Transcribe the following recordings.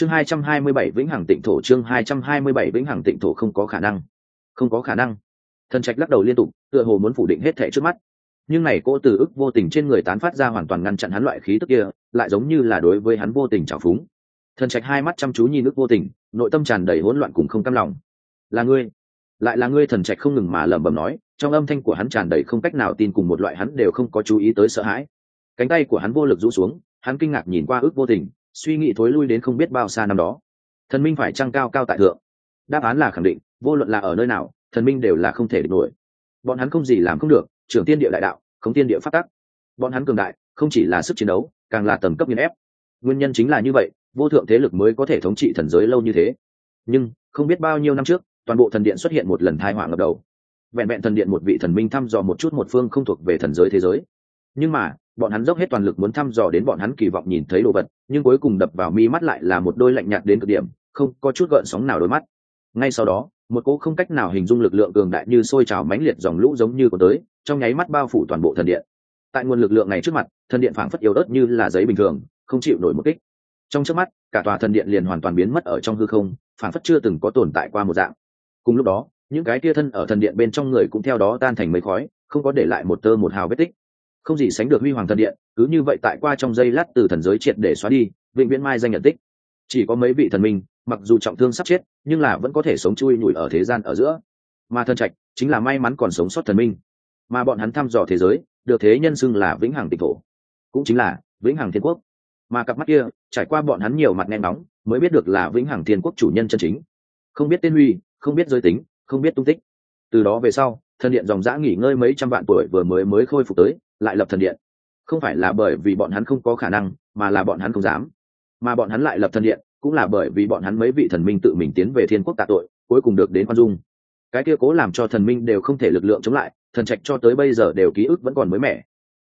chương hai trăm hai mươi bảy vĩnh hằng tịnh thổ, chương hai trăm hai mươi bảy vĩnh hằng tịnh thổ không có khả năng. Không có khả năng. Thần trạch lắc đầu liên tục, tựa hồ muốn phủ định hết thẻ trước mắt. Nhưng này cô từ ức vô tình trên người tán phát ra hoàn toàn ngăn chặn hắn loại khí tức kia, lại giống như là đối với hắn vô tình trào phúng. Thần trạch hai mắt chăm chú nhìn ức vô tình, nội tâm tràn đầy hỗn loạn cùng không cam lòng. Là ngươi? Lại là ngươi, thần trạch không ngừng mà lẩm bẩm nói, trong âm thanh của hắn tràn đầy không cách nào tin cùng một loại hắn đều không có chú ý tới sợ hãi. Cánh tay của hắn vô lực rũ xuống, hắn kinh ngạc nhìn qua ước vô tình suy nghĩ thối lui đến không biết bao xa năm đó. Thần minh phải trăng cao cao tại thượng. Đáp án là khẳng định, vô luận là ở nơi nào, thần minh đều là không thể địch nổi. Bọn hắn không gì làm không được, trưởng tiên địa đại đạo không tiên địa phát tắc. Bọn hắn cường đại, không chỉ là sức chiến đấu, càng là tầm cấp nghiên ép. Nguyên nhân chính là như vậy, vô thượng thế lực mới có thể thống trị thần giới lâu như thế. Nhưng, không biết bao nhiêu năm trước, toàn bộ thần điện xuất hiện một lần thai họa ngập đầu. Vẹn vẹn thần điện một vị thần minh thăm dò một chút một phương không thuộc về thần giới thế giới. Nhưng mà bọn hắn dốc hết toàn lực muốn thăm dò đến bọn hắn kỳ vọng nhìn thấy đồ vật, nhưng cuối cùng đập vào mi mắt lại là một đôi lạnh nhạt đến cực điểm, không có chút gợn sóng nào đôi mắt. Ngay sau đó, một cỗ không cách nào hình dung lực lượng cường đại như sôi trào mãnh liệt dòng lũ giống như có tới, trong nháy mắt bao phủ toàn bộ thần điện. Tại nguồn lực lượng này trước mặt, thần điện phảng phất yếu ớt như là giấy bình thường, không chịu nổi một kích. Trong trước mắt, cả tòa thần điện liền hoàn toàn biến mất ở trong hư không, phảng phất chưa từng có tồn tại qua một dạng. Cùng lúc đó, những cái tia thân ở thần điện bên trong người cũng theo đó tan thành mấy khói, không có để lại một tơ một hào vết tích không gì sánh được huy hoàng thần điện, cứ như vậy tại qua trong giây lát từ thần giới triệt để xóa đi, vĩnh viễn mai danh nhận tích. Chỉ có mấy vị thần minh, mặc dù trọng thương sắp chết, nhưng là vẫn có thể sống chui nhủi ở thế gian ở giữa. Mà thần trạch chính là may mắn còn sống sót thần minh. Mà bọn hắn thăm dò thế giới, được thế nhân xưng là vĩnh hằng tịch thổ, cũng chính là vĩnh hằng thiên quốc. Mà cặp mắt kia, trải qua bọn hắn nhiều mặt nghe nóng mới biết được là vĩnh hằng thiên quốc chủ nhân chân chính. Không biết tên huy, không biết giới tính, không biết tung tích. Từ đó về sau, thần điện dòng dã nghỉ ngơi mấy trăm vạn tuổi vừa mới mới khôi phục tới lại lập thần điện. Không phải là bởi vì bọn hắn không có khả năng, mà là bọn hắn không dám. Mà bọn hắn lại lập thần điện, cũng là bởi vì bọn hắn mấy vị thần minh tự mình tiến về thiên quốc tạ tội, cuối cùng được đến quan dung. Cái kia cố làm cho thần minh đều không thể lực lượng chống lại, thần trạch cho tới bây giờ đều ký ức vẫn còn mới mẻ.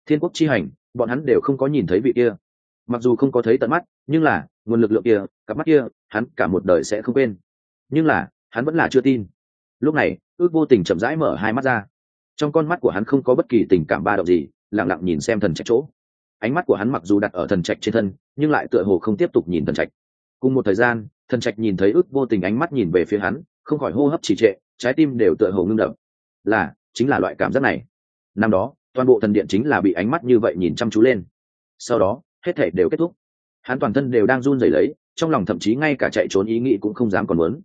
Thiên quốc chi hành, bọn hắn đều không có nhìn thấy vị kia. Mặc dù không có thấy tận mắt, nhưng là, nguồn lực lượng kia, cặp mắt kia, hắn cả một đời sẽ không quên. Nhưng là, hắn vẫn là chưa tin. Lúc này, ước vô tình chậm rãi mở hai mắt ra. Trong con mắt của hắn không có bất kỳ tình cảm ba động gì lặng lặng nhìn xem thần trạch chỗ. Ánh mắt của hắn mặc dù đặt ở thần trạch trên thân, nhưng lại tựa hồ không tiếp tục nhìn thần trạch. Cùng một thời gian, thần trạch nhìn thấy ước vô tình ánh mắt nhìn về phía hắn, không khỏi hô hấp trì trệ, trái tim đều tựa hồ ngưng đậm là, chính là loại cảm giác này. Năm đó, toàn bộ thần điện chính là bị ánh mắt như vậy nhìn chăm chú lên. Sau đó, hết thể đều kết thúc. Hắn toàn thân đều đang run rẩy lấy, trong lòng thậm chí ngay cả chạy trốn ý nghĩ cũng không dám còn muốn.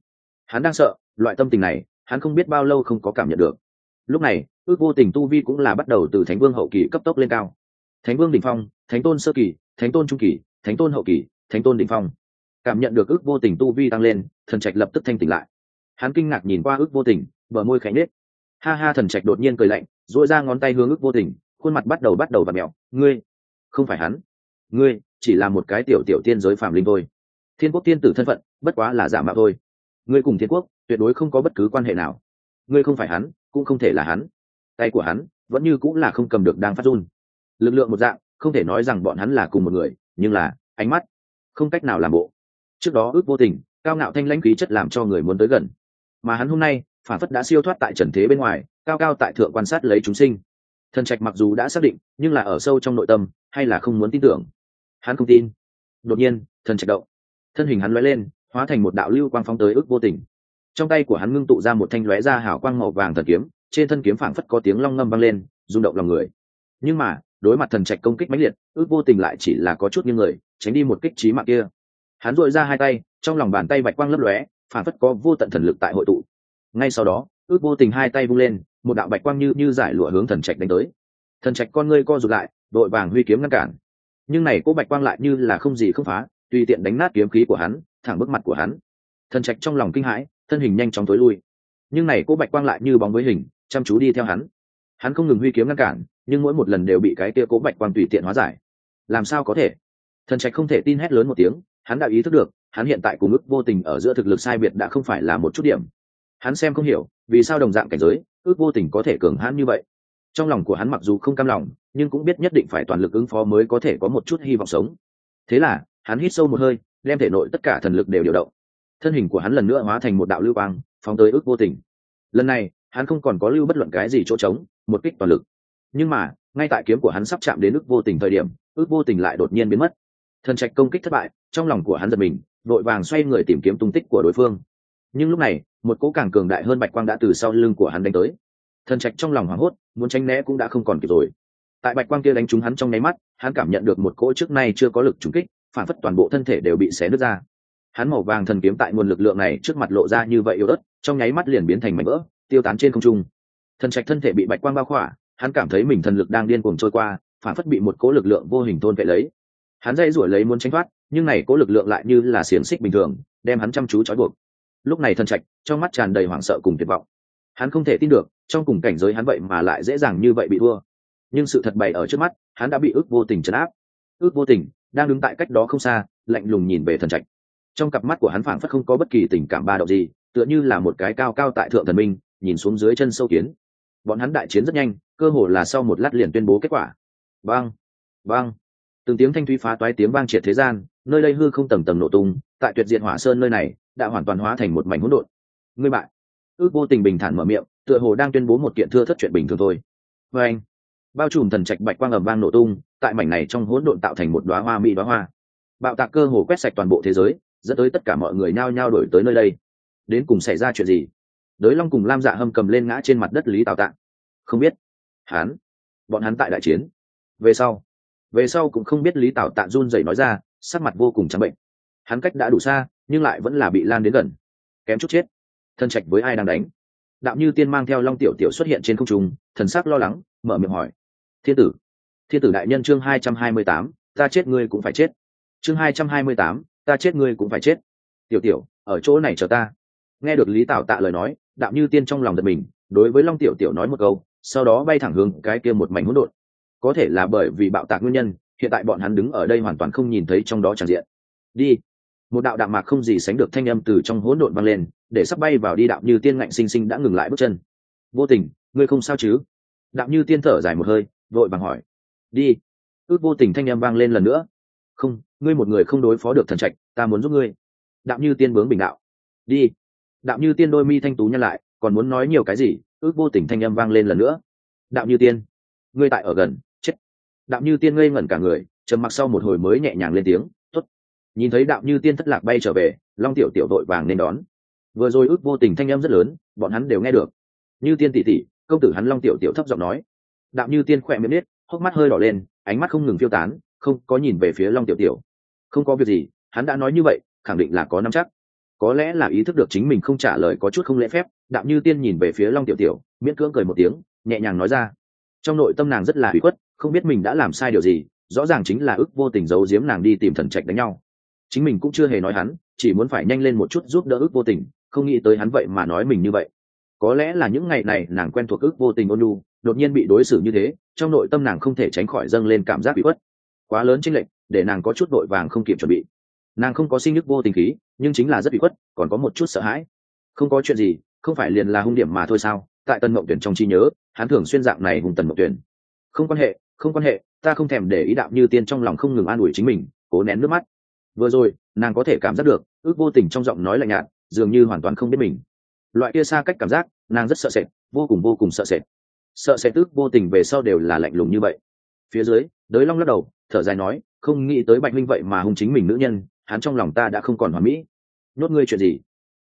Hắn đang sợ, loại tâm tình này, hắn không biết bao lâu không có cảm nhận được lúc này, ước vô tình tu vi cũng là bắt đầu từ thánh vương hậu kỳ cấp tốc lên cao. Thánh vương đ ỉ n h phong, thánh tôn sơ kỳ, thánh tôn trung kỳ, thánh tôn hậu kỳ, thánh tôn đ ỉ n h phong. Cảm nhận được ước vô tình tu vi tăng lên, thần trạch lập tức thanh tỉnh lại. Hắn kinh ngạc nhìn qua ước vô tình, bờ môi khánh nết ha ha, thần trạch đột nhiên cười lạnh dội ra ngón tay hướng ước vô tình, khuôn mặt bắt đầu bắt đầu và mẹo ngươi, không phải hắn. Ngươi, chỉ là một cái tiểu tiểu tiên giới phạm linh thôi. Thiên quốc tiên tử thân phận, bất quá là giả mạo thôi. Ngươi cùng thiên quốc, tuyệt đối không có bất cứ quan hệ nào ngươi không phải hắn, cũng không thể là hắn. Tay của hắn vẫn như cũng là không cầm được đang phát run. Lực lượng một dạng, không thể nói rằng bọn hắn là cùng một người, nhưng là ánh mắt không cách nào làm bộ. Trước đó ước vô tình, cao ngạo thanh lãnh khí chất làm cho người muốn tới gần. Mà hắn hôm nay, phản phất đã siêu thoát tại trần thế bên ngoài, cao cao tại thượng quan sát lấy chúng sinh. Thần trạch mặc dù đã xác định, nhưng là ở sâu trong nội tâm, hay là không muốn tin tưởng. Hắn không tin. Đột nhiên, thần trạch động. Thân hình hắn lóe lên, hóa thành một đạo lưu quang phóng tới ước vô tình trong tay của hắn ngưng tụ ra một thanh lóe ra hảo quang màu vàng thần kiếm, trên thân kiếm phảng phất có tiếng long ngâm vang lên, rung động lòng người. Nhưng mà, đối mặt thần trạch công kích mãnh liệt, ước vô tình lại chỉ là có chút như người, tránh đi một kích trí mạng kia. Hắn dội ra hai tay, trong lòng bàn tay bạch quang lấp lóe, phảng phất có vô tận thần lực tại hội tụ. Ngay sau đó, ước vô tình hai tay vung lên, một đạo bạch quang như như giải lụa hướng thần trạch đánh tới. Thần trạch con ngươi co rụt lại, đội vàng huy kiếm ngăn cản. Nhưng này cô bạch quang lại như là không gì không phá, tùy tiện đánh nát kiếm khí của hắn, thẳng bước mặt của hắn. Thần trạch trong lòng kinh hãi thân hình nhanh chóng tối lui. Nhưng này cô bạch quang lại như bóng với hình, chăm chú đi theo hắn. Hắn không ngừng huy kiếm ngăn cản, nhưng mỗi một lần đều bị cái kia cố bạch quang tùy tiện hóa giải. Làm sao có thể? Thần trạch không thể tin hét lớn một tiếng, hắn đã ý thức được, hắn hiện tại cùng ức vô tình ở giữa thực lực sai biệt đã không phải là một chút điểm. Hắn xem không hiểu, vì sao đồng dạng cảnh giới ước vô tình có thể cường hãn như vậy? Trong lòng của hắn mặc dù không cam lòng, nhưng cũng biết nhất định phải toàn lực ứng phó mới có thể có một chút hy vọng sống. Thế là, hắn hít sâu một hơi, đem thể nội tất cả thần lực đều điều động thân hình của hắn lần nữa hóa thành một đạo lưu quang, phóng tới ước vô tình. Lần này, hắn không còn có lưu bất luận cái gì chỗ trống, một kích toàn lực. Nhưng mà, ngay tại kiếm của hắn sắp chạm đến ước vô tình thời điểm, ước vô tình lại đột nhiên biến mất. Thần trạch công kích thất bại, trong lòng của hắn giật mình, vội vàng xoay người tìm kiếm tung tích của đối phương. Nhưng lúc này, một cỗ càng cường đại hơn bạch quang đã từ sau lưng của hắn đánh tới. Thần trạch trong lòng hoảng hốt, muốn tránh né cũng đã không còn kịp rồi. Tại bạch quang kia đánh trúng hắn trong nháy mắt, hắn cảm nhận được một cỗ trước nay chưa có lực trúng kích, phản phất toàn bộ thân thể đều bị xé nứt ra hắn màu vàng thần kiếm tại nguồn lực lượng này trước mặt lộ ra như vậy yếu ớt, trong nháy mắt liền biến thành mảnh vỡ, tiêu tán trên không trung. Thần trạch thân thể bị bạch quang bao khỏa, hắn cảm thấy mình thần lực đang điên cuồng trôi qua, phản phất bị một cỗ lực lượng vô hình thôn vệ lấy. Hắn dây rủi lấy muốn tránh thoát, nhưng này cỗ lực lượng lại như là xiềng xích bình thường, đem hắn chăm chú trói buộc. Lúc này thần trạch, trong mắt tràn đầy hoảng sợ cùng tuyệt vọng. Hắn không thể tin được, trong cùng cảnh giới hắn vậy mà lại dễ dàng như vậy bị thua. Nhưng sự thật bày ở trước mắt, hắn đã bị ước vô tình chấn áp. Ước vô tình, đang đứng tại cách đó không xa, lạnh lùng nhìn về thần trạch trong cặp mắt của hắn phảng phất không có bất kỳ tình cảm ba động gì, tựa như là một cái cao cao tại thượng thần minh, nhìn xuống dưới chân sâu kiến. Bọn hắn đại chiến rất nhanh, cơ hồ là sau một lát liền tuyên bố kết quả. Vang vang từng tiếng thanh thúy phá toái tiếng vang triệt thế gian, nơi đây hư không tầng tầng nổ tung, tại tuyệt diện hỏa sơn nơi này, đã hoàn toàn hóa thành một mảnh hỗn độn. Ngươi bại. Ước vô tình bình thản mở miệng, tựa hồ đang tuyên bố một kiện thưa thất chuyện bình thường thôi. Vê anh bao trùm thần trạch bạch quang ầm vang nổ tung, tại mảnh này trong hỗn độn tạo thành một đoá hoa mỹ đoá hoa. Bạo tạc cơ hồ quét sạch toàn bộ thế giới dẫn tới tất cả mọi người nhao nhao đổi tới nơi đây. Đến cùng xảy ra chuyện gì? Đới long cùng lam dạ hâm cầm lên ngã trên mặt đất lý tào tạng không biết. Hán. Bọn hắn tại đại chiến. Về sau. Về sau cũng không biết lý tào tạng run rẩy nói ra, sắc mặt vô cùng trắng bệnh. Hắn cách đã đủ xa, nhưng lại vẫn là bị lan đến gần. Kém chút chết. Thân trạch với ai đang đánh? Đạo như tiên mang theo long tiểu tiểu xuất hiện trên không trung, thần sắc lo lắng, mở miệng hỏi. Thiên tử. Thiên tử đại nhân chương hai trăm hai mươi tám, ta chết ngươi cũng phải chết. Chương hai trăm hai mươi tám ta chết ngươi cũng phải chết. Tiểu tiểu, ở chỗ này chờ ta. Nghe được lý tảo tạ lời nói đạo như tiên trong lòng giật mình, đối với long tiểu tiểu nói một câu, sau đó bay thẳng hướng cái kia một mảnh hỗn độn. Có thể là bởi vì bạo tạc nguyên nhân, hiện tại bọn hắn đứng ở đây hoàn toàn không nhìn thấy trong đó tràn diện. Đi. Một đạo đạo mạc không gì sánh được thanh âm từ trong hỗn độn vang lên, để sắp bay vào đi đạo như tiên ngạnh sinh sinh đã ngừng lại bước chân. Vô tình, ngươi không sao chứ? Đạo như tiên thở dài một hơi, vội vàng hỏi. Đi. Ước vô tình thanh âm vang lên lần nữa không, ngươi một người không đối phó được thần trạch, ta muốn giúp ngươi. Đạo như tiên bướng bình đạo. Đi. Đạo như tiên đôi mi thanh tú nhăn lại, còn muốn nói nhiều cái gì, ước vô tình thanh âm vang lên lần nữa. Đạo như tiên, ngươi tại ở gần, chết. Đạo như tiên ngây ngẩn cả người, trầm mặc sau một hồi mới nhẹ nhàng lên tiếng t ố t nhìn thấy đạo như tiên thất lạc bay trở về, long tiểu tiểu đội vàng nên đón. Vừa rồi ước vô tình thanh âm rất lớn, bọn hắn đều nghe được. Như tiên tỷ tỷ công tử hắn long tiểu tiểu thấp giọng nói. Đạo như tiên khỏe miệng nết, hốc mắt hơi đỏ lên, ánh mắt không ngừng phiêu tán không có nhìn về phía long tiểu tiểu. Không có việc gì, hắn đã nói như vậy, khẳng định là có nắm chắc. Có lẽ là ý thức được chính mình không trả lời có chút không lễ phép đạo như tiên nhìn về phía long tiểu tiểu, miễn cưỡng cười một tiếng, nhẹ nhàng nói ra. Trong nội tâm nàng rất là hủy khuất, không biết mình đã làm sai điều gì, rõ ràng chính là ức vô tình giấu giếm nàng đi tìm thần trạch đánh nhau. Chính mình cũng chưa hề nói hắn, chỉ muốn phải nhanh lên một chút giúp đỡ ức vô tình, không nghĩ tới hắn vậy mà nói mình như vậy. Có lẽ là những ngày này nàng quen thuộc ức vô tình ôn lu đột nhiên bị đối xử như thế, trong nội tâm nàng không thể tránh khỏi dâng lên cảm giác bị khuất quá lớn chênh lệch, để nàng có chút vội vàng không kịp chuẩn bị. Nàng không có sinh nhức vô tình khí, nhưng chính là rất bị khuất, còn có một chút sợ hãi. Không có chuyện gì, không phải liền là hung điểm mà thôi sao? Tại tân mộng tuyển trong trí nhớ, hắn thường xuyên dạng này hùng tần mộng tuyển. Không quan hệ, không quan hệ, ta không thèm để ý đạo như tiên trong lòng không ngừng an ủi chính mình, cố nén nước mắt. Vừa rồi, nàng có thể cảm giác được, ước vô tình trong giọng nói lạnh nhạt, dường như hoàn toàn không biết mình. Loại kia xa cách cảm giác, nàng rất sợ sệt, vô cùng vô cùng sợ sệt. Sợ sệt tức vô tình về sau đều là lạnh lùng như vậy. Phía dưới đới long lắc đầu, thở dài nói, không nghĩ tới bạch minh vậy mà hung chính mình nữ nhân, hắn trong lòng ta đã không còn hoàn mỹ. Nhốt ngươi chuyện gì?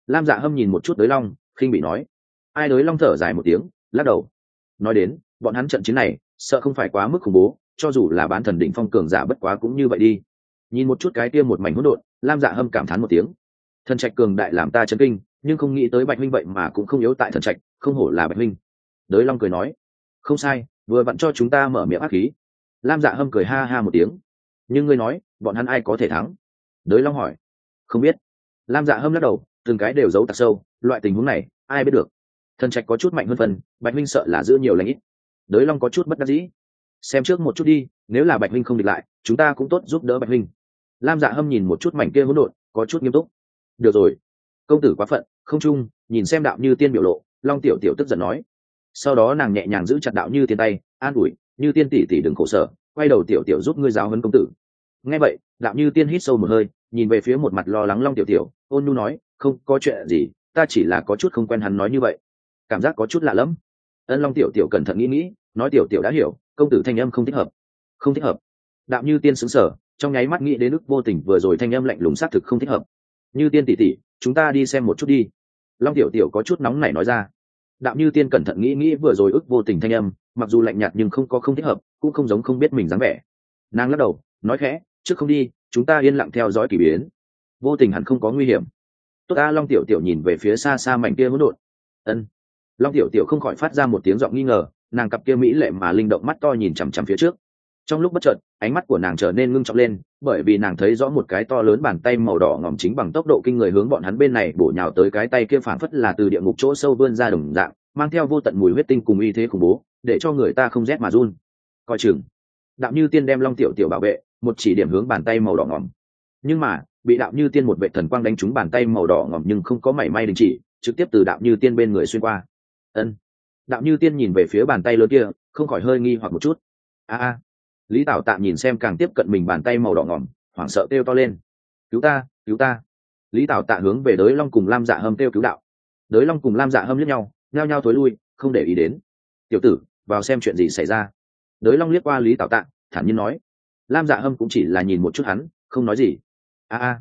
Lam dạ hâm nhìn một chút đới long, khinh bị nói. Ai đới long thở dài một tiếng, lắc đầu. Nói đến, bọn hắn trận chiến này, sợ không phải quá mức khủng bố, cho dù là bán thần Đỉnh phong cường giả bất quá cũng như vậy đi. Nhìn một chút cái tiêm một mảnh hỗn độn, lam dạ hâm cảm thán một tiếng. Thần trạch cường đại làm ta chấn kinh, nhưng không nghĩ tới bạch minh vậy mà cũng không yếu tại thần trạch, không hổ là bạch minh. Đới long cười nói. Không sai, vừa vặn cho chúng ta mở miệng ác khí lam dạ hâm cười ha ha một tiếng. Nhưng ngươi nói, bọn hắn ai có thể thắng? Đới long hỏi. Không biết. Lam dạ hâm lắc đầu, từng cái đều giấu tặc sâu, loại tình huống này, ai biết được. Thần trạch có chút mạnh hơn phần, bạch minh sợ là giữ nhiều lãnh ít. Đới long có chút bất đắc dĩ. Xem trước một chút đi, nếu là bạch minh không địch lại, chúng ta cũng tốt giúp đỡ bạch minh. Lam dạ hâm nhìn một chút mảnh kia hỗn độn, có chút nghiêm túc. Được rồi. Công tử quá phận, không chung, nhìn xem đạo như tiên biểu lộ, long tiểu tiểu tức giận nói. Sau đó nàng nhẹ nhàng giữ chặt đạo như tiên tay, an ủi như tiên tỷ tỷ đừng khổ sở, quay đầu tiểu tiểu giúp ngươi giáo huấn công tử. Nghe vậy đạo như tiên hít sâu một hơi, nhìn về phía một mặt lo lắng long tiểu tiểu, ôn nhu nói, không có chuyện gì, ta chỉ là có chút không quen hắn nói như vậy. Cảm giác có chút lạ lẫm. Ân long tiểu tiểu cẩn thận nghĩ nghĩ, nói, tiểu tiểu đã hiểu, công tử thanh âm không thích hợp. Không thích hợp? Đạo như tiên xứng sở trong nháy mắt nghĩ đến ức vô tình vừa rồi thanh âm lạnh lùng xác thực không thích hợp. Như tiên tỷ tỷ, chúng ta đi xem một chút đi. Long tiểu tiểu có chút nóng nảy nói ra đạo như tiên cẩn thận nghĩ nghĩ vừa rồi ức vô tình thanh âm, mặc dù lạnh nhạt nhưng không có không thích hợp, cũng không giống không biết mình dáng vẻ. Nàng lắc đầu, nói khẽ, trước không đi, chúng ta yên lặng theo dõi k ỳ biến. Vô tình hẳn không có nguy hiểm. Tốt ta, long tiểu tiểu nhìn về phía xa xa mảnh kia hỗn độn. Ân. Long tiểu tiểu không khỏi phát ra một tiếng giọng nghi ngờ, nàng cặp kia mỹ lệ mà linh động mắt to nhìn chằm chằm phía trước trong lúc bất chợt, ánh mắt của nàng trở nên ngưng trọng lên, bởi vì nàng thấy rõ một cái to lớn bàn tay màu đỏ ngòm chính bằng tốc độ kinh người hướng bọn hắn bên này bổ nhào tới cái tay kia phảng phất là từ địa ngục chỗ sâu vươn ra đồng dạng, mang theo vô tận mùi huyết tinh cùng uy thế khủng bố, để cho người ta không rét mà run. Coi chừng, đạo như tiên đem long tiểu tiểu bảo vệ, một chỉ điểm hướng bàn tay màu đỏ ngòm nhưng mà, bị đạo như tiên một vệ thần quang đánh trúng bàn tay màu đỏ ngòm nhưng không có mảy may đình chỉ, trực tiếp từ đạo như tiên bên người xuyên qua. Ân. Đạo như tiên nhìn về phía bàn tay lớn kia, không khỏi hơi nghi hoặc một chút. A a lý tảo tạm nhìn xem càng tiếp cận mình bàn tay màu đỏ ngỏm, hoảng sợ kêu to lên. Cứu ta cứu ta. Lý tảo tạ hướng về đới long cùng lam dạ hâm kêu cứu đạo. Đới long cùng lam dạ hâm liếc nhau nhao nhao thối lui không để ý đến. Tiểu tử vào xem chuyện gì xảy ra. Đới long liếc qua lý tảo tạ thản nhiên nói. Lam dạ hâm cũng chỉ là nhìn một chút hắn không nói gì. A a.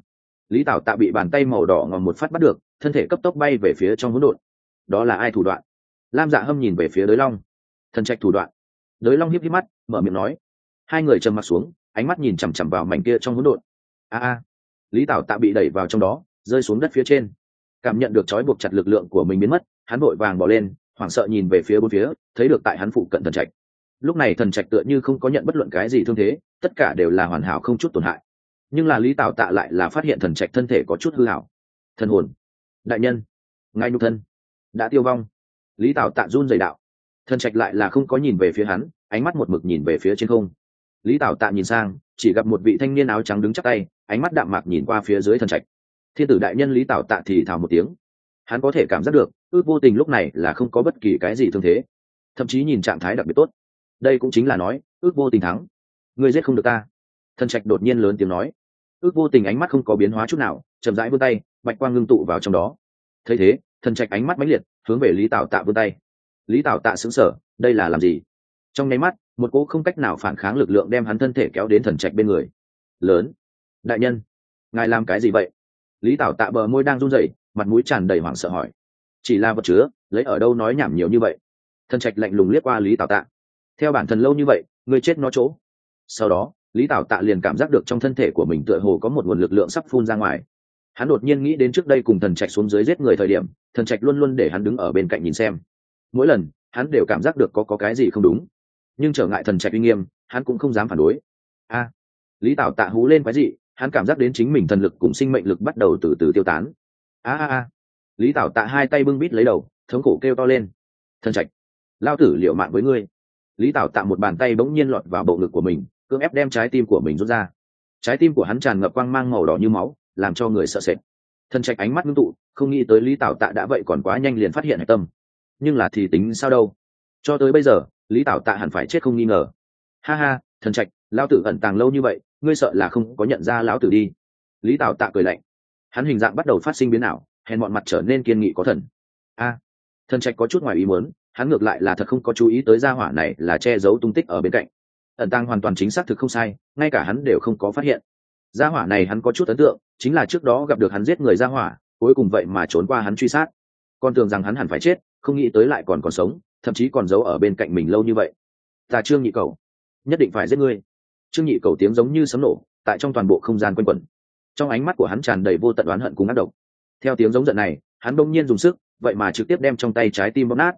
Lý tảo tạ bị bàn tay màu đỏ ngòm một phát bắt được thân thể cấp tốc bay về phía trong hỗn độn. Đó là ai thủ đoạn? Lam dạ hâm nhìn về phía đới long. Thần trạch thủ đoạn. Đới long hiếp hiếp mắt mở miệng nói hai người trầm mặt xuống, ánh mắt nhìn chằm chằm vào mảnh kia trong hỗn độn. A a, lý tảo tạ bị đẩy vào trong đó, rơi xuống đất phía trên. Cảm nhận được trói buộc chặt lực lượng của mình biến mất, hắn vội vàng bỏ lên, hoảng sợ nhìn về phía bốn phía, thấy được tại hắn phụ cận thần trạch. Lúc này thần trạch tựa như không có nhận bất luận cái gì thương thế, tất cả đều là hoàn hảo không chút tổn hại. Nhưng là lý tảo tạ lại là phát hiện thần trạch thân thể có chút hư hảo thần hồn. Đại nhân. Ngay nhục thân. Đã tiêu vong. Lý tảo tạ run dày đạo. Thần trạch lại là không có nhìn về phía hắn, ánh mắt một mực nhìn về phía trên không lý tảo tạ nhìn sang, chỉ gặp một vị thanh niên áo trắng đứng chắc tay, ánh mắt đạm mạc nhìn qua phía dưới thần trạch. Thiên tử đại nhân lý tảo tạ thì thào một tiếng. Hắn có thể cảm giác được, ước vô tình lúc này là không có bất kỳ cái gì thương thế. Thậm chí nhìn trạng thái đặc biệt tốt. Đây cũng chính là nói, ước vô tình thắng. Ngươi giết không được ta. Thần trạch đột nhiên lớn tiếng nói. Ước vô tình ánh mắt không có biến hóa chút nào, chậm rãi vươn tay, bạch quang ngưng tụ vào trong đó. Thấy thế, thần trạch ánh mắt mãnh liệt, hướng về lý tảo tạ vươn tay. Lý tảo tạ xứng sở đây là làm gì? Trong nháy mắt một cỗ không cách nào phản kháng lực lượng đem hắn thân thể kéo đến thần trạch bên người. Lớn đại nhân ngài làm cái gì vậy? Lý tảo tạ bờ môi đang run rẩy mặt mũi tràn đầy hoảng sợ hỏi. Chỉ là vật chứa lấy ở đâu nói nhảm nhiều như vậy? Thần trạch lạnh lùng liếc qua lý tảo tạ. Theo bản thân lâu như vậy người chết nó chỗ. Sau đó lý tảo tạ liền cảm giác được trong thân thể của mình tựa hồ có một nguồn lực lượng sắp phun ra ngoài. Hắn đột nhiên nghĩ đến trước đây cùng thần trạch xuống dưới giết người thời điểm thần trạch luôn luôn để hắn đứng ở bên cạnh nhìn xem. Mỗi lần hắn đều cảm giác được có, có cái gì không đúng nhưng trở ngại thần trạch uy nghiêm, hắn cũng không dám phản đối. A, lý tảo tạ hú lên quái dị, hắn cảm giác đến chính mình thần lực cùng sinh mệnh lực bắt đầu từ từ tiêu tán. A a a, lý tảo tạ hai tay bưng bít lấy đầu, thống cổ kêu to lên. Thần trạch, lao tử liệu mạng với ngươi. Lý tảo tạ một bàn tay bỗng nhiên lọt vào bộ ngực của mình, cưỡng ép đem trái tim của mình rút ra. Trái tim của hắn tràn ngập quang mang màu đỏ như máu, làm cho người sợ sệt. Thần trạch ánh mắt ngưng tụ, không nghĩ tới lý tảo tạ đã vậy còn quá nhanh liền phát hiện hạch tâm. Nhưng là thì tính sao đâu? Cho tới bây giờ lý tảo tạ hẳn phải chết không nghi ngờ. Ha ha, thần trạch, lão tử ẩn tàng lâu như vậy, ngươi sợ là không có nhận ra lão tử đi. Lý tảo tạ cười lạnh. Hắn hình dạng bắt đầu phát sinh biến ảo, hèn bọn mặt trở nên kiên nghị có thần. A, thần trạch có chút ngoài ý muốn, hắn ngược lại là thật không có chú ý tới gia hỏa này là che giấu tung tích ở bên cạnh. Ẩn tàng hoàn toàn chính xác thực không sai, ngay cả hắn đều không có phát hiện. Gia hỏa này hắn có chút ấn tượng, chính là trước đó gặp được hắn giết người gia hỏa, cuối cùng vậy mà trốn qua hắn truy sát. Con tưởng rằng hắn hẳn phải chết, không nghĩ tới lại còn còn sống thậm chí còn giấu ở bên cạnh mình lâu như vậy. Ta trương nhị cầu, nhất định phải giết ngươi. Trương nhị cầu tiếng giống như sấm nổ, tại trong toàn bộ không gian quanh quẩn. Trong ánh mắt của hắn tràn đầy vô tận oán hận cùng ác độc. Theo tiếng giống giận này, hắn đông nhiên dùng sức, vậy mà trực tiếp đem trong tay trái tim bóp nát.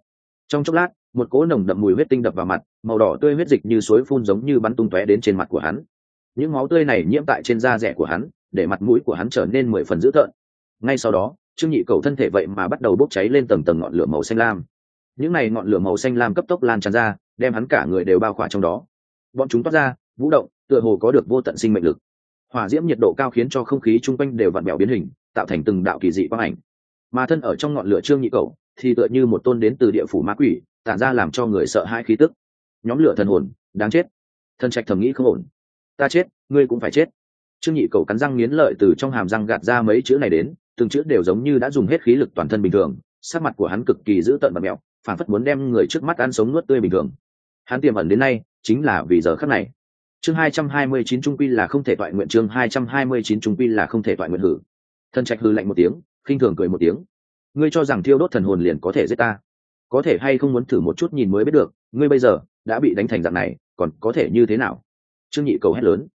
Trong chốc lát, một cỗ nồng đậm mùi huyết tinh đập vào mặt, màu đỏ tươi huyết dịch như suối phun giống như bắn tung tóe đến trên mặt của hắn. Những máu tươi này nhiễm tại trên da rẻ của hắn, để mặt mũi của hắn trở nên mười phần dữ tợn. Ngay sau đó, trương nhị cầu thân thể vậy mà bắt đầu bốc cháy lên tầng tầng ngọn lửa màu xanh lam những này ngọn lửa màu xanh lam cấp tốc lan tràn ra, đem hắn cả người đều bao khỏa trong đó. Bọn chúng toát ra, vũ động, tựa hồ có được vô tận sinh mệnh lực. Hỏa diễm nhiệt độ cao khiến cho không khí chung quanh đều vặn bèo biến hình, tạo thành từng đạo kỳ dị quang ảnh. Mà thân ở trong ngọn lửa trương nhị cầu thì tựa như một tôn đến từ địa phủ ma quỷ, tản ra làm cho người sợ hãi khí tức. Nhóm lửa thần hồn, đáng chết. Thân trạch thầm nghĩ không ổn. Ta chết, ngươi cũng phải chết. Trương nhị cầu cắn răng nghiến lợi từ trong hàm răng gạt ra mấy chữ này đến, từng chữ đều giống như đã dùng hết khí lực toàn thân bình thường, sắc mặt của hắn cực kỳ dữ tợn và mẹo phản phất muốn đem người trước mắt ăn sống nuốt tươi bình thường. Hắn tiềm ẩn đến nay, chính là vì giờ khắc này. Chương hai trăm hai mươi chín trung quy là không thể toại nguyện, chương hai trăm hai mươi chín trung quy là không thể toại nguyện hử. Thần trạch hư lạnh một tiếng, khinh thường cười một tiếng. Ngươi cho rằng thiêu đốt thần hồn liền có thể giết ta? Có thể hay không muốn thử một chút nhìn mới biết được, ngươi bây giờ đã bị đánh thành dạng này, còn có thể như thế nào? Trương nhị cầu hét lớn.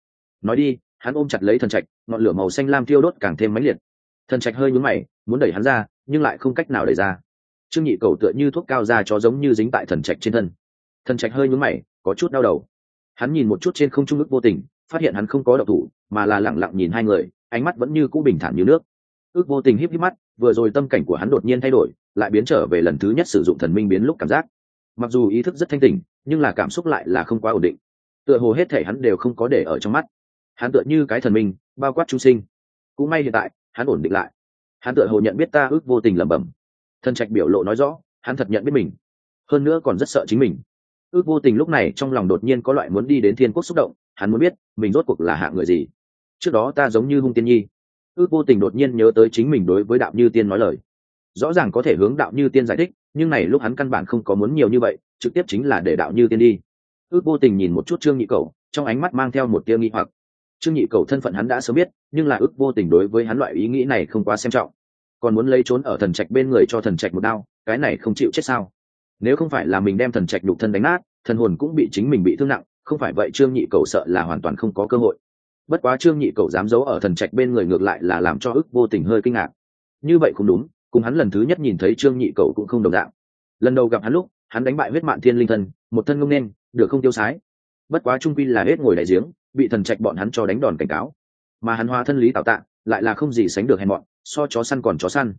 Nói đi, hắn ôm chặt lấy thần trạch, ngọn lửa màu xanh lam thiêu đốt càng thêm mãnh liệt. Thần trạch hơi nhúm mày, muốn đẩy hắn ra, nhưng lại không cách nào đẩy ra trương nhị cầu tựa như thuốc cao ra cho giống như dính tại thần trạch trên thân. Thần trạch hơi nhúng mày, có chút đau đầu. Hắn nhìn một chút trên không trung ước vô tình, phát hiện hắn không có độc thủ, mà là lẳng lặng nhìn hai người, ánh mắt vẫn như cũ bình thản như nước. Ước vô tình híp híp mắt, vừa rồi tâm cảnh của hắn đột nhiên thay đổi, lại biến trở về lần thứ nhất sử dụng thần minh biến lúc cảm giác. Mặc dù ý thức rất thanh tỉnh, nhưng là cảm xúc lại là không quá ổn định. Tựa hồ hết thể hắn đều không có để ở trong mắt. Hắn tựa như cái thần minh, bao quát trung sinh. Cũng may hiện tại, hắn ổn định lại. Hắn tựa hồ nhận biết ta ước vô tình lẩm bẩm thần trạch biểu lộ nói rõ, hắn thật nhận biết mình. Hơn nữa còn rất sợ chính mình. Ước vô tình lúc này trong lòng đột nhiên có loại muốn đi đến thiên quốc xúc động, hắn muốn biết, mình rốt cuộc là hạng người gì. Trước đó ta giống như hung tiên nhi. Ước vô tình đột nhiên nhớ tới chính mình đối với đạo như tiên nói lời. Rõ ràng có thể hướng đạo như tiên giải thích, nhưng này lúc hắn căn bản không có muốn nhiều như vậy, trực tiếp chính là để đạo như tiên đi. Ước vô tình nhìn một chút trương nhị cầu trong ánh mắt mang theo một tia nghi hoặc. Trương nhị cầu thân phận hắn đã sớm biết, nhưng là ước vô tình đối với hắn loại ý nghĩ này không quá xem trọng còn muốn lấy trốn ở thần trạch bên người cho thần trạch một đao, cái này không chịu chết sao? Nếu không phải là mình đem thần trạch nhục thân đánh nát, thần hồn cũng bị chính mình bị thương nặng, không phải vậy trương nhị cầu sợ là hoàn toàn không có cơ hội. Bất quá trương nhị cầu dám giấu ở thần trạch bên người ngược lại là làm cho ức vô tình hơi kinh ngạc. Như vậy không đúng, cùng hắn lần thứ nhất nhìn thấy trương nhị cầu cũng không đồng dạng. Lần đầu gặp hắn lúc, hắn đánh bại huyết mạng thiên linh thân, một thân ngông nên, được không tiêu sái. Bất quá trung quy là hết ngồi đại giếng, bị thần trạch bọn hắn cho đánh đòn cảnh cáo. Mà hắn hoa thân lý tạo tạng lại là không gì sánh được hèn mọn, so chó săn còn chó săn.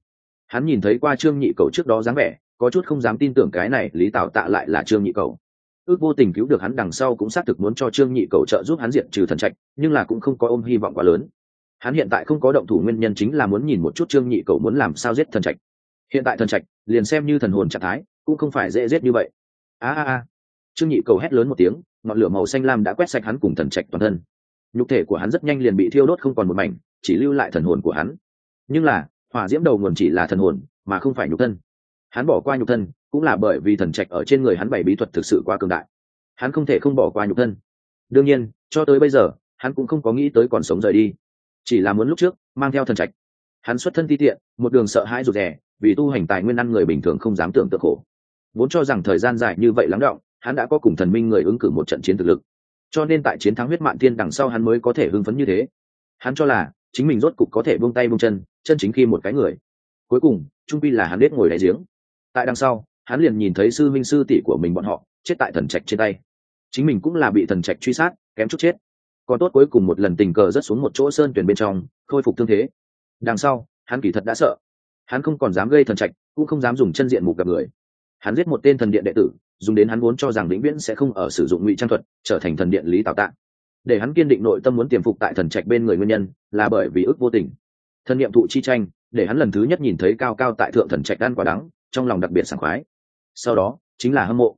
Hắn nhìn thấy qua trương nhị cầu trước đó dáng vẻ, có chút không dám tin tưởng cái này lý tạo tạ lại là trương nhị cầu. Ước vô tình cứu được hắn đằng sau cũng xác thực muốn cho trương nhị cầu trợ giúp hắn diện trừ thần trạch, nhưng là cũng không có ôm hy vọng quá lớn. Hắn hiện tại không có động thủ, nguyên nhân chính là muốn nhìn một chút trương nhị cầu muốn làm sao giết thần trạch. Hiện tại thần trạch, liền xem như thần hồn trạng thái, cũng không phải dễ giết như vậy. A a a. Trương nhị cầu hét lớn một tiếng, ngọn lửa màu xanh lam đã quét sạch hắn cùng thần trạch toàn thân. Nhục thể của hắn rất nhanh liền bị thiêu đốt không còn một mảnh chỉ lưu lại thần hồn của hắn. Nhưng là, hỏa diễm đầu nguồn chỉ là thần hồn, mà không phải nhục thân. Hắn bỏ qua nhục thân, cũng là bởi vì thần trạch ở trên người hắn bảy bí thuật thực sự quá cường đại. Hắn không thể không bỏ qua nhục thân. Đương nhiên, cho tới bây giờ, hắn cũng không có nghĩ tới còn sống rời đi. Chỉ là muốn lúc trước, mang theo thần trạch. Hắn xuất thân ti tiện, một đường sợ hãi rụt rè, vì tu hành tài nguyên ăn người bình thường không dám tưởng tượng khổ. Vốn cho rằng thời gian dài như vậy lắng động, hắn đã có cùng thần minh người ứng cử một trận chiến thực lực. Cho nên tại chiến thắng huyết mạng thiên đằng sau hắn mới có thể hưng phấn như thế. Hắn cho là chính mình rốt cục có thể buông tay buông chân chân chính khi một cái người. Cuối cùng, trung pi là hắn biết ngồi đáy giếng. Tại đằng sau, hắn liền nhìn thấy sư minh sư tỷ của mình bọn họ, chết tại thần trạch trên tay. Chính mình cũng là bị thần trạch truy sát, kém chút chết. Còn tốt cuối cùng một lần tình cờ rớt xuống một chỗ sơn tuyển bên trong, khôi phục thương thế. Đằng sau, hắn kỳ thật đã sợ. Hắn không còn dám gây thần trạch, cũng không dám dùng chân diện mục gặp người. Hắn giết một tên thần điện đệ tử, dùng đến hắn muốn cho rằng vĩnh viễn sẽ không ở sử dụng ngụy trang thuật, trở thành thần điện lý tạo tạng để hắn kiên định nội tâm muốn tiềm phục tại thần trạch bên người nguyên nhân là bởi vì ước vô tình. Thân niệm thụ chi tranh, để hắn lần thứ nhất nhìn thấy cao cao tại thượng thần trạch đan quả đắng, trong lòng đặc biệt sảng khoái. Sau đó, chính là hâm mộ.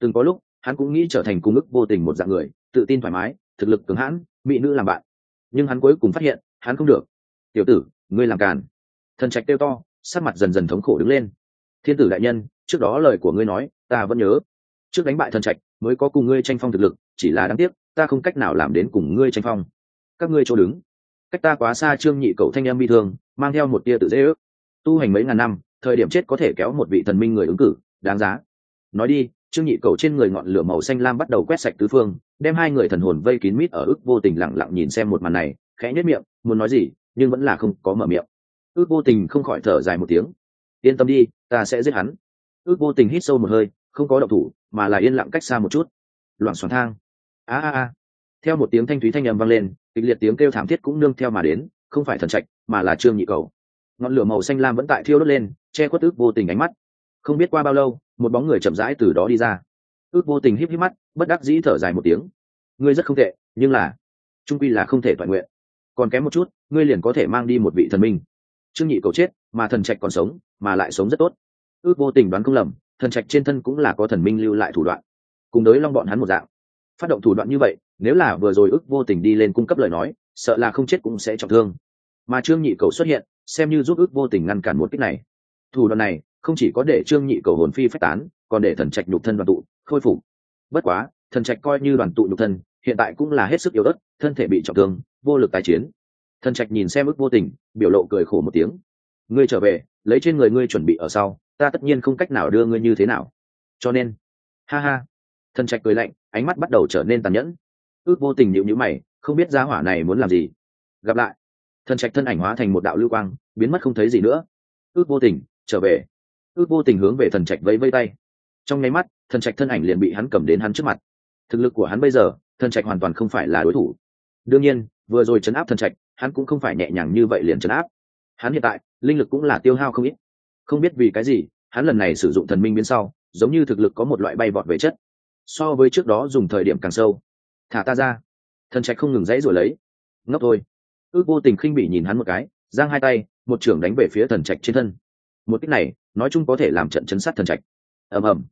Từng có lúc, hắn cũng nghĩ trở thành cung ức vô tình một dạng người, tự tin thoải mái, thực lực cứng hãn, mỹ nữ làm bạn. Nhưng hắn cuối cùng phát hiện, hắn không được. Tiểu tử, ngươi làm càn. Thần trạch kêu to, sắc mặt dần dần thống khổ đứng lên. Thiên tử đại nhân, trước đó lời của ngươi nói, ta vẫn nhớ. Trước đánh bại thần trạch, mới có cùng ngươi tranh phong thực lực, chỉ là đáng tiếc ta không cách nào làm đến cùng ngươi tranh phong. Các ngươi chỗ đứng. Cách ta quá xa trương nhị cậu thanh em bi thương, mang theo một tia tự dễ ước. Tu hành mấy ngàn năm, thời điểm chết có thể kéo một vị thần minh người ứng cử, đáng giá. Nói đi, trương nhị cầu trên người ngọn lửa màu xanh lam bắt đầu quét sạch tứ phương, đem hai người thần hồn vây kín mít ở ức vô tình lặng lặng nhìn xem một màn này, khẽ nhất miệng, muốn nói gì, nhưng vẫn là không có mở miệng. Ước vô tình không khỏi thở dài một tiếng. Yên tâm đi, ta sẽ giết hắn. Ước vô tình hít sâu một hơi, không có động thủ, mà là yên lặng cách xa một chút. Loảng xoảng thang a a a. Theo một tiếng thanh thúy thanh âm vang lên, kịch liệt tiếng kêu thảm thiết cũng nương theo mà đến, không phải thần trạch, mà là trương nhị cầu. Ngọn lửa màu xanh lam vẫn tại thiêu đốt lên, che khuất ước vô tình ánh mắt. Không biết qua bao lâu, một bóng người chậm rãi từ đó đi ra. Ước vô tình híp híp mắt, bất đắc dĩ thở dài một tiếng. Ngươi rất không tệ, nhưng là, trung quy là không thể toàn nguyện. Còn kém một chút, ngươi liền có thể mang đi một vị thần minh. Trương nhị cầu chết, mà thần trạch còn sống, mà lại sống rất tốt. Ước vô tình đoán không lầm, thần trạch trên thân cũng là có thần minh lưu lại thủ đoạn. Cùng đối long bọn hắn một dạng phát động thủ đoạn như vậy, nếu là vừa rồi ước vô tình đi lên cung cấp lời nói, sợ là không chết cũng sẽ trọng thương. Mà trương nhị cầu xuất hiện, xem như giúp ước vô tình ngăn cản một kích này. Thủ đoạn này, không chỉ có để trương nhị cầu hồn phi phách tán, còn để thần trạch nhục thân đoàn tụ, khôi phục. Bất quá, thần trạch coi như đoàn tụ nhục thân, hiện tại cũng là hết sức yếu ớt, thân thể bị trọng thương, vô lực tái chiến. Thần trạch nhìn xem ức vô tình, biểu lộ cười khổ một tiếng. Ngươi trở về, lấy trên người ngươi chuẩn bị ở sau, ta tất nhiên không cách nào đưa ngươi như thế nào. Cho nên, ha ha thần trạch cười lạnh, ánh mắt bắt đầu trở nên tàn nhẫn. Ước vô tình nhịu nhữ mày, không biết gia hỏa này muốn làm gì. Gặp lại. Thần trạch thân ảnh hóa thành một đạo lưu quang, biến mất không thấy gì nữa. Ước vô tình, trở về. Ước vô tình hướng về thần trạch vẫy vây tay. Trong nháy mắt, thần trạch thân ảnh liền bị hắn cầm đến hắn trước mặt. Thực lực của hắn bây giờ, thần trạch hoàn toàn không phải là đối thủ. Đương nhiên, vừa rồi chấn áp thần trạch, hắn cũng không phải nhẹ nhàng như vậy liền chấn áp. Hắn hiện tại, linh lực cũng là tiêu hao không ít. Không biết vì cái gì, hắn lần này sử dụng thần minh biến sau, giống như thực lực có một loại bay vọt về chất so với trước đó dùng thời điểm càng sâu. Thả ta ra. Thần trạch không ngừng dãy rồi lấy. Ngốc thôi. Ước vô tình khinh bị nhìn hắn một cái, giang hai tay, một trưởng đánh về phía thần trạch trên thân. Một cách này, nói chung có thể làm trận chấn sát thần trạch. Ầm ầm.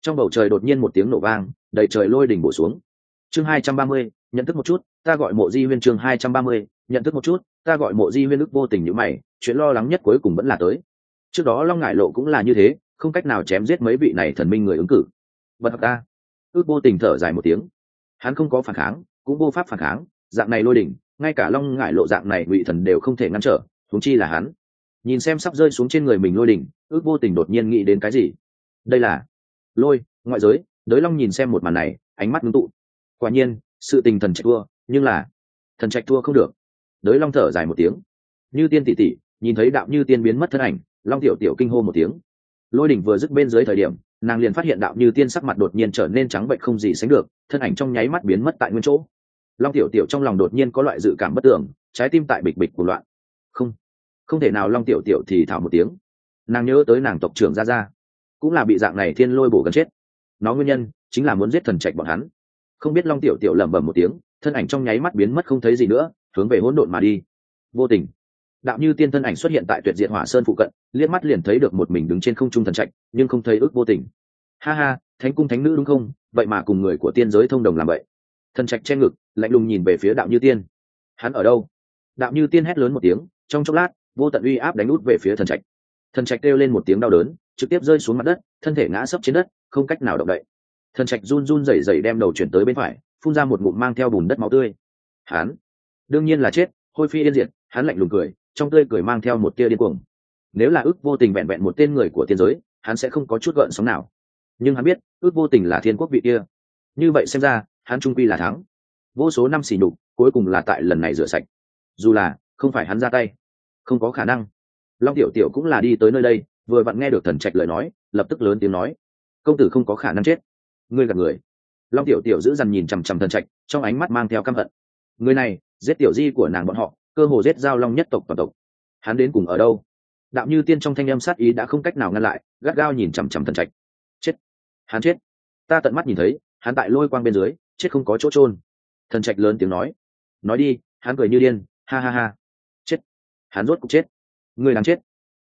Trong bầu trời đột nhiên một tiếng nổ vang, đầy trời lôi đỉnh bổ xuống. Chương hai trăm ba mươi, nhận thức một chút, ta gọi mộ di huyên chương hai trăm ba mươi, nhận thức một chút, ta gọi mộ di huyên ức vô tình như mày, chuyện lo lắng nhất cuối cùng vẫn là tới. Trước đó long ngại lộ cũng là như thế, không cách nào chém giết mấy vị này thần minh người ứng cử. Bật ta ước vô tình thở dài một tiếng. Hắn không có phản kháng, cũng vô pháp phản kháng, dạng này lôi đỉnh, ngay cả long ngại lộ dạng này ngụy thần đều không thể ngăn trở thúng chi là hắn. Nhìn xem sắp rơi xuống trên người mình lôi đỉnh, ước vô tình đột nhiên nghĩ đến cái gì? Đây là lôi, ngoại giới. Đới long nhìn xem một màn này, ánh mắt ngưng tụ. Quả nhiên, sự tình thần trạch thua, nhưng là thần trạch thua không được. Đới long thở dài một tiếng. Như tiên tỷ tỷ, nhìn thấy đạo như tiên biến mất thân ảnh, long tiểu tiểu kinh hô một tiếng. Lôi đỉnh vừa dứt bên dưới thời điểm nàng liền phát hiện đạo như tiên sắc mặt đột nhiên trở nên trắng bệnh không gì sánh được, thân ảnh trong nháy mắt biến mất tại nguyên chỗ. Long tiểu tiểu trong lòng đột nhiên có loại dự cảm bất tưởng trái tim tại bịch bịch của loạn. Không không thể nào long tiểu tiểu thì thảo một tiếng. Nàng nhớ tới nàng tộc trưởng ra ra cũng là bị dạng này thiên lôi bổ gần chết. Nó nguyên nhân chính là muốn giết thần trạch bọn hắn. Không biết long tiểu tiểu lẩm bẩm một tiếng, thân ảnh trong nháy mắt biến mất không thấy gì nữa, hướng về hỗn độn mà đi. Vô tình, đạo như tiên thân ảnh xuất hiện tại tuyệt diện hỏa sơn phụ cận liếc mắt liền thấy được một mình đứng trên không trung thần trạch, nhưng không thấy ước vô tình. Ha ha, thánh cung thánh nữ đúng không? Vậy mà cùng người của tiên giới thông đồng làm vậy. Thần trạch che ngực, lạnh lùng nhìn về phía đạo như tiên. Hắn ở đâu? Đạo như tiên hét lớn một tiếng, trong chốc lát, vô tận uy áp đánh út về phía thần trạch. Thần trạch kêu lên một tiếng đau đớn, trực tiếp rơi xuống mặt đất, thân thể ngã sấp trên đất, không cách nào động đậy. Thần trạch run run rẩy rẩy đem đầu chuyển tới bên phải, phun ra một ngụm mang theo bùn đất máu tươi. Hắn? Đương nhiên là chết, hôi phi yên diệt, hắn lạnh lùng cười, trong tươi cười mang theo một tia điên cuồng nếu là ước vô tình vẹn vẹn một tên người của tiên giới, hắn sẽ không có chút gợn sóng nào. Nhưng hắn biết, ước vô tình là thiên quốc vị kia. Như vậy xem ra, hắn trung quy là thắng. Vô số năm xỉ nhục, cuối cùng là tại lần này rửa sạch. Dù là, không phải hắn ra tay. Không có khả năng. Long tiểu tiểu cũng là đi tới nơi đây, vừa vặn nghe được thần trạch lời nói, lập tức lớn tiếng nói. Công tử không có khả năng chết. Ngươi gặp người. Long tiểu tiểu giữ dằn nhìn chằm chằm thần trạch, trong ánh mắt mang theo căm hận. Người này, giết tiểu di của nàng bọn họ, cơ hồ giết giao long nhất tộc toàn tộc. Hắn đến cùng ở đâu? Đạo như tiên trong thanh âm sát ý đã không cách nào ngăn lại, gắt gao nhìn chằm chằm thần trạch. Chết! Hắn chết! Ta tận mắt nhìn thấy, hắn tại lôi quang bên dưới, chết không có chỗ trôn thần trạch lớn tiếng nói. Nói đi, hắn cười như điên, ha ha ha. Chết! Hắn rốt cục chết. Người đáng chết.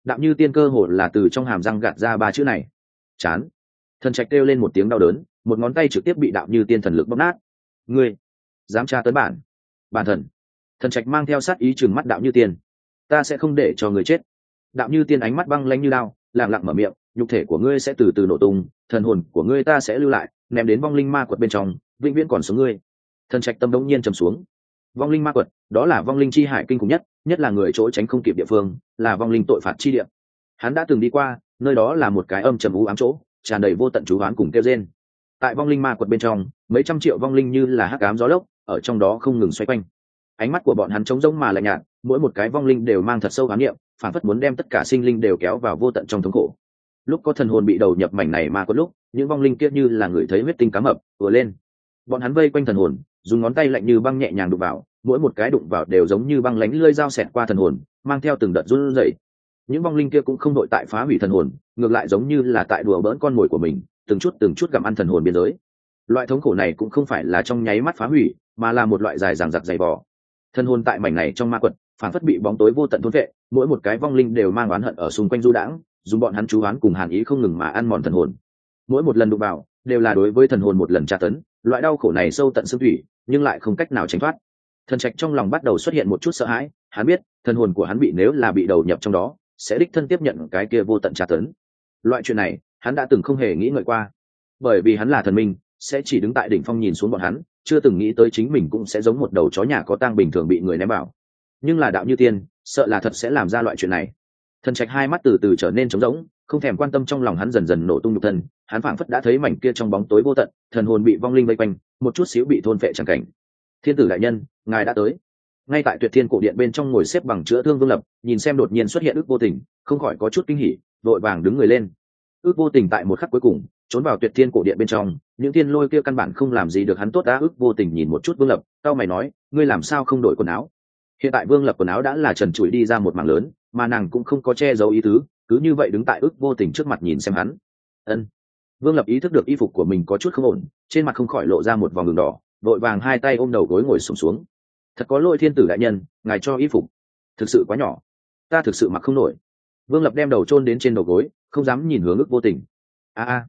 Đạo như tiên cơ hồ là từ trong hàm răng gạt ra ba chữ này. Chán! Thần trạch kêu lên một tiếng đau đớn, một ngón tay trực tiếp bị đạo như tiên thần lực bóp nát. Ngươi dám tra tấn bản! Bản thần! Thần trạch mang theo sát ý chừng mắt đạo như tiên. Ta sẽ không để cho người chết đạo như tiên ánh mắt băng lanh như lao lạng lặng mở miệng, nhục thể của ngươi sẽ từ từ nổ tung, thần hồn của ngươi ta sẽ lưu lại, ném đến vong linh ma quật bên trong, vĩnh viễn còn sống ngươi. Thần trạch tâm đống nhiên trầm xuống. Vong linh ma quật, đó là vong linh chi hải kinh khủng nhất nhất là người chỗ tránh không kịp địa phương, là vong linh tội phạt chi địa. Hắn đã từng đi qua, nơi đó là một cái âm trầm u ám chỗ, tràn đầy vô tận chú oán cùng kêu rên. Tại vong linh ma quật bên trong, mấy trăm triệu vong linh như là hắc ám gió lốc, ở trong đó không ngừng xoay quanh ánh mắt của bọn hắn trống rỗng mà lạnh nhạt, mỗi một cái vong linh đều mang thật sâu ám niệm, phản phất muốn đem tất cả sinh linh đều kéo vào vô tận trong thống khổ. Lúc có thần hồn bị đầu nhập mảnh này mà có lúc, những vong linh kia như là người thấy huyết tinh cá mập, vừa lên. Bọn hắn vây quanh thần hồn, dùng ngón tay lạnh như băng nhẹ nhàng đụng vào, mỗi một cái đụng vào đều giống như băng lánh lơi dao xẹt qua thần hồn, mang theo từng đợt run rẩy. Những vong linh kia cũng không đội tại phá hủy thần hồn, ngược lại giống như là tại đùa bỡn con mồi của mình, từng chút từng chút gặm ăn thần hồn biên giới. Loại thống khổ này cũng không phải là trong nháy mắt phá hủy, mà là một loại dài ràng giặc dày vò thân hồn tại mảnh này trong ma quật phản phất bị bóng tối vô tận thôn vệ, mỗi một cái vong linh đều mang oán hận ở xung quanh du đãng, dùng bọn hắn chú oán cùng hàn ý không ngừng mà ăn mòn thần hồn. Mỗi một lần đụng vào, đều là đối với thần hồn một lần tra tấn, loại đau khổ này sâu tận xương thủy, nhưng lại không cách nào tránh thoát. Thần trạch trong lòng bắt đầu xuất hiện một chút sợ hãi, hắn biết, thần hồn của hắn bị nếu là bị đầu nhập trong đó, sẽ đích thân tiếp nhận cái kia vô tận tra tấn. Loại chuyện này, hắn đã từng không hề nghĩ ngợi qua. Bởi vì hắn là thần minh sẽ chỉ đứng tại đỉnh phong nhìn xuống bọn hắn, chưa từng nghĩ tới chính mình cũng sẽ giống một đầu chó nhà có tang bình thường bị người ném bảo nhưng là đạo như tiên, sợ là thật sẽ làm ra loại chuyện này. Thần trạch hai mắt từ từ trở nên trống rỗng, không thèm quan tâm trong lòng hắn dần dần nổ tung nhục thân, hắn phảng phất đã thấy mảnh kia trong bóng tối vô tận, thần hồn bị vong linh vây quanh, một chút xíu bị thôn phệ chẳng cảnh. Thiên tử đại nhân, ngài đã tới. Ngay tại tuyệt thiên cổ điện bên trong ngồi xếp bằng chữa thương vương lập, nhìn xem đột nhiên xuất hiện ước vô tình, không khỏi có chút kinh hỉ, vội vàng đứng người lên. Ước vô tình tại một khắc cuối cùng trốn vào tuyệt thiên cổ điện bên trong những thiên lôi kia căn bản không làm gì được hắn tốt đã ước vô tình nhìn một chút vương lập tao mày nói ngươi làm sao không đổi quần áo? Hiện tại vương lập quần áo đã là trần trụi đi ra một mảng lớn mà nàng cũng không có che giấu ý tứ cứ như vậy đứng tại ước vô tình trước mặt nhìn xem hắn. Ân. Vương lập ý thức được y phục của mình có chút không ổn trên mặt không khỏi lộ ra một vòng đường đỏ vội vàng hai tay ôm đầu gối ngồi sùng xuống, xuống thật có lỗi thiên tử đại nhân ngài cho y phục. Thực sự quá nhỏ. Ta thực sự mặc không nổi. Vương lập đem đầu chôn đến trên đầu gối không dám nhìn hướng ước vô tình. A a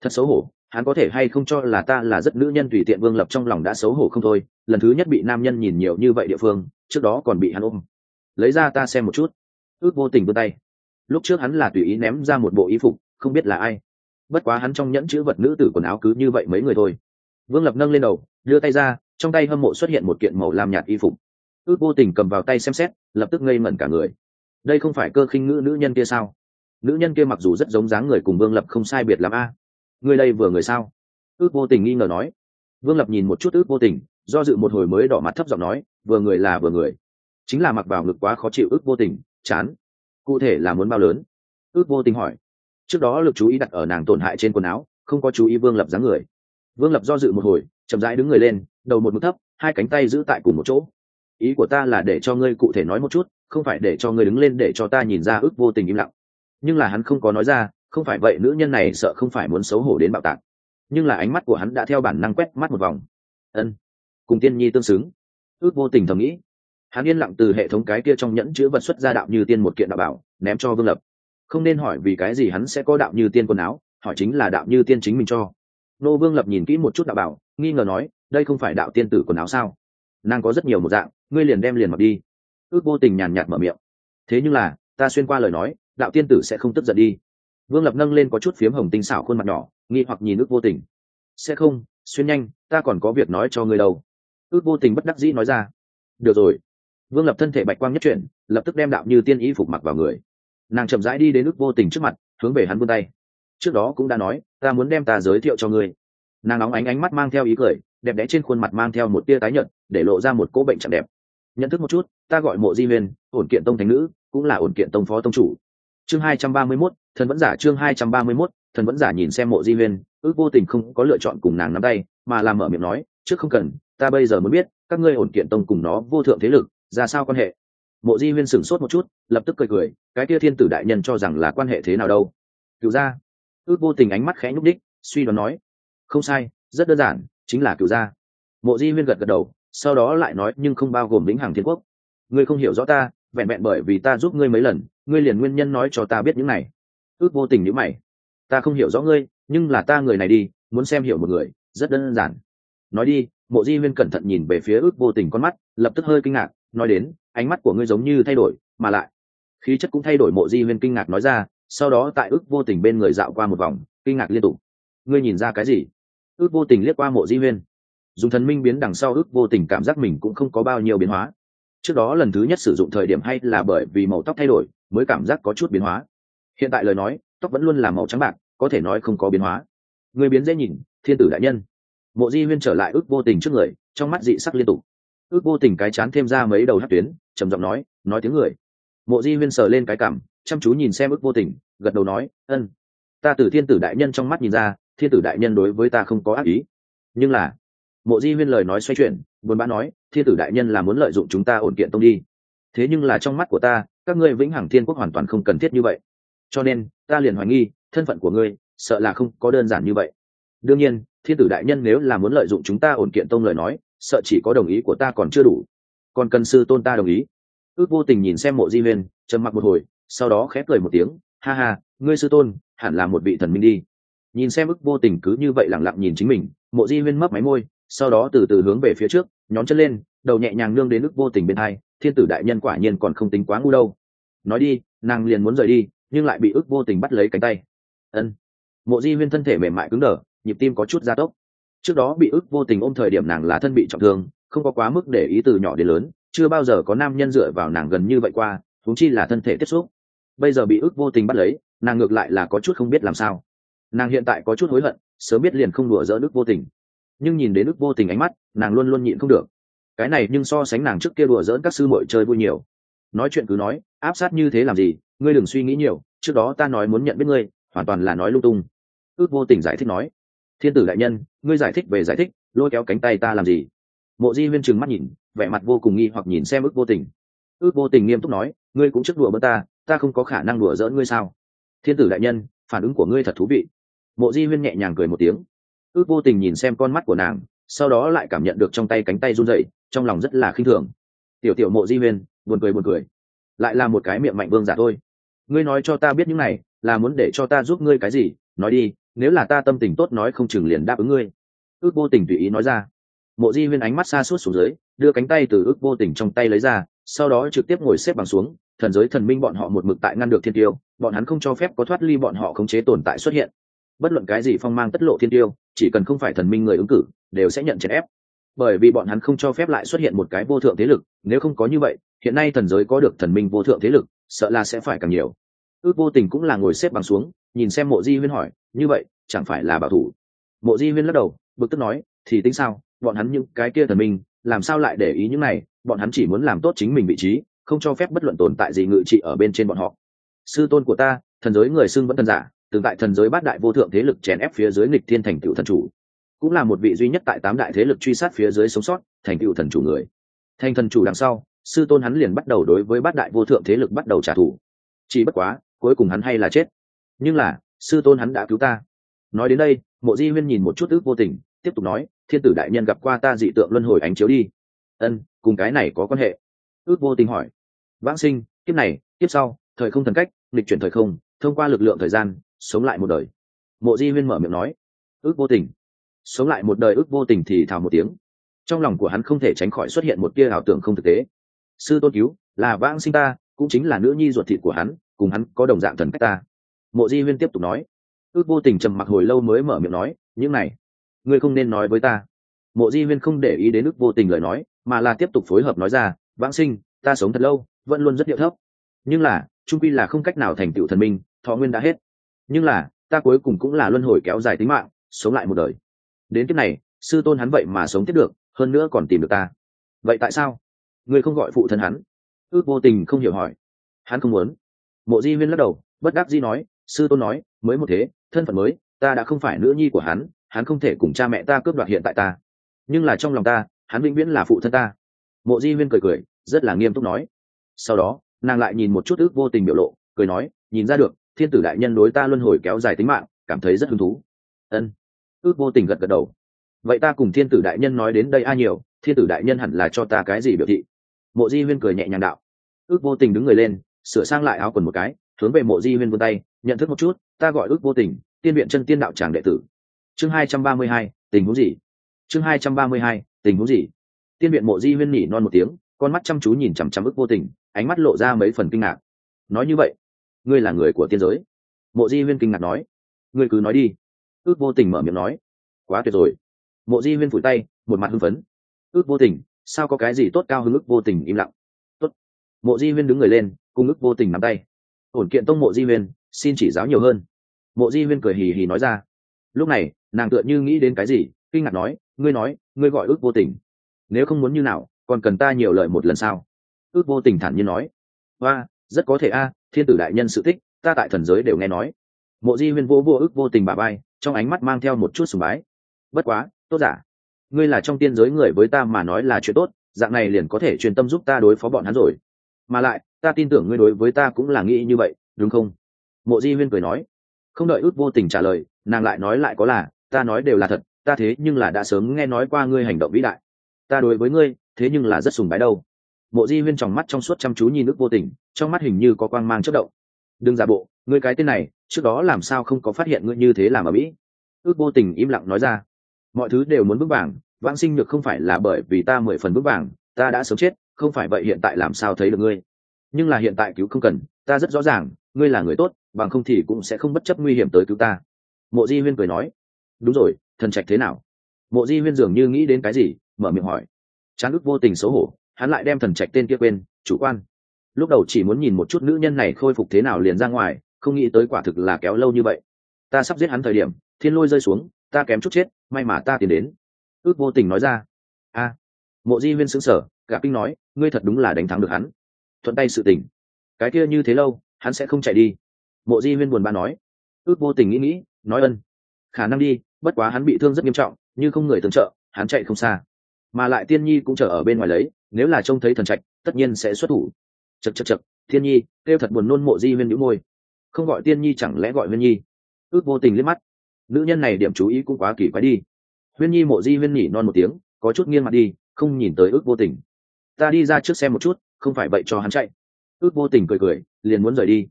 thật xấu hổ, hắn có thể hay không cho là ta là rất nữ nhân tùy tiện vương lập trong lòng đã xấu hổ không thôi, lần thứ nhất bị nam nhân nhìn nhiều như vậy địa phương, trước đó còn bị hắn ôm. Lấy ra ta xem một chút. Ước vô tình vươn tay. Lúc trước hắn là tùy ý ném ra một bộ y phục, không biết là ai. Bất quá hắn trong nhẫn chữ vật nữ tử quần áo cứ như vậy mấy người thôi. Vương lập nâng lên đầu, đưa tay ra, trong tay hâm mộ xuất hiện một kiện màu lam nhạt y phục. Ước vô tình cầm vào tay xem xét, lập tức ngây mẩn cả người. Đây không phải cơ khinh ngữ nữ nhân kia sao? Nữ nhân kia mặc dù rất giống dáng người cùng vương lập không sai biệt l a. à người đây vừa người sao? Ước vô tình nghi ngờ nói. Vương lập nhìn một chút ước vô tình, do dự một hồi mới đỏ mặt thấp giọng nói, vừa người là vừa người. Chính là mặc vào ngực quá khó chịu ước vô tình, chán. Cụ thể là muốn bao lớn? Ước vô tình hỏi. Trước đó lực chú ý đặt ở nàng tổn hại trên quần áo, không có chú ý vương lập dáng người. Vương lập do dự một hồi, chậm rãi đứng người lên, đầu một mức thấp, hai cánh tay giữ tại cùng một chỗ. Ý của ta là để cho ngươi cụ thể nói một chút, không phải để cho ngươi đứng lên để cho ta nhìn ra ước vô tình im lặng. Nhưng là hắn không có nói ra không phải vậy, nữ nhân này sợ không phải muốn xấu hổ đến bạo tạc. Nhưng là ánh mắt của hắn đã theo bản năng quét mắt một vòng. Ân, cùng tiên nhi tương xứng. Ước vô tình thầm nghĩ. Hắn yên lặng từ hệ thống cái kia trong nhẫn chữ vật xuất ra đạo như tiên một kiện đạo bảo, ném cho vương lập. Không nên hỏi vì cái gì hắn sẽ có đạo như tiên quần áo, hỏi chính là đạo như tiên chính mình cho. Nô vương lập nhìn kỹ một chút đạo bảo, nghi ngờ nói, đây không phải đạo tiên tử quần áo sao? Nàng có rất nhiều một dạng, ngươi liền đem liền mặc đi. Ước vô tình nhàn nhạt mở miệng. Thế nhưng là, ta xuyên qua lời nói, đạo tiên tử sẽ không tức giận đi vương lập nâng lên có chút phiếm hồng tinh xảo khuôn mặt nhỏ, nghi hoặc nhìn ước vô tình. Sẽ không, xuyên nhanh, ta còn có việc nói cho ngươi đâu. Ước vô tình bất đắc dĩ nói ra. Được rồi. Vương lập thân thể bạch quang nhất chuyển, lập tức đem đạo như tiên ý phục mặc vào người. Nàng chậm rãi đi đến ước vô tình trước mặt, hướng về hắn vươn tay. Trước đó cũng đã nói, ta muốn đem ta giới thiệu cho ngươi. Nàng óng ánh ánh mắt mang theo ý cười, đẹp đẽ trên khuôn mặt mang theo một tia tái nhợt, để lộ ra một cỗ bệnh chẳng đẹp. Nhận thức một chút, ta gọi mộ di huyền, ổn kiện tông thánh nữ, cũng là ổn kiện tông phó tông chủ. Chương hai trăm ba mươi mốt thần vẫn giả chương hai trăm ba mươi 231, thần vẫn giả nhìn xem mộ di huyên ước vô tình không có lựa chọn cùng nàng nắm tay mà làm mở miệng nói trước không cần ta bây giờ mới biết các ngươi ổn kiện tông cùng nó vô thượng thế lực ra sao quan hệ? Mộ di huyên sửng sốt một chút lập tức cười cười cái kia thiên tử đại nhân cho rằng là quan hệ thế nào đâu? Cựu gia. Ước vô tình ánh mắt khẽ nhúc đích suy đoán nói không sai rất đơn giản chính là cựu gia. Mộ di huyên gật gật đầu sau đó lại nói nhưng không bao gồm lĩnh hàng thiên quốc. Ngươi không hiểu rõ ta vẹn vẹn bởi vì ta giúp ngươi mấy lần ngươi liền nguyên nhân nói cho ta biết những này ước vô tình nhữ mày. Ta không hiểu rõ ngươi, nhưng là ta người này đi, muốn xem hiểu một người, rất đơn giản. Nói đi, mộ di huyên cẩn thận nhìn về phía ước vô tình con mắt, lập tức hơi kinh ngạc, nói đến, ánh mắt của ngươi giống như thay đổi, mà lại, khí chất cũng thay đổi, mộ di huyên kinh ngạc nói ra, sau đó tại ước vô tình bên người dạo qua một vòng, kinh ngạc liên tục. Ngươi nhìn ra cái gì? Ước vô tình liếc qua mộ di huyên dùng thần minh biến đằng sau ước vô tình cảm giác mình cũng không có bao nhiêu biến hóa. Trước đó lần thứ nhất sử dụng thời điểm hay là bởi vì màu tóc thay đổi, mới cảm giác có chút biến hóa hiện tại lời nói, tóc vẫn luôn là màu trắng bạc, có thể nói không có biến hóa. Người biến dễ nhìn, thiên tử đại nhân. Mộ di huyên trở lại ước vô tình trước người, trong mắt dị sắc liên tục. Ước vô tình cái chán thêm ra mấy đầu hát tuyến, trầm giọng nói nói tiếng người. Mộ di huyên sờ lên cái cảm, chăm chú nhìn xem ước vô tình, gật đầu nói, ân. Ta từ thiên tử đại nhân trong mắt nhìn ra, thiên tử đại nhân đối với ta không có ác ý. Nhưng là, mộ di huyên lời nói xoay chuyển, buồn bã nói, thiên tử đại nhân là muốn lợi dụng chúng ta ổn kiện tông đi. Thế nhưng là trong mắt của ta, các ngươi vĩnh hằng thiên quốc hoàn toàn không cần thiết như vậy cho nên, ta liền hoài nghi, thân phận của ngươi, sợ là không có đơn giản như vậy. Đương nhiên, thiên tử đại nhân nếu là muốn lợi dụng chúng ta ổn kiện tông lời nói, sợ chỉ có đồng ý của ta còn chưa đủ. Còn cần sư tôn ta đồng ý. Ước vô tình nhìn xem mộ di huyên trầm mặc một hồi, sau đó khép cười một tiếng, ha ha, ngươi sư tôn, hẳn là một vị thần minh đi. Nhìn xem ước vô tình cứ như vậy lẳng lặng nhìn chính mình, mộ di huyên mấp máy môi, sau đó từ từ hướng về phía trước, nhón chân lên, đầu nhẹ nhàng nương đến ước vô tình bên hai, thiên tử đại nhân quả nhiên còn không tính quá ngu đâu. Nói đi, nàng liền muốn rời đi nhưng lại bị ước vô tình bắt lấy cánh tay. Ân. Mộ di huyên thân thể mềm mại cứng đờ, nhịp tim có chút gia tốc. Trước đó bị ức vô tình ôm thời điểm nàng là thân bị trọng thương, không có quá mức để ý từ nhỏ đến lớn, chưa bao giờ có nam nhân dựa vào nàng gần như vậy qua thúng chi là thân thể tiếp xúc. Bây giờ bị ước vô tình bắt lấy, nàng ngược lại là có chút không biết làm sao. Nàng hiện tại có chút hối hận, sớm biết liền không đùa dỡ ức vô tình. Nhưng nhìn đến ức vô tình ánh mắt, nàng luôn luôn nhịn không được. Cái này nhưng so sánh nàng trước kia đùa dỡn các sư muội chơi vui nhiều nói chuyện cứ nói, áp sát như thế làm gì, ngươi đừng suy nghĩ nhiều, trước đó ta nói muốn nhận biết ngươi, hoàn toàn là nói lung tung. Ước vô tình giải thích nói, thiên tử đại nhân, ngươi giải thích về giải thích, lôi kéo cánh tay ta làm gì? Mộ di huyên trừng mắt nhìn, vẻ mặt vô cùng nghi hoặc nhìn xem ước vô tình. Ước vô tình nghiêm túc nói, ngươi cũng trước đùa bớt ta ta không có khả năng đùa giỡn ngươi sao? Thiên tử đại nhân, phản ứng của ngươi thật thú vị. Mộ di huyên nhẹ nhàng cười một tiếng. Ước vô tình nhìn xem con mắt của nàng, sau đó lại cảm nhận được trong tay cánh tay run dậy trong lòng rất là khinh thường. Tiểu tiểu mộ di huyên buồn cười buồn cười. Lại là một cái miệng mạnh vương giả thôi. Ngươi nói cho ta biết những này, là muốn để cho ta giúp ngươi cái gì? Nói đi, nếu là ta tâm tình tốt nói không chừng liền đáp ứng ngươi. Ước vô tình tùy ý nói ra. Mộ di huyên ánh mắt xa suốt xuống dưới, đưa cánh tay từ ước vô tình trong tay lấy ra, sau đó trực tiếp ngồi xếp bằng xuống, thần giới thần minh bọn họ một mực tại ngăn được thiên tiêu, bọn hắn không cho phép có thoát ly bọn họ khống chế tồn tại xuất hiện. Bất luận cái gì phong mang tất lộ thiên tiêu, chỉ cần không phải thần minh người ứng cử, đều sẽ nhận chèn ép bởi vì bọn hắn không cho phép lại xuất hiện một cái vô thượng thế lực, nếu không có như vậy, hiện nay thần giới có được thần minh vô thượng thế lực, sợ là sẽ phải càng nhiều. Ước vô tình cũng là ngồi xếp bằng xuống, nhìn xem mộ di huyên hỏi, như vậy, chẳng phải là bảo thủ? Mộ di huyên lắc đầu, bực tức nói, thì tính sao, bọn hắn những cái kia thần minh, làm sao lại để ý những này, bọn hắn chỉ muốn làm tốt chính mình vị trí, không cho phép bất luận tồn tại gì ngự trị ở bên trên bọn họ. Sư tôn của ta, thần giới người xưng vẫn thần giả, từng tại thần giới bát đại vô thượng thế lực chèn ép phía dưới nghịch thiên thành cựu thần chủ cũng là một vị duy nhất tại tám đại thế lực truy sát phía dưới sống sót, thành cựu thần chủ người. Thành thần chủ đằng sau, sư tôn hắn liền bắt đầu đối với bát đại vô thượng thế lực bắt đầu trả thù. Chỉ bất quá, cuối cùng hắn hay là chết. Nhưng là, sư tôn hắn đã cứu ta. Nói đến đây, mộ di huyên nhìn một chút ước vô tình, tiếp tục nói, thiên tử đại nhân gặp qua ta dị tượng luân hồi ánh chiếu đi. Ân, cùng cái này có quan hệ. Ước vô tình hỏi. Vãng sinh, kiếp này, kiếp sau, thời không thần cách, lịch chuyển thời không, thông qua lực lượng thời gian, sống lại một đời. Mộ di huyên mở miệng nói. Ước vô tình sống lại một đời ước vô tình thì thào một tiếng. Trong lòng của hắn không thể tránh khỏi xuất hiện một tia ảo tưởng không thực tế. Sư tôn cứu, là vãng sinh ta, cũng chính là nữ nhi ruột thịt của hắn, cùng hắn có đồng dạng thần cách ta. Mộ di huyên tiếp tục nói. Ước vô tình trầm mặc hồi lâu mới mở miệng nói, những này, ngươi không nên nói với ta. Mộ di huyên không để ý đến ước vô tình lời nói, mà là tiếp tục phối hợp nói ra, vãng sinh, ta sống thật lâu, vẫn luôn rất điệu thấp. Nhưng là, trung quy là không cách nào thành tựu thần minh, thọ nguyên đã hết. Nhưng là, ta cuối cùng cũng là luân hồi kéo dài tính mạng, sống lại một đời đến kiếp này, sư tôn hắn vậy mà sống tiếp được, hơn nữa còn tìm được ta. Vậy tại sao? Ngươi không gọi phụ thân hắn. Ước vô tình không hiểu hỏi. Hắn không muốn. Mộ di huyên lắc đầu, bất đắc di nói, sư tôn nói, mới một thế, thân phận mới, ta đã không phải nữ nhi của hắn hắn không thể cùng cha mẹ ta cướp đoạt hiện tại ta. Nhưng là trong lòng ta, hắn vĩnh viễn là phụ thân ta. Mộ di huyên cười cười, rất là nghiêm túc nói. Sau đó, nàng lại nhìn một chút ước vô tình biểu lộ, cười nói, nhìn ra được, thiên tử đại nhân đối ta luân hồi kéo dài tính mạng, cảm thấy rất hứng thú. Ân ước vô tình gật gật đầu. Vậy ta cùng thiên tử đại nhân nói đến đây a nhiều, thiên tử đại nhân hẳn là cho ta cái gì biểu thị? Mộ di huyên cười nhẹ nhàng đạo. Ước vô tình đứng người lên, sửa sang lại áo quần một cái, hướng về mộ di huyên vươn tay, nhận thức một chút, ta gọi ước vô tình, tiên viện chân tiên đạo tràng đệ tử. Chương hai trăm ba mươi hai, tình huống gì? Chương hai trăm ba mươi hai, tình huống gì? Tiên viện mộ di huyên nhỉ non một tiếng, con mắt chăm chú nhìn chằm chằm ước vô tình, ánh mắt lộ ra mấy phần kinh ngạc. Nói như vậy, ngươi là người của tiên giới. Mộ di huyên kinh ngạc nói. Ngươi cứ nói đi ước vô tình mở miệng nói, quá tuyệt rồi. Mộ di huyên phủi tay, một mặt hưng phấn. Ước vô tình, sao có cái gì tốt cao hơn ước vô tình im lặng? Tốt. mộ di huyên đứng người lên, cùng ước vô tình nắm tay. Ổn kiện tông mộ di huyên, xin chỉ giáo nhiều hơn. Mộ di huyên cười hì hì nói ra. Lúc này, nàng tựa như nghĩ đến cái gì, kinh ngạc nói, ngươi nói, ngươi gọi ước vô tình. Nếu không muốn như nào, còn cần ta nhiều lời một lần sao? Ước vô tình thản nhiên nói. Và rất có thể a, thiên tử đại nhân sự tích, ta tại thần giới đều nghe nói. Mộ di huyên vô vô ước vô tình bà bay trong ánh mắt mang theo một chút sùng bái. Bất quá, tốt giả. Ngươi là trong tiên giới người với ta mà nói là chuyện tốt, dạng này liền có thể truyền tâm giúp ta đối phó bọn hắn rồi. Mà lại, ta tin tưởng ngươi đối với ta cũng là nghĩ như vậy, đúng không? Mộ di huyên cười nói. Không đợi út vô tình trả lời, nàng lại nói lại có là, ta nói đều là thật, ta thế nhưng là đã sớm nghe nói qua ngươi hành động vĩ đại. Ta đối với ngươi, thế nhưng là rất sùng bái đâu. Mộ di huyên tròng mắt trong suốt chăm chú nhìn nước vô tình, trong mắt hình như có quang mang chất động đừng giả bộ, ngươi cái tên này, trước đó làm sao không có phát hiện ngươi như thế làm ở mỹ? Ước vô tình im lặng nói ra. Mọi thứ đều muốn bước vàng, vãng sinh được không phải là bởi vì ta mười phần bước vàng, ta đã sống chết, không phải vậy hiện tại làm sao thấy được ngươi? Nhưng là hiện tại cứu không cần, ta rất rõ ràng, ngươi là người tốt, bằng không thì cũng sẽ không bất chấp nguy hiểm tới cứu ta. Mộ di huyên cười nói. Đúng rồi, thần trạch thế nào? Mộ di huyên dường như nghĩ đến cái gì, mở miệng hỏi. Chán ức vô tình xấu hổ, hắn lại đem thần trạch tên kia quên, chủ quan lúc đầu chỉ muốn nhìn một chút nữ nhân này khôi phục thế nào liền ra ngoài, không nghĩ tới quả thực là kéo lâu như vậy. Ta sắp giết hắn thời điểm, thiên lôi rơi xuống, ta kém chút chết, may mà ta tiến đến. Ước vô tình nói ra. A. Mộ di huyên xứng sở gà kinh nói, ngươi thật đúng là đánh thắng được hắn. Thuận tay sự tình. Cái kia như thế lâu, hắn sẽ không chạy đi. Mộ di huyên buồn bã nói. Ước vô tình nghĩ nghĩ, nói ân. Khả năng đi, bất quá hắn bị thương rất nghiêm trọng, như không người tương trợ, hắn chạy không xa. Mà lại tiên nhi cũng chờ ở bên ngoài lấy, nếu là trông thấy thần trạch, tất nhiên sẽ xuất thủ chật chật chật, thiên nhi, kêu thật buồn nôn mộ di huyên nhũ môi. Không gọi tiên nhi chẳng lẽ gọi huyên nhi? Ước vô tình liếc mắt. Nữ nhân này điểm chú ý cũng quá kỳ quái đi. Huyên nhi mộ di huyên nhỉ non một tiếng, có chút nghiêng mặt đi, không nhìn tới ước vô tình. Ta đi ra trước xem một chút, không phải vậy cho hắn chạy. Ước vô tình cười cười, liền muốn rời đi.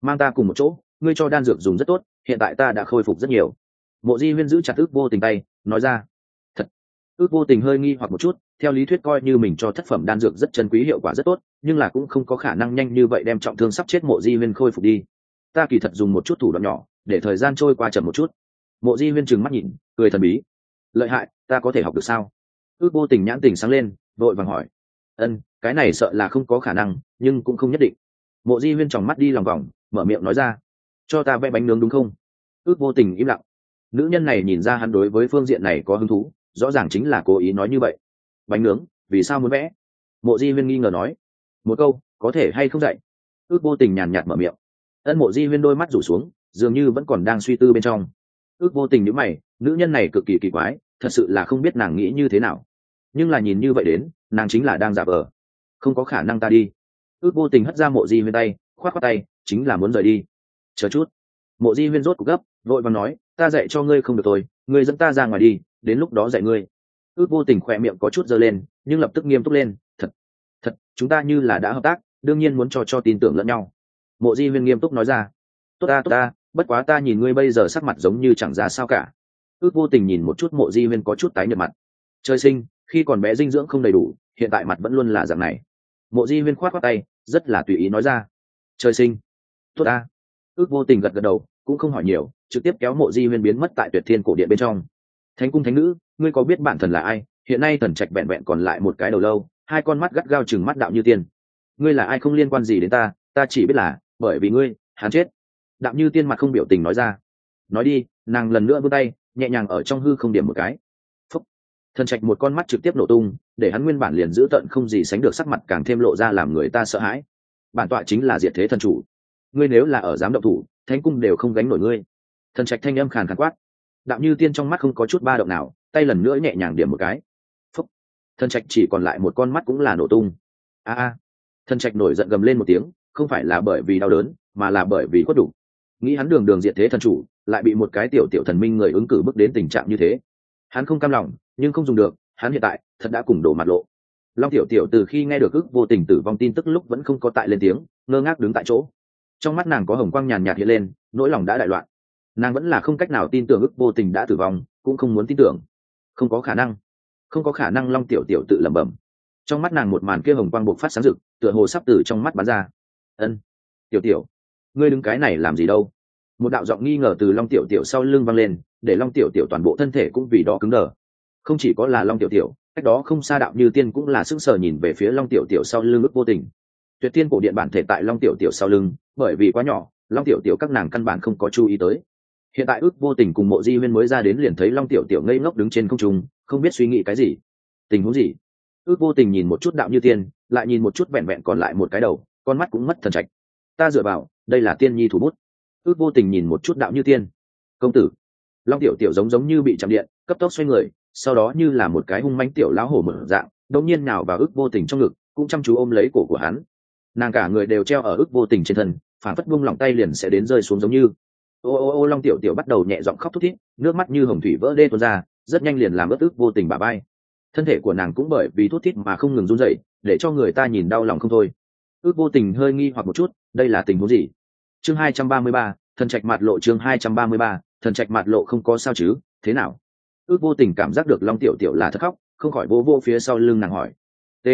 Mang ta cùng một chỗ, ngươi cho đan dược dùng rất tốt, hiện tại ta đã khôi phục rất nhiều. Mộ di huyên giữ chặt ước vô tình tay, nói ra ước vô tình hơi nghi hoặc một chút, theo lý thuyết coi như mình cho thất phẩm đan dược rất chân quý hiệu quả rất tốt, nhưng là cũng không có khả năng nhanh như vậy đem trọng thương sắp chết mộ di huyên khôi phục đi. Ta kỳ thật dùng một chút thủ đoạn nhỏ, để thời gian trôi qua chậm một chút. Mộ di huyên trừng mắt nhìn, cười thần bí. Lợi hại, ta có thể học được sao? Ước vô tình nhãn tình sáng lên, vội vàng hỏi. Ân, cái này sợ là không có khả năng, nhưng cũng không nhất định. Mộ di huyên tròng mắt đi lòng vòng, mở miệng nói ra. Cho ta vẽ bánh nướng đúng không? Ước vô tình im lặng. Nữ nhân này nhìn ra hắn đối với phương diện này có hứng thú rõ ràng chính là cố ý nói như vậy. Bánh nướng, vì sao muốn vẽ? Mộ di huyên nghi ngờ nói. Một câu, có thể hay không dạy? Ước vô tình nhàn nhạt mở miệng. Ân mộ di huyên đôi mắt rủ xuống, dường như vẫn còn đang suy tư bên trong. Ước vô tình nhữ mày, nữ nhân này cực kỳ kỳ quái, thật sự là không biết nàng nghĩ như thế nào. Nhưng là nhìn như vậy đến, nàng chính là đang giả vờ. Không có khả năng ta đi. Ước vô tình hất ra mộ di huyên tay, khoát khoát tay, chính là muốn rời đi. Chờ chút. Mộ di huyên rốt cục gấp, vội và nói, ta dạy cho ngươi không được tôi ngươi dẫn ta ra ngoài đi đến lúc đó dạy ngươi. Ước vô tình khỏe miệng có chút dơ lên, nhưng lập tức nghiêm túc lên, thật thật, chúng ta như là đã hợp tác, đương nhiên muốn cho cho tin tưởng lẫn nhau. Mộ di huyên nghiêm túc nói ra. Tốt ta tốt ta, bất quá ta nhìn ngươi bây giờ sắc mặt giống như chẳng ra sao cả. Ước vô tình nhìn một chút mộ di huyên có chút tái nhợt mặt. Trời sinh, khi còn bé dinh dưỡng không đầy đủ, hiện tại mặt vẫn luôn là dạng này. Mộ di huyên khoát khoát tay, rất là tùy ý nói ra. Trời sinh, tốt ta. Ước vô tình gật gật đầu, cũng không hỏi nhiều, trực tiếp kéo mộ di huyên biến mất tại tuyệt thiên cổ điện bên trong thánh cung thánh nữ, ngươi có biết bản thần là ai? Hiện nay thần trạch vẹn vẹn còn lại một cái đầu lâu, hai con mắt gắt gao chừng mắt đạo như tiên. Ngươi là ai không liên quan gì đến ta ta chỉ biết là, bởi vì ngươi, hắn chết. Đạo như tiên mặt không biểu tình nói ra. Nói đi, nàng lần nữa vươn tay, nhẹ nhàng ở trong hư không điểm một cái. Phúc. thần trạch một con mắt trực tiếp nổ tung, để hắn nguyên bản liền giữ tận không gì sánh được sắc mặt càng thêm lộ ra làm người ta sợ hãi. Bản tọa chính là diệt thế thần chủ. Ngươi nếu là ở giám động thủ, thánh cung đều không gánh nổi ngươi. Thần trạch thanh âm khàn khàn quát đạo như tiên trong mắt không có chút ba động nào, tay lần nữa nhẹ nhàng điểm một cái. Phúc. Thần trạch chỉ còn lại một con mắt cũng là nổ tung. A a. Thần trạch nổi giận gầm lên một tiếng, không phải là bởi vì đau đớn, mà là bởi vì khuất đủ. Nghĩ hắn đường đường diện thế thần chủ, lại bị một cái tiểu tiểu thần minh người ứng cử bước đến tình trạng như thế. Hắn không cam lòng, nhưng không dùng được, hắn hiện tại, thật đã cùng đổ mặt lộ. Long tiểu tiểu từ khi nghe được ước vô tình tử vong tin tức lúc vẫn không có tại lên tiếng, ngơ ngác đứng tại chỗ. Trong mắt nàng có hồng quang nhàn nhạt hiện lên, nỗi lòng đã đại loạn nàng vẫn là không cách nào tin tưởng ức vô tình đã tử vong, cũng không muốn tin tưởng. Không có khả năng. Không có khả năng long tiểu tiểu tự lẩm bẩm. Trong mắt nàng một màn kia hồng quang bộc phát sáng rực, tựa hồ sắp từ trong mắt bắn ra. Ân, tiểu tiểu, ngươi đứng cái này làm gì đâu? Một đạo giọng nghi ngờ từ long tiểu tiểu sau lưng vang lên, để long tiểu tiểu toàn bộ thân thể cũng vì đó cứng đờ. Không chỉ có là long tiểu tiểu, cách đó không xa đạo như tiên cũng là sững sờ nhìn về phía long tiểu tiểu sau lưng ức vô tình. Tuyệt tiên cổ điện bản thể tại long tiểu tiểu sau lưng, bởi vì quá nhỏ, long tiểu tiểu các nàng căn bản không có chú ý tới hiện tại ước vô tình cùng mộ di huyên mới ra đến liền thấy long tiểu tiểu ngây ngốc đứng trên không trung, không biết suy nghĩ cái gì. Tình huống gì? Ước vô tình nhìn một chút đạo như tiên, lại nhìn một chút vẹn vẹn còn lại một cái đầu, con mắt cũng mất thần trạch. Ta dựa vào, đây là tiên nhi thủ bút. Ước vô tình nhìn một chút đạo như tiên. Công tử. Long tiểu tiểu giống giống như bị chạm điện, cấp tốc xoay người, sau đó như là một cái hung manh tiểu lão hổ mở dạng, đột nhiên nào vào ước vô tình trong ngực, cũng chăm chú ôm lấy cổ của hắn. Nàng cả người đều treo ở ước vô tình trên thân, phản phất buông lỏng tay liền sẽ đến rơi xuống giống như ô ô ô, long tiểu tiểu bắt đầu nhẹ giọng khóc thút thít, nước mắt như hồng thủy vỡ đê tuôn ra, rất nhanh liền làm ướt ức vô tình bà bay thân thể của nàng cũng bởi vì thút thít mà không ngừng run dậy để cho người ta nhìn đau lòng không thôi. Ước vô tình hơi nghi hoặc một chút, đây là tình huống gì? Chương hai trăm ba mươi ba, thần trạch mặt lộ chương hai trăm ba mươi ba, thần trạch mặt lộ không có sao chứ, thế nào? Ước vô tình cảm giác được long tiểu tiểu là thất khóc, không khỏi vô vô phía sau lưng nàng hỏi. T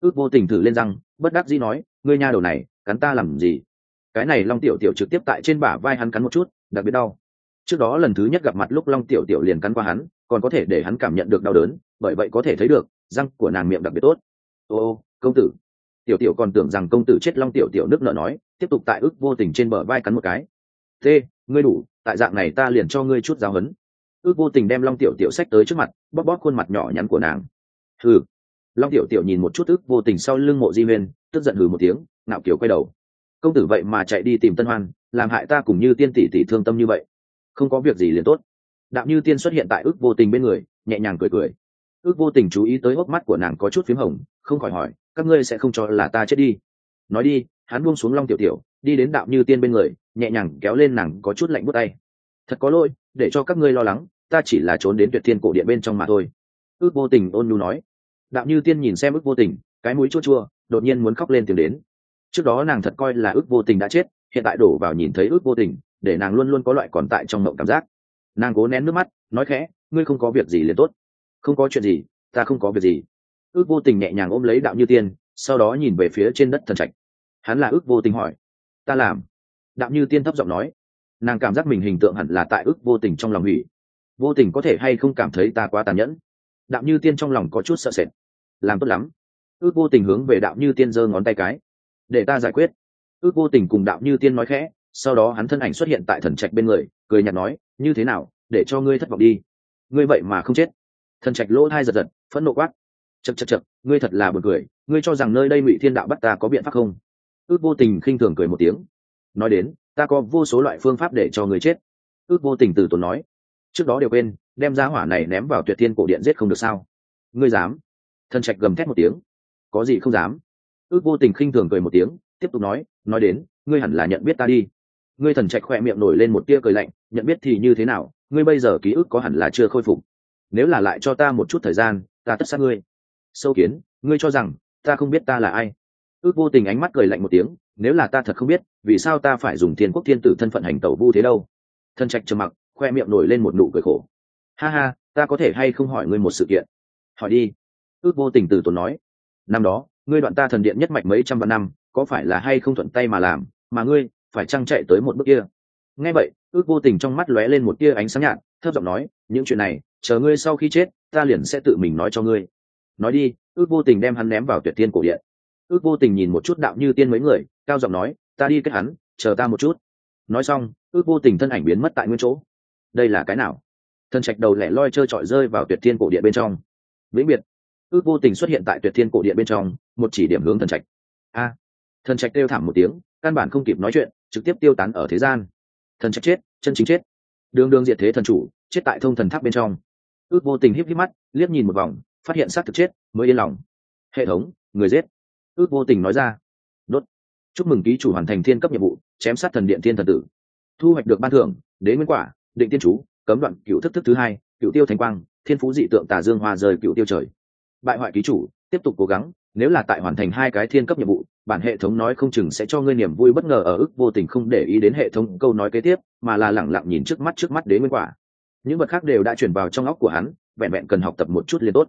ước vô tình thử lên răng, bất đắc dĩ nói, ngươi nha đầu này, cắn ta làm gì? Cái này long tiểu tiểu trực tiếp tại trên bả vai hắn cắn một chút, đặc biệt đau. Trước đó lần thứ nhất gặp mặt lúc long tiểu tiểu liền cắn qua hắn, còn có thể để hắn cảm nhận được đau đớn, bởi vậy có thể thấy được, răng của nàng miệng đặc biệt tốt. Ô ô, công tử. Tiểu tiểu còn tưởng rằng công tử chết long tiểu tiểu nước nợ nói, tiếp tục tại ước vô tình trên bờ vai cắn một cái. T ngươi đủ, tại dạng này ta liền cho ngươi chút giáo hấn ước vô tình đem long tiểu tiểu sách tới trước mặt, bóp bóp khuôn mặt nhỏ nhắn của nàng. Hừ. Long tiểu tiểu nhìn một chút ước vô tình sau lưng mộ di huyên, tức giận hừ một tiếng nạo kiểu quay đầu công tử vậy mà chạy đi tìm tân hoan, làm hại ta cùng như tiên tỷ tỷ thương tâm như vậy. Không có việc gì liền tốt. Đạo như tiên xuất hiện tại ước vô tình bên người, nhẹ nhàng cười cười. Ước vô tình chú ý tới hốc mắt của nàng có chút p h í m hồng, không khỏi hỏi, các ngươi sẽ không cho là ta chết đi. Nói đi, hắn buông xuống long tiểu tiểu, đi đến đạo như tiên bên người, nhẹ nhàng kéo lên nàng có chút lạnh bút tay. Thật có lỗi, để cho các ngươi lo lắng, ta chỉ là trốn đến tuyệt thiên cổ điện bên trong mà thôi. Ước vô tình ôn nhu nói. Đạo như tiên nhìn xem ước vô tình, cái mũi chua chua, đột nhiên muốn khóc lên tìm đến trước đó nàng thật coi là ước vô tình đã chết, hiện tại đổ vào nhìn thấy ước vô tình, để nàng luôn luôn có loại còn tại trong mộng cảm giác. Nàng cố nén nước mắt, nói khẽ, ngươi không có việc gì liền tốt. Không có chuyện gì, ta không có việc gì. Ước vô tình nhẹ nhàng ôm lấy đạo như tiên, sau đó nhìn về phía trên đất thần trạch. Hắn là ước vô tình hỏi, ta làm? Đạo như tiên thấp giọng nói, nàng cảm giác mình hình tượng hẳn là tại ước vô tình trong lòng hủy. Vô tình có thể hay không cảm thấy ta quá tàn nhẫn? Đạo như tiên trong lòng có chút sợ sệt, làm tốt lắm. Ước vô tình hướng về đạo như tiên giơ ngón tay cái để ta giải quyết. Ước vô tình cùng đạo như tiên nói khẽ, sau đó hắn thân ảnh xuất hiện tại thần trạch bên người, cười nhạt nói, như thế nào, để cho ngươi thất vọng đi. Ngươi vậy mà không chết. Thần trạch lỗ thai giật giật, phẫn nộ quát. Chật chật chật ngươi thật là b u ồ n cười, ngươi cho rằng nơi đây ngụy thiên đạo bắt ta có biện pháp không? Ước vô tình khinh thường cười một tiếng. Nói đến, ta có vô số loại phương pháp để cho ngươi chết. Ước vô tình từ tốn nói. Trước đó đều quên, đem giá hỏa này ném vào tuyệt thiên cổ điện giết không được sao? Ngươi dám? Thần trạch gầm thét một tiếng. Có gì không dám? Ước vô tình khinh thường cười một tiếng, tiếp tục nói nói đến, ngươi hẳn là nhận biết ta đi. Ngươi thần trạch khoe miệng nổi lên một tia cười lạnh, nhận biết thì như thế nào? Ngươi bây giờ ký ức có hẳn là chưa khôi phục. Nếu là lại cho ta một chút thời gian, ta tất sát ngươi. Sâu kiến, ngươi cho rằng, ta không biết ta là ai? Ước vô tình ánh mắt cười lạnh một tiếng, nếu là ta thật không biết, vì sao ta phải dùng thiên quốc thiên tử thân phận hành tẩu vu thế đâu? Thần trạch trầm mặc khoe miệng nổi lên một nụ cười khổ. Ha ha, ta có thể hay không hỏi ngươi một sự kiện? Hỏi đi. Ước vô tình từ tốn nói. Năm đó ngươi đoạn ta thần điện nhất mạch mấy trăm vạn năm, có phải là hay không thuận tay mà làm, mà ngươi phải trăng chạy tới một bước kia? Nghe vậy, ước vô tình trong mắt lóe lên một tia ánh sáng nhạt, thấp giọng nói, những chuyện này, chờ ngươi sau khi chết, ta liền sẽ tự mình nói cho ngươi. Nói đi, ước vô tình đem hắn ném vào tuyệt tiên cổ điện. Ước vô tình nhìn một chút đạo như tiên mấy người, cao giọng nói, ta đi kết hắn, chờ ta một chút. Nói xong, ước vô tình thân ảnh biến mất tại nguyên chỗ. Đây là cái nào? Thân trạch đầu lẻ loi trơ trọi rơi vào tuyệt thiên cổ điện bên trong. Vĩnh biệt. Ước vô tình xuất hiện tại tuyệt thiên cổ điện bên trong một chỉ điểm hướng thần trạch. A. À, thần trạch kêu thảm một tiếng căn bản không kịp nói chuyện trực tiếp tiêu tán ở thế gian. Thần trạch chết chân chính chết. Đường đường diệt thế thần chủ chết tại thông thần tháp bên trong. Ước vô tình híp híp mắt liếc nhìn một vòng phát hiện xác thực chết mới yên lòng. Hệ thống người giết. Ước vô tình nói ra. Đốt. Chúc mừng ký chủ hoàn thành thiên cấp nhiệm vụ chém sát thần điện thiên thần tử. Thu hoạch được ban thưởng đế nguyên quả định tiên chú cấm đoạn cựu thức thức thứ hai cựu tiêu thánh quang thiên phú dị tượng tà dương hoa rời cựu tiêu trời. Bại hoại ký chủ tiếp tục cố gắng nếu là tại hoàn thành hai cái thiên cấp nhiệm vụ, bản hệ thống nói không chừng sẽ cho ngươi niềm vui bất ngờ ở ức vô tình không để ý đến hệ thống câu nói kế tiếp, mà là lẳng lặng nhìn trước mắt trước mắt đế nguyên quả. Những vật khác đều đã chuyển vào trong óc của hắn, vẹn vẹn cần học tập một chút liền tốt.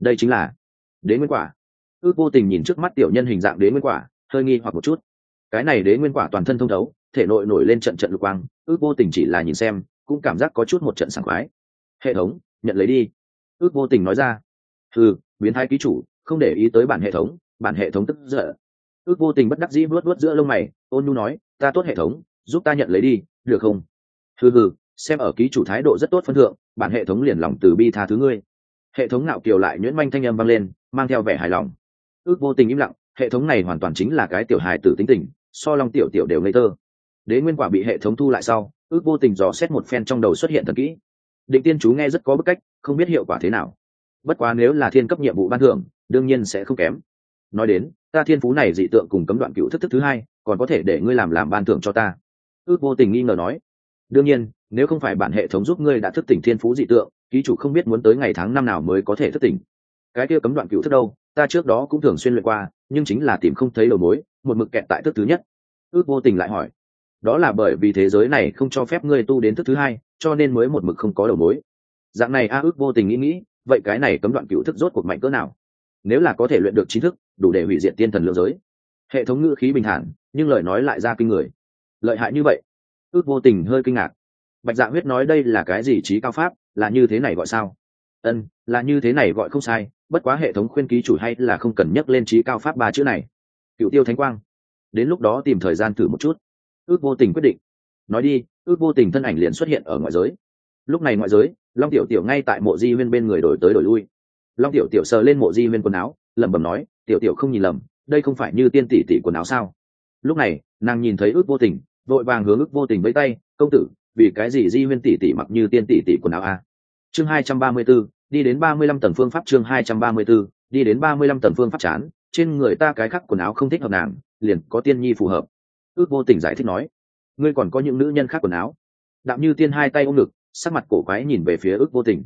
Đây chính là đế nguyên quả. Ước vô tình nhìn trước mắt tiểu nhân hình dạng đế nguyên quả, hơi nghi hoặc một chút. Cái này đế nguyên quả toàn thân thông thấu, thể nội nổi lên trận trận lục quang, ước vô tình chỉ là nhìn xem, cũng cảm giác có chút một trận sảng khoái. Hệ thống, nhận lấy đi. Ước vô tình nói ra. Ừ biến thái ký chủ không để ý tới bản hệ thống, bản hệ thống tức giận. Ước vô tình bất đắc dĩ vuốt vuốt giữa lông mày, ôn nhu nói, ta tốt hệ thống, giúp ta nhận lấy đi, được không? Hừ hừ, xem ở ký chủ thái độ rất tốt phân thượng, bản hệ thống liền lòng từ bi tha thứ ngươi. Hệ thống nạo kiều lại nhuyễn manh thanh âm vang lên, mang theo vẻ hài lòng. Ước vô tình im lặng, hệ thống này hoàn toàn chính là cái tiểu hài tử tính tình, so long tiểu tiểu đều ngây thơ. Đế nguyên quả bị hệ thống thu lại sau, ước vô tình dò xét một phen trong đầu xuất hiện thật kỹ. Định tiên chú nghe rất có bức cách, không biết hiệu quả thế nào. Bất quá nếu là thiên cấp nhiệm vụ ban thưởng đương nhiên sẽ không kém. Nói đến, ta thiên phú này dị tượng cùng cấm đoạn cựu thức thức thứ hai, còn có thể để ngươi làm làm ban thưởng cho ta. Ước vô tình nghi ngờ nói. Đương nhiên, nếu không phải bản hệ thống giúp ngươi đã thức tỉnh thiên phú dị tượng, ký chủ không biết muốn tới ngày tháng năm nào mới có thể thức tỉnh. Cái kia cấm đoạn cựu thức đâu, ta trước đó cũng thường xuyên luyện qua, nhưng chính là tìm không thấy đầu mối, một mực kẹt tại thức thứ nhất. Ước vô tình lại hỏi. Đó là bởi vì thế giới này không cho phép ngươi tu đến thức thứ hai, cho nên mới một mực không có đầu mối. Dạng này a, ước vô tình nghĩ nghĩ, vậy cái này cấm đoạn cựu thức rốt cuộc mạnh cỡ nào? Nếu là có thể luyện được trí thức, đủ để hủy diệt tiên thần lượng giới. Hệ thống ngữ khí bình thản, nhưng lời nói lại ra kinh người. Lợi hại như vậy? Ước vô tình hơi kinh ngạc. Bạch dạ huyết nói đây là cái gì trí cao pháp, là như thế này gọi sao? Ân, là như thế này gọi không sai, bất quá hệ thống khuyên ký chủ hay là không cần nhắc lên trí cao pháp ba chữ này. Cựu tiêu thánh quang. Đến lúc đó tìm thời gian thử một chút. Ước vô tình quyết định. Nói đi, ước vô tình thân ảnh liền xuất hiện ở ngoại giới. Lúc này ngoại giới, long tiểu tiểu ngay tại mộ di huyên bên người đổi tới đổi lui long tiểu tiểu sờ lên mộ di huyên quần áo lẩm bẩm nói tiểu tiểu không nhìn lầm đây không phải như tiên tỷ tỷ quần áo sao? Lúc này nàng nhìn thấy ước vô tình vội vàng hướng ước vô tình với tay công tử vì cái gì di huyên tỷ tỷ mặc như tiên tỷ tỷ quần áo a chương hai trăm ba mươi 234, đi đến ba mươi lăm tầng phương pháp chương hai trăm ba mươi 234, đi đến ba mươi lăm tầng phương pháp chán trên người ta cái khắc quần áo không thích hợp nàng liền có tiên nhi phù hợp. Ước vô tình giải thích nói ngươi còn có những nữ nhân khác quần áo. Đạm như tiên hai tay ôm ngực sắc mặt cổ quái nhìn về phía ước vô tình.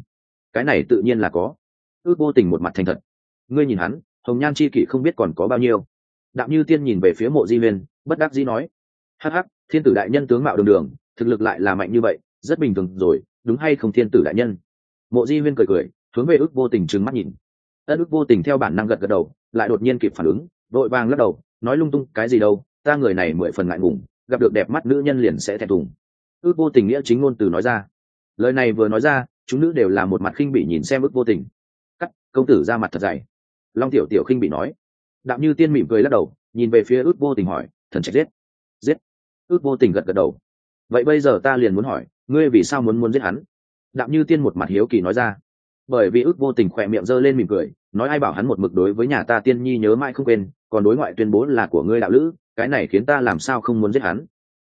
Cái này tự nhiên là có ước vô tình một mặt thành thật. Ngươi nhìn hắn, hồng nhan chi kỷ không biết còn có bao nhiêu. Đạm như tiên nhìn về phía mộ di huyên bất đắc dĩ nói, hắc hắc, thiên tử đại nhân tướng mạo đường đường, thực lực lại là mạnh như vậy, rất bình thường rồi, đúng hay không thiên tử đại nhân? Mộ di huyên cười cười, hướng về ước vô tình trừng mắt nhìn. Ân ước vô tình theo bản năng gật gật đầu, lại đột nhiên kịp phản ứng vội vàng lắc đầu, nói lung tung, cái gì đâu, ta người này mười phần ngại ngùng, gặp được đẹp mắt nữ nhân liền sẽ thẹn thùng. Ước vô tình nghĩa chính ngôn từ nói ra. Lời này vừa nói ra, chúng nữ đều là một mặt khinh bị nhìn xem ước vô tình cắt, công tử ra mặt thật dày. Long tiểu tiểu khinh bị nói. Đạm như tiên mỉm cười lắc đầu, nhìn về phía ước vô tình hỏi, thần trạch giết? Giết. Ước vô tình gật gật đầu. Vậy bây giờ ta liền muốn hỏi, ngươi vì sao muốn muốn giết hắn? Đạm như tiên một mặt hiếu kỳ nói ra. Bởi vì ước vô tình khỏe miệng giơ lên mỉm cười, nói ai bảo hắn một mực đối với nhà ta tiên nhi nhớ mãi không quên, còn đối ngoại tuyên bố là của ngươi đạo lữ, cái này khiến ta làm sao không muốn giết hắn?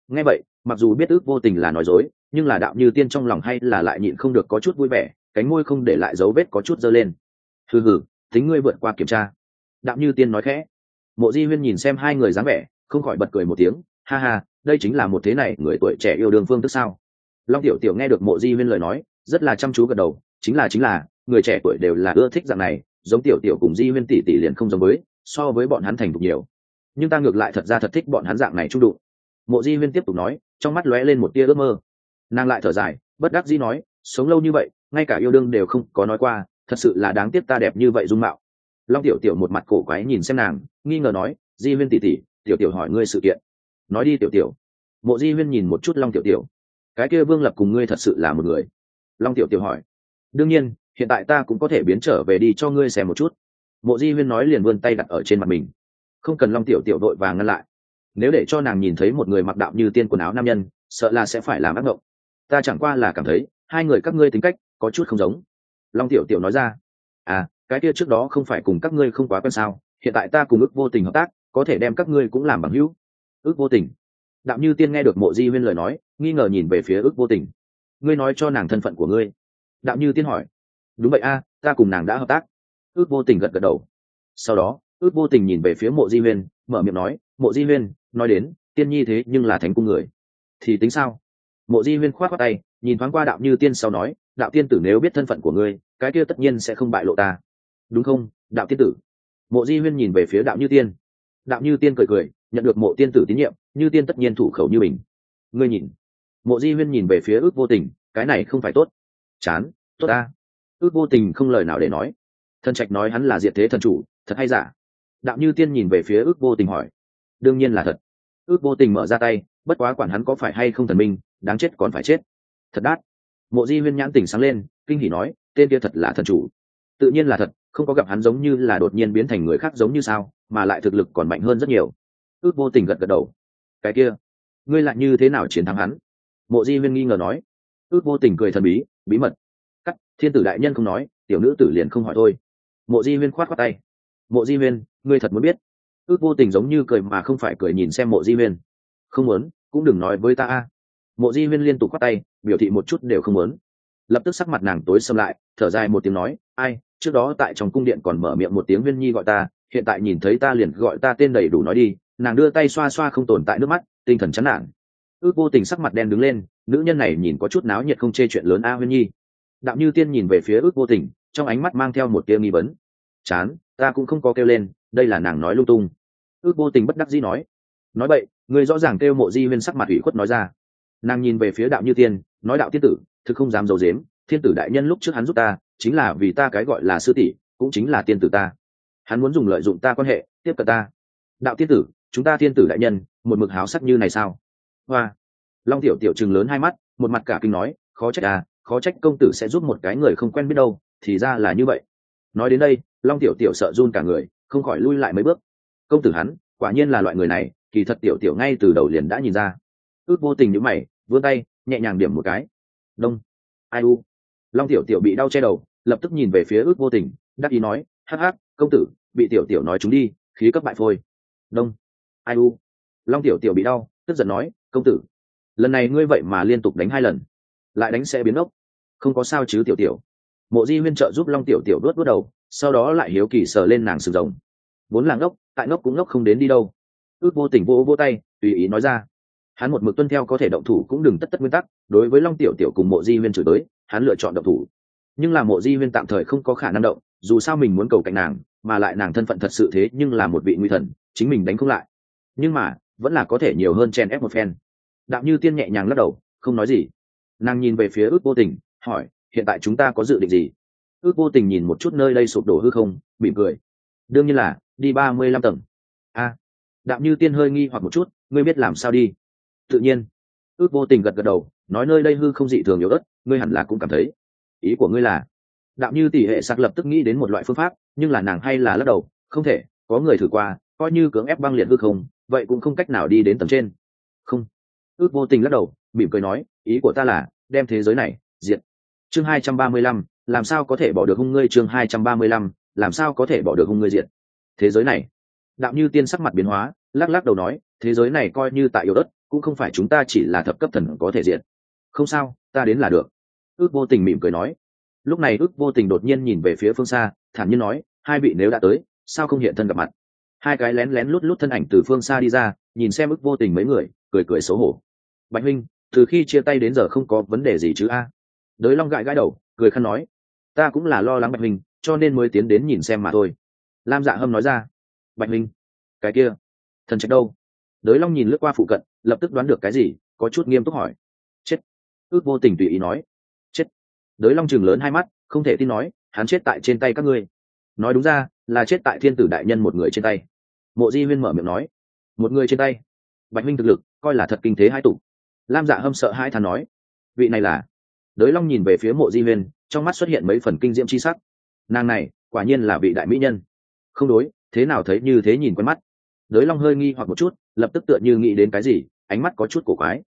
Nghe vậy, mặc dù biết ước vô tình là nói dối, nhưng là đạo như tiên trong lòng hay là lại nhịn không được có chút vui vẻ, cánh môi không để lại dấu vết có chút dơ lên hừ hừ, tính ngươi vượt qua kiểm tra. Đạo như tiên nói khẽ. Mộ di huyên nhìn xem hai người dáng vẻ, không khỏi bật cười một tiếng. Ha ha, đây chính là một thế này, người tuổi trẻ yêu đương phương tức sao? Long tiểu tiểu nghe được mộ di huyên lời nói, rất là chăm chú gật đầu. Chính là chính là, người trẻ tuổi đều là ưa thích dạng này, giống tiểu tiểu cùng di huyên tỷ tỷ liền không giống với, so với bọn hắn thành thục nhiều. Nhưng ta ngược lại thật ra thật thích bọn hắn dạng này trung đụng. Mộ di huyên tiếp tục nói, trong mắt lóe lên một tia ước mơ. Nàng lại thở dài, bất đắc dĩ nói, sống lâu như vậy, ngay cả yêu đương đều không có nói qua thật sự là đáng tiếc ta đẹp như vậy dung mạo. Long tiểu tiểu một mặt cổ quái nhìn xem nàng, nghi ngờ nói, di huyên tỉ tỉ tiểu tiểu hỏi ngươi sự kiện. Nói đi, tiểu tiểu. Mộ di huyên nhìn một chút long tiểu tiểu. Cái kia vương lập cùng ngươi thật sự là một người. Long tiểu tiểu hỏi. Đương nhiên, hiện tại ta cũng có thể biến trở về đi cho ngươi xem một chút. Mộ di huyên nói liền vươn tay đặt ở trên mặt mình. Không cần long tiểu tiểu đội và ngăn lại. Nếu để cho nàng nhìn thấy một người mặc đạo như tiên quần áo nam nhân, sợ là sẽ phải làm ác mộng. Ta chẳng qua là cảm thấy, hai người các ngươi tính cách có chút không giống long tiểu tiểu nói ra à cái kia trước đó không phải cùng các ngươi không quá quen sao, hiện tại ta cùng ước vô tình hợp tác, có thể đem các ngươi cũng làm bằng hữu. Ước vô tình? Đạo như tiên nghe được mộ di huyên lời nói, nghi ngờ nhìn về phía ước vô tình. Ngươi nói cho nàng thân phận của ngươi. Đạo như tiên hỏi, đúng vậy a, ta cùng nàng đã hợp tác. Ước vô tình gật gật đầu. Sau đó, ước vô tình nhìn về phía mộ di huyên, mở miệng nói, mộ di huyên, nói đến, tiên nhi thế nhưng là thánh cung người. Thì tính sao? Mộ di huyên khoát khoát tay, nhìn thoáng qua đạo như tiên sau nói đạo tiên tử nếu biết thân phận của ngươi, cái kia tất nhiên sẽ không bại lộ ta. Đúng không, đạo tiên tử? Mộ di huyên nhìn về phía đạo như tiên. Đạo như tiên cười cười, nhận được mộ tiên tử tín nhiệm, như tiên tất nhiên thủ khẩu như mình. Ngươi nhìn. Mộ di huyên nhìn về phía ước vô tình, cái này không phải tốt. Chán, tốt ta. Ước vô tình không lời nào để nói. Thần trạch nói hắn là diệt thế thần chủ, thật hay giả? Đạo như tiên nhìn về phía ước vô tình hỏi. Đương nhiên là thật. Ước vô tình mở ra tay, bất quá quản hắn có phải hay không thần minh, đáng chết còn phải chết. Thật đát mộ di huyên nhãn tình sáng lên, kinh hỉ nói, tên kia thật là thần chủ. Tự nhiên là thật, không có gặp hắn giống như là đột nhiên biến thành người khác giống như sao, mà lại thực lực còn mạnh hơn rất nhiều. Ước vô tình gật gật đầu. Cái kia, ngươi lại như thế nào chiến thắng hắn? Mộ di huyên nghi ngờ nói. Ước vô tình cười thần bí bí mật. Cắt, thiên tử đại nhân không nói, tiểu nữ tử liền không hỏi thôi. Mộ di huyên khoát khoát tay. Mộ di huyên, ngươi thật muốn biết. Ước vô tình giống như cười mà không phải cười nhìn xem mộ di huyên. Không muốn, cũng đừng nói với ta a mộ di huyên liên tục khoát tay, biểu thị một chút đều không muốn. Lập tức sắc mặt nàng tối xâm lại, thở dài một tiếng nói, ai, trước đó tại trong cung điện còn mở miệng một tiếng viên nhi gọi ta, hiện tại nhìn thấy ta liền gọi ta tên đầy đủ nói đi. Nàng đưa tay xoa xoa không tồn tại nước mắt, tinh thần chán nản. Ước vô tình sắc mặt đen đứng lên, nữ nhân này nhìn có chút náo nhiệt không chê chuyện lớn a huyên nhi. Đạo như tiên nhìn về phía ước vô tình, trong ánh mắt mang theo một tia nghi vấn. Chán, ta cũng không có kêu lên, đây là nàng nói lung tung. Ước vô tình bất đắc dĩ nói. Nói vậy người rõ ràng kêu mộ di huyên sắc mặt ủy khuất nói ra nàng nhìn về phía đạo như tiên, nói đạo tiên tử, thực không dám d i ấ u dếm thiên tử đại nhân lúc trước hắn giúp ta, chính là vì ta cái gọi là sư tỷ, cũng chính là tiên tử ta. Hắn muốn dùng lợi dụng ta quan hệ, tiếp cận ta. Đạo tiên tử, chúng ta thiên tử đại nhân, một mực háo sắc như này sao? Hoa. Long tiểu tiểu chừng lớn hai mắt, một mặt cả kinh nói, khó trách à khó trách công tử sẽ giúp một cái người không quen biết đâu, thì ra là như vậy. Nói đến đây, long tiểu tiểu sợ run cả người, không khỏi lui lại mấy bước. Công tử hắn, quả nhiên là loại người này, kỳ thật tiểu tiểu ngay từ đầu liền đã nhìn ra. Ước vô tình như mày vươn tay, nhẹ nhàng điểm một cái. Đông. Ai u. Long tiểu tiểu bị đau che đầu, lập tức nhìn về phía ước vô tình, đắc ý nói, hắc hắc, công tử, bị tiểu tiểu nói chúng đi, khí cấp bại phôi. Đông. Ai u. Long tiểu tiểu bị đau, tức giận nói, công tử, lần này ngươi vậy mà liên tục đánh hai lần, lại đánh sẽ biến ốc. Không có sao chứ tiểu tiểu. Mộ di huyên trợ giúp long tiểu tiểu đốt đuốt đầu, sau đó lại hiếu kỳ sờ lên nàng sừng rồng vốn là ngốc tại ngốc cũng ngốc không đến đi đâu. Ước vô tình vô vô tay, tùy ý nói ra hắn một mực tuân theo có thể động thủ cũng đừng tất tất nguyên tắc, đối với long tiểu tiểu cùng mộ di huyên chửi tới, hắn lựa chọn động thủ. Nhưng là mộ di huyên tạm thời không có khả năng động, dù sao mình muốn cầu cạnh nàng, mà lại nàng thân phận thật sự thế nhưng là một vị nguy thần, chính mình đánh không lại. Nhưng mà, vẫn là có thể nhiều hơn chen ép một phen. Đạo như tiên nhẹ nhàng lắc đầu, không nói gì. Nàng nhìn về phía ước vô tình, hỏi, hiện tại chúng ta có dự định gì? Ước vô tình nhìn một chút nơi đây sụp đổ hư không, mỉm cười. Đương nhiên là, đi ba mươi lăm tầng. A. Đạo như tiên hơi nghi hoặc một chút, ngươi biết làm sao đi? Tự nhiên. Ước vô tình gật gật đầu, nói nơi đây hư không dị thường yếu ớt, ngươi hẳn là cũng cảm thấy. Ý của ngươi là, đạo như tỷ hệ sạc lập tức nghĩ đến một loại phương pháp, nhưng là nàng hay là lắc đầu, không thể, có người thử qua, coi như cưỡng ép băng liệt hư không, vậy cũng không cách nào đi đến tầng trên. Không. Ước vô tình lắc đầu, mỉm cười nói, ý của ta là, đem thế giới này, diệt. Chương hai trăm ba mươi lăm, làm sao có thể bỏ được hung ngươi? Chương hai trăm ba mươi lăm, làm sao có thể bỏ được hung ngươi diệt? Thế giới này. Đạo như tiên sắc mặt biến hóa, lắc lắc đầu nói, thế giới này coi như tại yếu đất cũng không phải chúng ta chỉ là thập cấp thần có thể diện. Không sao, ta đến là được. Ước vô tình mỉm cười nói. Lúc này ước vô tình đột nhiên nhìn về phía phương xa, thản nhiên nói, hai vị nếu đã tới, sao không hiện thân gặp mặt? Hai cái lén lén lút lút thân ảnh từ phương xa đi ra, nhìn xem ước vô tình mấy người, cười cười xấu hổ. Bạch huynh, từ khi chia tay đến giờ không có vấn đề gì chứ a? Đới long gãi gãi đầu, cười khăn nói, ta cũng là lo lắng bạch huynh, cho nên mới tiến đến nhìn xem mà thôi. Lam dạ hâm nói ra, bạch huynh, cái kia, thần trạch đâu? Đới long nhìn lướt qua phụ cận, lập tức đoán được cái gì, có chút nghiêm túc hỏi. Chết. Ước vô tình tùy ý nói. Chết. Đới long chừng lớn hai mắt, không thể tin nói, hắn chết tại trên tay các ngươi. Nói đúng ra, là chết tại thiên tử đại nhân một người trên tay. Mộ di huyên mở miệng nói. Một người trên tay. Bạch minh thực lực, coi là thật kinh thế hai tụ. Lam dạ hâm sợ hai thằng nói. Vị này là? Đới long nhìn về phía mộ di huyên, trong mắt xuất hiện mấy phần kinh diễm c h i sắc. Nàng này, quả nhiên là vị đại mỹ nhân. Không đối, thế nào thấy như thế nhìn quen mắt đới long hơi nghi hoặc một chút, lập tức tựa như nghĩ đến cái gì, ánh mắt có chút cổ quái.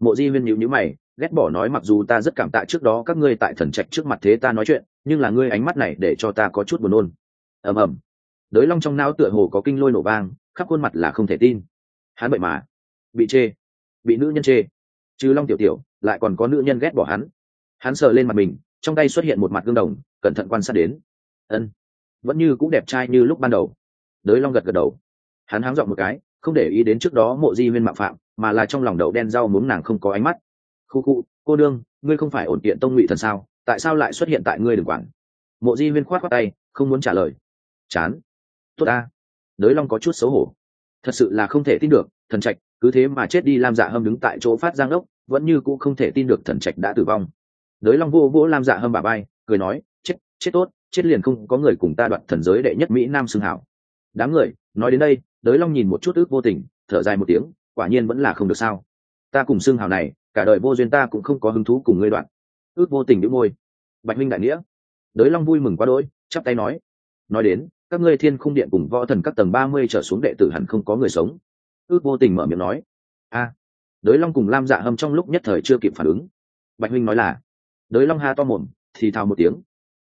Mộ di huyên nhịu nhữ mày, ghét bỏ nói mặc dù ta rất cảm tạ trước đó các ngươi tại thần trạch trước mặt thế ta nói chuyện, nhưng là ngươi ánh mắt này để cho ta có chút buồn nôn. Ầm ầm. Đới long trong não tựa hồ có kinh lôi nổ vang, khắp khuôn mặt là không thể tin. Hắn vậy mà bị chê, bị nữ nhân chê. Chứ long tiểu tiểu, lại còn có nữ nhân ghét bỏ hắn. Hắn sờ lên mặt mình, trong tay xuất hiện một mặt gương đồng, cẩn thận quan sát đến. Ân, vẫn như cũng đẹp trai như lúc ban đầu. Đới long gật gật đầu hắn háng dọn một cái, không để ý đến trước đó mộ di viên mạo phạm, mà là trong lòng đậu đen rau muống nàng không có ánh mắt. Khu khu, cô đương, ngươi không phải ổn kiện tông ngụy thần sao? Tại sao lại xuất hiện tại ngươi đừng quản? Mộ di viên khoát khoát tay, không muốn trả lời. Chán. Tốt ta. Đới long có chút xấu hổ. Thật sự là không thể tin được, thần trạch, cứ thế mà chết đi lam dạ hâm đứng tại chỗ phát giang đốc vẫn như cũng không thể tin được thần trạch đã tử vong. Đới long vô vỗ lam dạ hâm bà bay cười nói, chết chết tốt, chết liền không có người cùng ta đoạt thần giới đệ nhất mỹ nam xưng hảo. Đám người, nói đến đây đới long nhìn một chút ước vô tình, thở dài một tiếng, quả nhiên vẫn là không được sao. Ta cùng xương hảo này, cả đời vô duyên ta cũng không có hứng thú cùng ngươi đoạn. Ước vô tình đĩu môi. Bạch minh đại nghĩa. Đới long vui mừng quá đỗi, chắp tay nói. Nói đến, các ngươi thiên khung điện cùng võ thần các tầng ba mươi trở xuống đệ tử hẳn không có người sống. Ước vô tình mở miệng nói. A. Đới long cùng lam dạ hâm trong lúc nhất thời chưa kịp phản ứng. Bạch huynh nói là. Đới long ha to mồm, thì thào một tiếng.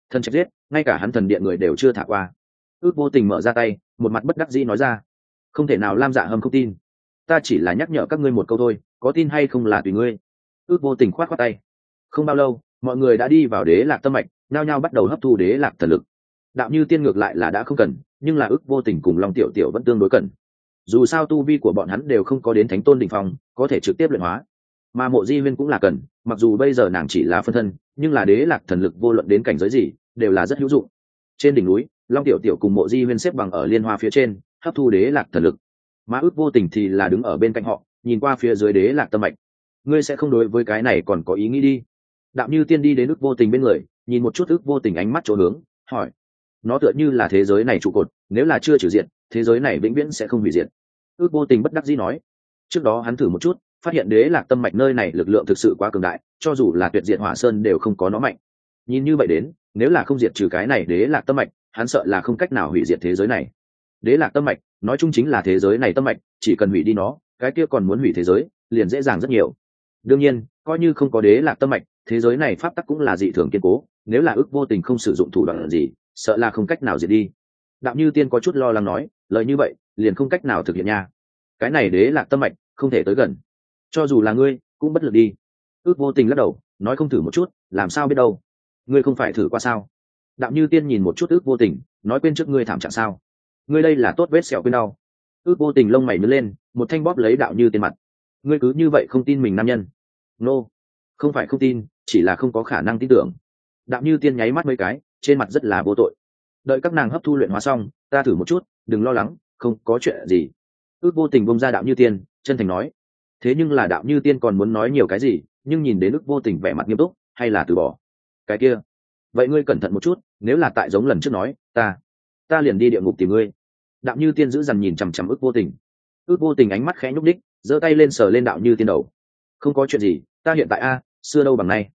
Thân chết giết, ngay cả hắn thần điện người đều chưa thả qua. Ước vô tình mở ra tay, một mặt bất đắc dĩ nói ra không thể nào lam dạ hâm không tin. Ta chỉ là nhắc nhở các ngươi một câu thôi, có tin hay không là tùy ngươi. Ước vô tình khoát khoát tay. Không bao lâu, mọi người đã đi vào đế lạc tâm mạch nao nhao bắt đầu hấp thu đế lạc thần lực. Đạo như tiên ngược lại là đã không cần, nhưng là ước vô tình cùng long tiểu tiểu vẫn tương đối cần. Dù sao tu vi của bọn hắn đều không có đến thánh tôn đình phong, có thể trực tiếp luyện hóa. Mà mộ di huyên cũng là cần, mặc dù bây giờ nàng chỉ là phân thân, nhưng là đế lạc thần lực vô luận đến cảnh giới gì, đều là rất hữu dụng. Trên đỉnh núi, long tiểu tiểu cùng mộ di huyên xếp bằng ở liên hoa phía trên hấp thu đế lạc thần lực. Mà ước vô tình thì là đứng ở bên cạnh họ, nhìn qua phía dưới đế lạc tâm mạch. Ngươi sẽ không đối với cái này còn có ý nghĩ đi. Đạo như tiên đi đến ước vô tình bên người, nhìn một chút ước vô tình ánh mắt chỗ hướng, hỏi. Nó tựa như là thế giới này trụ cột, nếu là chưa trừ diện thế giới này vĩnh viễn sẽ không hủy diệt. Ước vô tình bất đắc dĩ nói. Trước đó hắn thử một chút, phát hiện đế lạc tâm mạch nơi này lực lượng thực sự quá cường đại, cho dù là tuyệt diện hỏa sơn đều không có nó mạnh. Nhìn như vậy đến, nếu là không diệt trừ cái này đế lạc tâm mạch, hắn sợ là không cách nào hủy diệt thế giới này đế lạc tâm mạch, nói chung chính là thế giới này tâm mạch, chỉ cần hủy đi nó, cái kia còn muốn hủy thế giới, liền dễ dàng rất nhiều. Đương nhiên, coi như không có đế lạc tâm mạch, thế giới này pháp tắc cũng là dị thường kiên cố, nếu là ước vô tình không sử dụng thủ đoạn gì, sợ là không cách nào diệt đi. Đạo như tiên có chút lo lắng nói lời như vậy, liền không cách nào thực hiện nha. Cái này đế lạc tâm mạch, không thể tới gần. Cho dù là ngươi, cũng bất lực đi. Ước vô tình lắc đầu, nói không thử một chút, làm sao biết đâu? Ngươi không phải thử qua sao? Đạo như tiên nhìn một chút ước vô tình, nói quên trước ngươi thảm trạng sao ngươi đây là tốt vết sẹo quên đau. Ước vô tình lông mày nứt lên, một thanh bóp lấy đạo như tiên mặt. Ngươi cứ như vậy không tin mình nam nhân. Nô、no. không phải không tin, chỉ là không có khả năng tin tưởng. Đạo như tiên nháy mắt mấy cái, trên mặt rất là vô tội. Đợi các nàng hấp thu luyện hóa xong, ta thử một chút, đừng lo lắng, không có chuyện gì. Ước vô tình bông ra đạo như tiên chân thành nói. Thế nhưng là đạo như tiên còn muốn nói nhiều cái gì, nhưng nhìn đến ước vô tình vẻ mặt nghiêm túc, hay là từ bỏ. Cái kia. Vậy ngươi cẩn thận một chút, nếu là tại giống lần trước nói, ta ta liền đi địa ngục tìm ngươi đạo như tiên giữ dằn nhìn chằm chằm ước vô tình. Ước vô tình ánh mắt khẽ nhúc đích giơ tay lên sờ lên đạo như tiên đầu. Không có chuyện gì, ta hiện tại a, xưa đâu bằng nay.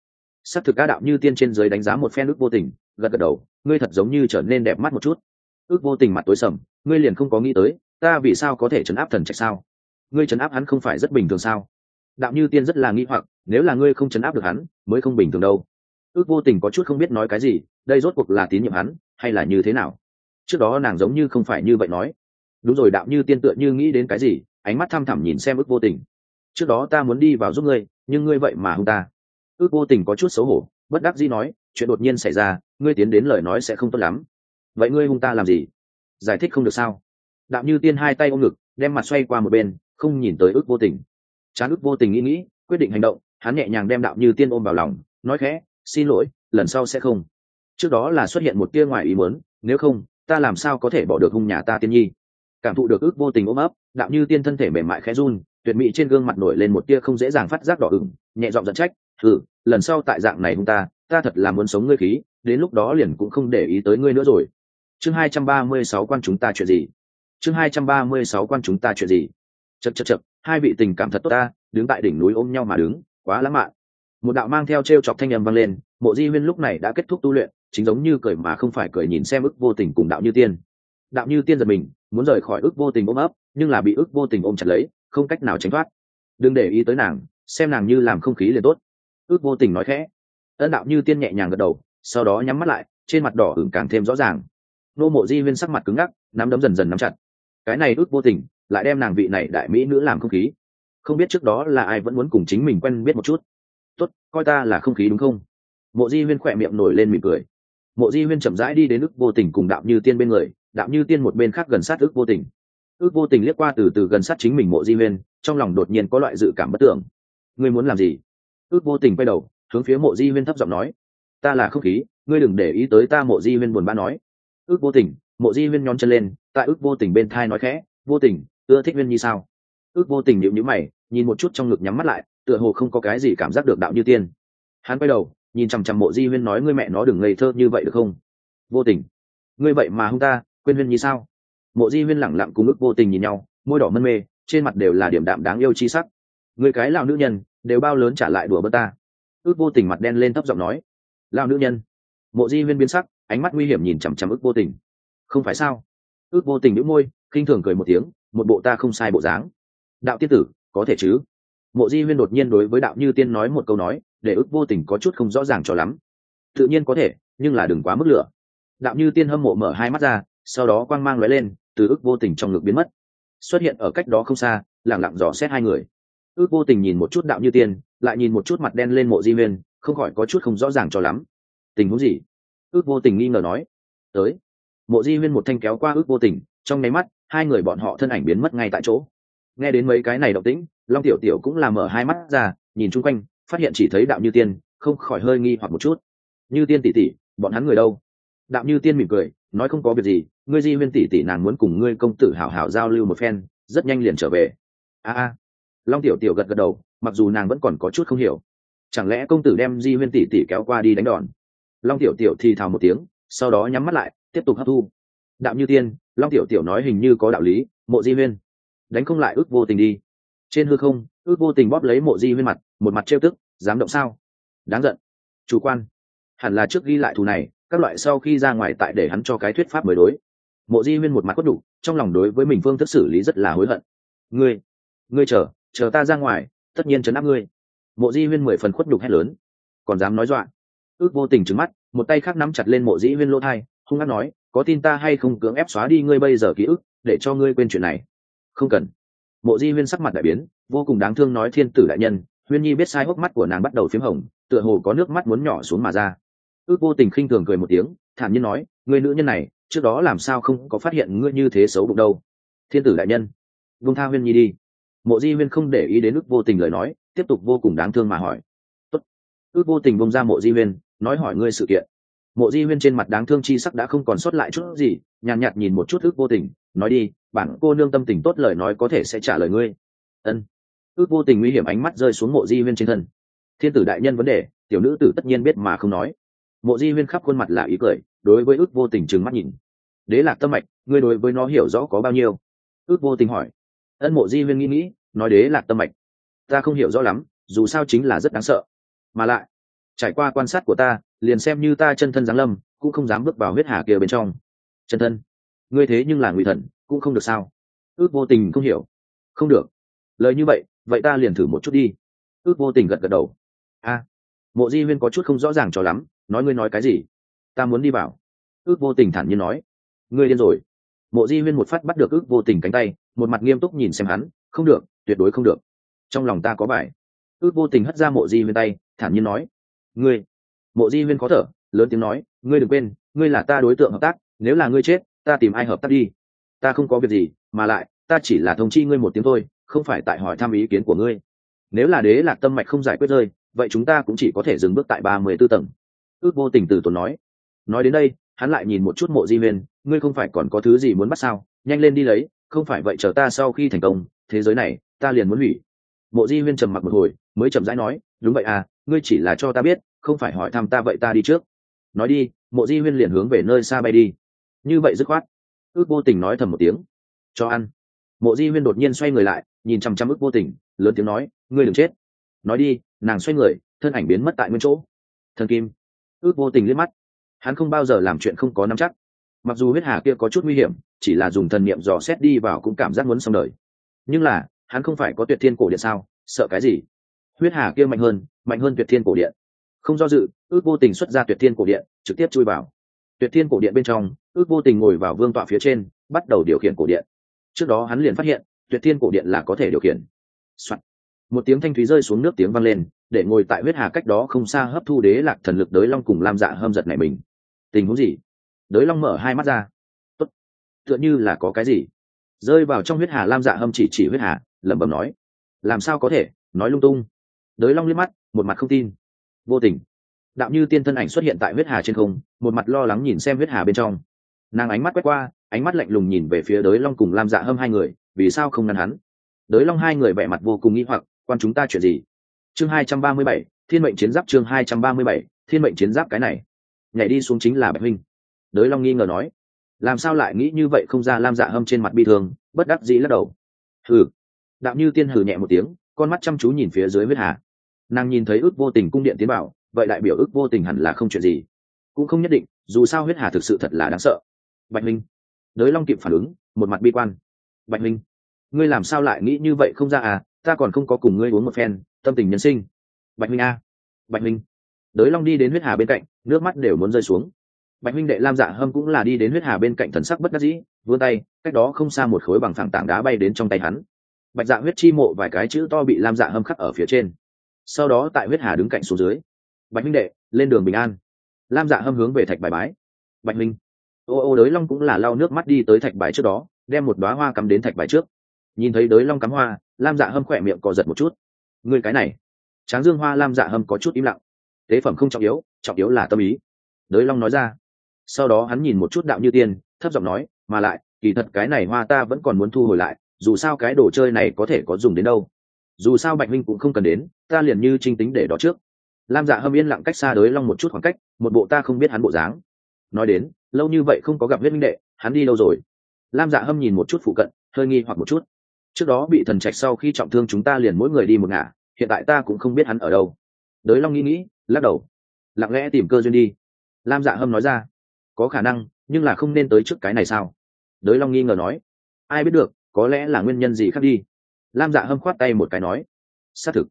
S ắ c thực ca đạo như tiên trên giới đánh giá một phen ước vô tình, gật gật đầu, ngươi thật giống như trở nên đẹp mắt một chút. Ước vô tình mặt tối sầm, ngươi liền không có nghĩ tới, ta vì sao có thể chấn áp thần trạch sao? Ngươi chấn áp hắn không phải rất bình thường sao? Đạo như tiên rất là nghĩ hoặc, nếu là ngươi không chấn áp được hắn, mới không bình thường đâu. Ước vô tình có chút không biết nói cái gì, đây rốt cuộc là tín nhiệm hắn, hay là như thế nào? Trước đó nàng giống như không phải như vậy nói. Đúng rồi đạo như tiên tựa như nghĩ đến cái gì, ánh mắt thăm thẳm nhìn xem ước vô tình. Trước đó ta muốn đi vào giúp ngươi, nhưng ngươi vậy mà không ta. Ước vô tình có chút xấu hổ, bất đắc dĩ nói, chuyện đột nhiên xảy ra, ngươi tiến đến lời nói sẽ không tốt lắm. Vậy ngươi hung ta làm gì? Giải thích không được sao? Đạo như tiên hai tay ôm ngực, đem mặt xoay qua một bên, không nhìn tới ước vô tình. Chán ước vô tình nghĩ nghĩ, quyết định hành động, hắn nhẹ nhàng đem đạo như tiên ôm vào lòng, nói khẽ, xin lỗi, lần sau sẽ không. Trước đó là xuất hiện một tia ngoài ý muốn, nếu không ta làm sao có thể bỏ được hung nhà ta tiên nhi? Cảm thụ được ước vô tình ôm ấp, đạo như tiên thân thể mềm mại khẽ run, tuyệt mỹ trên gương mặt nổi lên một tia không dễ dàng phát giác đỏ ửng, nhẹ giọng giận trách thử lần sau tại dạng này hung ta ta thật là muốn sống ngươi khí, đến lúc đó liền cũng không để ý tới ngươi nữa rồi. Chương hai trăm ba mươi sáu quan chúng ta chuyện gì? Chương hai trăm ba mươi sáu quan chúng ta chuyện gì? Chật chật chật hai vị tình cảm thật tốt ta, đứng tại đỉnh núi ôm nhau mà đứng, quá lãng mạn. Một đạo mang theo t r e o chọc thanh â m vang lên, mộ di huyên lúc này đã kết thúc tu luyện chính giống như cười mà không phải cười nhìn xem ức vô tình cùng đạo như tiên. Đạo như tiên giật mình, muốn rời khỏi ức vô tình ôm ấp, nhưng là bị ức vô tình ôm chặt lấy, không cách nào tránh thoát. Đừng để ý tới nàng, xem nàng như làm không khí liền tốt. Ước vô tình nói khẽ. Ân đạo như tiên nhẹ nhàng gật đầu, sau đó nhắm mắt lại, trên mặt đỏ ửng càng thêm rõ ràng. Nô mộ di huyên sắc mặt cứng ngắc, nắm đấm dần dần nắm chặt. Cái này ước vô tình, lại đem nàng vị này đại mỹ nữ làm không khí. Không biết trước đó là ai vẫn muốn cùng chính mình quen biết một chút. Tốt, coi ta là không khí đúng không? Mộ di huyên khỏe miệng nổi lên mỉm cười mộ di huyên chậm rãi đi đến ước vô tình cùng đạo như tiên bên người đạo như tiên một bên khác gần sát ước vô tình. Ước vô tình liếc qua từ từ gần sát chính mình mộ di huyên, trong lòng đột nhiên có loại dự cảm bất tưởng ngươi muốn làm gì? Ước vô tình quay đầu, hướng phía mộ di huyên thấp giọng nói. Ta là không khí, ngươi đừng để ý tới ta, mộ di huyên buồn bã nói. Ước vô tình, mộ di huyên nhón chân lên, tại ước vô tình bên thai nói khẽ, vô tình, ưa thích huyên như sao? Ước vô tình nhịu nhữ mày, nhìn một chút trong ngực nhắm mắt lại, tựa hồ không có cái gì cảm giác được đạo như tiên. Hắn quay đầu nhìn chằm chằm mộ di huyên nói, ngươi mẹ nó đừng ngây thơ như vậy được không? Vô tình. Ngươi vậy mà không ta, quên huyên như sao? Mộ di huyên lẳng lặng cùng ức vô tình nhìn nhau, môi đỏ mân mê, trên mặt đều là điểm đạm đáng yêu chi sắc. Người cái lào nữ nhân, đều bao lớn trả lại đùa bớt ta. Ước vô tình mặt đen lên thấp giọng nói. Lao nữ nhân. Mộ di huyên biến sắc, ánh mắt nguy hiểm nhìn chằm chằm ước vô tình. Không phải sao? Ước vô tình đĩu môi, khinh thường cười một tiếng, một bộ ta không sai bộ dáng. Đạo tiết tử, có thể chứ? Mộ di huyên đột nhiên đối với đạo như tiên nói một câu nói, để ước vô tình có chút không rõ ràng cho lắm. Tự nhiên có thể, nhưng là đừng quá mức lửa. Đạo như tiên hâm mộ mở hai mắt ra, sau đó quang mang lóe lên, từ ước vô tình trong ngực biến mất. Xuất hiện ở cách đó không xa lẳng lặng dò xét hai người. Ước vô tình nhìn một chút đạo như tiên, lại nhìn một chút mặt đen lên mộ di huyên, không khỏi có chút không rõ ràng cho lắm. Tình huống gì? Ước vô tình nghi ngờ nói. Tới. Mộ di huyên một thanh kéo qua ước vô tình, trong nháy mắt, hai người bọn họ thân ảnh biến mất ngay tại chỗ nghe đến mấy cái này động tĩnh, long tiểu tiểu cũng làm mở hai mắt ra, nhìn chung quanh, phát hiện chỉ thấy đạo như tiên, không khỏi hơi nghi hoặc một chút. Như tiên tỷ tỷ, bọn hắn người đâu? Đạo như tiên mỉm cười, nói không có việc gì, ngươi di huyên tỷ tỷ nàng muốn cùng ngươi công tử hảo hảo giao lưu một phen, rất nhanh liền trở về. A a. Long tiểu tiểu gật gật đầu, mặc dù nàng vẫn còn có chút không hiểu. Chẳng lẽ công tử đem di huyên tỷ tỷ kéo qua đi đánh đòn? Long tiểu tiểu thì thào một tiếng, sau đó nhắm mắt lại, tiếp tục hấp thu. Đạo như tiên, long tiểu tiểu nói hình như có đạo lý, mộ di huyên đánh không lại ước vô tình đi. Trên hư không, ước vô tình bóp lấy mộ di huyên mặt, một mặt trêu tức, dám động sao? Đáng giận. Chủ quan. Hẳn là trước ghi lại thù này, các loại sau khi ra ngoài tại để hắn cho cái thuyết pháp mới đối. Mộ di huyên một mặt quất đủ, trong lòng đối với mình phương thức xử lý rất là hối hận. Ngươi ngươi chờ chờ ta ra ngoài, tất nhiên chấn áp ngươi. Mộ di huyên mười phần khuất đục hét lớn. Còn dám nói dọa. Ước vô tình trứng mắt, một tay khác nắm chặt lên mộ dĩ huyên lỗ thai, hung hát nói, có tin ta hay không cưỡng ép xóa đi ngươi bây giờ ký ức, để cho ngươi quên chuyện này không cần. Mộ di huyên sắc mặt đại biến vô cùng đáng thương nói thiên tử đại nhân huyên nhi biết sai hốc mắt của nàng bắt đầu p h í m hồng tựa hồ có nước mắt muốn nhỏ xuống mà ra. Ước vô tình khinh thường cười một tiếng thản nhiên nói người nữ nhân này trước đó làm sao không có phát hiện ngươi như thế xấu bụng đâu? Thiên tử đại nhân vung tha huyên nhi đi. Mộ di huyên không để ý đến ước vô tình lời nói tiếp tục vô cùng đáng thương mà hỏi. Tốt. ước vô tình bông ra mộ di huyên nói hỏi ngươi sự kiện. Mộ di huyên trên mặt đáng thương chi sắc đã không còn sót lại chút gì nhàn nhạt, nhạt nhìn một chút ước vô tình nói đi bản cô nương tâm tình tốt lời nói có thể sẽ trả lời ngươi. Ân. Ước vô tình nguy hiểm ánh mắt rơi xuống mộ di huyên trên thân. Thiên tử đại nhân vấn đề, tiểu nữ tử tất nhiên biết mà không nói. Mộ di huyên khắp khuôn mặt là ý cười, đối với ước vô tình trừng mắt nhìn. Đế lạc tâm mạch, ngươi đối với nó hiểu rõ có bao nhiêu? Ước vô tình hỏi. Ân mộ di huyên nghĩ nghĩ, nói đế lạc tâm mạch. Ta không hiểu rõ lắm, dù sao chính là rất đáng sợ. Mà lại, trải qua quan sát của ta, liền xem như ta chân thân giáng lâm, cũng không dám bước vào huyết hà kia bên trong. Chân thân, ngươi thế nhưng là ngụy thần cũng không được sao? Ước vô tình không hiểu. Không được. Lời như vậy vậy ta liền thử một chút đi. Ước vô tình gật gật đầu. A. Mộ di huyên có chút không rõ ràng cho lắm, nói ngươi nói cái gì? Ta muốn đi vào. Ước vô tình thản nhiên nói. Ngươi điên rồi. Mộ di huyên một phát bắt được ước vô tình cánh tay, một mặt nghiêm túc nhìn xem hắn. Không được, tuyệt đối không được. Trong lòng ta có bài. Ước vô tình hất ra mộ di huyên tay, thản nhiên nói. Ngươi. Mộ di huyên khó thở, lớn tiếng nói. Ngươi đừng quên, ngươi là ta đối tượng hợp tác. Nếu là ngươi chết, ta tìm ai hợp tác đi ta không có việc gì, mà lại, ta chỉ là thông chi ngươi một tiếng thôi, không phải tại hỏi thăm ý kiến của ngươi. Nếu là đế lạc tâm mạch không giải quyết rơi, vậy chúng ta cũng chỉ có thể dừng bước tại ba mươi b ố tầng. Ước vô tình từ tốn nói. Nói đến đây, hắn lại nhìn một chút mộ di huyền, ngươi không phải còn có thứ gì muốn bắt sao? Nhanh lên đi lấy, không phải vậy chờ ta sau khi thành công, thế giới này, ta liền muốn hủy. Mộ di huyên trầm mặc một hồi, mới chậm rãi nói, đúng vậy à ngươi chỉ là cho ta biết, không phải hỏi thăm ta vậy ta đi trước. Nói đi, mộ di huyên liền hướng về nơi xa bay đi. Như vậy dứt khoát ước vô tình nói thầm một tiếng. Cho ăn. Mộ di huyên đột nhiên xoay người lại, nhìn chăm chăm ước vô tình, lớn tiếng nói, ngươi đừng chết. Nói đi, nàng xoay người, thân ảnh biến mất tại nguyên chỗ. Thần kim. Ước vô tình liếc mắt. Hắn không bao giờ làm chuyện không có nắm chắc. Mặc dù huyết hà kia có chút nguy hiểm, chỉ là dùng thần niệm dò xét đi vào cũng cảm giác muốn xong đời. Nhưng là, hắn không phải có tuyệt thiên cổ điện sao? Sợ cái gì? Huyết hà kia mạnh hơn mạnh hơn tuyệt thiên cổ điện. Không do dự, ước vô tình xuất ra tuyệt thiên cổ điện, trực tiếp chui vào. Tuyệt thiên cổ điện bên trong ước vô tình ngồi vào vương tọa phía trên, bắt đầu điều khiển cổ điện. Trước đó hắn liền phát hiện, tuyệt thiên cổ điện là có thể điều khiển、Soạn. một tiếng thanh thúy rơi xuống nước tiếng vang lên, để ngồi tại huyết hà cách đó không xa hấp thu đế lạc thần lực đới long cùng lam dạ hâm giật này mình. Tình huống gì? Đới long mở hai mắt ra. Tốt. tựa như là có cái gì? Rơi vào trong huyết hà lam dạ hâm chỉ chỉ huyết hà, lẩm bẩm nói. Làm sao có thể? Nói lung tung. Đới long liếc mắt, một mặt không tin. Vô tình. Đạo như tiên thân ảnh xuất hiện tại huyết hà trên không, một mặt lo lắng nhìn xem huyết hà bên trong nàng ánh mắt quét qua, ánh mắt lạnh lùng nhìn về phía đới long cùng lam dạ hâm hai người, vì sao không ngăn hắn? Đới long hai người vẻ mặt vô cùng nghĩ hoặc, quan chúng ta chuyện gì? Chương hai trăm ba mươi bảy, thiên mệnh chiến giáp chương hai trăm ba mươi bảy, thiên mệnh chiến giáp cái này. Nhảy đi xuống chính là bạch huynh. Đới long nghi ngờ nói, làm sao lại nghĩ như vậy không ra lam dạ hâm trên mặt bi thương, bất đắc dĩ lắc đầu. Hừ. Đạo như tiên hừ nhẹ một tiếng, con mắt chăm chú nhìn phía dưới huyết hà. Nàng nhìn thấy ước vô tình cung điện tiến bảo, vậy đại biểu ước vô tình hẳn là không chuyện gì. Cũng không nhất định, dù sao huyết hà thực sự thật là đáng sợ bạch minh. Đới long kịp phản ứng, một mặt bi quan. Bạch minh, ngươi làm sao lại nghĩ như vậy không ra à? Ta còn không có cùng ngươi uống một phen, tâm tình nhân sinh. Bạch minh a. Bạch minh. Đới long đi đến huyết hà bên cạnh, nước mắt đều muốn rơi xuống. Bạch minh đệ lam dạ hâm cũng là đi đến huyết hà bên cạnh thần sắc bất đắc dĩ, vươn tay, cách đó không xa một khối bằng phẳng tảng đá bay đến trong tay hắn. Bạch dạ huyết chi mộ vài cái chữ to bị lam dạ hâm khắc ở phía trên. Sau đó tại huyết hà đứng cạnh xuống dưới. Bạch minh đệ, lên đường bình an. Lam dạ hâm hướng về thạch bài bái. Bạch minh ô ô đới long cũng là lau nước mắt đi tới thạch bài trước đó, đem một đoá hoa cắm đến thạch bài trước. Nhìn thấy đới long cắm hoa, lam dạ hâm khỏe miệng cò giật một chút. Người cái này, tráng dương hoa lam dạ hâm có chút im lặng. Tế phẩm không trọng yếu trọng yếu là tâm ý. Đới long nói ra. Sau đó hắn nhìn một chút đạo như tiên, thấp giọng nói, mà lại, kỳ thật cái này hoa ta vẫn còn muốn thu hồi lại, dù sao cái đồ chơi này có thể có dùng đến đâu. Dù sao bạch minh cũng không cần đến, ta liền như trinh tính để đó trước. Lam dạ hâm yên lặng cách xa đới long một chút khoảng cách, một bộ ta không biết hắn bộ dáng. Nói đến lâu như vậy không có gặp huyết minh đệ, hắn đi đâu rồi? Lam dạ hâm nhìn một chút phụ cận, hơi nghi hoặc một chút. Trước đó bị thần trạch sau khi trọng thương chúng ta liền mỗi người đi một ngả, hiện tại ta cũng không biết hắn ở đâu. Đới long nghĩ nghĩ, lắc đầu. Lặng lẽ tìm cơ duyên đi. Lam dạ hâm nói ra. Có khả năng, nhưng là không nên tới trước cái này sao? Đới long nghi ngờ nói. Ai biết được, có lẽ là nguyên nhân gì khác đi. Lam dạ hâm khoát tay một cái nói. Xác thực.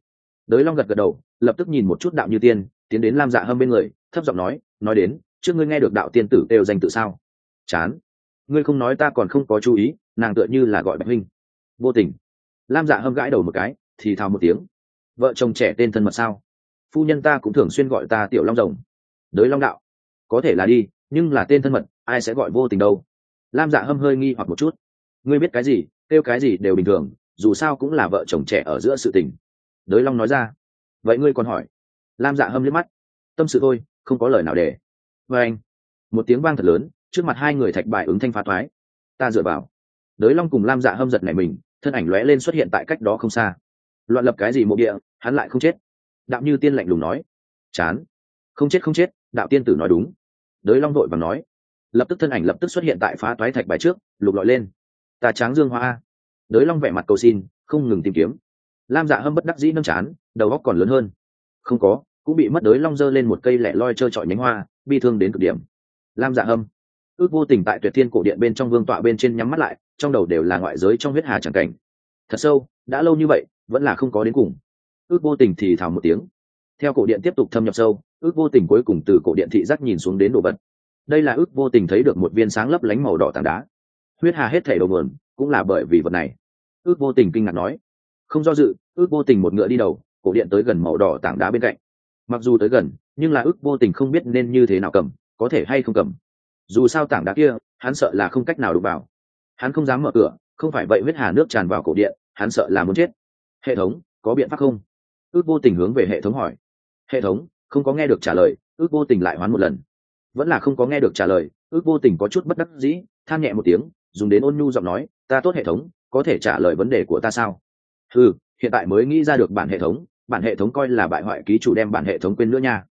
Đới long gật gật đầu, lập tức nhìn một chút đạo như tiên, tiến đến lam dạ hâm bên người, thấp giọng nói nói đến trước ngươi nghe được đạo tiên tử đều danh tự sao? Chán. Ngươi không nói ta còn không có chú ý, nàng tựa như là gọi bạch huynh. Vô tình. Lam dạ hâm gãi đầu một cái, thì thào một tiếng. Vợ chồng trẻ tên thân mật sao? Phu nhân ta cũng thường xuyên gọi ta tiểu long rồng. Đới long đạo. Có thể là đi, nhưng là tên thân mật, ai sẽ gọi vô tình đâu? Lam dạ hâm hơi nghi hoặc một chút. Ngươi biết cái gì, kêu cái gì đều bình thường, dù sao cũng là vợ chồng trẻ ở giữa sự tình. Đới long nói ra. Vậy ngươi còn hỏi. Lam dạ hâm liếc mắt. Tâm sự thôi, không có lời nào để vê anh, một tiếng vang thật lớn, trước mặt hai người thạch bài ứng thanh phá thoái. Ta dựa vào. Đới long cùng lam dạ hâm giật này mình, thân ảnh lóe lên xuất hiện tại cách đó không xa. Loạn lập cái gì mộ địa, hắn lại không chết. Đạo như tiên lạnh lùng nói. Chán. Không chết không chết, đạo tiên tử nói đúng. Đới long đội và nói. Lập tức thân ảnh lập tức xuất hiện tại phá toái thạch bài trước, lục lọi lên. Ta tráng dương hoa đới long vẻ mặt cầu xin, không ngừng tìm kiếm. Lam dạ hâm bất đắc dĩ nâng chán, đầu góc còn lớn hơn. Không có cũng bị mất đới long dơ lên một cây lẻ loi trơ trọi nhánh hoa, bi thương đến cực điểm. Lam dạ hâm ước vô tình tại tuyệt thiên cổ điện bên trong vương tọa bên trên nhắm mắt lại, trong đầu đều là ngoại giới trong huyết hà chẳng cảnh. Thật sâu, đã lâu như vậy, vẫn là không có đến cùng. Ước vô tình thì thào một tiếng. Theo cổ điện tiếp tục thâm nhập sâu, ước vô tình cuối cùng từ cổ điện thị giác nhìn xuống đến đồ vật. Đây là ước vô tình thấy được một viên sáng lấp lánh màu đỏ tảng đá. Huyết hà hết thể đầu nguồn, cũng là bởi vì vật này. Ước vô tình kinh ngạc nói. Không do dự, ước vô tình một ngựa đi đầu, cổ điện tới gần màu đỏ tảng đá bên cạnh mặc dù tới gần, nhưng là ước vô tình không biết nên như thế nào cầm, có thể hay không cầm. Dù sao tảng đá kia, hắn sợ là không cách nào đụng vào. Hắn không dám mở cửa, không phải vậy huyết hà nước tràn vào cổ điện, hắn sợ là muốn chết. Hệ thống, có biện pháp không? Ước vô tình hướng về hệ thống hỏi. Hệ thống, không có nghe được trả lời, ước vô tình lại hoán một lần. Vẫn là không có nghe được trả lời, ước vô tình có chút bất đắc dĩ, than nhẹ một tiếng, dùng đến ôn nhu giọng nói, ta tốt hệ thống, có thể trả lời vấn đề của ta sao? Ừ hiện tại mới nghĩ ra được bản hệ thống bản hệ thống coi là bại hoại ký chủ đem bản hệ thống quên nữa nha.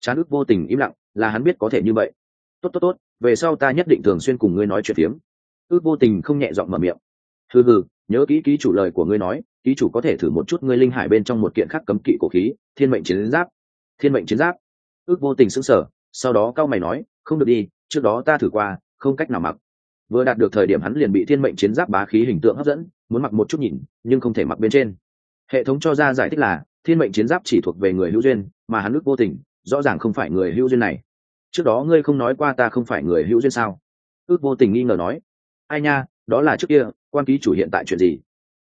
Chán ước vô tình im lặng, là hắn biết có thể như vậy. Tốt tốt tốt, về sau ta nhất định thường xuyên cùng ngươi nói chuyện phiếm. Ước vô tình không nhẹ giọng mở miệng. Hừ hừ, nhớ kỹ ký chủ lời của ngươi nói, ký chủ có thể thử một chút ngươi linh hải bên trong một kiện khắc cấm kỵ cổ khí, thiên mệnh chiến giáp. Thiên mệnh chiến giáp. Ước vô tình sững sờ, sau đó cao mày nói, không được đi, trước đó ta thử qua, không cách nào mặc. Vừa đạt được thời điểm hắn liền bị thiên mệnh chiến giáp bá khí hình tượng hấp dẫn, muốn mặc một chút nhìn, nhưng không thể mặc bên trên. Hệ thống cho ra giải thích là thiên mệnh chiến giáp chỉ thuộc về người hữu duyên, mà hắn ước vô tình, rõ ràng không phải người hữu duyên này. Trước đó ngươi không nói qua ta không phải người hữu duyên sao? Ước vô tình nghi ngờ nói. Ai nha, đó là trước kia, quan ký chủ hiện tại chuyện gì?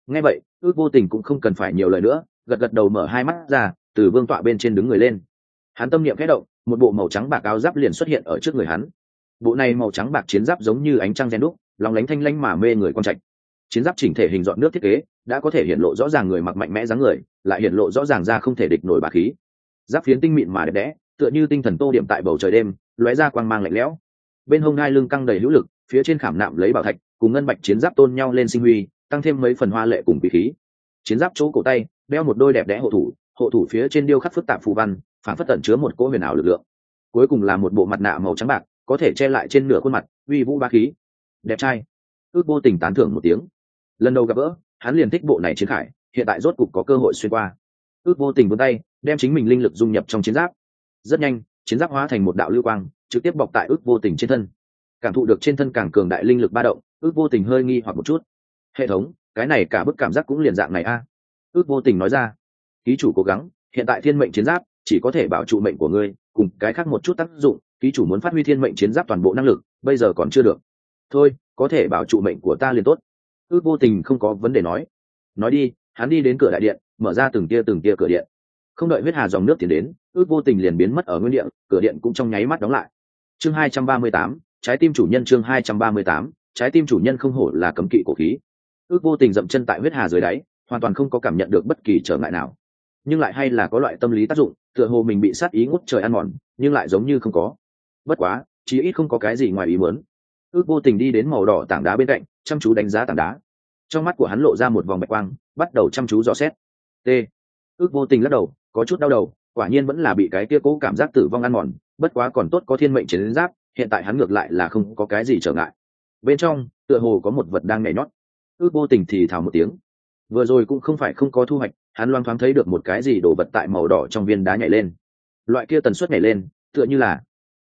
Nghe vậy, ước vô tình cũng không cần phải nhiều lời nữa, gật gật đầu mở hai mắt ra, từ vương tọa bên trên đứng người lên. Hắn tâm niệm khẽ động, một bộ màu trắng bạc áo giáp liền xuất hiện ở trước người hắn. Bộ này màu trắng bạc chiến giáp giống như ánh trăng gen đúc lòng lánh thanh lanh mà mê người quan trạch chiến giáp chỉnh thể hình dọn nước thiết kế, đã có thể hiện lộ rõ ràng người mặc mạnh mẽ dáng người, lại hiện lộ rõ ràng ra không thể địch nổi bà khí. Giáp phiến tinh mịn mà đẹp đẽ, tựa như tinh thần tô điểm tại bầu trời đêm, lóe ra quang mang lạnh lẽo. Bên hông hai lưng căng đầy hữu lực, phía trên khảm nạm lấy bảo thạch, cùng ngân bạch chiến giáp tôn nhau lên sinh huy, tăng thêm mấy phần hoa lệ cùng quý khí. Chiến giáp chỗ cổ tay, đeo một đôi đẹp đẽ hộ thủ hộ thủ phía trên điêu khắc phức tạp phù văn, phản phất tẩn chứa một cỗ huyền ảo lực lượng. Cuối cùng là một bộ mặt nạ màu trắng bạc, có thể che lại trên nửa khuôn mặt, uy vũ ba khí. Đẹp trai. Ước vô tình tán thưởng một tiếng lần đầu gặp gỡ, hắn liền thích bộ này chiến khải, hiện tại rốt cục có cơ hội xuyên qua. Ước vô tình vươn tay, đem chính mình linh lực dung nhập trong chiến giáp. Rất nhanh, chiến giáp hóa thành một đạo lưu quang, trực tiếp bọc tại ước vô tình trên thân. Cảm thụ được trên thân càng cường đại linh lực ba động, ước vô tình hơi nghi hoặc một chút. Hệ thống, cái này cả bức cảm giác cũng liền dạng này a. Ước vô tình nói ra, ký chủ cố gắng, hiện tại thiên mệnh chiến giáp chỉ có thể bảo trụ mệnh của ngươi, cùng cái khác một chút tác dụng, ký chủ muốn phát huy thiên mệnh chiến giáp toàn bộ năng lực, bây giờ còn chưa được. Thôi, có thể bảo trụ mệnh của ta liền tốt ước vô tình không có vấn đề nói. Nói đi, hắn đi đến cửa đại điện, mở ra từng tia từng tia cửa điện. Không đợi huyết hà dòng nước tiến đến ước vô tình liền biến mất ở nguyên điện cửa điện cũng trong nháy mắt đóng lại. Chương hai trăm ba mươi tám, trái tim chủ nhân chương hai trăm ba mươi tám, trái tim chủ nhân không hổ là cấm kỵ cổ khí. Ước vô tình dậm chân tại huyết hà dưới đáy, hoàn toàn không có cảm nhận được bất kỳ trở ngại nào. Nhưng lại hay là có loại tâm lý tác dụng, tựa hồ mình bị sát ý ngút trời ăn mòn, nhưng lại giống như không có. Bất quá, chí ít không có cái gì ngoài ý muốn ước vô tình đi đến màu đỏ tảng đá bên cạnh, chăm chú đánh giá tảng đá. Trong mắt của hắn lộ ra một vòng bạch quang, bắt đầu chăm chú dò xét. T. Ước vô tình lắc đầu, có chút đau đầu, quả nhiên vẫn là bị cái kia cố cảm giác tử vong ăn mòn, bất quá còn tốt có thiên mệnh chiến giáp, hiện tại hắn ngược lại là không có cái gì trở ngại. Bên trong, tựa hồ có một vật đang nhảy nhót. Ước vô tình thì thào một tiếng. Vừa rồi cũng không phải không có thu hoạch, hắn loang thoáng thấy được một cái gì đổ vật tại màu đỏ trong viên đá nhảy lên. Loại kia tần suất nhảy lên, tựa như là,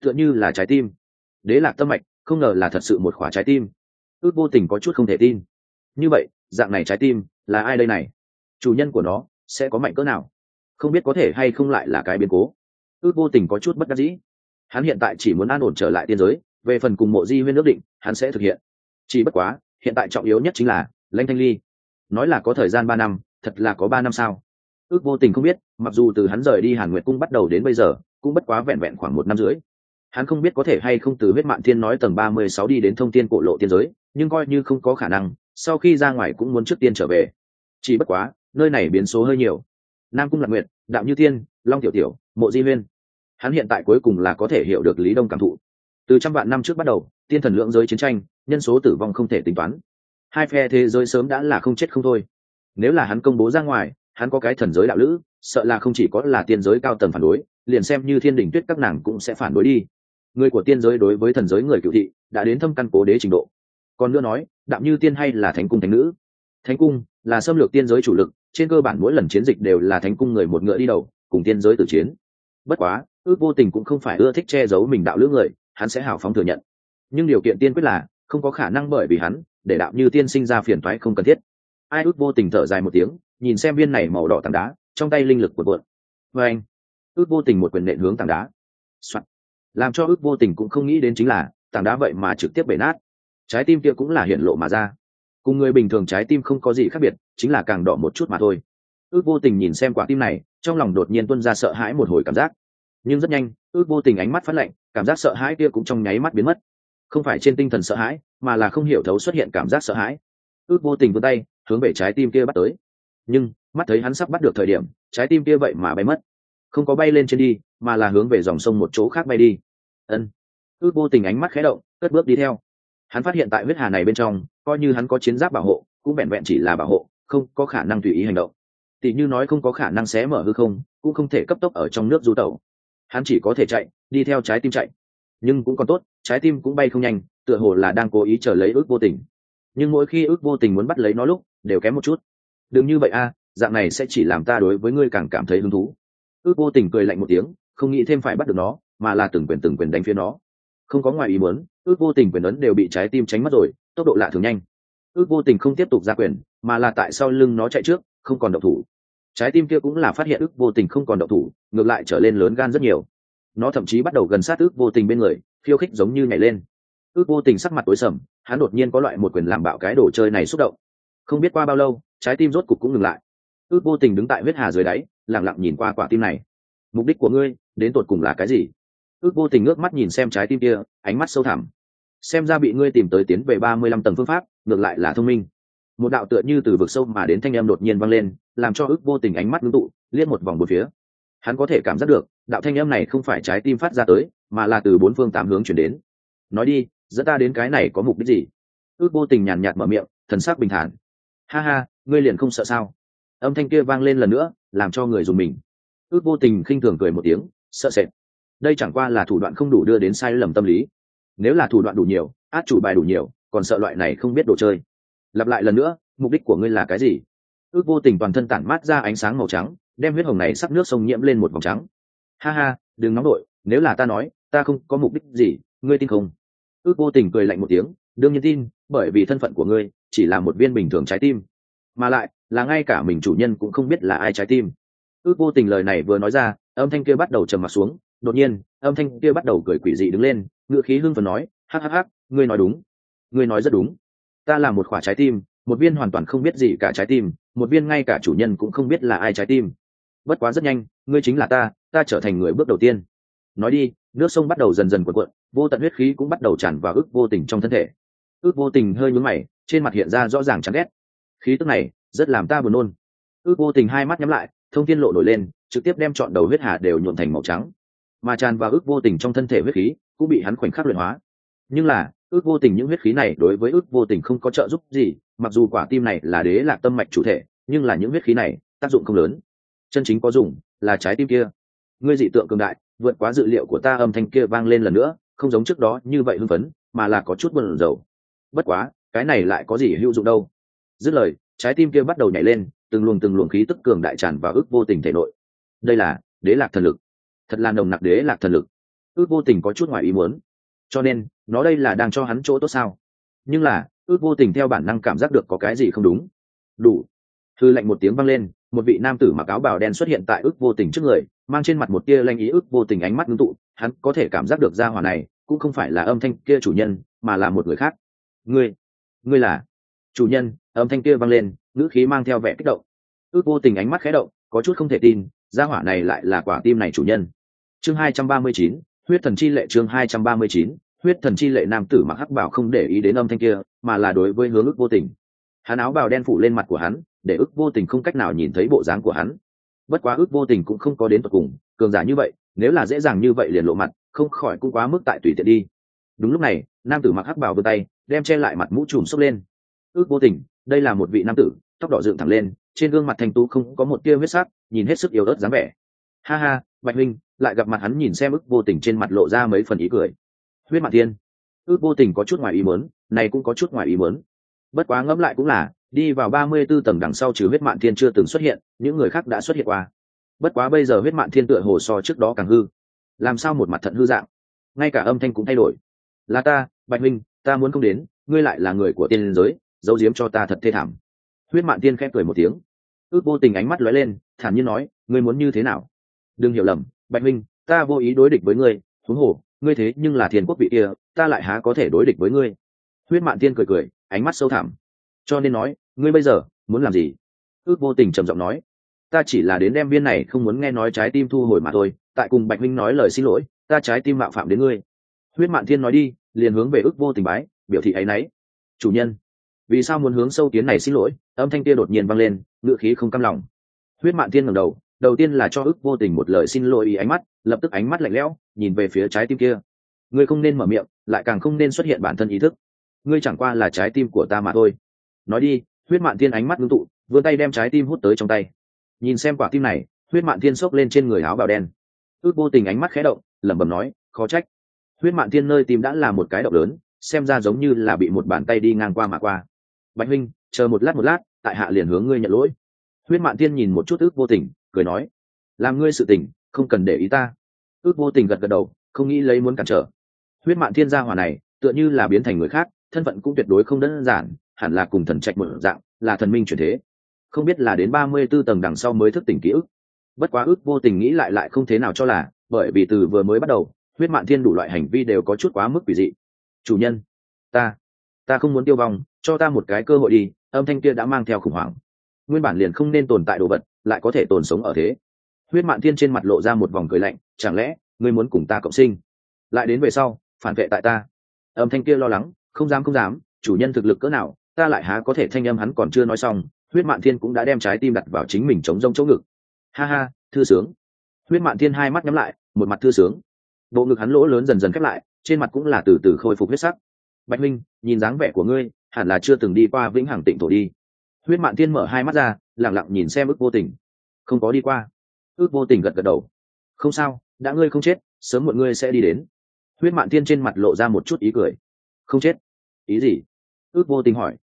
tựa như là trái tim. Đế lạc tâm mạch không ngờ là thật sự một khỏa trái tim. Ước vô tình có chút không thể tin. Như vậy, dạng này trái tim, là ai đây này? Chủ nhân của nó, sẽ có mạnh cỡ nào? Không biết có thể hay không lại là cái biến cố. Ước vô tình có chút bất đắc dĩ. Hắn hiện tại chỉ muốn an ổn trở lại tiên giới, về phần cùng mộ di huyên ước định, hắn sẽ thực hiện. Chỉ bất quá, hiện tại trọng yếu nhất chính là, lãnh thanh ly. Nói là có thời gian ba năm, thật là có ba năm sao? Ước vô tình không biết, mặc dù từ hắn rời đi hàn nguyệt cung bắt đầu đến bây giờ, cũng bất quá vẹn vẹn khoảng một năm rưỡi hắn không biết có thể hay không từ huyết Mạn thiên nói tầng ba mươi sáu đi đến thông tiên cổ lộ tiên giới, nhưng coi như không có khả năng, sau khi ra ngoài cũng muốn trước tiên trở về. Chỉ bất quá, nơi này biến số hơi nhiều. Nam cung lạc nguyệt, đạo như tiên long tiểu tiểu, mộ di huyên hắn hiện tại cuối cùng là có thể hiểu được lý đông cảm thụ. Từ trăm vạn năm trước bắt đầu, tiên thần lượng giới chiến tranh, nhân số tử vong không thể tính toán. Hai phe thế giới sớm đã là không chết không thôi. Nếu là hắn công bố ra ngoài, hắn có cái thần giới đạo lữ, sợ là không chỉ có là tiên giới cao tầng phản đối, liền xem như thiên đình tuyết các nàng cũng sẽ phản đối đi người của tiên giới đối với thần giới người cựu thị đã đến thâm căn cố đế trình độ. Còn nữa nói, đạm như tiên hay là thánh cung thánh nữ? Thánh cung là xâm lược tiên giới chủ lực, trên cơ bản mỗi lần chiến dịch đều là thánh cung người một ngựa đi đầu, cùng tiên giới tử chiến. Bất quá, ước vô tình cũng không phải ưa thích che giấu mình đạo lữ người, hắn sẽ hào phóng thừa nhận. Nhưng điều kiện tiên quyết là, không có khả năng bởi vì hắn, để đạo như tiên sinh ra phiền toái không cần thiết. Ai ước vô tình thở dài một tiếng, nhìn xem viên này màu đỏ tảng đá, trong tay linh lực của vợn vê anh, ước vô tình một quyền nện hướng tảng đá、Soạn làm cho ước vô tình cũng không nghĩ đến chính là tảng đá vậy mà trực tiếp bể nát. Trái tim kia cũng là hiện lộ mà ra. Cùng người bình thường trái tim không có gì khác biệt, chính là càng đỏ một chút mà thôi. Ước vô tình nhìn xem quả tim này, trong lòng đột nhiên tuân ra sợ hãi một hồi cảm giác. Nhưng rất nhanh, ước vô tình ánh mắt phát lạnh, cảm giác sợ hãi kia cũng trong nháy mắt biến mất. Không phải trên tinh thần sợ hãi, mà là không hiểu thấu xuất hiện cảm giác sợ hãi. Ước vô tình vươn tay, hướng về trái tim kia bắt tới. Nhưng, mắt thấy hắn sắp bắt được thời điểm, trái tim kia vậy mà bay mất. Không có bay lên trên đi, mà là hướng về dòng sông một chỗ khác bay đi ân. Ước vô tình ánh mắt khé động, cất bước đi theo. Hắn phát hiện tại huyết hà này bên trong, coi như hắn có chiến giáp bảo hộ, cũng vẹn vẹn chỉ là bảo hộ, không có khả năng tùy ý hành động. Tỷ như nói không có khả năng xé mở hư không, cũng không thể cấp tốc ở trong nước du tẩu. Hắn chỉ có thể chạy, đi theo trái tim chạy. Nhưng cũng còn tốt, trái tim cũng bay không nhanh, tựa hồ là đang cố ý chờ lấy ước vô tình. Nhưng mỗi khi ước vô tình muốn bắt lấy nó lúc, đều kém một chút. Đừng như vậy a, dạng này sẽ chỉ làm ta đối với ngươi càng cảm thấy hứng thú. Ước vô tình cười lạnh một tiếng, không nghĩ thêm phải bắt được nó mà là từng quyền từng quyền đánh phía nó. Không có ngoài ý muốn, ước vô tình quyền ấn đều bị trái tim tránh mất rồi, tốc độ lạ thường nhanh. Ước vô tình không tiếp tục ra quyền, mà là tại sau lưng nó chạy trước, không còn độc thủ. Trái tim kia cũng là phát hiện ước vô tình không còn độc thủ, ngược lại trở lên lớn gan rất nhiều. Nó thậm chí bắt đầu gần sát ước vô tình bên người, khiêu khích giống như nhảy lên. Ước vô tình sắc mặt tối sầm, hắn đột nhiên có loại một quyền làm bạo cái đồ chơi này xúc động. Không biết qua bao lâu, trái tim rốt cục cũng ngừng lại. Ước vô tình đứng tại huyết hà dưới đáy lẳng lặng nhìn qua quả tim này. Mục đích của ngươi, đến tột cùng là cái gì? Ước vô tình ngước mắt nhìn xem trái tim kia, ánh mắt sâu thẳm. Xem ra bị ngươi tìm tới tiến về ba mươi lăm tầng phương pháp, ngược lại là thông minh. Một đạo tựa như từ vực sâu mà đến thanh em đột nhiên vang lên, làm cho ước vô tình ánh mắt ngưng tụ, liếc một vòng một phía. Hắn có thể cảm giác được, đạo thanh em này không phải trái tim phát ra tới, mà là từ bốn phương tám hướng chuyển đến. Nói đi, dẫn ta đến cái này có mục đích gì? Ước vô tình nhàn nhạt mở miệng, thần sắc bình thản. Ha ha, ngươi liền không sợ sao? Âm thanh kia vang lên lần nữa, làm cho người dùng mình. Ước vô tình khinh thường cười một tiếng, sợ sệt đây chẳng qua là thủ đoạn không đủ đưa đến sai lầm tâm lý. Nếu là thủ đoạn đủ nhiều, át chủ bài đủ nhiều, còn sợ loại này không biết đồ chơi. Lặp lại lần nữa, mục đích của ngươi là cái gì? Ước vô tình toàn thân tản mát ra ánh sáng màu trắng, đem huyết hồng này sắc nước sông nhiễm lên một vòng trắng. Ha ha, đừng nóng đội nếu là ta nói, ta không có mục đích gì, ngươi tin không? Ước vô tình cười lạnh một tiếng, đương nhiên tin, bởi vì thân phận của ngươi chỉ là một viên bình thường trái tim. Mà lại, là ngay cả mình chủ nhân cũng không biết là ai trái tim. Ước vô tình lời này vừa nói ra, âm thanh kia bắt đầu trầm m ặ t xuống đột nhiên, âm thanh kia bắt đầu cười quỷ dị đứng lên, ngựa khí hưng phần nói hắc hắc hắc ngươi nói đúng, ngươi nói rất đúng. Ta là một khoả trái tim, một viên hoàn toàn không biết gì cả trái tim, một viên ngay cả chủ nhân cũng không biết là ai trái tim. Bất quá rất nhanh, ngươi chính là ta ta trở thành người bước đầu tiên. Nói đi, nước sông bắt đầu dần dần cuộn cuộn, vô tận huyết khí cũng bắt đầu tràn vào ước vô tình trong thân thể. Ước vô tình hơi nhúm mày, trên mặt hiện ra rõ ràng chán ghét. Khí tức này, rất làm ta buồn nôn. Ước vô tình hai mắt nhắm lại, thông thiên lộ nổi lên, trực tiếp đem chọn đầu huyết hà đều nhuộn thành màu trắng mà tràn vào ước vô tình trong thân thể huyết khí, cũng bị hắn khoảnh khắc luyện hóa. Nhưng là, ước vô tình những huyết khí này đối với ước vô tình không có trợ giúp gì, mặc dù quả tim này là đế lạc tâm mạch chủ thể, nhưng là những huyết khí này tác dụng không lớn. Chân chính có dùng là trái tim kia. Ngươi dị tượng cường đại, vượt quá dự liệu của ta âm thanh kia vang lên lần nữa, không giống trước đó như vậy hưng phấn, mà là có chút buồn rầu. Bất quá, cái này lại có gì hữu dụng đâu. Dứt lời, trái tim kia bắt đầu nhảy lên, từng luồng từng luồng khí tức cường đại tràn vào ước vô tình thể nội. Đây là đế lạc thần lực thật là nồng nặc đế lạc thần lực. Ước vô tình có chút ngoài ý muốn. Cho nên, nó đây là đang cho hắn chỗ tốt sao? Nhưng là, ước vô tình theo bản năng cảm giác được có cái gì không đúng. Đủ. Thư lệnh một tiếng vang lên, một vị nam tử mặc áo bào đen xuất hiện tại ước vô tình trước người, mang trên mặt một tia lanh ý ước vô tình ánh mắt ngưng tụ. Hắn có thể cảm giác được ra hỏa này cũng không phải là âm thanh kia chủ nhân, mà là một người khác. Ngươi ngươi là? Chủ nhân, âm thanh kia vang lên, ngữ khí mang theo vẻ kích động. Ước vô tình ánh mắt khé động, có chút không thể tin gia hỏa này lại là quả tim này chủ nhân. Chương hai trăm ba mươi chín, huyết thần chi lệ chương hai trăm ba mươi chín, huyết thần chi lệ nam tử mặc hắc bảo không để ý đến âm thanh kia, mà là đối với hướng ước vô tình. Hắn áo bào đen phủ lên mặt của hắn, để ước vô tình không cách nào nhìn thấy bộ dáng của hắn. Bất quá ước vô tình cũng không có đến tận cùng, cường giả như vậy, nếu là dễ dàng như vậy liền lộ mặt, không khỏi cũng quá mức tại tùy tiện đi. Đúng lúc này, nam tử mặc hắc bào vươn tay, đem che lại mặt mũ trùm xốc lên. Ước vô tình, đây là một vị nam tử, tóc đỏ dựng thẳng lên trên gương mặt thanh tú không có một tia huyết sắc nhìn hết sức yếu ớt dáng vẻ. Ha ha bạch minh lại gặp mặt hắn nhìn xem ức vô tình trên mặt lộ ra mấy phần ý cười. Huyết mạn thiên ức vô tình có chút ngoài ý muốn, này cũng có chút ngoài ý muốn. bất quá ngẫm lại cũng là đi vào ba mươi 34 tầng đằng sau trừ huyết mạn thiên chưa từng xuất hiện những người khác đã xuất hiện qua. Bất quá bây giờ huyết mạn thiên tựa hồ so trước đó càng hư. Làm sao một mặt thận hư dạng? Ngay cả âm thanh cũng thay đổi. Là ta bạch minh ta muốn không đến ngươi lại là người của tiên giới giấu giếm cho ta thật thê thảm. Huyết mạn tiên khẽ cười một tiếng ước vô tình ánh mắt lóe lên, thản nhiên nói, ngươi muốn như thế nào? Đừng hiểu lầm, bạch minh, ta vô ý đối địch với ngươi, huống hồ, ngươi thế nhưng là thiên quốc vị kia, ta lại há có thể đối địch với ngươi? Huyết mạn tiên cười cười, ánh mắt sâu thẳm. Cho nên nói, ngươi bây giờ muốn làm gì? Ước vô tình trầm giọng nói, ta chỉ là đến đem viên này không muốn nghe nói trái tim thu hồi mà thôi, tại cùng bạch minh nói lời xin lỗi, ta trái tim mạo phạm đến ngươi. Huyết mạn thiên nói đi, liền hướng về ước vô tình bái, biểu thị áy náy. Chủ nhân, vì sao muốn hướng sâu tiến này xin lỗi? Âm thanh kia đột nhiên vang lên ngựa khí không cam lòng. Huyết mạn thiên ngẩng đầu đầu tiên là cho ước vô tình một lời xin lỗi ý ánh mắt, lập tức ánh mắt lạnh lẽo, nhìn về phía trái tim kia. Ngươi không nên mở miệng, lại càng không nên xuất hiện bản thân ý thức. Ngươi chẳng qua là trái tim của ta mà thôi. Nói đi, huyết mạn thiên ánh mắt ngưng tụ, vươn tay đem trái tim hút tới trong tay. Nhìn xem quả tim này, huyết mạn thiên xốc lên trên người áo bào đen. Ước vô tình ánh mắt khẽ động, lẩm bẩm nói, khó trách. Huyết mạn thiên nơi tim đã là một cái động lớn, xem ra giống như là bị một bàn tay đi ngang qua mà qua. Bạch huynh, chờ một lát một lát tại hạ liền hướng ngươi nhận lỗi. Huyết mạn tiên nhìn một chút ước vô tình, cười nói, làm ngươi sự tình, không cần để ý ta. Ước vô tình gật gật đầu, không nghĩ lấy muốn cản trở. Huyết mạn thiên gia hỏa này, tựa như là biến thành người khác, thân phận cũng tuyệt đối không đơn giản, hẳn là cùng thần trạch một dạng, là thần minh chuyển thế. Không biết là đến ba mươi b ố tầng đằng sau mới thức tỉnh ký ức. Bất quá ước vô tình nghĩ lại lại không thế nào cho là, bởi vì từ vừa mới bắt đầu, huyết mạn thiên đủ loại hành vi đều có chút quá mức quỷ dị. Chủ nhân, ta ta không muốn tiêu vong, cho ta một cái cơ hội đi âm thanh kia đã mang theo khủng hoảng. Nguyên bản liền không nên tồn tại đồ vật, lại có thể tồn sống ở thế. Huyết mạn thiên trên mặt lộ ra một vòng cười lạnh, chẳng lẽ, ngươi muốn cùng ta cộng sinh? Lại đến về sau, phản vệ tại ta. Âm thanh kia lo lắng, không dám không dám, chủ nhân thực lực cỡ nào, ta lại há có thể thanh âm hắn còn chưa nói xong. Huyết mạn thiên cũng đã đem trái tim đặt vào chính mình chống rông chỗ ngực. Ha ha, thư sướng. Huyết mạn thiên hai mắt nhắm lại, một mặt thư sướng. Bộ ngực hắn lỗ lớn dần dần khép lại, trên mặt cũng là từ từ khôi phục huyết sắc bạch minh, nhìn dáng vẻ của ngươi, hẳn là chưa từng đi qua vĩnh hằng tịnh thổ đi. Huyết mạn thiên mở hai mắt ra lẳng lặng nhìn xem ước vô tình. Không có đi qua. Ước vô tình gật gật đầu. Không sao, đã ngươi không chết, sớm một ngươi sẽ đi đến. Huyết mạn thiên trên mặt lộ ra một chút ý cười. Không chết? Ý gì? Ước vô tình hỏi.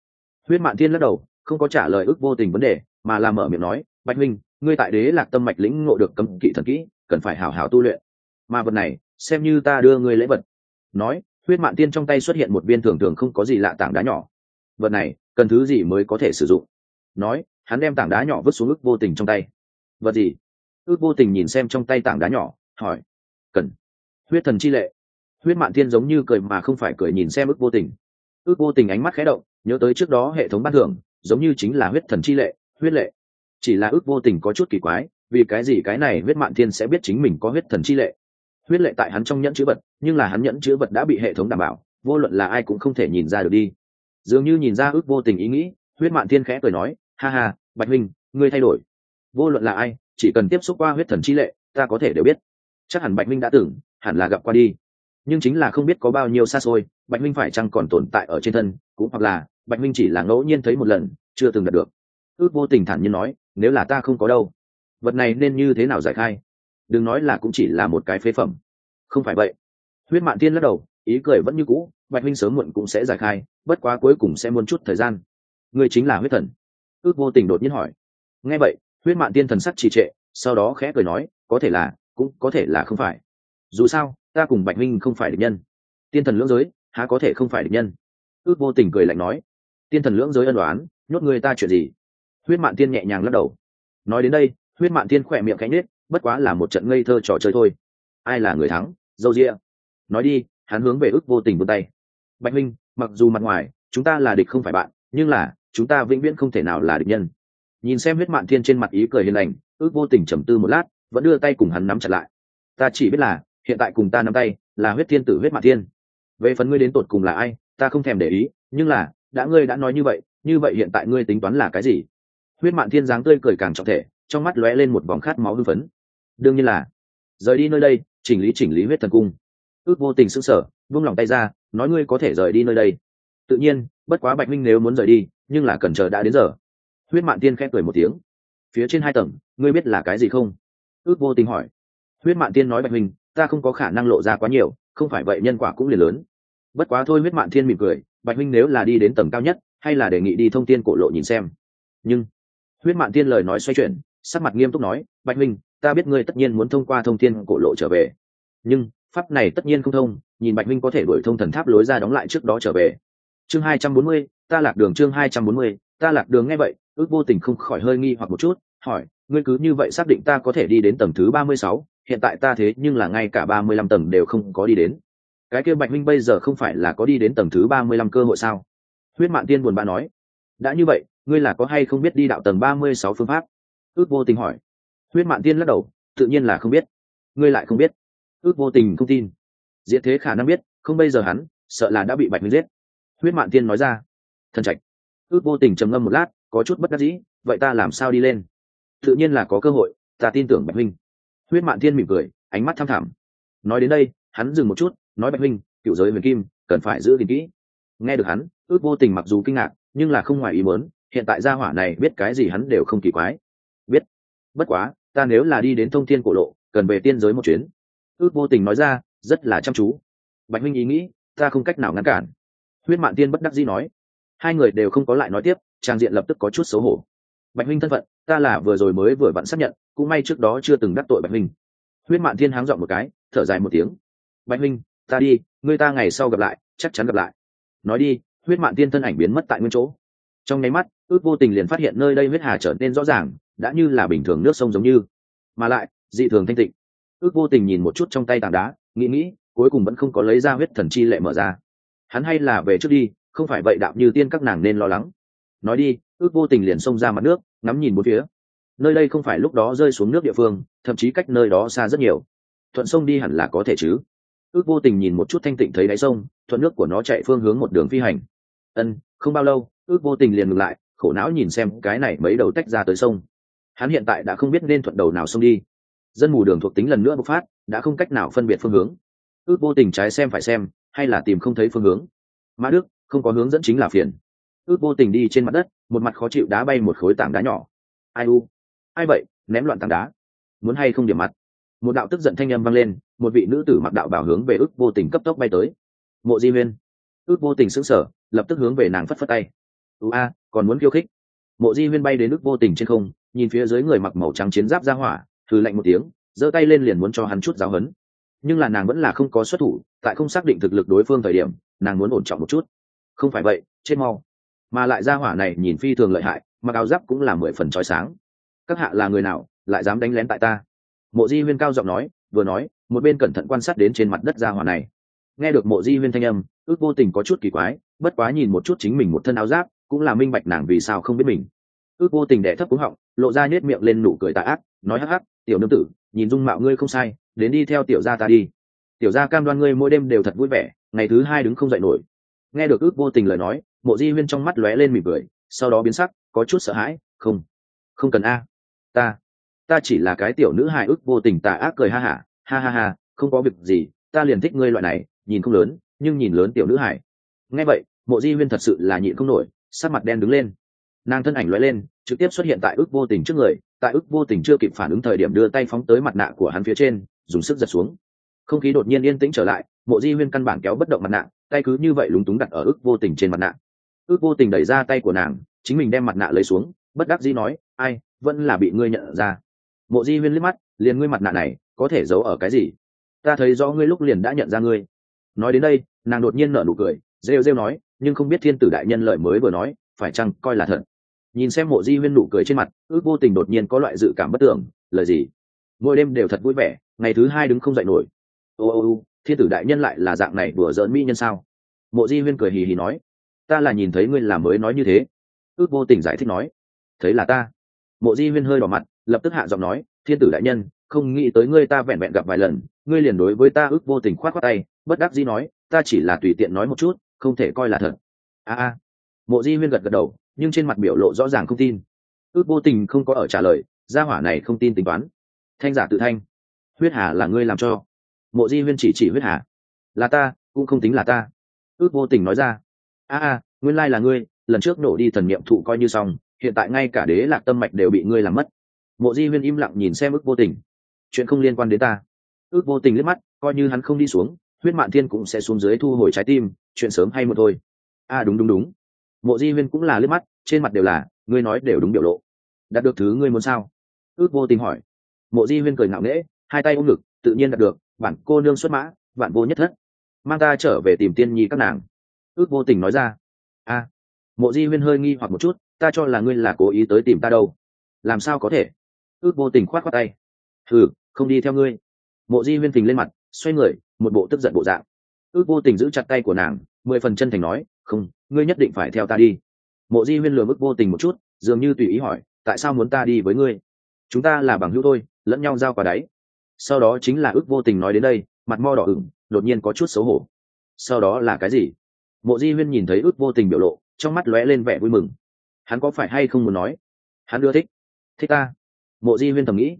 Huyết mạn thiên lắc đầu, không có trả lời ước vô tình vấn đề, mà làm mở miệng nói, bạch minh, ngươi tại đế lạc tâm mạch lĩnh ngộ được cấm kỵ thần kỹ, cần phải hảo hảo tu luyện. Mà vật này, xem như ta đưa ngươi lễ vật. Nói huyết mạn tiên trong tay xuất hiện một viên thường thường không có gì lạ tảng đá nhỏ. Vật này, cần thứ gì mới có thể sử dụng? Nói, hắn đem tảng đá nhỏ vứt xuống ức vô tình trong tay. Vật gì? Ước vô tình nhìn xem trong tay tảng đá nhỏ, hỏi. Cần. Huyết thần chi lệ. Huyết mạn thiên giống như cười mà không phải cười nhìn xem ước vô tình. Ước vô tình ánh mắt khẽ động, nhớ tới trước đó hệ thống bát thưởng, giống như chính là huyết thần chi lệ, huyết lệ. Chỉ là ước vô tình có chút kỳ quái, vì cái gì cái này huyết mạn thiên sẽ biết chính mình có huyết thần chi lệ? Huyết lệ tại hắn trong nhẫn chữ vật nhưng là hắn nhẫn chữ vật đã bị hệ thống đảm bảo, vô luận là ai cũng không thể nhìn ra được đi. Dường như nhìn ra ước vô tình ý nghĩ, huyết mạn thiên khẽ cười nói, ha ha, bạch minh ngươi thay đổi. Vô luận là ai, chỉ cần tiếp xúc qua huyết thần chi lệ, ta có thể đều biết. Chắc hẳn bạch minh đã tưởng, hẳn là gặp qua đi. Nhưng chính là không biết có bao nhiêu xa xôi, bạch minh phải chăng còn tồn tại ở trên thân, cũng hoặc là bạch minh chỉ là ngẫu nhiên thấy một lần, chưa từng đạt được. Ước vô tình thản nhiên nói, nếu là ta không có đâu, vật này nên như thế nào giải khai? Đừng nói là cũng chỉ là một cái phế phẩm. Không phải vậy huyết mạn tiên lắc đầu, ý cười vẫn như cũ, bạch minh sớm muộn cũng sẽ giải khai, bất quá cuối cùng sẽ muốn chút thời gian. Người chính là huyết thần. Ước vô tình đột nhiên hỏi. Nghe vậy, huyết mạn tiên thần sắc trì trệ, sau đó khẽ cười nói, có thể là, cũng có thể là không phải. Dù sao, ta cùng bạch minh không phải địch nhân. Tiên thần lưỡng giới, há có thể không phải địch nhân? Ước vô tình cười lạnh nói. Tiên thần lưỡng giới ân đoán nhốt người ta chuyện gì? Huyết mạn tiên nhẹ nhàng lắc đầu. Nói đến đây, huyết mạn tiên khỏe miệng cánh nết bất quá là một trận ngây thơ trò chơi thôi. Ai là người thắng? Dâu rịa nói đi, hắn hướng về ước vô tình vươn tay. Bạch minh, mặc dù mặt ngoài, chúng ta là địch không phải bạn, nhưng là, chúng ta vĩnh viễn không thể nào là địch nhân. Nhìn xem huyết mạn thiên trên mặt ý cười hiền lành, ước vô tình trầm tư một lát, vẫn đưa tay cùng hắn nắm chặt lại. Ta chỉ biết là, hiện tại cùng ta nắm tay, là huyết thiên tử huyết mạn thiên. Về phần ngươi đến tột cùng là ai, ta không thèm để ý, nhưng là, đã ngươi đã nói như vậy như vậy hiện tại ngươi tính toán là cái gì? Huyết mạn thiên dáng tươi cười càng trọng thể, trong mắt lóe lên một vòng khát máu hưng phấn. Đương nhiên là, rời đi nơi đây, chỉnh lý chỉnh lý huyết thần cung ước vô tình sững sờ, vung lòng tay ra, nói ngươi có thể rời đi nơi đây. Tự nhiên, bất quá bạch minh nếu muốn rời đi, nhưng là cần chờ đã đến giờ. Huyết mạn tiên khẽ cười một tiếng. Phía trên hai tầng, ngươi biết là cái gì không? Ước vô tình hỏi. Huyết mạn tiên nói bạch minh, ta không có khả năng lộ ra quá nhiều, không phải vậy nhân quả cũng liền lớn. Bất quá thôi huyết mạn thiên mỉm cười, bạch minh nếu là đi đến tầng cao nhất, hay là đề nghị đi thông tin cổ lộ nhìn xem. Nhưng, huyết mạn tiên lời nói xoay chuyển, sắc mặt nghiêm túc nói, bạch minh, ta biết ngươi tất nhiên muốn thông qua thông tin cổ lộ trở về. Nhưng pháp này tất nhiên không thông, nhìn bạch minh có thể đuổi thông thần tháp lối ra đóng lại trước đó trở về. Chương hai trăm bốn mươi, ta lạc đường chương hai trăm bốn mươi, ta lạc đường nghe vậy, ước vô tình không khỏi hơi nghi hoặc một chút, hỏi, ngươi cứ như vậy xác định ta có thể đi đến tầng thứ ba mươi sáu, hiện tại ta thế nhưng là ngay cả ba mươi lăm tầng đều không có đi đến. Cái kia bạch minh bây giờ không phải là có đi đến tầng thứ ba mươi lăm cơ hội sao? Huyết mạng tiên buồn bã nói, đã như vậy, ngươi là có hay không biết đi đạo tầng ba mươi sáu phương pháp? Ước vô tình hỏi. Huyết mạng tiên lắc đầu, tự nhiên là không biết. Ngươi lại không biết ước vô tình không tin. Diệt thế khả năng biết, không bây giờ hắn, sợ là đã bị bạch minh giết. Huyết mạn tiên nói ra, thần trạch, ước vô tình trầm ngâm một lát, có chút bất đắc dĩ, vậy ta làm sao đi lên? Tự nhiên là có cơ hội, ta tin tưởng bạch minh. Huyết mạn tiên mỉm cười, ánh mắt tham thảm nói đến đây, hắn dừng một chút, nói bạch minh, cựu giới huyền kim, cần phải giữ gìn kỹ. Nghe được hắn, ước vô tình mặc dù kinh ngạc, nhưng là không ngoài ý muốn, hiện tại gia hỏa này biết cái gì hắn đều không kỳ quái. Biết. Bất quá, ta nếu là đi đến thông thiên cổ lộ, cần về tiên giới một chuyến ước vô tình nói ra, rất là chăm chú. Bạch minh ý nghĩ, ta không cách nào ngăn cản. Huyết mạn tiên bất đắc dĩ nói. Hai người đều không có lại nói tiếp, trang diện lập tức có chút xấu hổ. Bạch minh thân phận, ta là vừa rồi mới vừa vặn xác nhận, cũng may trước đó chưa từng đắc tội bạch minh. Huyết mạn thiên háng dọn một cái, thở dài một tiếng. Bạch minh, ta đi, người ta ngày sau gặp lại, chắc chắn gặp lại. Nói đi, huyết mạn tiên thân ảnh biến mất tại nguyên chỗ. Trong nháy mắt, ước vô tình liền phát hiện nơi đây huyết hà trở nên rõ ràng, đã như là bình thường nước sông giống như. Mà lại, dị thường thanh tịnh ước vô tình nhìn một chút trong tay tảng đá, nghĩ nghĩ, cuối cùng vẫn không có lấy ra huyết thần chi lệ mở ra. Hắn hay là về trước đi, không phải vậy đạo như tiên các nàng nên lo lắng. Nói đi, ước vô tình liền xông ra mặt nước, ngắm nhìn một phía. Nơi đây không phải lúc đó rơi xuống nước địa phương, thậm chí cách nơi đó xa rất nhiều. Thuận sông đi hẳn là có thể chứ. Ước vô tình nhìn một chút thanh tịnh thấy đáy sông, thuận nước của nó chạy phương hướng một đường phi hành. Ân, không bao lâu, ước vô tình liền ngừng lại, khổ não nhìn xem cái này mấy đầu tách ra tới sông. Hắn hiện tại đã không biết nên thuận đầu nào sông đi dân mù đường thuộc tính lần nữa bộc phát, đã không cách nào phân biệt phương hướng. Ước vô tình trái xem phải xem, hay là tìm không thấy phương hướng. Mã đức, không có hướng dẫn chính là phiền. Ước vô tình đi trên mặt đất, một mặt khó chịu đá bay một khối tảng đá nhỏ. Ai u? Ai vậy? Ném loạn tảng đá. Muốn hay không điểm mặt? Một đạo tức giận thanh âm vang lên, một vị nữ tử mặc đạo bảo hướng về ước vô tình cấp tốc bay tới. Mộ di huyên. Ước vô tình sững sờ, lập tức hướng về nàng phất phất tay. Ưu a, còn muốn khiêu khích. Mộ di huyên bay đến ước vô tình trên không, nhìn phía dưới người mặc màu trắng chiến giáp ra hỏa thử lạnh một tiếng, giơ tay lên liền muốn cho hắn chút giáo hấn nhưng là nàng vẫn là không có xuất thủ, tại không xác định thực lực đối phương thời điểm, nàng muốn ổn trọng một chút. Không phải vậy, chết mau. Mà lại ra hỏa này nhìn phi thường lợi hại, mặc áo giáp cũng là mười phần trói sáng. Các hạ là người nào, lại dám đánh lén tại ta? Mộ di huyên cao giọng nói, vừa nói, một bên cẩn thận quan sát đến trên mặt đất ra hỏa này. Nghe được mộ di huyên thanh âm, ước vô tình có chút kỳ quái, bất quá nhìn một chút chính mình một thân áo giáp, cũng là minh bạch nàng vì sao không biết mình. Ước vô tình đẻ thấp cúng họng, lộ ra nhét miệng lên nụ cười tạ ác nói hắc hắc tiểu nương tử nhìn dung mạo ngươi không sai đến đi theo tiểu gia ta đi. Tiểu gia cam đoan ngươi mỗi đêm đều thật vui vẻ ngày thứ hai đứng không dậy nổi. Nghe được ước vô tình lời nói mộ di huyên trong mắt lóe lên mỉm cười sau đó biến sắc có chút sợ hãi không không cần a ta ta chỉ là cái tiểu nữ hài ước vô tình tà ác cười ha hả ha, ha ha ha không có việc gì ta liền thích ngươi loại này nhìn không lớn nhưng nhìn lớn tiểu nữ hài. nghe vậy mộ di huyên thật sự là nhịn không nổi sắc mặt đen đứng lên. Nàng thân ảnh lóe lên trực tiếp xuất hiện tại ước vô tình trước người, tại ước vô tình chưa kịp phản ứng thời điểm đưa tay phóng tới mặt nạ của hắn phía trên, dùng sức giật xuống. Không khí đột nhiên yên tĩnh trở lại, mộ di huyên căn bản kéo bất động mặt nạ, tay cứ như vậy lúng túng đặt ở ước vô tình trên mặt nạ. Ước vô tình đẩy ra tay của nàng, chính mình đem mặt nạ lấy xuống, bất đắc dĩ nói, ai, vẫn là bị ngươi nhận ra. Mộ di huyên liếc mắt, liền ngươi mặt nạ này, có thể giấu ở cái gì? Ta thấy rõ ngươi lúc liền đã nhận ra ngươi. Nói đến đây, nàng đột nhiên nở nụ cười, rêu rêu nói, nhưng không biết thiên tử đại nhân lợi mới vừa nói, phải chăng coi là thật? Nhìn xem mộ di huyên nụ cười trên mặt, ước vô tình đột nhiên có loại dự cảm bất tưởng lời gì? Mỗi đêm đều thật vui vẻ, ngày thứ hai đứng không dậy nổi. Ô ô ô, thiên tử đại nhân lại là dạng này đùa giỡn mỹ nhân sao? Mộ di huyên cười hì hì nói, ta là nhìn thấy ngươi làm mới nói như thế. Ước vô tình giải thích nói, thấy là ta. Mộ di huyên hơi đỏ mặt, lập tức hạ giọng nói, thiên tử đại nhân, không nghĩ tới ngươi ta vẹn vẹn gặp vài lần, ngươi liền đối với ta ước vô tình khoát khoát tay, bất đắc dĩ nói, ta chỉ là tùy tiện nói một chút, không thể coi là thật. A a. Mộ di huyên gật gật đầu nhưng trên mặt biểu lộ rõ ràng không tin. Ước vô tình không có ở trả lời gia hỏa này không tin tính toán. Thanh giả tự thanh. Huyết hà là ngươi làm cho. Mộ di huyên chỉ chỉ huyết hà. Là ta cũng không tính là ta. Ước vô tình nói ra. A a nguyên lai là ngươi lần trước nổ đi thần niệm thụ coi như xong hiện tại ngay cả đế lạc tâm mạch đều bị ngươi làm mất. Mộ di huyên im lặng nhìn xem ước vô tình. Chuyện không liên quan đến ta. Ước vô tình liếc mắt coi như hắn không đi xuống huyết mạn thiên cũng sẽ xuống dưới thu hồi trái tim chuyện sớm hay một thôi. A à, đúng đúng đúng mộ di huyên cũng là liếc mắt trên mặt đều là ngươi nói đều đúng biểu lộ. Đạt được thứ ngươi muốn sao? Ước vô tình hỏi. Mộ di huyên cười ngạo nghễ hai tay ôm ngực tự nhiên đạt được bản cô nương xuất mã vạn vô nhất thất. Mang ta trở về tìm tiên nhi các nàng. Ước vô tình nói ra. A. Mộ di huyên hơi nghi hoặc một chút ta cho là ngươi là cố ý tới tìm ta đâu. Làm sao có thể? Ước vô tình khoát khoát tay. Thử, không đi theo ngươi. Mộ di huyên phình lên mặt xoay người một bộ tức giận bộ dạng. Ước vô tình giữ chặt tay của nàng mười phần chân thành nói không, ngươi nhất định phải theo ta đi. Mộ di huyên lừa ước vô tình một chút, dường như tùy ý hỏi, tại sao muốn ta đi với ngươi? Chúng ta là bằng hữu thôi, lẫn nhau giao quả đáy. Sau đó chính là ước vô tình nói đến đây, mặt mo đỏ ửng, đột nhiên có chút xấu hổ. Sau đó là cái gì? Mộ di huyên nhìn thấy ước vô tình biểu lộ, trong mắt lóe lên vẻ vui mừng. Hắn có phải hay không muốn nói? Hắn ưa thích. Thích ta. Mộ di huyên thầm nghĩ.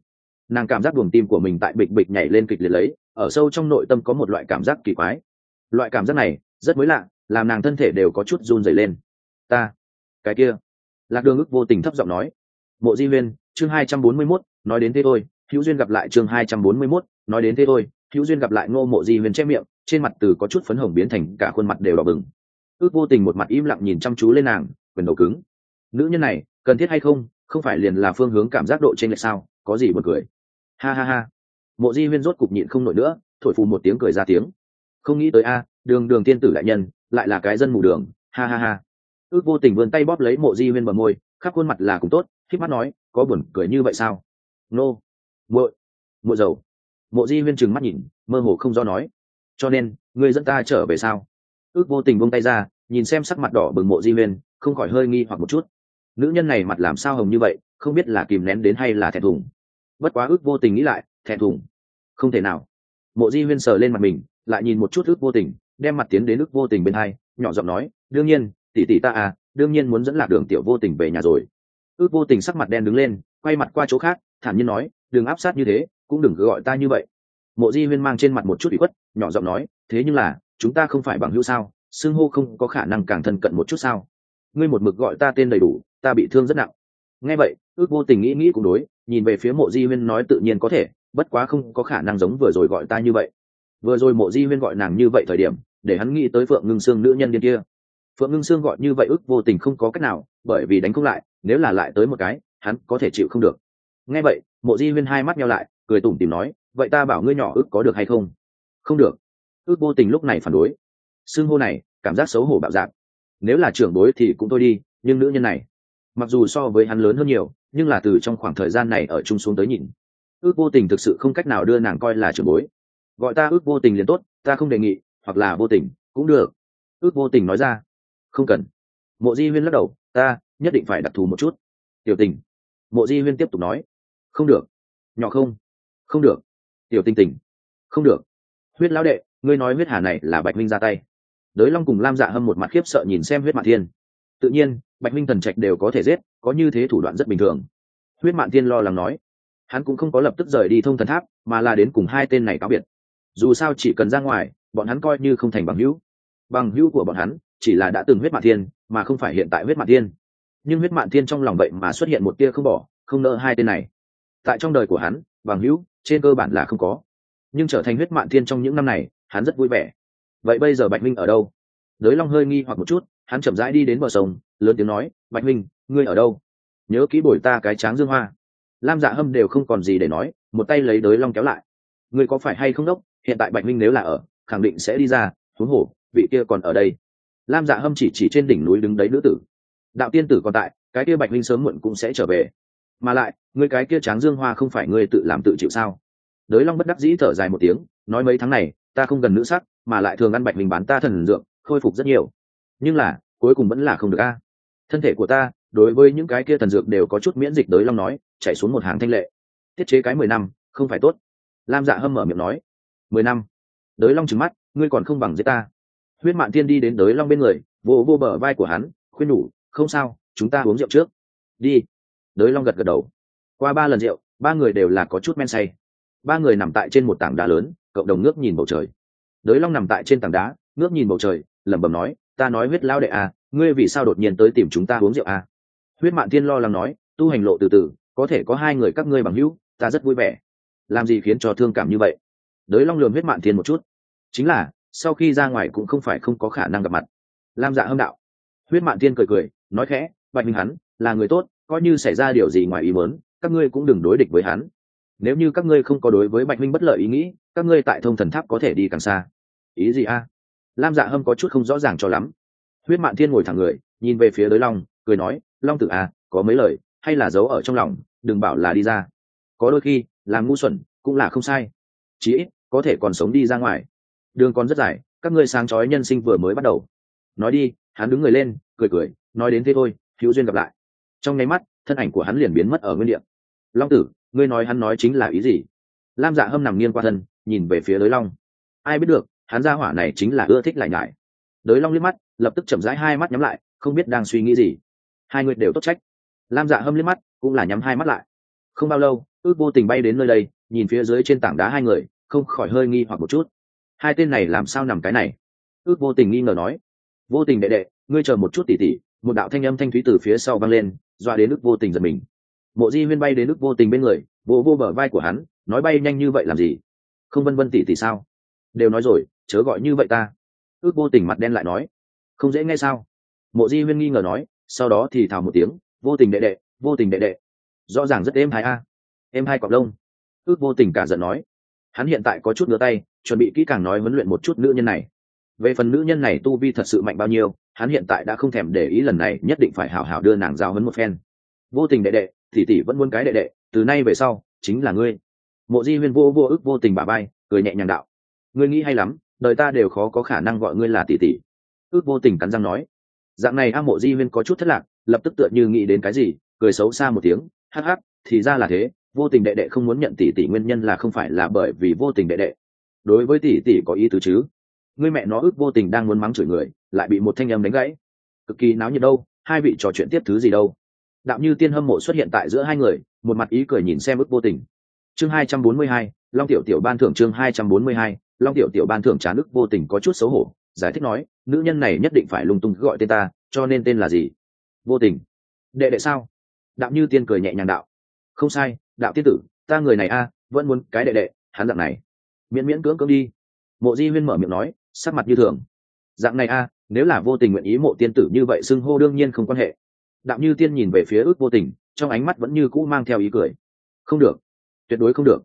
Nàng cảm giác buồng tim của mình tại bịch bịch nhảy lên kịch liệt lấy, ở sâu trong nội tâm có một loại cảm giác kỳ quái. Loại cảm giác này, rất mới lạ làm nàng thân thể đều có chút run rẩy lên. Ta, cái kia. Lạc đường ức vô tình thấp giọng nói. Mộ di huyên chương hai trăm bốn mươi mốt, nói đến thế thôi, hữu duyên gặp lại chương hai trăm bốn mươi mốt, nói đến thế thôi, hữu duyên gặp lại ngô mộ di huyên che miệng, trên mặt từ có chút phấn hồng biến thành cả khuôn mặt đều đỏ bừng. Ước vô tình một mặt im lặng nhìn chăm chú lên nàng, quyền đầu cứng. Nữ nhân này, cần thiết hay không? Không phải liền là phương hướng cảm giác độ trên lệch sao? Có gì buồn cười? Ha ha ha. Mộ di huyên rốt cục nhịn không nổi nữa, thổi phù một tiếng cười ra tiếng. Không nghĩ tới a, đường đường tiên tử đại nhân lại là cái dân mù đường, ha ha ha. Ước vô tình vươn tay bóp lấy mộ di huyên bờ môi, khắp khuôn mặt là cũng tốt k mắt nói, có buồn cười như vậy sao? Nô、no. muội muội dầu mộ di huyên trừng mắt nhìn, mơ hồ không do nói. Cho nên người dẫn ta trở về sao? Ước vô tình buông tay ra, nhìn xem sắc mặt đỏ bừng mộ di huyên, không khỏi hơi nghi hoặc một chút. Nữ nhân này mặt làm sao hồng như vậy, không biết là kìm nén đến hay là thẹn thùng. Bất quá ước vô tình nghĩ lại, thẹn thùng, không thể nào. Mộ di huyên sờ lên mặt mình, lại nhìn một chút ước vô tình đem mặt tiến đến ức vô tình bên hai, nhỏ giọng nói, đương nhiên, tỷ tỷ ta à đương nhiên muốn dẫn lạc đường tiểu vô tình về nhà rồi. Ước vô tình sắc mặt đen đứng lên, quay mặt qua chỗ khác, thản nhiên nói, đừng áp sát như thế, cũng đừng cứ gọi ta như vậy. Mộ di huyên mang trên mặt một chút bị khuất, nhỏ giọng nói, thế nhưng là, chúng ta không phải bằng hữu sao? Xưng hô không có khả năng càng thân cận một chút sao? Ngươi một mực gọi ta tên đầy đủ, ta bị thương rất nặng. Nghe vậy, ước vô tình nghĩ nghĩ cũng đối, nhìn về phía mộ di huyên nói tự nhiên có thể, bất quá không có khả năng giống vừa rồi gọi ta như vậy. Vừa rồi mộ di huyên gọi nàng như vậy thời điểm để hắn nghĩ tới phượng ngưng sương nữ nhân điên kia. Phượng ngưng sương gọi như vậy ước vô tình không có cách nào, bởi vì đánh không lại, nếu là lại tới một cái, hắn có thể chịu không được. Nghe vậy, mộ di huyên hai mắt nhau lại, cười tủm tìm nói, vậy ta bảo ngươi nhỏ ước có được hay không? Không được. Ước vô tình lúc này phản đối. Xưng hô này, cảm giác xấu hổ bạo dạn. Nếu là trưởng bối thì cũng thôi đi, nhưng nữ nhân này, mặc dù so với hắn lớn hơn nhiều, nhưng là từ trong khoảng thời gian này ở chung xuống tới nhìn, ước vô tình thực sự không cách nào đưa nàng coi là trưởng bối. Gọi ta ước vô tình liền tốt, ta không đề nghị hoặc là vô tình, cũng được. Ước vô tình nói ra. Không cần. Mộ di huyên lắc đầu, ta nhất định phải đặc thù một chút. Tiểu tình. Mộ di huyên tiếp tục nói, không được. Nhỏ không. Không được. Tiểu tình tình. Không được. Huyết lão đệ, ngươi nói huyết hà này là bạch minh ra tay. Đới long cùng lam dạ hâm một mặt khiếp sợ nhìn xem huyết mạn thiên. Tự nhiên, bạch minh thần trạch đều có thể giết, có như thế thủ đoạn rất bình thường. Huyết mạn thiên lo lắng nói. Hắn cũng không có lập tức rời đi thông thần tháp, mà là đến cùng hai tên này cáo biệt. Dù sao chỉ cần ra ngoài bọn hắn coi như không thành bằng hữu. Bằng hữu của bọn hắn chỉ là đã từng huyết mạn thiên, mà không phải hiện tại huyết mạn thiên. Nhưng huyết mạn thiên trong lòng vậy mà xuất hiện một tia không bỏ, không nỡ hai tên này. Tại trong đời của hắn, bằng hữu trên cơ bản là không có. Nhưng trở thành huyết mạn thiên trong những năm này, hắn rất vui vẻ. Vậy bây giờ bạch minh ở đâu? Đới long hơi nghi hoặc một chút, hắn chậm rãi đi đến bờ sông, lớn tiếng nói, bạch minh, ngươi ở đâu? Nhớ kỹ bồi ta cái tráng dương hoa. Lam dạ hâm đều không còn gì để nói, một tay lấy đới long kéo lại. Ngươi có phải hay không đốc? Hiện tại bạch minh nếu là ở khẳng định sẽ đi ra huống hồ vị kia còn ở đây. Lam dạ hâm chỉ chỉ trên đỉnh núi đứng đấy nữ tử. Đạo tiên tử còn tại cái kia bạch huynh sớm muộn cũng sẽ trở về. Mà lại người cái kia tráng dương hoa không phải ngươi tự làm tự chịu sao? Đới long bất đắc dĩ thở dài một tiếng nói mấy tháng này ta không gần nữ sắc mà lại thường ăn bạch mình bán ta thần dược, khôi phục rất nhiều. Nhưng là cuối cùng vẫn là không được a. Thân thể của ta đối với những cái kia thần dược đều có chút miễn dịch đới long nói chạy xuống một hàng thanh lệ. Tiết chế cái mười năm không phải tốt. Lam dạ hâm mở miệng nói. Mười năm? Đới long trừng mắt, ngươi còn không bằng giết ta. Huyết mạn Thiên đi đến đới long bên người, vô vô bờ vai của hắn, khuyên nhủ, không sao, chúng ta uống rượu trước. Đi. Đới long gật gật đầu. Qua ba lần rượu, ba người đều là có chút men say. Ba người nằm tại trên một tảng đá lớn, cộng đồng ngước nhìn bầu trời. Đới long nằm tại trên tảng đá, ngước nhìn bầu trời, lẩm bẩm nói, ta nói huyết lao đệ à ngươi vì sao đột nhiên tới tìm chúng ta uống rượu à? Huyết mạn Thiên lo lắng nói, tu hành lộ từ từ, có thể có hai người các ngươi bằng hữu, ta rất vui vẻ. Làm gì khiến cho thương cảm như vậy? Đới long lườm huyết mạn Thiên một chút chính là, sau khi ra ngoài cũng không phải không có khả năng gặp mặt. Lam dạ hâm đạo. Huyết mạn tiên cười cười, nói khẽ, bạch minh hắn, là người tốt, coi như xảy ra điều gì ngoài ý muốn, các ngươi cũng đừng đối địch với hắn. Nếu như các ngươi không có đối với bạch minh bất lợi ý nghĩ, các ngươi tại thông thần tháp có thể đi càng xa. Ý gì a? Lam dạ hâm có chút không rõ ràng cho lắm. Huyết mạn thiên ngồi thẳng người, nhìn về phía đới long, cười nói, long tử a, có mấy lời, hay là giấu ở trong lòng, đừng bảo là đi ra. Có đôi khi làm ngu xuẩn, cũng là không sai. Chí ít, có thể còn sống đi ra ngoài đường còn rất dài, các ngươi sáng chói nhân sinh vừa mới bắt đầu. Nói đi, hắn đứng người lên, cười cười, nói đến thế thôi, hữu duyên gặp lại. Trong nháy mắt, thân ảnh của hắn liền biến mất ở nguyên địa. Long tử, ngươi nói hắn nói chính là ý gì? Lam dạ hâm nằm nghiêng qua thân, nhìn về phía đới long. Ai biết được, hắn ra hỏa này chính là ưa thích lại ngại. đới long liếc mắt, lập tức chậm rãi hai mắt nhắm lại, không biết đang suy nghĩ gì. Hai người đều tốt trách. Lam dạ hâm liếc mắt, cũng là nhắm hai mắt lại. Không bao lâu, ước vô tình bay đến nơi đây, nhìn phía dưới trên tảng đá hai người, không khỏi hơi nghi hoặc một chút hai tên này làm sao nằm cái này? Ước vô tình nghi ngờ nói. Vô tình đệ đệ, ngươi chờ một chút tỉ tỉ, một đạo thanh âm thanh thúy từ phía sau vang lên doa đến ước vô tình giật mình. Mộ di huyên bay đến ước vô tình bên người vô vô bờ vai của hắn, nói bay nhanh như vậy làm gì? Không vân vân tỉ tỉ sao? Đều nói rồi, chớ gọi như vậy ta. Ước vô tình mặt đen lại nói. Không dễ nghe sao? Mộ di huyên nghi ngờ nói, sau đó thì thào một tiếng, vô tình đệ đệ, vô tình đệ đệ. Rõ ràng rất êm hai a. Êm hai cọc lông. Ước vô tình cả giận nói. Hắn hiện tại có chút ngứa tay chuẩn bị kỹ càng nói huấn luyện một chút nữ nhân này. Về phần nữ nhân này tu vi thật sự mạnh bao nhiêu, hắn hiện tại đã không thèm để ý lần này nhất định phải hảo hảo đưa nàng giao hấn một phen. Vô tình đệ đệ thì tỷ vẫn muốn cái đệ đệ, từ nay về sau, chính là ngươi. Mộ di huyên vô vô ức vô tình bà bay cười nhẹ nhàng đạo. Ngươi nghĩ hay lắm, đời ta đều khó có khả năng gọi ngươi là tỷ tỷ. Ước vô tình cắn răng nói. Dạng này a, mộ di huyên có chút thất lạc, lập tức tựa như nghĩ đến cái gì, cười xấu xa một tiếng. Hắc hắc, thì ra là thế, vô tình đệ đệ không muốn nhận tỷ tỷ nguyên nhân là không phải là bởi vì vô tình đệ đệ đối với tỷ tỷ có ý tứ chứ? Ngươi mẹ nó ước vô tình đang muốn mắng chửi người, lại bị một thanh âm đánh gãy. Cực kỳ náo nhiệt đâu, hai vị trò chuyện tiếp thứ gì đâu? Đạo như tiên hâm mộ xuất hiện tại giữa hai người, một mặt ý cười nhìn xem ước vô tình. Chương hai trăm bốn mươi hai, long tiểu tiểu ban thưởng chương hai trăm bốn mươi hai, long tiểu tiểu ban thưởng trán ức vô tình có chút xấu hổ, giải thích nói, nữ nhân này nhất định phải lung tung gọi tên ta, cho nên tên là gì? Vô tình. Đệ đệ sao? Đạo như tiên cười nhẹ nhàng đạo. Không sai đạo tiên tử, ta người này a, vẫn muốn cái đệ đệ, hắn dạng này miễn miễn cưỡng cưỡng đi. Mộ di huyên mở miệng nói, sắc mặt như thường. Dạng này a, nếu là vô tình nguyện ý mộ tiên tử như vậy xưng hô đương nhiên không quan hệ. Đạo như tiên nhìn về phía ước vô tình, trong ánh mắt vẫn như cũ mang theo ý cười. Không được. Tuyệt đối không được.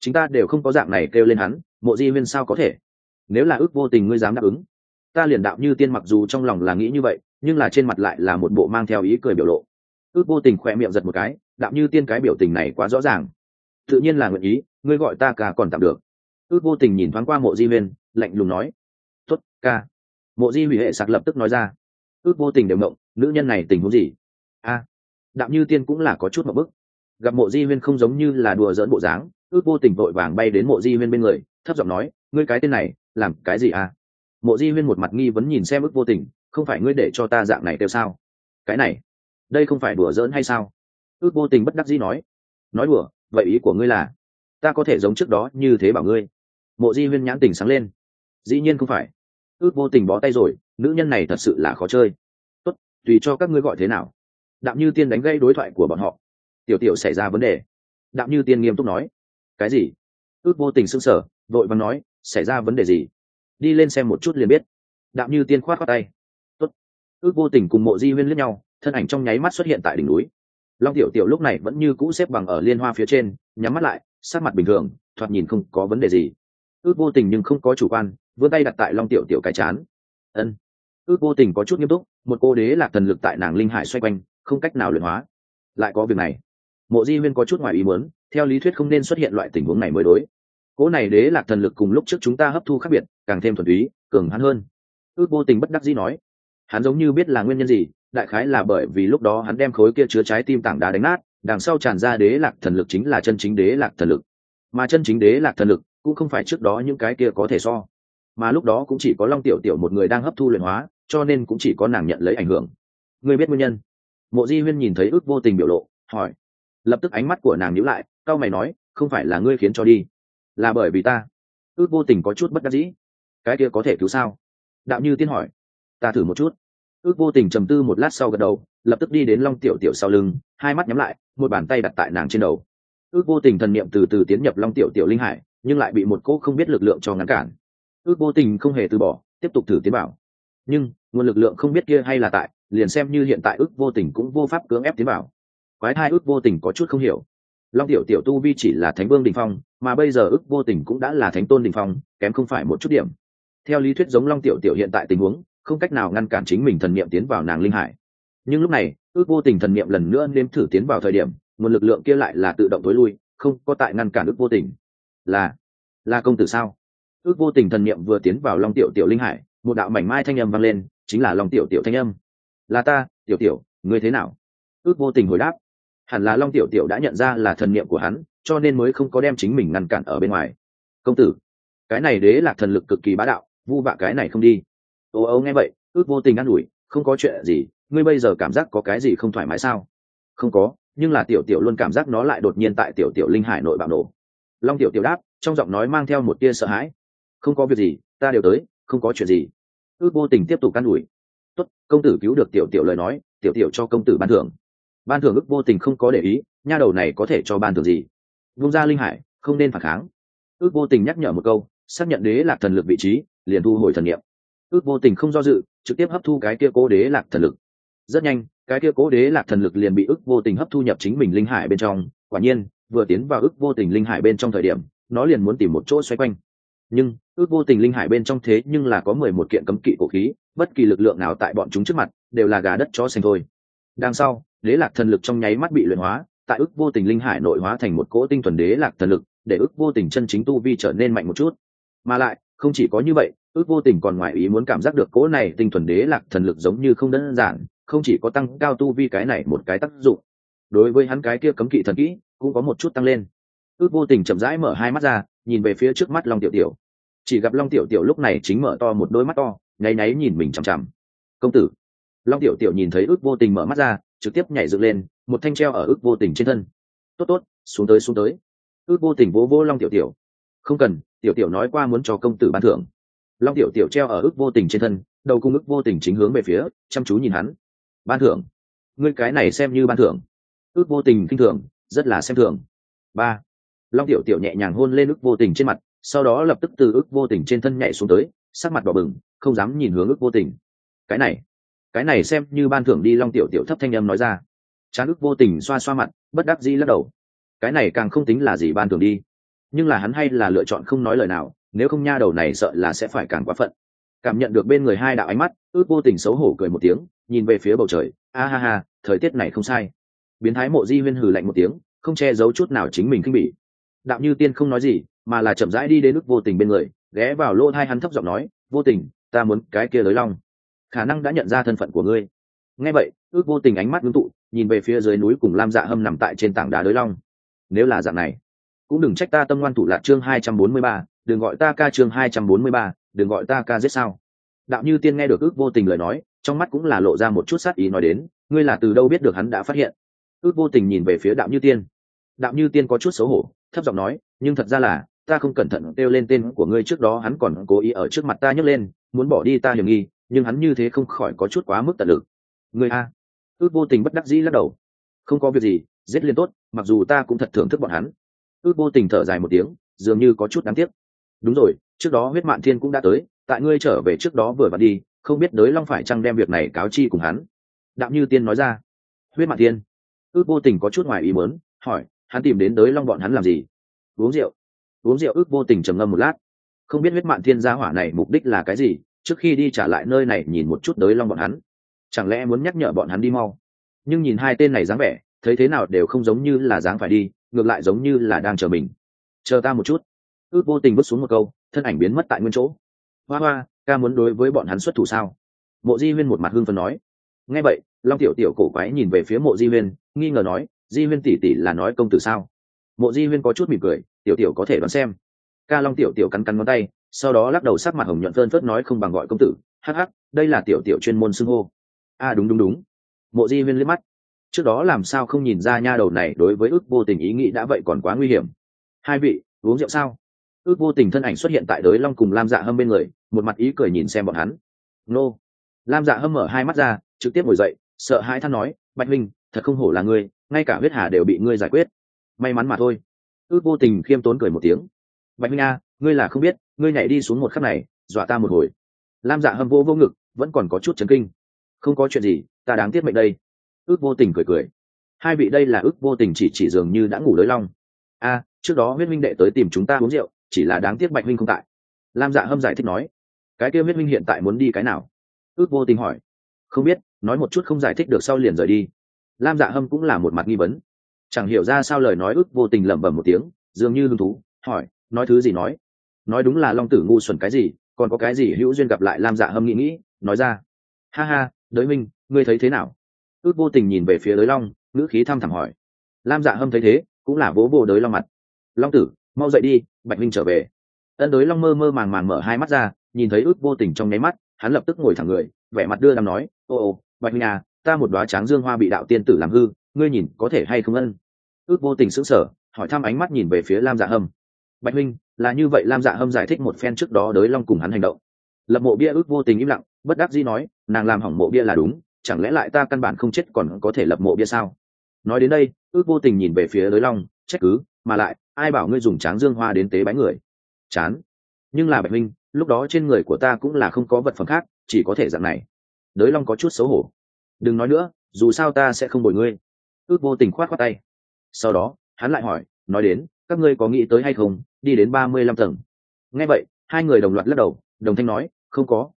Chúng ta đều không có dạng này kêu lên hắn, mộ di huyên sao có thể? Nếu là ước vô tình ngươi dám đáp ứng, ta liền đạo như tiên mặc dù trong lòng là nghĩ như vậy, nhưng là trên mặt lại là một bộ mang theo ý cười biểu lộ. Ước vô tình khỏe miệng giật một cái đạo như tiên cái biểu tình này quá rõ ràng. Tự nhiên là nguyện ý, ngươi gọi ta cả còn tạm được ước vô tình nhìn thoáng qua mộ di huyên, lạnh lùng nói tuất ca. Mộ di hủy hệ sạc lập tức nói ra, ước vô tình đều mộng, nữ nhân này tình huống gì? A đạo như tiên cũng là có chút một bức. Gặp mộ di huyên không giống như là đùa dỡn bộ dáng, ước vô tình vội vàng bay đến mộ di huyên bên người, thấp giọng nói, ngươi cái tên này, làm cái gì à mộ di huyên một mặt nghi vấn nhìn xem ước vô tình, không phải ngươi để cho ta dạng này kêu sao? Cái này, đây không phải đùa giỡn hay sao? Ước vô tình bất đắc dĩ nói nói đùa, vậy ý của ngươi là, ta có thể giống trước đó như thế bảo ngươi mộ di huyên nhãn tình sáng lên. Dĩ nhiên không phải. Ước vô tình bó tay rồi, nữ nhân này thật sự là khó chơi. Tốt, tùy cho các ngươi gọi thế nào. Đạm như tiên đánh gây đối thoại của bọn họ. Tiểu tiểu xảy ra vấn đề. Đạm như tiên nghiêm túc nói. Cái gì? Ước vô tình sưng sở. vội và nói, xảy ra vấn đề gì? Đi lên xem một chút liền biết. Đạm như tiên khoát khoát tay. Tốt. ước vô tình cùng mộ di huyên lướt nhau, thân ảnh trong nháy mắt xuất hiện tại đỉnh núi. Long tiểu tiểu lúc này vẫn như cũ xếp bằng ở liên hoa phía trên, nhắm mắt lại sát mặt bình thường, thoạt nhìn không có vấn đề gì ước vô tình nhưng không có chủ quan, vươn tay đặt tại long tiểu tiểu cái chán. Ân. Ước vô tình có chút nghiêm túc, một cô đế lạc thần lực tại nàng linh hải xoay quanh, không cách nào luyện hóa. Lại có việc này. Mộ di huyên có chút ngoài ý muốn, theo lý thuyết không nên xuất hiện loại tình huống này mới đối. Cỗ này đế lạc thần lực cùng lúc trước chúng ta hấp thu khác biệt, càng thêm thuần túy, cường hắn hơn. Ước vô tình bất đắc dĩ nói. Hắn giống như biết là nguyên nhân gì, đại khái là bởi vì lúc đó hắn đem khối kia chứa trái tim tảng đá đánh nát, đằng sau tràn ra đế lạc thần lực chính là chân chính đế lạc thần lực. Mà chân chính đế lạc thần lực cũng không phải trước đó những cái kia có thể so. Mà lúc đó cũng chỉ có long tiểu tiểu một người đang hấp thu luyện hóa, cho nên cũng chỉ có nàng nhận lấy ảnh hưởng. Ngươi biết nguyên nhân? Mộ di huyên nhìn thấy ước vô tình biểu lộ, hỏi. Lập tức ánh mắt của nàng nhíu lại cao mày nói, không phải là ngươi khiến cho đi, là bởi vì ta. Ước vô tình có chút bất đắc dĩ. Cái kia có thể cứu sao? Đạo như tiên hỏi. Ta thử một chút. Ước vô tình trầm tư một lát sau gật đầu, lập tức đi đến long tiểu tiểu sau lưng, hai mắt nhắm lại, một bàn tay đặt tại nàng trên đầu. Ước vô tình thần niệm từ từ tiến nhập long tiểu tiểu linh hải nhưng lại bị một cô không biết lực lượng cho ngăn cản. Ước vô tình không hề từ bỏ, tiếp tục thử tiến bảo. Nhưng, nguồn lực lượng không biết kia hay là tại, liền xem như hiện tại ước vô tình cũng vô pháp cưỡng ép tiến bảo. Quái thai ước vô tình có chút không hiểu. Long tiểu tiểu tu vi chỉ là thánh vương đình phong, mà bây giờ ước vô tình cũng đã là thánh tôn đình phong, kém không phải một chút điểm. Theo lý thuyết giống long tiểu tiểu hiện tại tình huống, không cách nào ngăn cản chính mình thần niệm tiến vào nàng linh hải. Nhưng lúc này, ước vô tình thần niệm lần nữa nếm thử tiến vào thời điểm, nguồn lực lượng kia lại là tự động tối lui, không có tại ngăn cản ước vô tình là là công tử sao? Ước vô tình thần niệm vừa tiến vào long tiểu tiểu linh hải, một đạo mảnh mai thanh âm vang lên, chính là long tiểu tiểu thanh âm. Là ta, tiểu tiểu, ngươi thế nào? Ước vô tình hồi đáp. Hẳn là long tiểu tiểu đã nhận ra là thần niệm của hắn, cho nên mới không có đem chính mình ngăn cản ở bên ngoài. Công tử, cái này đế là thần lực cực kỳ bá đạo, vu vạ cái này không đi. Ô ô, nghe vậy, ước vô tình an ủi, không có chuyện gì, ngươi bây giờ cảm giác có cái gì không thoải mái sao? Không có, nhưng là tiểu tiểu luôn cảm giác nó lại đột nhiên tại tiểu tiểu linh hải nội bạo nổ long tiểu tiểu đáp, trong giọng nói mang theo một tia sợ hãi. Không có việc gì, ta đều tới, không có chuyện gì. Ước vô tình tiếp tục can ủi. Tốt, công tử cứu được tiểu tiểu lời nói, tiểu tiểu cho công tử ban thưởng. Ban thưởng ước vô tình không có để ý, nha đầu này có thể cho ban thưởng gì? Vung ra linh hải, không nên phản kháng. Ước vô tình nhắc nhở một câu, xác nhận đế lạc thần lực vị trí, liền thu hồi thần nghiệm ước vô tình không do dự, trực tiếp hấp thu cái kia cố đế lạc thần lực. Rất nhanh, cái kia cố đế lạc thần lực liền bị ước vô tình hấp thu nhập chính mình linh hải bên trong. Quả nhiên vừa tiến vào ước vô tình linh hải bên trong thời điểm, nó liền muốn tìm một chỗ xoay quanh. Nhưng, ước vô tình linh hải bên trong thế nhưng là có mười một kiện cấm kỵ cổ khí, bất kỳ lực lượng nào tại bọn chúng trước mặt, đều là gà đất chó xanh thôi. Đằng sau, đế lạc thần lực trong nháy mắt bị luyện hóa, tại ước vô tình linh hải nội hóa thành một cỗ tinh thuần đế lạc thần lực, để ước vô tình chân chính tu vi trở nên mạnh một chút. Mà lại, không chỉ có như vậy, ước vô tình còn ngoài ý muốn cảm giác được cỗ này tinh thuần đế lạc thần lực giống như không đơn giản, không chỉ có tăng cao tu vi cái này một cái tác dụng. Đối với hắn cái kia cấm kỵ thần kỹ cũng có một chút tăng lên. Ước vô tình chậm rãi mở hai mắt ra, nhìn về phía trước mắt long tiểu tiểu. Chỉ gặp long tiểu tiểu lúc này chính mở to một đôi mắt to, nháy náy nhìn mình chằm chằm. Công tử. Long tiểu tiểu nhìn thấy ước vô tình mở mắt ra, trực tiếp nhảy dựng lên, một thanh treo ở ước vô tình trên thân. Tốt tốt, xuống tới xuống tới. Ước vô tình vỗ vỗ long tiểu tiểu. Không cần, tiểu tiểu nói qua muốn cho công tử ban thưởng. Long tiểu tiểu treo ở ước vô tình trên thân, đầu cung ước vô tình chính hướng về phía, chăm chú nhìn hắn. Ban thưởng? Ngươi cái này xem như ban thưởng? Ước vô tình kinh thường rất là xem thường. Ba, long tiểu tiểu nhẹ nhàng hôn lên ức vô tình trên mặt, sau đó lập tức từ ước vô tình trên thân nhảy xuống tới, sắc mặt đỏ bừng, không dám nhìn hướng ước vô tình. Cái này cái này xem như ban thưởng đi, long tiểu tiểu thấp thanh âm nói ra. Chán ước vô tình xoa xoa mặt, bất đắc dĩ lắc đầu. Cái này càng không tính là gì ban thưởng đi. Nhưng là hắn hay là lựa chọn không nói lời nào, nếu không nha đầu này sợ là sẽ phải càng quá phận. Cảm nhận được bên người hai đạo ánh mắt, ước vô tình xấu hổ cười một tiếng, nhìn về phía bầu trời. A ha ha, thời tiết này không sai biến thái mộ di huyên hừ lạnh một tiếng, không che giấu chút nào chính mình khinh bỉ. Đạo như tiên không nói gì, mà là chậm rãi đi đến ức vô tình bên người, ghé vào lỗ hai hắn thấp giọng nói, vô tình, ta muốn cái kia lới long. Khả năng đã nhận ra thân phận của ngươi. Nghe vậy, ước vô tình ánh mắt ngưng tụ, nhìn về phía dưới núi cùng lam dạ hâm nằm tại trên tảng đá lới long. Nếu là dạng này, cũng đừng trách ta tâm ngoan thủ lạc chương hai trăm bốn mươi ba, đừng gọi ta ca chương hai trăm bốn mươi ba, đừng gọi ta ca giết sao. Đạo như tiên nghe được ước vô tình lời nói, trong mắt cũng là lộ ra một chút sát ý nói đến, ngươi là từ đâu biết được hắn đã phát hiện? Ước vô tình nhìn về phía đạo như tiên. Đạo như tiên có chút xấu hổ, thấp giọng nói, nhưng thật ra là, ta không cẩn thận kêu lên tên của ngươi trước đó, hắn còn cố ý ở trước mặt ta nhấc lên, muốn bỏ đi ta hiểm nghi, nhưng hắn như thế không khỏi có chút quá mức tận lực. Ngươi a? Ước vô tình bất đắc dĩ lắc đầu. Không có việc gì, giết liên tốt, mặc dù ta cũng thật thưởng thức bọn hắn. Ước vô tình thở dài một tiếng, dường như có chút đáng tiếc. Đúng rồi, trước đó huyết mạn thiên cũng đã tới, tại ngươi trở về trước đó vừa vặn đi, không biết đới long phải chăng đem việc này cáo chi cùng hắn. Đạo như tiên nói ra. Huyết mạn thiên ước vô tình có chút ngoài ý mớn hỏi, hắn tìm đến đới long bọn hắn làm gì? Uống rượu. Uống rượu ước vô tình trầm ngâm một lát. Không biết huyết mạn thiên gia hỏa này mục đích là cái gì, trước khi đi trả lại nơi này nhìn một chút đới long bọn hắn. Chẳng lẽ muốn nhắc nhở bọn hắn đi mau? Nhưng nhìn hai tên này dáng vẻ, thấy thế nào đều không giống như là dáng phải đi, ngược lại giống như là đang chờ mình. Chờ ta một chút. Ước vô tình vứt xuống một câu, thân ảnh biến mất tại nguyên chỗ. Hoa hoa, ca muốn đối với bọn hắn xuất thủ sao? Mộ di huyên một mặt hương phân nói. Nghe vậy long tiểu tiểu cổ quái nhìn về phía mộ di huyên nghi ngờ nói di huyên tỷ tỷ là nói công tử sao? Mộ di huyên có chút mỉm cười tiểu tiểu có thể đoán xem. Ca long tiểu tiểu cắn cắn ngón tay sau đó lắc đầu sắc mặt hồng nhuận phơn phớt nói không bằng gọi công tử hắc hắc đây là tiểu tiểu chuyên môn xưng hô. A à, đúng đúng đúng. Mộ di huyên liếc mắt. Trước đó làm sao không nhìn ra nha đầu này đối với ước vô tình ý nghĩ đã vậy còn quá nguy hiểm. Hai vị uống rượu sao? Ước vô tình thân ảnh xuất hiện tại đới long cùng lam dạ hâm bên người một mặt ý cười nhìn xem bọn hắn. Nô. Lam dạ hâm mở hai mắt ra trực tiếp ngồi dậy sợ hãi than nói, bạch minh thật không hổ là ngươi, ngay cả huyết hà đều bị ngươi giải quyết. May mắn mà thôi. Ước vô tình khiêm tốn cười một tiếng. Bạch minh a, ngươi là không biết, ngươi nhảy đi xuống một khắc này, dọa ta một hồi. Lam dạ hâm vô vô ngực, vẫn còn có chút chấn kinh. Không có chuyện gì, ta đáng tiếc mệnh đây. Ước vô tình cười cười. Hai vị đây là ước vô tình chỉ chỉ dường như đã ngủ lưới long. A, trước đó huyết minh đệ tới tìm chúng ta uống rượu, chỉ là đáng tiếc bạch minh không tại. Lam dạ hâm giải thích nói. Cái kia huyết minh hiện tại muốn đi cái nào? Ước vô tình hỏi. Không biết nói một chút không giải thích được sau liền rời đi. Lam dạ hâm cũng là một mặt nghi vấn. Chẳng hiểu ra sao lời nói ước vô tình lẩm bẩm một tiếng, dường như hứng thú, hỏi, nói thứ gì nói? Nói đúng là long tử ngu xuẩn cái gì, còn có cái gì hữu duyên gặp lại lam dạ hâm nghĩ nghĩ, nói ra. Ha ha, đới minh, ngươi thấy thế nào? Ước vô tình nhìn về phía đới long, ngữ khí thăm thẳm hỏi. Lam dạ hâm thấy thế, cũng là vỗ vô đới long mặt. Long tử, mau dậy đi, bạch minh trở về. Ân đới long mơ mơ màng màng mở hai mắt ra, nhìn thấy ước vô tình trong nháy mắt, hắn lập tức ngồi thẳng người, vẻ mặt đưa đàm nói, ô ô bạch minh à ta một đoá tráng dương hoa bị đạo tiên tử làm hư, ngươi nhìn có thể hay không ân? Ước vô tình sững sờ, hỏi thăm ánh mắt nhìn về phía lam dạ hâm. Bạch minh, là như vậy, lam dạ hâm giải thích một phen trước đó đới long cùng hắn hành động. Lập mộ bia ước vô tình im lặng, bất đắc dĩ nói, nàng làm hỏng mộ bia là đúng, chẳng lẽ lại ta căn bản không chết còn có thể lập mộ bia sao? Nói đến đây, ước vô tình nhìn về phía đới long, trách cứ, mà lại, ai bảo ngươi dùng tráng dương hoa đến tế bái người? Chán. Nhưng là bạch minh, lúc đó trên người của ta cũng là không có vật phẩm khác, chỉ có thể dạng này đới long có chút xấu hổ. Đừng nói nữa, dù sao ta sẽ không bồi ngươi. Ước vô tình khoát khoát tay. Sau đó, hắn lại hỏi, nói đến, các ngươi có nghĩ tới hay không, đi đến ba mươi lăm tầng? Nghe vậy, hai người đồng loạt lắc đầu, đồng thanh nói, không có.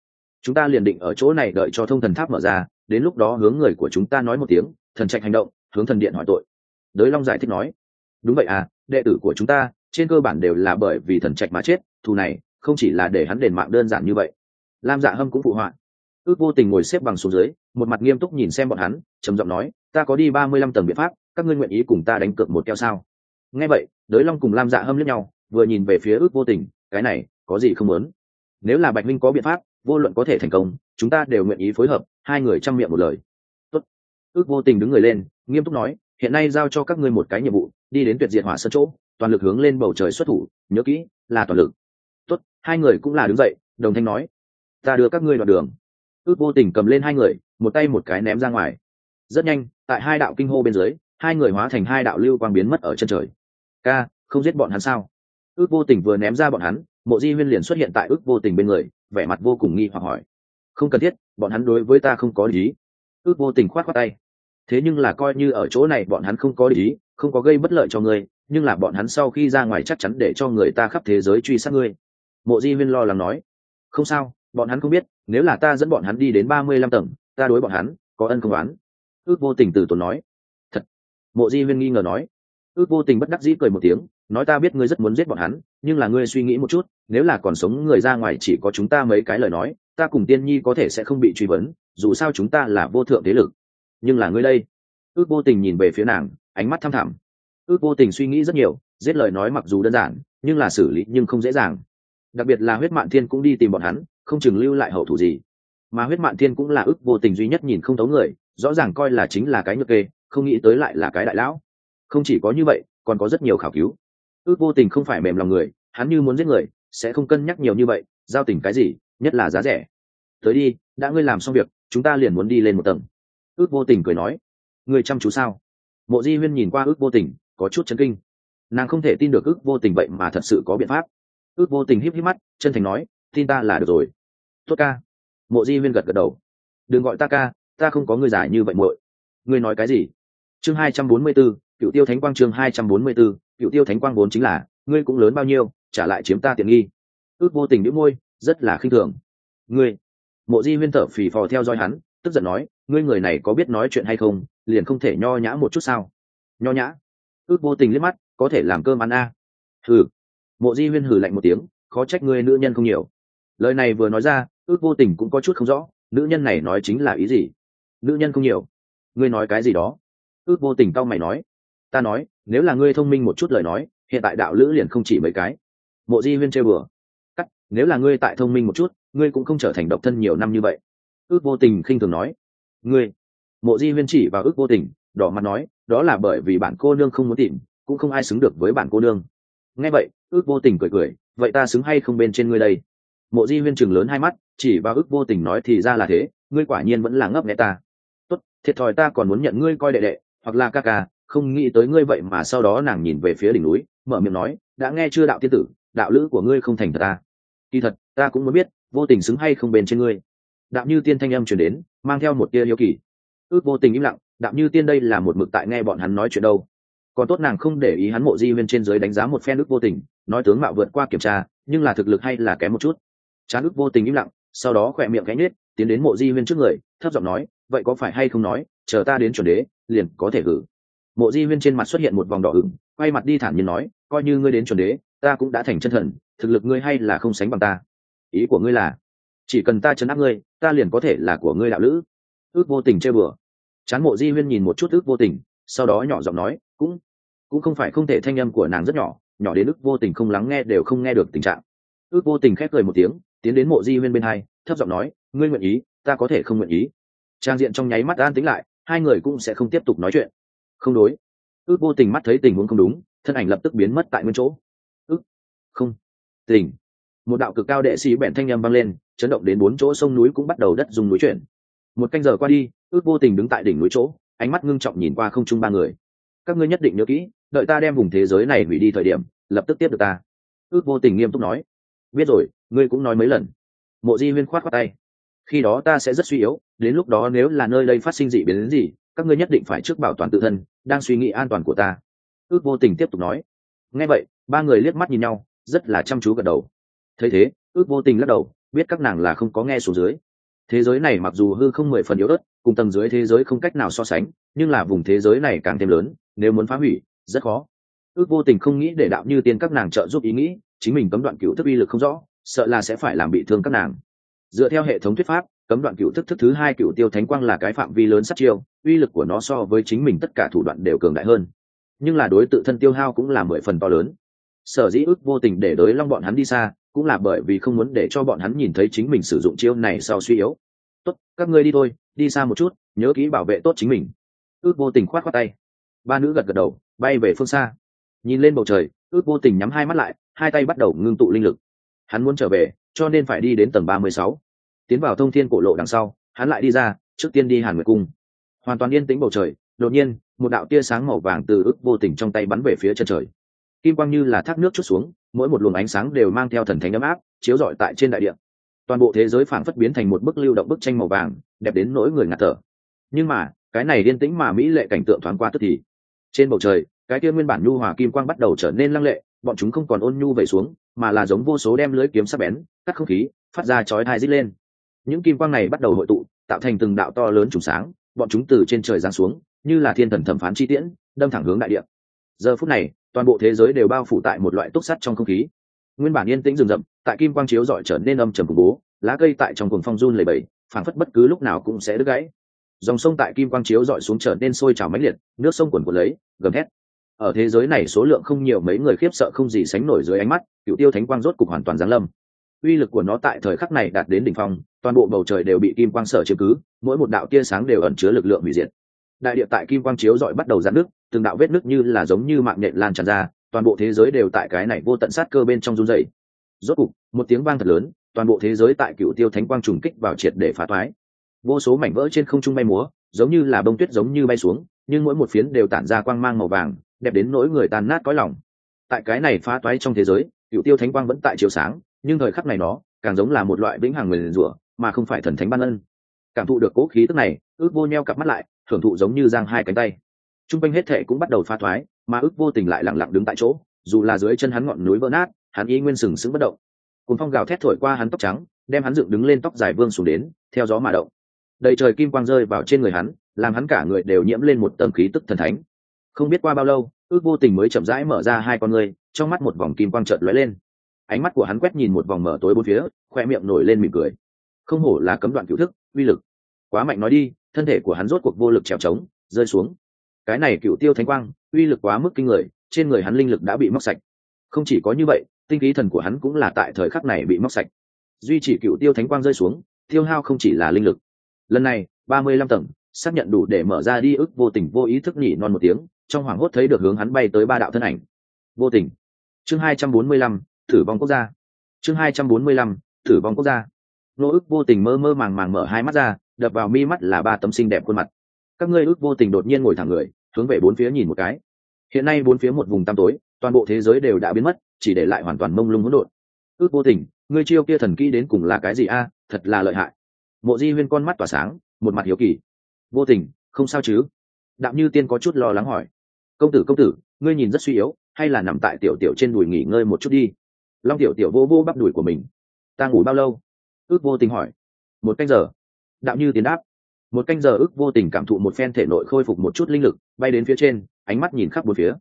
Chúng ta liền định ở chỗ này đợi cho thông thần tháp mở ra, đến lúc đó hướng người của chúng ta nói một tiếng, thần trạch hành động, hướng thần điện hỏi tội. Đới long giải thích nói, đúng vậy à đệ tử của chúng ta, trên cơ bản đều là bởi vì thần trạch mà chết, thù này, không chỉ là để hắn đền mạng đơn giản như vậy. Lam dạ hâm cũng phụ họa ước vô tình ngồi xếp bằng xuống dưới một mặt nghiêm túc nhìn xem bọn hắn trầm giọng nói ta có đi ba mươi lăm tầng biện pháp các ngươi nguyện ý cùng ta đánh cược một keo sao? Nghe vậy đới long cùng lam dạ hâm lẫn nhau vừa nhìn về phía ước vô tình cái này có gì không muốn? Nếu là bạch minh có biện pháp vô luận có thể thành công chúng ta đều nguyện ý phối hợp hai người chăm miệng một lời. Tốt. ước vô tình đứng người lên nghiêm túc nói hiện nay giao cho các ngươi một cái nhiệm vụ đi đến tuyệt diệt hỏa sân chỗ toàn lực hướng lên bầu trời xuất thủ nhớ kỹ là toàn lực. Tốt, hai người cũng là đứng dậy đồng thanh nói ta đưa các ngươi đoạn đường ước vô tình cầm lên hai người, một tay một cái ném ra ngoài. Rất nhanh, tại hai đạo kinh hô bên dưới, hai người hóa thành hai đạo lưu quang biến mất ở chân trời. Ca, không giết bọn hắn sao? Ước vô tình vừa ném ra bọn hắn, mộ di huyên liền xuất hiện tại ước vô tình bên người, vẻ mặt vô cùng nghi hoặc hỏi. Không cần thiết, bọn hắn đối với ta không có lý ước vô tình khoát khoát tay. Thế nhưng là coi như ở chỗ này bọn hắn không có lý không có gây bất lợi cho ngươi, nhưng là bọn hắn sau khi ra ngoài chắc chắn để cho người ta khắp thế giới truy sát ngươi. Mộ di huyên lo lắng nói. Không sao bọn hắn không biết, nếu là ta dẫn bọn hắn đi đến ba mươi lăm tầng, ta đối bọn hắn có ân không oán? Ước vô tình từ tốn nói. Thật. Mộ di huyên nghi ngờ nói. Ước vô tình bất đắc dĩ cười một tiếng, nói ta biết ngươi rất muốn giết bọn hắn, nhưng là ngươi suy nghĩ một chút, nếu là còn sống người ra ngoài chỉ có chúng ta mấy cái lời nói, ta cùng tiên nhi có thể sẽ không bị truy vấn, dù sao chúng ta là vô thượng thế lực. Nhưng là ngươi đây. Ước vô tình nhìn về phía nàng, ánh mắt thăm thẳm. Ước vô tình suy nghĩ rất nhiều, giết lời nói mặc dù đơn giản, nhưng là xử lý nhưng không dễ dàng. Đặc biệt là huyết mạn thiên cũng đi tìm bọn hắn không chừng lưu lại hậu thủ gì. Mà huyết mạn thiên cũng là ước vô tình duy nhất nhìn không thấu người, rõ ràng coi là chính là cái nhược kê, không nghĩ tới lại là cái đại lão. Không chỉ có như vậy, còn có rất nhiều khảo cứu. Ước vô tình không phải mềm lòng người, hắn như muốn giết người, sẽ không cân nhắc nhiều như vậy, giao tình cái gì, nhất là giá rẻ. Tới đi, đã ngươi làm xong việc, chúng ta liền muốn đi lên một tầng. Ước vô tình cười nói. Người chăm chú sao? Mộ di huyên nhìn qua ước vô tình, có chút chấn kinh. Nàng không thể tin được ước vô tình vậy mà thật sự có biện pháp. Ước vô tình híp híp mắt, chân thành nói, tin ta là được rồi tốt ca. Mộ di huyên gật gật đầu. Đừng gọi ta ca ta không có người giải như vậy muội. Ngươi nói cái gì? Chương hai trăm bốn mươi 244, cựu tiêu thánh quang chương hai trăm bốn mươi 244, cựu tiêu thánh quang vốn chính là ngươi cũng lớn bao nhiêu trả lại chiếm ta tiện nghi. Ước vô tình đĩu môi rất là khinh thường. Ngươi? Mộ di huyên thở phì phò theo dõi hắn tức giận nói ngươi người này có biết nói chuyện hay không liền không thể nho nhã một chút sao? Nho nhã? Ước vô tình liếc mắt có thể làm cơm ăn a. À. hừ. Mộ di huyên hừ lạnh một tiếng khó trách ngươi nữ nhân không nhiều lời này vừa nói ra, ước vô tình cũng có chút không rõ, nữ nhân này nói chính là ý gì? Nữ nhân không nhiều. Ngươi nói cái gì đó? Ước vô tình cao mày nói. Ta nói, nếu là ngươi thông minh một chút lời nói, hiện tại đạo lữ liền không chỉ mấy cái. Mộ di huyên chơi bừa. Cắt, nếu là ngươi tại thông minh một chút, ngươi cũng không trở thành độc thân nhiều năm như vậy. Ước vô tình khinh thường nói. Ngươi. Mộ di huyên chỉ vào ước vô tình, đỏ mặt nói, đó là bởi vì bạn cô nương không muốn tìm, cũng không ai xứng được với bạn cô nương. Nghe vậy, ước vô tình cười cười, vậy ta xứng hay không bên trên ngươi đây? Mộ di huyên chừng lớn hai mắt, chỉ vào ước vô tình nói thì ra là thế, ngươi quả nhiên vẫn là ngấp nghẽ ta. Tốt, thiệt thòi ta còn muốn nhận ngươi coi đệ đệ, hoặc là ca ca, không nghĩ tới ngươi vậy mà sau đó nàng nhìn về phía đỉnh núi, mở miệng nói, đã nghe chưa đạo tiên tử, đạo lữ của ngươi không thành thật ta. Kỳ thật, ta cũng muốn biết, vô tình xứng hay không bền trên ngươi. Đạo như tiên thanh âm chuyển đến, mang theo một tia yêu kỳ. Ước vô tình im lặng, đạo như tiên đây là một mực tại nghe bọn hắn nói chuyện đâu. Còn tốt nàng không để ý hắn mộ di huyên trên dưới đánh giá một phen ước vô tình, nói tướng mạo vượt qua kiểm tra, nhưng là thực lực hay là kém một chút chán ước vô tình im lặng, sau đó khỏe miệng gánh nết tiến đến mộ di huyên trước người, thấp giọng nói, vậy có phải hay không nói, chờ ta đến chuẩn đế, liền có thể gử mộ di huyên trên mặt xuất hiện một vòng đỏ ửng, quay mặt đi thản nhiên nói, coi như ngươi đến chuẩn đế, ta cũng đã thành chân thần, thực lực ngươi hay là không sánh bằng ta. Ý của ngươi là, chỉ cần ta chấn áp ngươi, ta liền có thể là của ngươi đạo lữ. Ước vô tình chơi bừa. Chán mộ di huyên nhìn một chút ước vô tình, sau đó nhỏ giọng nói, cũng cũng không phải không thể, thanh âm của nàng rất nhỏ nhỏ đến ước vô tình không lắng nghe đều không nghe được tình trạng. Ước vô tình khép cười một tiếng tiến đến mộ di huyên bên hai, thấp giọng nói, ngươi nguyện ý, ta có thể không nguyện ý. Trang diện trong nháy mắt an tính lại, hai người cũng sẽ không tiếp tục nói chuyện. Không đối. Ước vô tình mắt thấy tình huống không đúng, thân ảnh lập tức biến mất tại nguyên chỗ. Ước, không, tình. Một đạo cực cao đệ sĩ bẹn thanh â m vang lên, chấn động đến bốn chỗ sông núi cũng bắt đầu đất dùng núi chuyển. Một canh giờ qua đi, ước vô tình đứng tại đỉnh núi chỗ, ánh mắt ngưng trọng nhìn qua không chung ba người. Các ngươi nhất định nhớ kỹ, đợi ta đem vùng thế giới này hủy đi thời điểm, lập tức tiếp được ta. Ước vô tình nghiêm túc nói. Biết rồi ngươi cũng nói mấy lần. Mộ di huyên khoát khoát tay. Khi đó ta sẽ rất suy yếu, đến lúc đó nếu là nơi đây phát sinh dị biến đến gì, các ngươi nhất định phải trước bảo toàn tự thân, đang suy nghĩ an toàn của ta. Ước vô tình tiếp tục nói. Nghe vậy, ba người liếc mắt nhìn nhau, rất là chăm chú gật đầu. Thấy thế, ước vô tình lắc đầu, biết các nàng là không có nghe xuống dưới. Thế giới này mặc dù hư không mười phần yếu ớt, cùng tầng dưới thế giới không cách nào so sánh, nhưng là vùng thế giới này càng thêm lớn, nếu muốn phá hủy, rất khó. Ước vô tình không nghĩ để đạo như tiên các nàng trợ giúp ý nghĩ, chính mình cấm đoạn cựu thức uy lực không rõ sợ là sẽ phải làm bị thương các nàng. Dựa theo hệ thống thuyết pháp, cấm đoạn cựu thức thức thứ hai cựu tiêu thánh quang là cái phạm vi lớn sát chiêu, uy lực của nó so với chính mình tất cả thủ đoạn đều cường đại hơn. Nhưng là đối tự thân tiêu hao cũng là mười phần to lớn. Sở dĩ ước vô tình để đối long bọn hắn đi xa, cũng là bởi vì không muốn để cho bọn hắn nhìn thấy chính mình sử dụng chiêu này sau suy yếu. Tốt, các ngươi đi thôi, đi xa một chút, nhớ kỹ bảo vệ tốt chính mình. Ước vô tình khoát khoát tay. Ba nữ gật gật đầu, bay về phương xa. Nhìn lên bầu trời, ước vô tình nhắm hai mắt lại, hai tay bắt đầu ngưng tụ linh lực hắn muốn trở về, cho nên phải đi đến tầng ba mươi sáu. Tiến vào thông thiên cổ lộ đằng sau, hắn lại đi ra, trước tiên đi hàn nguyệt cung. Hoàn toàn yên tĩnh bầu trời, đột nhiên, một đạo tia sáng màu vàng từ ước vô tình trong tay bắn về phía chân trời. Kim quang như là thác nước chút xuống, mỗi một luồng ánh sáng đều mang theo thần thánh ấm áp, chiếu rọi tại trên đại địa. Toàn bộ thế giới phảng phất biến thành một bức lưu động bức tranh màu vàng, đẹp đến nỗi người ngạt thở. Nhưng mà, cái này điên tĩnh mà mỹ lệ cảnh tượng thoáng qua tức thì. Trên bầu trời, cái kia nguyên bản nhu hòa kim quang bắt đầu trở nên lăng lệ, bọn chúng không còn ôn nhu về xuống mà là giống vô số đem lưới kiếm sắc bén, cắt không khí, phát ra chói thai rít lên. Những kim quang này bắt đầu hội tụ, tạo thành từng đạo to lớn trùng sáng, bọn chúng từ trên trời giáng xuống, như là thiên thần thẩm phán chi tiễn, đâm thẳng hướng đại địa. Giờ phút này, toàn bộ thế giới đều bao phủ tại một loại túc sắt trong không khí. Nguyên bản yên tĩnh rừng rậm, tại kim quang chiếu dọi trở nên âm trầm khủng bố, lá cây tại trong cuồng phong run lầy bầy phảng phất bất cứ lúc nào cũng sẽ đứt gãy. Dòng sông tại kim quang chiếu dọi xuống trở nên sôi trào mãnh liệt, nước sông quần quần lấy, gầm thét ở thế giới này số lượng không nhiều mấy người khiếp sợ không gì sánh nổi dưới ánh mắt cựu tiêu thánh quang rốt cục hoàn toàn giáng lâm. Uy lực của nó tại thời khắc này đạt đến đỉnh phong, toàn bộ bầu trời đều bị kim quang sở chiếm cứ, mỗi một đạo tia sáng đều ẩn chứa lực lượng hủy diệt. Đại địa tại kim quang chiếu dọi bắt đầu giãn nước từng đạo vết nước như là giống như mạng nhện lan tràn ra, toàn bộ thế giới đều tại cái này vô tận sát cơ bên trong run dày rốt cục, một tiếng vang thật lớn, toàn bộ thế giới tại cựu tiêu thánh quang trùng kích vào triệt để phá thoái vô số mảnh vỡ trên không trung bay múa, giống như là bông tuyết giống như bay xuống, nhưng mỗi một phiến đều tản ra quang mang màu vàng đẹp đến nỗi người tan nát cõi lòng. Tại cái này phá toái trong thế giới, cựu tiêu thánh quang vẫn tại chiếu sáng, nhưng thời khắc này nó càng giống là một loại vĩnh hằng nguyền rủa, mà không phải thần thánh ban ân. Cảm thụ được cố khí tức này, ước vô nheo cặp mắt lại, thưởng thụ giống như giang hai cánh tay. T r u n g quanh hết thệ cũng bắt đầu pha thoái mà ước vô tình lại lẳng lặng đứng tại chỗ, dù là dưới chân hắn ngọn núi vỡ nát, hắn y nguyên sừng sững bất động. Cùng phong gào thét thổi qua hắn tóc trắng, đem hắn dựng đứng lên tóc dài vương xuống đến, theo gió mà động. Đầy trời kim quang rơi vào trên người hắn, làm hắn cả người đều nhiễm lên một tầng khí tức thần thánh không biết qua bao lâu, ước vô tình mới chậm rãi mở ra hai con người trong mắt một vòng kim quang trợn lóe lên. Ánh mắt của hắn quét nhìn một vòng mở tối bốn phía, khoe miệng nổi lên mỉm cười. Không hổ là cấm đoạn cựu thức, uy lực. Quá mạnh nói đi, thân thể của hắn rốt cuộc vô lực trèo trống, rơi xuống. Cái này cựu tiêu thánh quang, uy lực quá mức kinh người, trên người hắn linh lực đã bị móc sạch. Không chỉ có như vậy, tinh khí thần của hắn cũng là tại thời khắc này bị móc sạch. Duy chỉ cựu tiêu thánh quang rơi xuống, tiêu hao không chỉ là linh lực. Lần này, ba mươi lăm tầng, xác nhận đủ để mở ra đi ức vô tình vô ý thức nhỉ non một tiếng trong hoảng hốt thấy được hướng hắn bay tới ba đạo thân ảnh. Vô tình. Chương hai trăm bốn mươi lăm, thử vong quốc gia. Chương hai trăm bốn mươi lăm, thử vong quốc gia. Nô ức vô tình mơ mơ màng màng mở hai mắt ra, đập vào mi mắt là ba tấm xinh đẹp khuôn mặt. Các ngươi ức vô tình đột nhiên ngồi thẳng người, hướng về bốn phía nhìn một cái. Hiện nay bốn phía một vùng tăm tối, toàn bộ thế giới đều đã biến mất, chỉ để lại hoàn toàn mông lung hỗn độn. Ước vô tình, ngươi chiêu kia thần kỹ đến cùng là cái gì a? Thật là lợi hại. Mộ di huyên con mắt tỏa sáng, một mặt hiếu kỳ. Vô tình, không sao chứ? Đạm như tiên có chút lo lắng hỏi công tử công tử, ngươi nhìn rất suy yếu, hay là nằm tại tiểu tiểu trên đùi nghỉ ngơi một chút đi. Long tiểu tiểu vô vô bắp đùi của mình. Ta ngủ bao lâu? Ước vô tình hỏi. Một canh giờ. Đạm như tiến đáp. Một canh giờ ước vô tình cảm thụ một phen thể nội khôi phục một chút linh lực, bay đến phía trên, ánh mắt nhìn khắp bốn phía.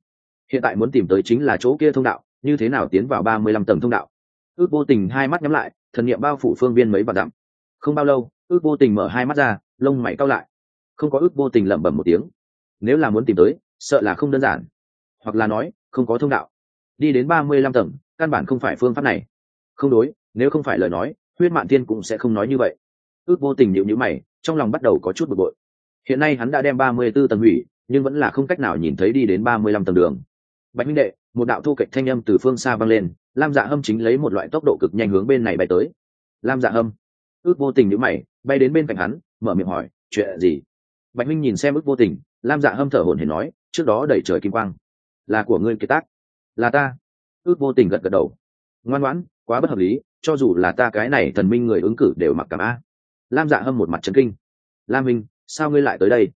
Hiện tại muốn tìm tới chính là chỗ kia thông đạo, như thế nào tiến vào ba mươi lăm tầng thông đạo? Ước vô tình hai mắt nhắm lại, thần nghiệm bao phủ phương viên mấy vạn dặm. Không bao lâu, ước vô tình mở hai mắt ra, lông mày cao lại. Không có ước vô tình lẩm bẩm một tiếng. Nếu là muốn tìm tới sợ là không đơn giản. Hoặc là nói, không có thông đạo. Đi đến ba mươi lăm tầng, căn bản không phải phương pháp này. Không đối, nếu không phải lời nói, huyết mạng thiên cũng sẽ không nói như vậy. Ước vô tình nhịu nhữ mày, trong lòng bắt đầu có chút bực bội. Hiện nay hắn đã đem ba mươi b ố tầng hủy, nhưng vẫn là không cách nào nhìn thấy đi đến ba mươi lăm tầng đường. Bạch minh đệ, một đạo thu kịch thanh âm từ phương xa vang lên, lam dạ hâm chính lấy một loại tốc độ cực nhanh hướng bên này bay tới. Lam dạ hâm, ước vô tình nhữ mày, bay đến bên cạnh hắn, mở miệng hỏi, chuyện gì? Bạch minh nhìn xem ước vô tình, lam dạ hâm thở hổn hển nói trước đó đẩy trời kim quang. Là của ngươi kiệt tác. Là ta. Ước vô tình gật gật đầu. Ngoan ngoãn, quá bất hợp lý, cho dù là ta cái này thần minh người ứng cử đều mặc cảm a lam dạ hâm một mặt trấn kinh. Lam minh, sao ngươi lại tới đây?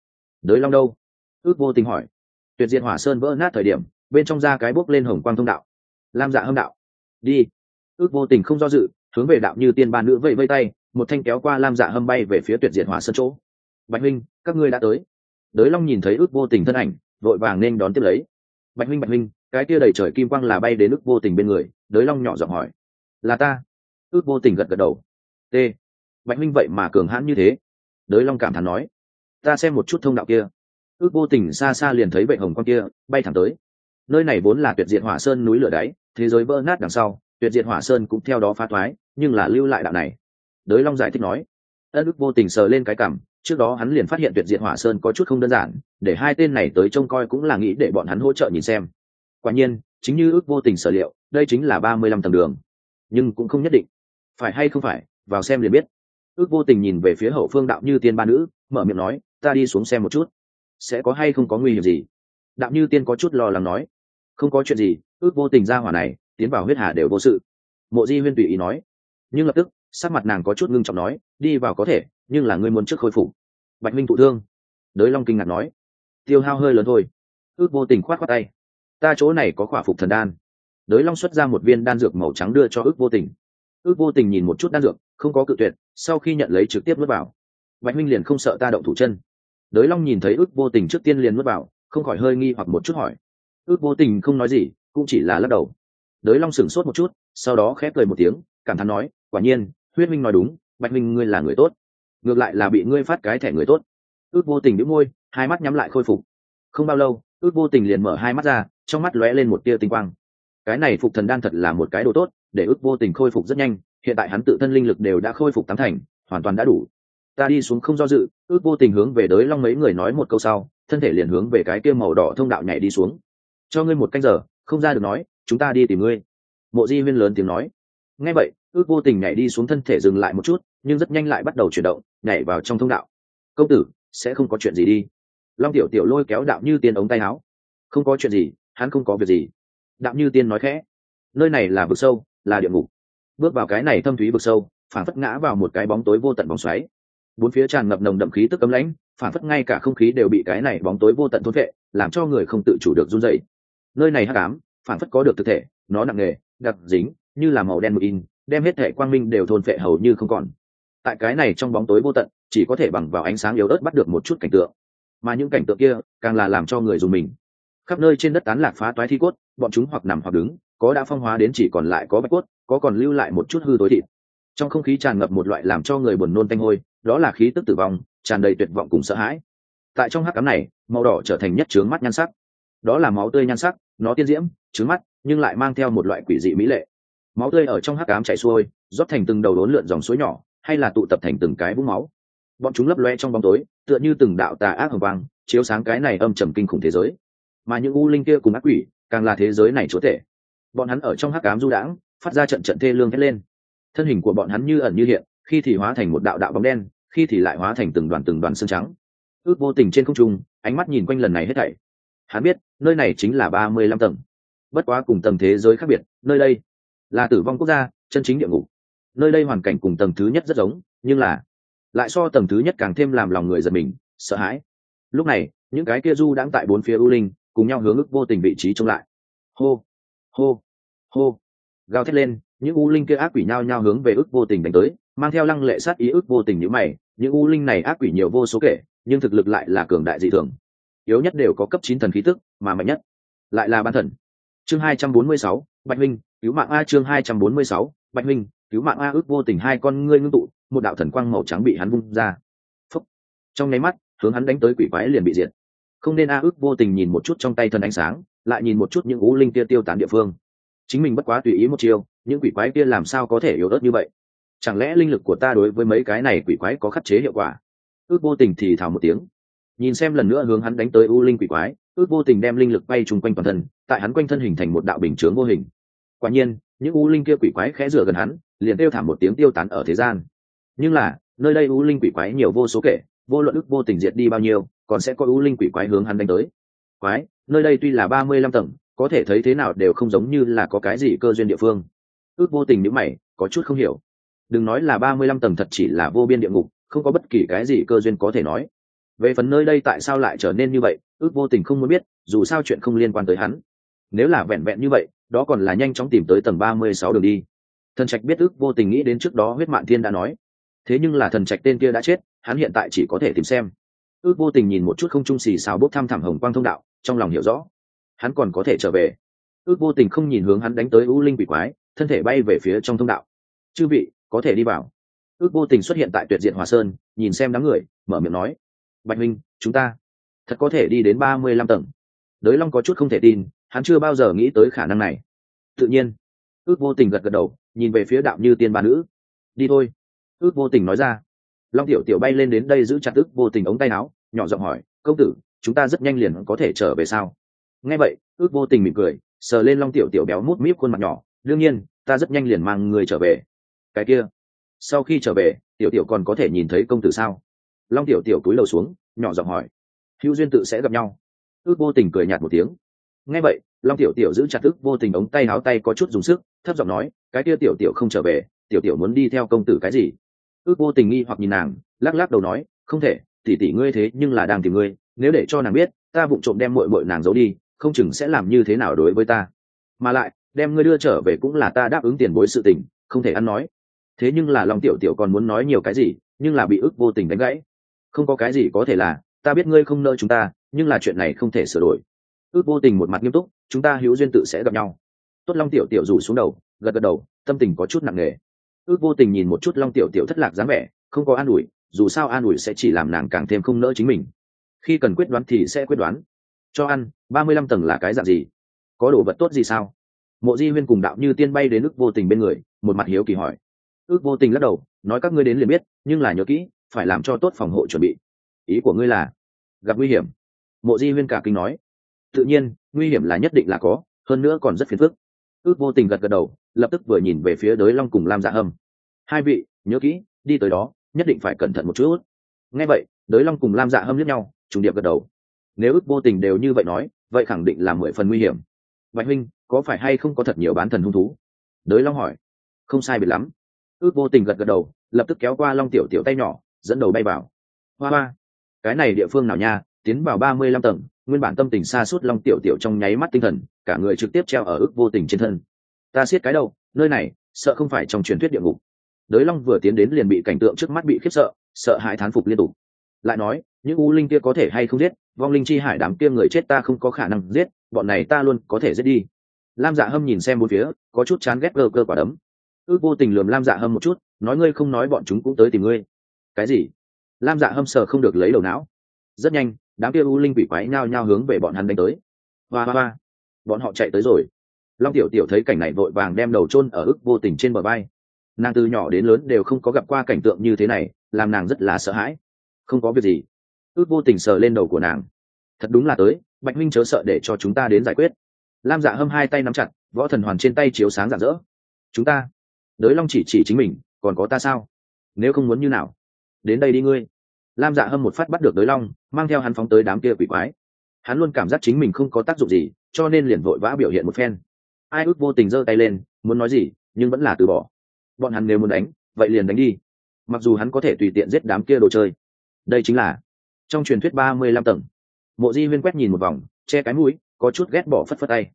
Đới long đâu? Ước vô tình hỏi. Tuyệt diện hỏa sơn vỡ nát thời điểm, bên trong ra cái bốc lên hồng quang thông đạo. Lam dạ hâm đạo. Đi. Ước vô tình không do dự, hướng về đạo như tiên ba nữ vẫy vây tay, một thanh kéo qua lam dạ hâm bay về phía tuyệt diện hỏa sơn chỗ. Bạch huynh các ngươi đã tới. Đới long nhìn thấy ước vô tình thân ảnh vội vàng nên đón tiếp lấy. Bạch huynh bạch huynh, cái kia đầy trời kim quang là bay đến ước vô tình bên người, đới long nhỏ giọng hỏi. Là ta. Ước vô tình gật gật đầu. T. Bạch huynh vậy mà cường hãn như thế. Đới long cảm thán nói. Ta xem một chút thông đạo kia. Ước vô tình xa xa liền thấy vệ hồng quang kia, bay thẳng tới. Nơi này vốn là tuyệt diệt hỏa sơn núi lửa đáy, thế giới vỡ nát đằng sau, tuyệt diệt hỏa sơn cũng theo đó phá thoái, nhưng là lưu lại đạo này. Đới long giải thích nói. Ân ước vô tình sờ lên cái cảm trước đó hắn liền phát hiện tuyệt diệt hỏa sơn có chút không đơn giản, để hai tên này tới trông coi cũng là nghĩ để bọn hắn hỗ trợ nhìn xem. Quả nhiên, chính như ước vô tình sở liệu, đây chính là ba mươi lăm tầng đường. Nhưng cũng không nhất định. Phải hay không phải, vào xem liền biết. Ước vô tình nhìn về phía hậu phương đạo như tiên ba nữ, mở miệng nói, ta đi xuống xem một chút. Sẽ có hay không có nguy hiểm gì? Đạo như tiên có chút lo lắng nói, không có chuyện gì, ước vô tình ra hỏa này, tiến vào huyết hà đều vô sự. Mộ di huyên tùy ý nói. Nhưng lập tức, sắc mặt nàng có chút ngưng trọng nói, đi vào có thể nhưng là ngươi muốn trước khôi phục. Bạch minh thụ thương. Đới long kinh ngạc nói. Tiêu hao hơi lớn thôi. Ước vô tình khoát khoát tay. Ta chỗ này có khỏa phục thần đan. Đới long xuất ra một viên đan dược màu trắng đưa cho ước vô tình. Ước vô tình nhìn một chút đan dược, không có cự tuyệt, sau khi nhận lấy trực tiếp nuốt vào. Bạch minh liền không sợ ta động thủ chân. Đới long nhìn thấy ước vô tình trước tiên liền nuốt vào, không khỏi hơi nghi hoặc một chút hỏi. Ước vô tình không nói gì, cũng chỉ là lắc đầu. Đới long sửng sốt một chút, sau đó khép cười một tiếng, cảm thán nói, quả nhiên, huyết minh nói đúng, bạch minh ngươi là người tốt ngược lại là bị ngươi phát cái thẻ người tốt. Ước vô tình đĩu môi, hai mắt nhắm lại khôi phục. Không bao lâu, ước vô tình liền mở hai mắt ra, trong mắt lóe lên một tia tinh quang. Cái này phục thần đan thật là một cái đồ tốt, để ước vô tình khôi phục rất nhanh, hiện tại hắn tự thân linh lực đều đã khôi phục tám thành, hoàn toàn đã đủ. Ta đi xuống không do dự, ước vô tình hướng về đới long mấy người nói một câu sau, thân thể liền hướng về cái kia màu đỏ thông đạo nhảy đi xuống. Cho ngươi một canh giờ, không ra được nói, chúng ta đi tìm ngươi. Mộ di huyên lớn tiếng nói. Ngay vậy ước vô tình nhảy đi xuống thân thể dừng lại một chút, nhưng rất nhanh lại bắt đầu chuyển động, nhảy vào trong thông đạo. Công tử, sẽ không có chuyện gì đi. Long tiểu tiểu lôi kéo đạo như tiên ống tay áo. Không có chuyện gì, hắn không có việc gì. Đạo như tiên nói khẽ. Nơi này là vực sâu, là địa ngục. Bước vào cái này thâm thúy vực sâu phản phất ngã vào một cái bóng tối vô tận vòng xoáy. Bốn phía tràn ngập nồng đậm khí tức cấm lãnh phản phất ngay cả không khí đều bị cái này bóng tối vô tận thôn vệ làm cho người không tự chủ được run dậy nơi này hắc ám phản phất có được thực thể, nó nặng nề, đặc dính, như là màu đen mực in đem hết thể quang minh đều thôn phệ hầu như không còn. Tại cái này trong bóng tối vô tận, chỉ có thể bằng vào ánh sáng yếu ớt bắt được một chút cảnh tượng. Mà những cảnh tượng kia, càng là làm cho người dùng mình. Khắp nơi trên đất tán lạc phá toái thi cốt, bọn chúng hoặc nằm hoặc đứng, có đã phong hóa đến chỉ còn lại có bạch cốt, có còn lưu lại một chút hư tối thịt. Trong không khí tràn ngập một loại làm cho người buồn nôn tanh hôi, đó là khí tức tử vong, tràn đầy tuyệt vọng cùng sợ hãi. Tại trong hắc cám này, màu đỏ trở thành nhất trướng mắt nhan sắc. Đó là máu tươi nhan sắc, nó tiên diễm, trướng mắt, nhưng lại mang theo một loại quỷ dị mỹ lệ máu tươi ở trong hắc ám chảy xuôi, rót thành từng đầu đốn lượn dòng suối nhỏ, hay là tụ tập thành từng cái vũng máu. Bọn chúng lấp loe trong bóng tối, tựa như từng đạo tà ác hồng vang chiếu sáng cái này âm trầm kinh khủng thế giới. Mà những u linh kia cùng ác quỷ, càng là thế giới này chúa tể. Bọn hắn ở trong hắc ám du đãng, phát ra trận trận thê lương hét lên. Thân hình của bọn hắn như ẩn như hiện, khi thì hóa thành một đạo đạo bóng đen, khi thì lại hóa thành từng đoàn từng đoàn xương trắng. Ước vô tình trên không trung, ánh mắt nhìn quanh lần này hết thảy. Hắn biết, nơi này chính là ba mươi lăm tầng. Bất quá cùng tầng thế giới khác biệt, nơi đây là tử vong quốc gia, chân chính địa ngục. Nơi đây hoàn cảnh cùng tầng thứ nhất rất giống, nhưng là lại so tầng thứ nhất càng thêm làm lòng người giật mình, sợ hãi. Lúc này, những cái kia du đang tại bốn phía u linh cùng nhau hướng ức vô tình vị trí trông lại. Hô hô hô. Gào thét lên, những u linh kia ác quỷ nhao nhao hướng về ức vô tình đánh tới, mang theo lăng lệ sát ý ức vô tình như mày, những u linh này ác quỷ nhiều vô số kể, nhưng thực lực lại là cường đại dị thường. Yếu nhất đều có cấp chín thần khí tức, mà mạnh nhất lại là ban thần. Chương hai trăm bốn mươi sáu bạch minh cứu mạng a chương hai trăm bốn mươi sáu, bạch minh cứu mạng a ước vô tình hai con ngươi ngưng tụ, một đạo thần quang màu trắng bị hắn vung ra. Phúc. trong nháy mắt, hướng hắn đánh tới quỷ quái liền bị diệt. Không nên a ước vô tình nhìn một chút trong tay thần ánh sáng, lại nhìn một chút những ú linh kia tiêu tán địa phương. Chính mình bất quá tùy ý một chiều những quỷ quái kia làm sao có thể yếu ớt như vậy? Chẳng lẽ linh lực của ta đối với mấy cái này quỷ quái có khắc chế hiệu quả? Ước vô tình thì thào một tiếng. Nhìn xem lần nữa hướng hắn đánh tới u linh quỷ quái, ước vô tình đem linh lực bay chung quanh toàn thân tại hắn quanh thân hình thành một đạo bình chướng vô hình. Quả nhiên, những u linh kia quỷ quái khẽ rửa gần hắn, liền kêu thảm một tiếng tiêu tán ở thế gian. Nhưng là, nơi đây u linh quỷ quái nhiều vô số kể, vô luận ước vô tình diệt đi bao nhiêu, còn sẽ có u linh quỷ quái hướng hắn đánh tới. Quái, nơi đây tuy là ba mươi lăm tầng, có thể thấy thế nào đều không giống như là có cái gì cơ duyên địa phương. Ước vô tình nhữ mày, có chút không hiểu. Đừng nói là ba mươi lăm tầng thật chỉ là vô biên địa ngục, không có bất kỳ cái gì cơ duyên có thể nói. Về phần nơi đây tại sao lại trở nên như vậy, ước vô tình không muốn biết, dù sao chuyện không liên quan tới hắn nếu là vẹn vẹn như vậy, đó còn là nhanh chóng tìm tới tầng ba mươi sáu đường đi. Thần trạch biết ước vô tình nghĩ đến trước đó huyết mạng thiên đã nói. Thế nhưng là thần trạch tên kia đã chết, hắn hiện tại chỉ có thể tìm xem. Ước vô tình nhìn một chút không trung xì xào bốc thăm thẳm hồng quang thông đạo, trong lòng hiểu rõ. Hắn còn có thể trở về. Ước vô tình không nhìn hướng hắn đánh tới u linh quỷ quái, thân thể bay về phía trong thông đạo. Chư vị, có thể đi vào. Ước vô tình xuất hiện tại tuyệt diện hòa sơn, nhìn xem đám người, mở miệng nói. Bạch minh chúng ta thật có thể đi đến ba mươi lăm tầng. Đới long có chút không thể tin hắn chưa bao giờ nghĩ tới khả năng này. Tự nhiên, ước vô tình gật gật đầu, nhìn về phía đạo như tiên ba nữ. Đi thôi. Ước vô tình nói ra. Long tiểu tiểu bay lên đến đây giữ chặt ước vô tình ống tay áo, nhỏ giọng hỏi, công tử, chúng ta rất nhanh liền có thể trở về sao? Nghe vậy, ước vô tình mỉm cười, sờ lên long tiểu tiểu béo mút míp khuôn mặt nhỏ, đương nhiên, ta rất nhanh liền mang người trở về. Cái kia, sau khi trở về, tiểu tiểu còn có thể nhìn thấy công tử sao? Long tiểu tiểu túi lầu xuống, nhỏ giọng hỏi, hữu duyên tự sẽ gặp nhau. Ước vô tình cười nhạt một tiếng nghe vậy, long tiểu tiểu giữ chặt tức vô tình ống tay áo tay có chút dùng sức, thấp giọng nói, cái kia tiểu tiểu không trở về, tiểu tiểu muốn đi theo công tử cái gì? Ước vô tình nghi hoặc nhìn nàng, lắc lắc đầu nói, không thể tỉ tỉ ngươi thế nhưng là đang tìm ngươi, nếu để cho nàng biết, ta vụng trộm đem mội mội nàng giấu đi, không chừng sẽ làm như thế nào đối với ta. Mà lại, đem ngươi đưa trở về cũng là ta đáp ứng tiền bối sự tình, không thể ăn nói. Thế nhưng là long tiểu tiểu còn muốn nói nhiều cái gì, nhưng là bị ước vô tình đánh gãy. Không có cái gì có thể là, ta biết ngươi không nợ chúng ta, nhưng là chuyện này không thể sửa đổi ước vô tình một mặt nghiêm túc, chúng ta hữu duyên tự sẽ gặp nhau. Tốt long tiểu tiểu rủ xuống đầu, gật gật đầu, tâm tình có chút nặng nề. Ước vô tình nhìn một chút long tiểu tiểu thất lạc dáng vẻ, không có an ủi, dù sao an ủi sẽ chỉ làm nàng càng thêm không nỡ chính mình. Khi cần quyết đoán thì sẽ quyết đoán. Cho ăn, ba mươi lăm tầng là cái dạng gì? Có đồ vật tốt gì sao? Mộ di huyên cùng đạo như tiên bay đến ước vô tình bên người, một mặt hiếu kỳ hỏi. Ước vô tình lắc đầu, nói các ngươi đến liền biết, nhưng là nhớ kỹ, phải làm cho tốt phòng hộ chuẩn bị. Ý của ngươi là, gặp nguy hiểm. Mộ di huyên cả kinh nói tự nhiên, nguy hiểm là nhất định là có, hơn nữa còn rất phiền phức. Ước vô tình gật gật đầu, lập tức vừa nhìn về phía đới long cùng lam dạ hâm. Hai vị, nhớ kỹ, đi tới đó, nhất định phải cẩn thận một chút. Nghe vậy, đới long cùng lam dạ hâm lướt nhau, trùng điệp gật đầu. Nếu ước vô tình đều như vậy nói, vậy khẳng định là mười phần nguy hiểm. Bạch huynh, có phải hay không có thật nhiều bán thần hung thú? Đới long hỏi. Không sai biệt lắm. Ước vô tình gật gật đầu, lập tức kéo qua long tiểu tiểu tay nhỏ, dẫn đầu bay vào. Hoa hoa, cái này địa phương nào nha, tiến vào ba mươi lăm tầng nguyên bản tâm tình xa suốt long tiểu tiểu trong nháy mắt tinh thần, cả người trực tiếp treo ở ước vô tình trên thân. Ta siết cái đầu, nơi này, sợ không phải trong truyền thuyết địa ngục. Đới long vừa tiến đến liền bị cảnh tượng trước mắt bị khiếp sợ sợ hãi thán phục liên tục. Lại nói, những u linh kia có thể hay không giết, vong linh chi hải đám kia người chết ta không có khả năng giết, bọn này ta luôn có thể giết đi. Lam dạ hâm nhìn xem bốn phía, có chút chán ghét cơ cơ quả đấm. Ước vô tình lườm lam dạ hâm một chút, nói ngươi không nói bọn chúng cũng tới tìm ngươi. Cái gì? Lam dạ hâm sờ không được lấy đầu não. Rất nhanh đám kia u linh quỷ quái nhao nhao hướng về bọn hắn đánh tới. Hoa hoa hoa. Bọn họ chạy tới rồi. Long tiểu tiểu thấy cảnh này vội vàng đem đầu chôn ở ức vô tình trên bờ bay nàng từ nhỏ đến lớn đều không có gặp qua cảnh tượng như thế này, làm nàng rất là sợ hãi. Không có việc gì. Ước vô tình sờ lên đầu của nàng. Thật đúng là tới, bạch minh chớ sợ để cho chúng ta đến giải quyết. Lam dạ hâm hai tay nắm chặt, võ thần hoàn trên tay chiếu sáng rạng rỡ. Chúng ta. Đới long chỉ chỉ chính mình, còn có ta sao? Nếu không muốn như nào? Đến đây đi ngươi lam dạ hâm một phát bắt được đới long, mang theo hắn phóng tới đám kia quỷ quái. Hắn luôn cảm giác chính mình không có tác dụng gì, cho nên liền vội vã biểu hiện một phen. Ai ước vô tình giơ tay lên, muốn nói gì, nhưng vẫn là từ bỏ. Bọn hắn nếu muốn đánh, vậy liền đánh đi. Mặc dù hắn có thể tùy tiện giết đám kia đồ chơi. Đây chính là trong truyền thuyết ba mươi lăm tầng. Mộ di huyên quét nhìn một vòng, che cái mũi, có chút ghét bỏ phất phất tay.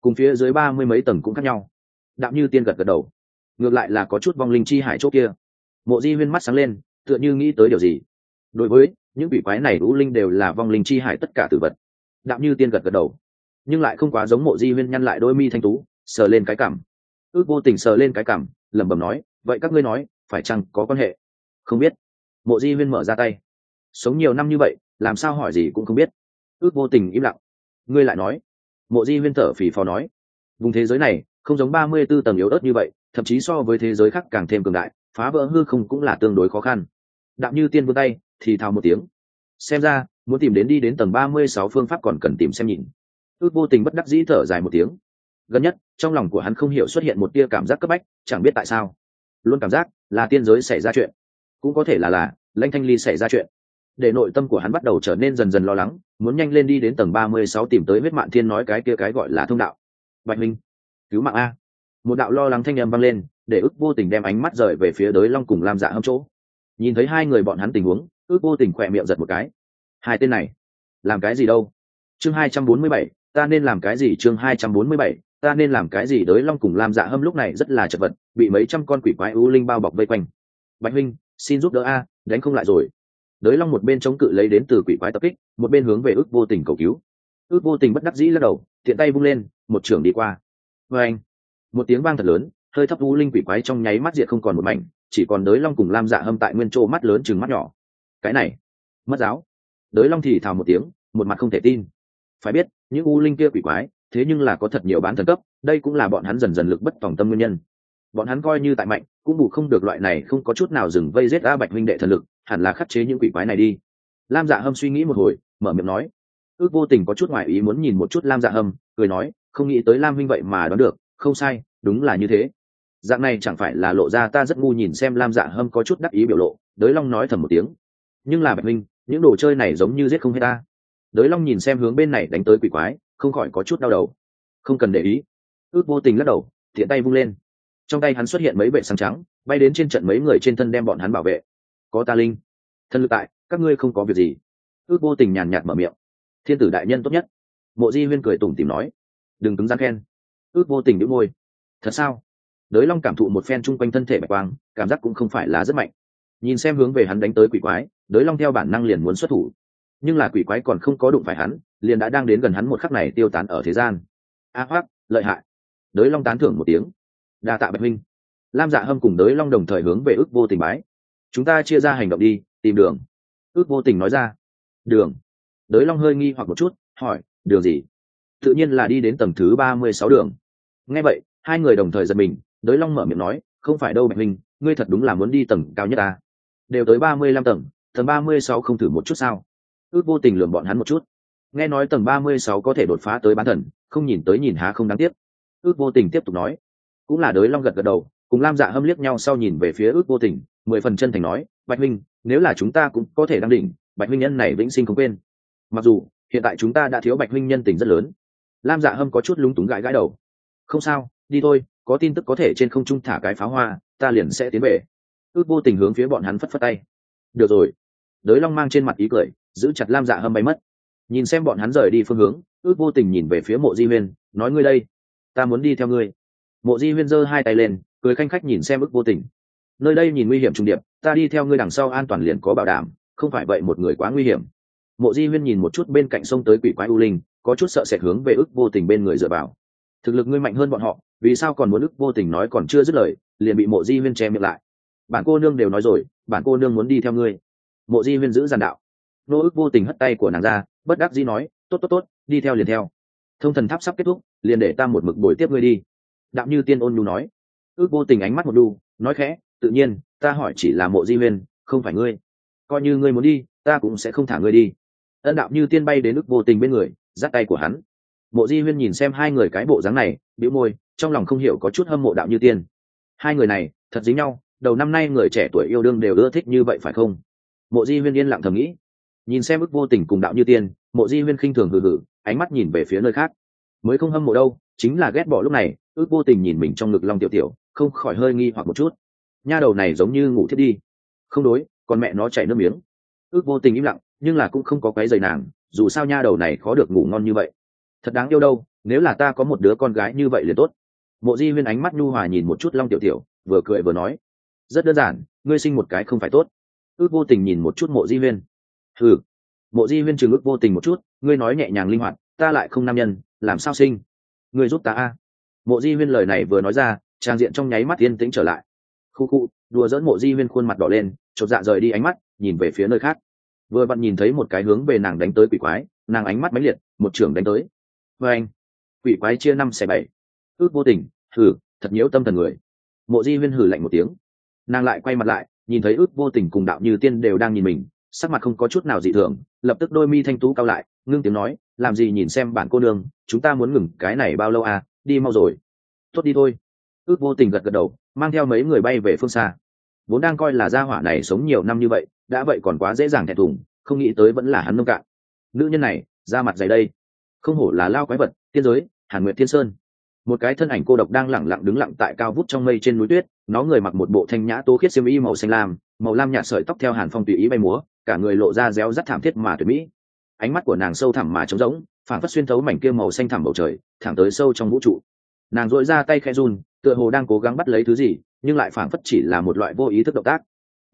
Cùng phía dưới ba mươi mấy tầng cũng khác nhau. Đạm như tiên gật gật đầu. Ngược lại là có chút vong linh chi hải chỗ kia. Mộ di huyên mắt sáng lên, tựa như nghĩ tới điều gì đối với, những vị quái này u linh đều là vong linh chi hải tất cả tử vật. Đạm như tiên gật gật đầu. Nhưng lại không quá giống mộ di huyên nhăn lại đôi mi thanh tú, sờ lên cái cảm. Ước vô tình sờ lên cái cảm, lẩm bẩm nói, vậy các ngươi nói, phải chăng có quan hệ? Không biết. Mộ di huyên mở ra tay. Sống nhiều năm như vậy, làm sao hỏi gì cũng không biết. Ước vô tình im lặng. Ngươi lại nói. Mộ di huyên thở phì phò nói. Vùng thế giới này, không giống ba mươi b ố tầng yếu ớt như vậy, thậm chí so với thế giới khác càng thêm cường đại, phá vỡ hư không cũng là tương đối khó khăn. Đạm như tiên vươn tay thì thào một tiếng. Xem ra, muốn tìm đến đi đến tầng ba mươi sáu phương pháp còn cần tìm xem nhìn. Ước vô tình bất đắc dĩ thở dài một tiếng. Gần nhất, trong lòng của hắn không hiểu xuất hiện một tia cảm giác cấp bách, chẳng biết tại sao. Luôn cảm giác là tiên giới xảy ra chuyện. Cũng có thể là là, lãnh thanh ly xảy ra chuyện. Để nội tâm của hắn bắt đầu trở nên dần dần lo lắng, muốn nhanh lên đi đến tầng ba mươi sáu tìm tới huyết mạng thiên nói cái kia cái gọi là thông đạo. Bạch minh, cứu mạng a. Một đạo lo lắng thanh â m vang lên, để ức vô tình đem ánh mắt rời về phía đới long cùng làm dạ hâm chỗ. Nhìn thấy hai người bọn hắn tình huống ước vô tình khỏe miệng giật một cái. Hai tên này, làm cái gì đâu? Chương hai trăm bốn mươi bảy, ta nên làm cái gì? Chương hai trăm bốn mươi bảy, ta nên làm cái gì? Đới long cùng lam dạ hâm lúc này rất là chật vật, bị mấy trăm con quỷ quái ưu linh bao bọc vây quanh. Bạch huynh, xin giúp đỡ a, đánh không lại rồi. Đới long một bên chống cự lấy đến từ quỷ quái tập kích, một bên hướng về ước vô tình cầu cứu. Ước vô tình bất đắc dĩ lắc đầu thiện tay bung lên, một trường đi qua. Vê anh. Một tiếng vang thật lớn, hơi thấp u linh quỷ quái trong nháy mắt diệt không còn một mảnh, chỉ còn đới long cùng lam dạ hâm tại nguyên chỗ mắt lớn chừng mắt nhỏ cái này, mất giáo. Đới long thì thào một tiếng, một mặt không thể tin. Phải biết, những u linh kia quỷ quái, thế nhưng là có thật nhiều bán thần cấp, đây cũng là bọn hắn dần dần lực bất tòng tâm nguyên nhân. Bọn hắn coi như tại mạnh, cũng bù không được loại này không có chút nào dừng vây giết a bạch huynh đệ thần lực, hẳn là khắc chế những quỷ quái này đi. Lam dạ hâm suy nghĩ một hồi, mở miệng nói, ước vô tình có chút ngoại ý muốn nhìn một chút lam dạ hâm, cười nói, không nghĩ tới lam huynh vậy mà đoán được, không sai, đúng là như thế. Dạng này chẳng phải là lộ ra ta rất ngu nhìn xem lam dạ hâm có chút đắc ý biểu lộ. Đới long nói thầm một tiếng nhưng là bạch minh, những đồ chơi này giống như giết không hết ta. Đới long nhìn xem hướng bên này đánh tới quỷ quái không khỏi có chút đau đầu. Không cần để ý. Ước vô tình lắc đầu thiện tay vung lên. Trong tay hắn xuất hiện mấy vệ sáng trắng bay đến trên trận mấy người trên thân đem bọn hắn bảo vệ. Có ta linh. Thân lực tại các ngươi không có việc gì. Ước vô tình nhàn nhạt mở miệng. Thiên tử đại nhân tốt nhất. Mộ di huyên cười tủm tìm nói. Đừng cứng rắn khen. Ước vô tình đĩu môi. Thật sao? Đới long cảm thụ một phen chung quanh thân thể bạch quang cảm giác cũng không phải là rất mạnh. Nhìn xem hướng về hắn đánh tới quỷ quái đới long theo bản năng liền muốn xuất thủ. Nhưng là quỷ quái còn không có đụng phải hắn, liền đã đang đến gần hắn một khắc này tiêu tán ở thế gian. A hoác lợi hại. Đới long tán thưởng một tiếng. Đa tạ bạch minh lam dạ hâm cùng đới long đồng thời hướng về ước vô tình bái. Chúng ta chia ra hành động đi, tìm đường. Ước vô tình nói ra. Đường. Đới long hơi nghi hoặc một chút, hỏi, đường gì? Tự nhiên là đi đến tầng thứ ba mươi sáu đường. Nghe vậy, hai người đồng thời giật mình, đới long mở miệng nói, không phải đâu bạch minh ngươi thật đúng là muốn đi tầng cao nhất ta. Đều tới ba mươi lăm tầng tầng ba mươi sáu không thử một chút sao? Ước vô tình lường bọn hắn một chút. Nghe nói tầng ba mươi sáu có thể đột phá tới bán thần, không nhìn tới nhìn há không đáng tiếc. Ước vô tình tiếp tục nói. Cũng là đới long gật gật đầu, cùng lam dạ hâm liếc nhau sau nhìn về phía ước vô tình, mười phần chân thành nói, bạch minh nếu là chúng ta cũng có thể đăng đỉnh, bạch minh nhân này vĩnh sinh không quên. Mặc dù, hiện tại chúng ta đã thiếu bạch minh nhân tình rất lớn. Lam dạ hâm có chút lúng túng gãi gãi đầu. Không sao, đi thôi, có tin tức có thể trên không trung thả cái pháo hoa, ta liền sẽ tiến về. Ước vô tình hướng phía bọn hắn phất phất tay được rồi. Đới long mang trên mặt ý cười, giữ chặt lam dạ hâm bay mất. Nhìn xem bọn hắn rời đi phương hướng, ước vô tình nhìn về phía mộ di huyên, nói ngươi đây, ta muốn đi theo ngươi. Mộ di huyên giơ hai tay lên, cười khanh khách nhìn xem ước vô tình. Nơi đây nhìn nguy hiểm trung điệp, ta đi theo ngươi đằng sau an toàn liền có bảo đảm, không phải vậy một người quá nguy hiểm. Mộ di huyên nhìn một chút bên cạnh sông tới quỷ quái u linh, có chút sợ sệt hướng về ức vô tình bên người dựa vào. Thực lực ngươi mạnh hơn bọn họ, vì sao còn muốn ức vô tình nói còn chưa dứt lời, liền bị mộ di huyên che miệng lại bản cô nương đều nói rồi, bản cô nương muốn đi theo ngươi. Mộ di huyên giữ giàn đạo. Nô ức vô tình hất tay của nàng ra, bất đắc dĩ nói, tốt tốt tốt, đi theo liền theo. Thông thần tháp sắp kết thúc, liền để ta một mực bồi tiếp ngươi đi. Đạo như tiên ôn nhu nói. Ước vô tình ánh mắt một đu, nói khẽ, tự nhiên, ta hỏi chỉ là mộ di huyên, không phải ngươi. Coi như ngươi muốn đi, ta cũng sẽ không thả ngươi đi. Ân đạo như tiên bay đến ước vô tình bên người dắt tay của hắn. Mộ di huyên nhìn xem hai người cái bộ dáng này, bĩu môi, trong lòng không hiểu có chút hâm mộ đạo như tiên. Hai người này, thật dính nhau đầu năm nay người trẻ tuổi yêu đương đều ưa thích như vậy phải không? Mộ di huyên yên lặng thầm nghĩ. Nhìn xem ước vô tình cùng đạo như tiên, mộ di huyên khinh thường hừ hừ, ánh mắt nhìn về phía nơi khác. Mới không hâm mộ đâu, chính là ghét bỏ lúc này, ước vô tình nhìn mình trong ngực long tiểu tiểu, không khỏi hơi nghi hoặc một chút. Nha đầu này giống như ngủ thiết đi. Không đối còn mẹ nó chảy nước miếng. Ước vô tình im lặng, nhưng là cũng không có cái giày nàng, dù sao nha đầu này khó được ngủ ngon như vậy. Thật đáng yêu đâu, nếu là ta có một đứa con gái như vậy liền tốt. Mộ di huyên ánh mắt nhu hòa nhìn một chút long tiểu tiểu, vừa cười vừa nói rất đơn giản, ngươi sinh một cái không phải tốt. Ước vô tình nhìn một chút mộ di huyên. Ừ mộ di huyên chừng ước vô tình một chút, ngươi nói nhẹ nhàng linh hoạt, ta lại không nam nhân, làm sao sinh? Ngươi giúp ta a. Mộ di huyên lời này vừa nói ra, trang diện trong nháy mắt yên tĩnh trở lại. Khu khu, đùa dẫn mộ di huyên khuôn mặt đỏ lên, chột dạ rời đi ánh mắt, nhìn về phía nơi khác. Vừa vặn nhìn thấy một cái hướng về nàng đánh tới quỷ quái, nàng ánh mắt mãnh liệt, một trưởng đánh tới. Vê anh, quỷ quái chia năm xẻ bảy. Ước vô tình thử thật nhiễu tâm thần người. Mộ di huyên hử lạnh một tiếng nàng lại quay mặt lại, nhìn thấy ước vô tình cùng đạo như tiên đều đang nhìn mình, sắc mặt không có chút nào dị thường, lập tức đôi mi thanh tú cao lại, ngưng tiếng nói, làm gì nhìn xem bản cô nương, chúng ta muốn ngừng cái này bao lâu à đi mau rồi. Tốt đi thôi. Ước vô tình gật gật đầu, mang theo mấy người bay về phương xa. Vốn đang coi là gia hỏa này sống nhiều năm như vậy, đã vậy còn quá dễ dàng thẹn thùng, không nghĩ tới vẫn là hắn nông cạn. Nữ nhân này, ra mặt dày đây. Không hổ là lao quái vật, tiên giới, hàn nguyện thiên sơn một cái thân ảnh cô độc đang lẳng lặng đứng lặng tại cao vút trong mây trên núi tuyết, nó người mặc một bộ thanh nhã tố khiết xiêm y màu xanh lam, màu lam nhạt sợi tóc theo hàn phong tùy ý bay múa, cả người lộ ra réo rắt thảm thiết mà tuyệt mỹ. Ánh mắt của nàng sâu thẳm mà trống rỗng phản phất xuyên thấu mảnh kia màu xanh thẳm bầu trời, thẳng tới sâu trong vũ trụ. Nàng dội ra tay khe run, tựa hồ đang cố gắng bắt lấy thứ gì, nhưng lại phản phất chỉ là một loại vô ý thức động tác.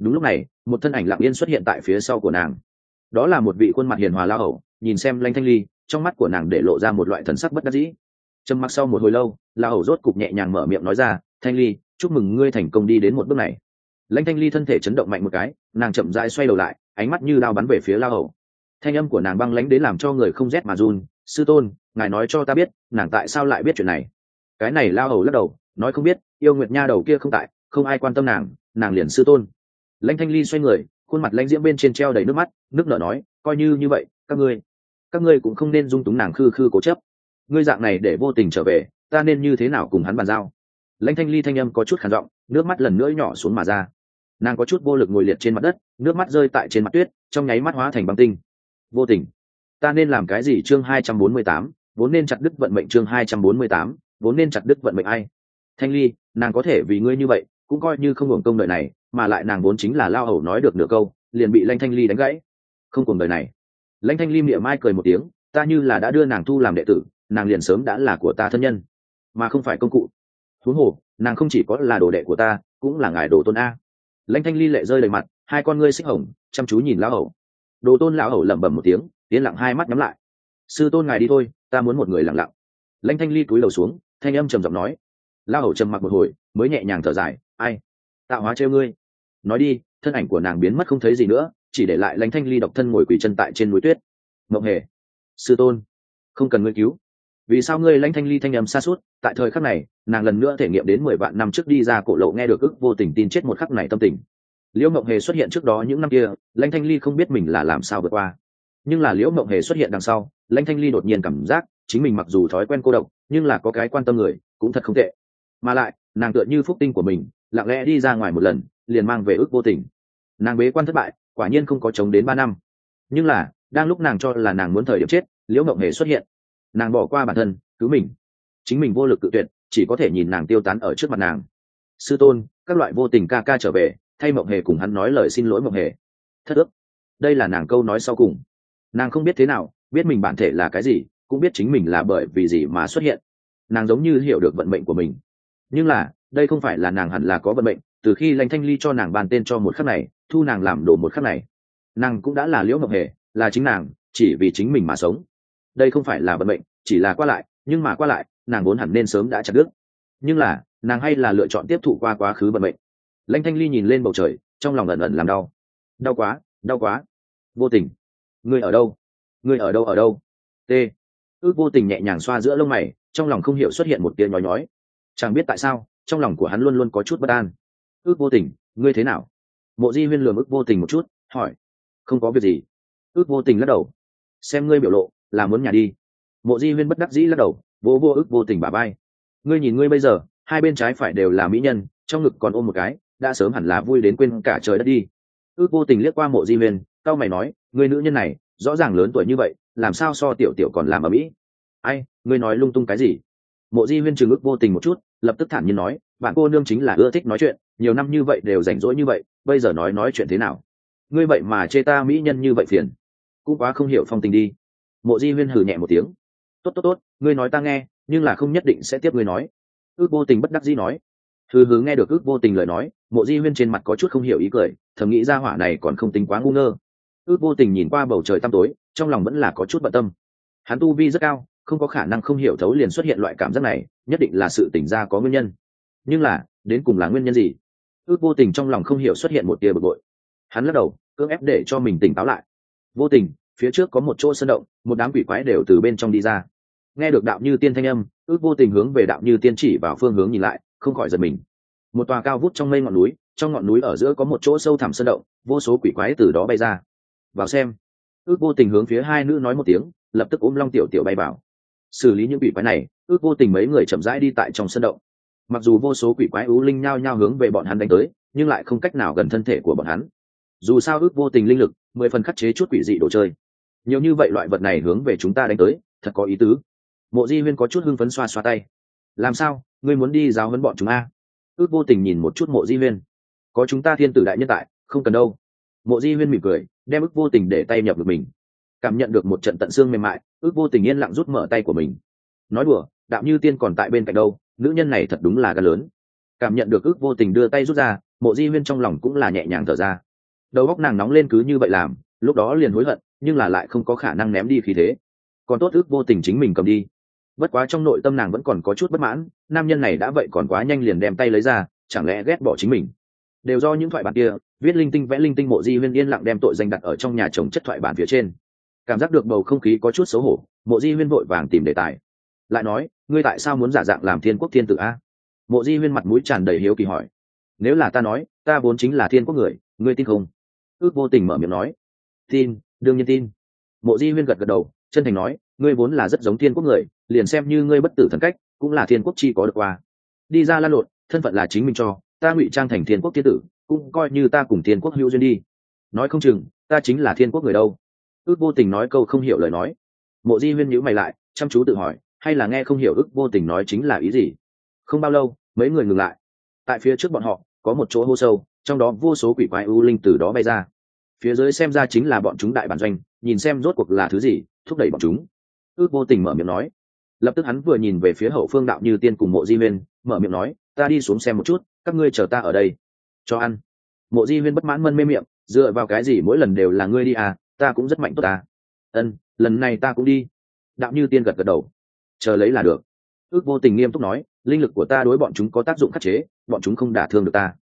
Đúng lúc này, một thân ảnh lặng yên xuất hiện tại phía sau của nàng. Đó là một vị khuôn mặt hiền hòa lao hậu nhìn xem lanh thanh ly, trong mắt của nàng để lộ ra một loại thần sắc bất đắc dĩ trầm mặc sau một hồi lâu, la hầu rốt cục nhẹ nhàng mở miệng nói ra, thanh ly, chúc mừng ngươi thành công đi đến một bước này. Lãnh thanh ly thân thể chấn động mạnh một cái, nàng chậm rãi xoay đầu lại, ánh mắt như đao bắn về phía la hầu. thanh âm của nàng băng lãnh đến làm cho người không rét mà run, sư tôn, ngài nói cho ta biết, nàng tại sao lại biết chuyện này? Cái này la hầu lắc đầu, nói không biết, yêu nguyệt nha đầu kia không tại, không ai quan tâm nàng nàng liền sư tôn. Lãnh thanh ly xoay người, khuôn mặt lãnh diễm bên trên treo đầy nước mắt, nước nở nói, coi như như vậy, các ngươi các ngươi cũng không nên dung túng nàng khư khư cố chấp ngươi dạng này để vô tình trở về, ta nên như thế nào cùng hắn bàn giao? Lãnh thanh ly thanh âm có chút khản giọng, nước mắt lần nữa nhỏ xuống mà ra. Nàng có chút vô lực ngồi liệt trên mặt đất, nước mắt rơi tại trên mặt tuyết, trong nháy mắt hóa thành băng tinh. Vô tình. Ta nên làm cái gì chương hai trăm bốn mươi tám? Vốn nên chặt đứt vận mệnh chương hai trăm bốn mươi tám, vốn nên chặt đứt vận mệnh ai? Thanh ly, nàng có thể vì ngươi như vậy, cũng coi như không hưởng công đời này, mà lại nàng vốn chính là lao hầu nói được nửa câu, liền bị lanh thanh ly đánh gãy. Không cùng đời này. Lanh thanh ly miệng mai cười một tiếng, ta như là đã đưa nàng thu làm đệ tử nàng liền sớm đã là của ta thân nhân, mà không phải công cụ. Thú hồ, nàng không chỉ có là đồ đệ của ta, cũng là ngài đồ tôn a. Lãnh thanh ly lệ rơi đầy mặt, hai con ngươi xích hồng, chăm chú nhìn lão hầu. Đồ tôn lão hầu lẩm bẩm một tiếng tiến lặng hai mắt nhắm lại. Sư tôn ngài đi thôi, ta muốn một người lặng lặng. Lãnh thanh ly cúi đầu xuống, thanh âm trầm giọng nói. Lão hầu trầm mặc một hồi, mới nhẹ nhàng thở dài, ai? Tạo hóa treo ngươi. Nói đi, thân ảnh của nàng biến mất không thấy gì nữa, chỉ để lại lãnh thanh ly độc thân ngồi quỳ chân tại trên núi tuyết. Mộng hề, sư tôn, không cần ngươi cứu vì sao ngươi lãnh thanh ly thanh âm xa suốt? Tại thời khắc này, nàng lần nữa thể nghiệm đến mười vạn năm trước đi ra cổ lộ nghe được ức vô tình tin chết một khắc này tâm tình. Liễu mộng hề xuất hiện trước đó những năm kia, lãnh thanh ly không biết mình là làm sao vượt qua. Nhưng là liễu mộng hề xuất hiện đằng sau, lãnh thanh ly đột nhiên cảm giác chính mình mặc dù thói quen cô độc, nhưng là có cái quan tâm người, cũng thật không tệ. Mà lại, nàng tựa như phúc tinh của mình, lặng lẽ đi ra ngoài một lần, liền mang về ước vô tình. Nàng bế quan thất bại, quả nhiên không có chống đến ba năm. Nhưng là, đang lúc nàng cho là nàng muốn thời điểm chết, liễu mộng hề xuất hiện nàng bỏ qua bản thân, cứu mình. Chính mình vô lực tự tuyệt, chỉ có thể nhìn nàng tiêu tán ở trước mặt nàng. Sư tôn, các loại vô tình ca ca trở về, thay mộng hề cùng hắn nói lời xin lỗi mộng hề. Thất ước. Đây là nàng câu nói sau cùng. Nàng không biết thế nào, biết mình bản thể là cái gì, cũng biết chính mình là bởi vì gì mà xuất hiện. Nàng giống như hiểu được vận mệnh của mình. Nhưng là, đây không phải là nàng hẳn là có vận mệnh, từ khi lãnh thanh ly cho nàng bàn tên cho một khắc này, thu nàng làm đồ một khắc này. Nàng cũng đã là liễu mộng hề, là chính nàng, chỉ vì chính mình mà sống đây không phải là vận mệnh, chỉ là qua lại, nhưng mà qua lại, nàng vốn hẳn nên sớm đã chặt đứt. Nhưng là, nàng hay là lựa chọn tiếp thụ qua quá khứ vận mệnh. Lãnh thanh ly nhìn lên bầu trời, trong lòng ẩn ẩn làm đau. Đau quá đau quá. Vô tình. Ngươi ở đâu? Ngươi ở đâu ở đâu? T. Ước vô tình nhẹ nhàng xoa giữa lông mày, trong lòng không hiểu xuất hiện một tiếng nhói nhói. Chẳng biết tại sao, trong lòng của hắn luôn luôn có chút bất an. Ước vô tình, ngươi thế nào? Mộ di huyên lường ước vô tình một chút, hỏi. Không có việc gì. Ước vô tình lắc đầu. Xem ngươi biểu lộ là muốn nhà đi. Mộ di huyên bất đắc dĩ lắc đầu, vô vô ước vô tình bà bay ngươi nhìn ngươi bây giờ, hai bên trái phải đều là mỹ nhân, trong ngực còn ôm một cái, đã sớm hẳn là vui đến quên cả trời đất đi. Ước vô tình liếc qua mộ di huyên tao mày nói người nữ nhân này, rõ ràng lớn tuổi như vậy, làm sao so tiểu tiểu còn làm ở mỹ? Ai, ngươi nói lung tung cái gì? Mộ di huyên chừng ước vô tình một chút, lập tức thản nhiên nói, bạn cô nương chính là ưa thích nói chuyện, nhiều năm như vậy đều rảnh rỗi như vậy, bây giờ nói nói chuyện thế nào? Ngươi vậy mà chê ta mỹ nhân như vậy phiền. Cũng quá không hiểu phong tình đi mộ di huyên hừ nhẹ một tiếng. Tốt tốt tốt, ngươi nói ta nghe, nhưng là không nhất định sẽ tiếp ngươi nói. Ước vô tình bất đắc dĩ nói. Hừ hừ nghe được ước vô tình lời nói, mộ di huyên trên mặt có chút không hiểu ý cười, thầm nghĩ ra hỏa này còn không tính quá ngu ngơ. Ước vô tình nhìn qua bầu trời tăm tối, trong lòng vẫn là có chút bận tâm. Hắn tu vi rất cao, không có khả năng không hiểu thấu liền xuất hiện loại cảm giác này, nhất định là sự tỉnh ra có nguyên nhân. Nhưng là, đến cùng là nguyên nhân gì? Ước vô tình trong lòng không hiểu xuất hiện một tia bực bội. Hắn lắc đầu, cưỡng ép để cho mình tỉnh táo lại. Vô tình phía trước có một chỗ sơn động, một đám quỷ quái đều từ bên trong đi ra. Nghe được đạo như tiên thanh âm, ước vô tình hướng về đạo như tiên chỉ vào phương hướng nhìn lại, không khỏi giật mình. Một tòa cao vút trong mây ngọn núi, trong ngọn núi ở giữa có một chỗ sâu thẳm sơn động, vô số quỷ quái từ đó bay ra. Vào xem, ước vô tình hướng phía hai nữ nói một tiếng, lập tức ôm long tiểu tiểu bay vào. Xử lý những quỷ quái này, ước vô tình mấy người chậm rãi đi tại trong sân động. Mặc dù vô số quỷ quái ưu linh nhao nhao hướng về bọn hắn đánh tới, nhưng lại không cách nào gần thân thể của bọn hắn. Dù sao ước vô tình linh lực, mười phần khắc chế chút quỷ dị đồ chơi nhiều như vậy loại vật này hướng về chúng ta đánh tới, thật có ý tứ. Mộ di huyên có chút hưng phấn xoa xoa tay. Làm sao? Ngươi muốn đi giáo huấn bọn chúng a ước vô tình nhìn một chút mộ di huyên. Có chúng ta thiên tử đại nhân tại, không cần đâu. Mộ di huyên mỉm cười, đem ước vô tình để tay nhập được mình. Cảm nhận được một trận tận xương mềm mại, ước vô tình yên lặng rút mở tay của mình. Nói đùa đạo như tiên còn tại bên cạnh đâu, nữ nhân này thật đúng là gan lớn. Cảm nhận được ước vô tình đưa tay rút ra, mộ di huyên trong lòng cũng là nhẹ nhàng thở ra. Đầu góc nàng nóng lên cứ như vậy làm, lúc đó liền hối hận nhưng là lại không có khả năng ném đi khí thế. Còn tốt ước vô tình chính mình cầm đi. Bất quá trong nội tâm nàng vẫn còn có chút bất mãn, nam nhân này đã vậy còn quá nhanh liền đem tay lấy ra, chẳng lẽ ghét bỏ chính mình? Đều do những thoại bản kia, viết linh tinh vẽ linh tinh mộ di huyên yên lặng đem tội danh đặt ở trong nhà chồng chất thoại bản phía trên. Cảm giác được bầu không khí có chút xấu hổ, mộ di huyên vội vàng tìm đề tài. Lại nói, ngươi tại sao muốn giả dạng làm thiên quốc thiên tử a? Mộ di huyên mặt mũi tràn đầy hiếu kỳ hỏi. Nếu là ta nói, ta vốn chính là thiên quốc người, ngươi tin không? Ước vô tình mở miệng nói. Tin đương nhiên tin. Mộ di huyên gật gật đầu, chân thành nói, ngươi vốn là rất giống thiên quốc người, liền xem như ngươi bất tử thần cách, cũng là thiên quốc chi có được qua. Đi ra lan lộn, thân phận là chính mình cho, ta ngụy trang thành thiên quốc thiên tử, cũng coi như ta cùng thiên quốc hữu duyên đi. Nói không chừng, ta chính là thiên quốc người đâu. Ước vô tình nói câu không hiểu lời nói. Mộ di huyên nhữ mày lại, chăm chú tự hỏi, hay là nghe không hiểu ước vô tình nói chính là ý gì? Không bao lâu, mấy người ngừng lại. Tại phía trước bọn họ, có một chỗ hô sâu, trong đó vô số quỷ quái ưu linh từ đó bay ra phía dưới xem ra chính là bọn chúng đại bản doanh, nhìn xem rốt cuộc là thứ gì, thúc đẩy bọn chúng. Ước vô tình mở miệng nói. Lập tức hắn vừa nhìn về phía hậu phương đạo như tiên cùng mộ di huyên, mở miệng nói, ta đi xuống xem một chút, các ngươi chờ ta ở đây. Cho ăn. Mộ di huyên bất mãn mân mê miệng, dựa vào cái gì mỗi lần đều là ngươi đi à ta cũng rất mạnh tốt ta. Ân, lần này ta cũng đi. Đạo như tiên gật gật đầu. Chờ lấy là được. Ước vô tình nghiêm túc nói, linh lực của ta đối bọn chúng có tác dụng khắc chế, bọn chúng không đả thương được ta.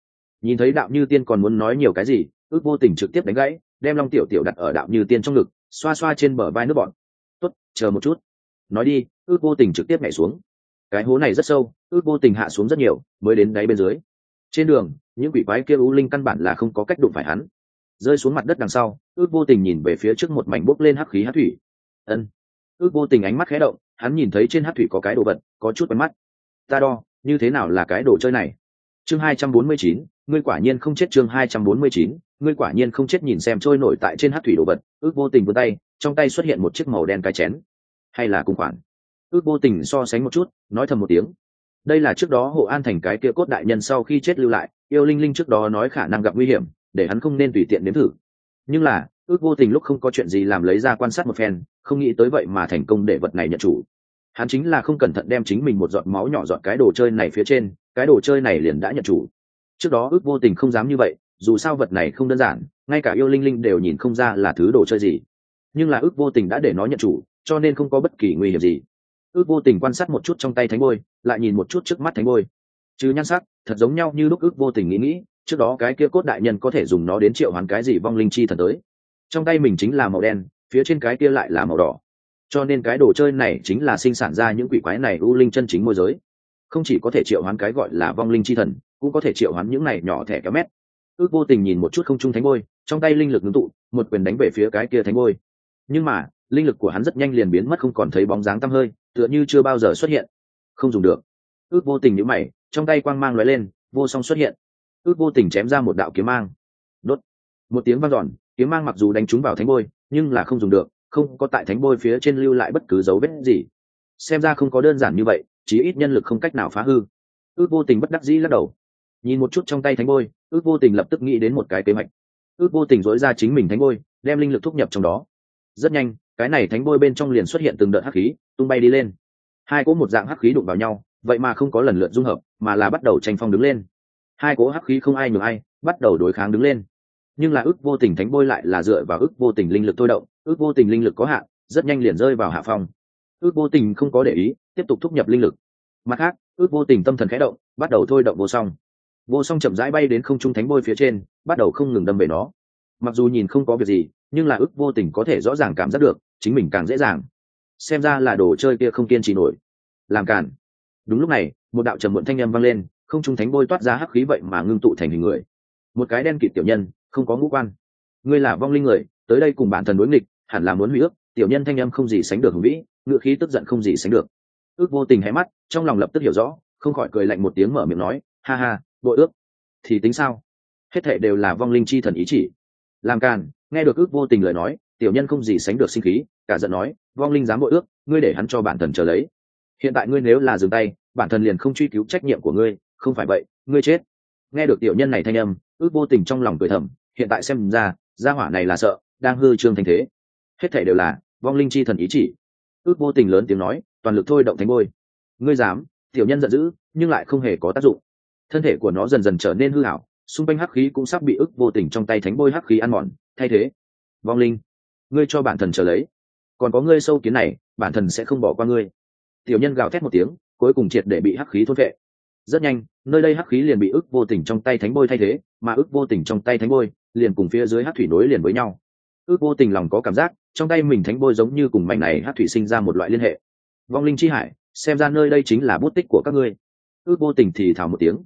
Nhìn thấy đạo như tiên còn muốn nói nhiều cái gì ước vô tình trực tiếp đánh gãy đem long tiểu tiểu đặt ở đạo như tiên trong ngực xoa xoa trên bờ vai nước bọn. Tuất, chờ một chút. Nói đi ước vô tình trực tiếp nhảy xuống. Cái hố này rất sâu ước vô tình hạ xuống rất nhiều mới đến đáy bên dưới. Trên đường những quỷ quái kia u linh căn bản là không có cách đụng phải hắn. Rơi xuống mặt đất đằng sau ước vô tình nhìn về phía trước một mảnh bốc lên hắc khí hát thủy. Ân. Ước vô tình ánh mắt khé động hắn nhìn thấy trên hát thủy có cái đồ vật có chút bắn mắt. Ta đo như thế nào là cái đồ chơi này? Chương hai trăm bốn mươi chín ngươi quả nhiên không chết chương hai trăm bốn mươi chín ngươi quả nhiên không chết nhìn xem trôi nổi tại trên hát thủy đồ vật, ước vô tình vươn tay, trong tay xuất hiện một chiếc màu đen cái chén. Hay là cùng khoản? Ước vô tình so sánh một chút, nói thầm một tiếng. Đây là trước đó hộ an thành cái kia cốt đại nhân sau khi chết lưu lại, yêu linh linh trước đó nói khả năng gặp nguy hiểm, để hắn không nên tùy tiện nếm thử. Nhưng là, ước vô tình lúc không có chuyện gì làm lấy ra quan sát một phen, không nghĩ tới vậy mà thành công để vật này nhận chủ. Hắn chính là không cẩn thận đem chính mình một giọt máu nhỏ giọt cái đồ chơi này phía trên, cái đồ chơi này liền đã nhận chủ. Trước đó ước vô tình không dám như vậy dù sao vật này không đơn giản, ngay cả yêu linh linh đều nhìn không ra là thứ đồ chơi gì. Nhưng là ước vô tình đã để nó nhận chủ, cho nên không có bất kỳ nguy hiểm gì. Ước vô tình quan sát một chút trong tay thánh bôi, lại nhìn một chút trước mắt thánh bôi. Chứ nhan sắc, thật giống nhau như lúc ước vô tình nghĩ nghĩ, trước đó cái kia cốt đại nhân có thể dùng nó đến triệu hoán cái gì vong linh chi thần tới. Trong tay mình chính là màu đen, phía trên cái kia lại là màu đỏ. Cho nên cái đồ chơi này chính là sinh sản ra những quỷ quái này u linh chân chính môi giới. Không chỉ có thể triệu hoán cái gọi là vong linh chi thần, cũng có thể triệu hoán những này nhỏ thẻ kéo mét ước vô tình nhìn một chút không trung thánh ngôi, trong tay linh lực ngưng tụ, một quyền đánh về phía cái kia thánh ngôi. Nhưng mà, linh lực của hắn rất nhanh liền biến mất không còn thấy bóng dáng tăm hơi, tựa như chưa bao giờ xuất hiện. Không dùng được. Ước vô tình nhữ mày, trong tay quang mang lóe lên, vô song xuất hiện. Ước vô tình chém ra một đạo kiếm mang. Đốt. Một tiếng vang dọn, kiếm mang mặc dù đánh trúng vào thánh bôi nhưng là không dùng được, không có tại thánh bôi phía trên lưu lại bất cứ dấu vết gì. Xem ra không có đơn giản như vậy chỉ ít nhân lực không cách nào phá hư. Ước vô tình bất đắc dĩ lắc đầu nhìn một chút trong tay thánh bôi, ước vô tình lập tức nghĩ đến một cái kế hoạch. Ước vô tình dối ra chính mình thánh bôi, đem linh lực thúc nhập trong đó. Rất nhanh, cái này thánh bôi bên trong liền xuất hiện từng đợt hắc khí, tung bay đi lên. Hai cỗ một dạng hắc khí đụng vào nhau, vậy mà không có lần lượt dung hợp, mà là bắt đầu tranh phong đứng lên. Hai cỗ hắc khí không ai nhường ai, bắt đầu đối kháng đứng lên. Nhưng là ước vô tình thánh bôi lại là dựa vào ước vô tình linh lực thôi động, ước vô tình linh lực có hạn, rất nhanh liền rơi vào hạ phong. Ước vô tình không có để ý, tiếp tục thúc nhập linh lực. Mặt khác, ước vô tình tâm thần khẽ động, bắt đầu thôi động vô song vô song chậm rãi bay đến không trung thánh bôi phía trên, bắt đầu không ngừng đâm về nó. Mặc dù nhìn không có việc gì, nhưng là ước vô tình có thể rõ ràng cảm giác được, chính mình càng dễ dàng. Xem ra là đồ chơi kia không kiên trì nổi. Làm cản đúng lúc này, một đạo trầm muộn thanh â m vang lên, không trung thánh bôi toát ra hắc khí vậy mà ngưng tụ thành hình người. Một cái đen kịt tiểu nhân, không có ngũ quan. Ngươi là vong linh người, tới đây cùng bản thần đối nghịch, hẳn là muốn hủy ước. Tiểu nhân thanh â m không gì sánh được hùng vĩ, ngựa khí tức giận không gì sánh được. Ước vô tình hay mắt, trong lòng lập tức hiểu rõ, không khỏi cười lạnh một tiếng mở miệng nói, ha ha bội ước. Thì tính sao? Hết thệ đều là vong linh chi thần ý chỉ. Làm càn, nghe được ước vô tình lời nói, tiểu nhân không gì sánh được sinh khí, cả giận nói, vong linh dám bội ước, ngươi để hắn cho bản thần chờ lấy. Hiện tại ngươi nếu là dừng tay, bản thần liền không truy cứu trách nhiệm của ngươi, không phải vậy, ngươi chết. Nghe được tiểu nhân này thanh âm, ước vô tình trong lòng cười thầm, hiện tại xem ra, gia hỏa này là sợ, đang hư trương thành thế. Hết thể đều là vong linh chi thần ý chỉ. Ước vô tình lớn tiếng nói, toàn lực thôi động thánh bôi. Ngươi dám? Tiểu nhân giận dữ, nhưng lại không hề có tác dụng thân thể của nó dần dần trở nên hư hảo xung quanh hắc khí cũng sắp bị ức vô tình trong tay thánh bôi hắc khí ăn mòn, thay thế. Vong linh, ngươi cho bản thần trở lấy. Còn có ngươi sâu kiến này, bản thần sẽ không bỏ qua ngươi. Tiểu nhân gào thét một tiếng, cuối cùng triệt để bị hắc khí thôn vệ rất nhanh, nơi đây hắc khí liền bị ức vô tình trong tay thánh bôi thay thế, mà ức vô tình trong tay thánh bôi liền cùng phía dưới hắc thủy nối liền với nhau. Ước vô tình lòng có cảm giác, trong tay mình thánh bôi giống như cùng mảnh này hắc thủy sinh ra một loại liên hệ. Vong linh chi hải, xem ra nơi đây chính là bút tích của các ngươi. Ước vô tình thì thào một tiếng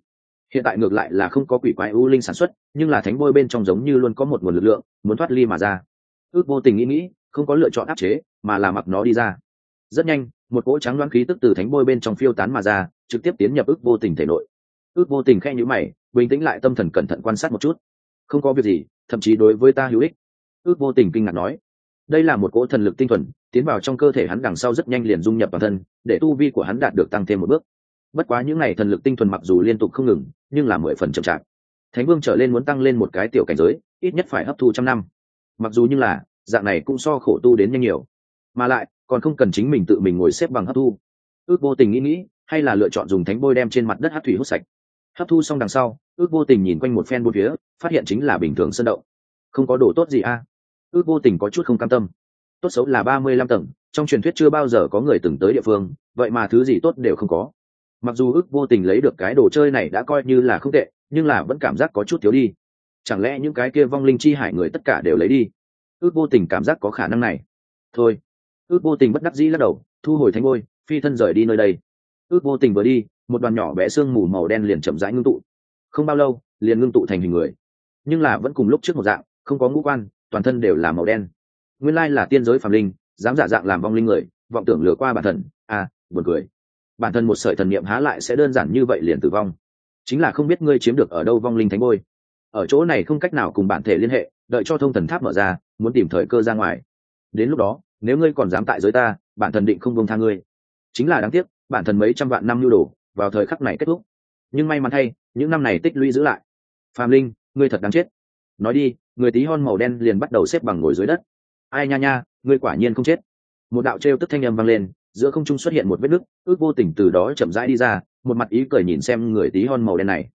hiện tại ngược lại là không có quỷ quái u linh sản xuất, nhưng là thánh bôi bên trong giống như luôn có một nguồn lực lượng, muốn thoát ly mà ra. Ước vô tình nghĩ nghĩ, không có lựa chọn áp chế, mà là mặc nó đi ra. Rất nhanh, một cỗ trắng loãng khí tức từ thánh bôi bên trong phiêu tán mà ra, trực tiếp tiến nhập ước vô tình thể nội. Ước vô tình khe nhữ mày, bình tĩnh lại tâm thần cẩn thận quan sát một chút. Không có việc gì, thậm chí đối với ta hữu ích. Ước vô tình kinh ngạc nói. Đây là một cỗ thần lực tinh thuần, tiến vào trong cơ thể hắn đằng sau rất nhanh liền dung nhập vào thân, để tu vi của hắn đạt được tăng thêm một bước bất quá những n à y thần lực tinh thuần mặc dù liên tục không ngừng, nhưng là mười phần chậm chạp. Thánh vương trở lên muốn tăng lên một cái tiểu cảnh giới, ít nhất phải hấp thu trăm năm. Mặc dù như là, dạng này cũng so khổ tu đến nhanh nhiều. Mà lại, còn không cần chính mình tự mình ngồi xếp bằng hấp thu. Ước vô tình nghĩ nghĩ, hay là lựa chọn dùng thánh bôi đem trên mặt đất hát thủy hút sạch. Hấp thu xong đằng sau, ước vô tình nhìn quanh một phen bốn phía, phát hiện chính là bình thường sân đậu. không có đồ tốt gì a ước vô tình có chút không cam tâm. Tốt xấu là ba mươi lăm tầng, trong truyền thuyết chưa bao giờ có người từng tới địa phương, vậy mà thứ gì tốt đều không có mặc dù ước vô tình lấy được cái đồ chơi này đã coi như là không tệ, nhưng là vẫn cảm giác có chút thiếu đi. Chẳng lẽ những cái kia vong linh chi hải người tất cả đều lấy đi? Ước vô tình cảm giác có khả năng này. Thôi. Ước vô tình bất đắc dĩ lắc đầu, thu hồi thanh ngôi, phi thân rời đi nơi đây. Ước vô tình vừa đi, một đoàn nhỏ bé sương mù màu đen liền chậm rãi ngưng tụ. Không bao lâu, liền ngưng tụ thành hình người. Nhưng là vẫn cùng lúc trước một dạng, không có ngũ quan, toàn thân đều là màu đen. Nguyên lai là tiên giới phàm linh, dám giả dạng làm vong linh người, vọng tưởng lừa qua bản thần. à buồn cười bản thân một sợi thần niệm há lại sẽ đơn giản như vậy liền tử vong. Chính là không biết ngươi chiếm được ở đâu vong linh thánh bôi. Ở chỗ này không cách nào cùng bản thể liên hệ, đợi cho thông thần tháp mở ra, muốn tìm thời cơ ra ngoài. Đến lúc đó, nếu ngươi còn dám tại giới ta, bản thần định không buông tha ngươi. Chính là đáng tiếc, bản thần mấy trăm vạn năm nhu đồ, vào thời khắc này kết thúc. Nhưng may mắn thay, những năm này tích lũy giữ lại. Phạm linh, ngươi thật đáng chết. Nói đi, người tí hon màu đen liền bắt đầu xếp bằng ngồi dưới đất. Ai nha nha, ngươi quả nhiên không chết. Một đạo trêu tức thanh âm vang lên giữa không trung xuất hiện một vết nứt, ước vô tình từ đó chậm rãi đi ra, một mặt ý cười nhìn xem người tí hon màu đen này.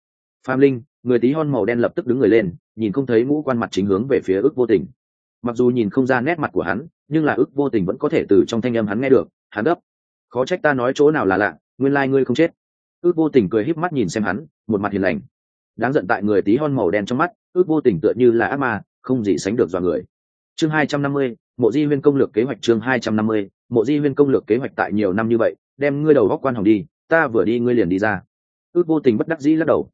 Phạm linh, người tí hon màu đen lập tức đứng người lên, nhìn không thấy ngũ quan mặt chính hướng về phía ước vô tình. Mặc dù nhìn không ra nét mặt của hắn, nhưng là ước vô tình vẫn có thể từ trong thanh âm hắn nghe được, hắn gấp. Khó trách ta nói chỗ nào là lạ, nguyên lai、like、ngươi không chết. Ước vô tình cười híp mắt nhìn xem hắn, một mặt hiền lành. Đáng giận tại người tí hon màu đen trong mắt, ước vô tình tựa như là ác ma, không gì sánh được dọa người. Chương hai trăm năm mươi mộ di huyên công lược kế hoạch chương hai trăm năm mươi, mộ di huyên công lược kế hoạch tại nhiều năm như vậy, đem ngươi đầu góc quan hỏng đi, ta vừa đi ngươi liền đi ra. Ước vô tình bất đắc dĩ lắc đầu.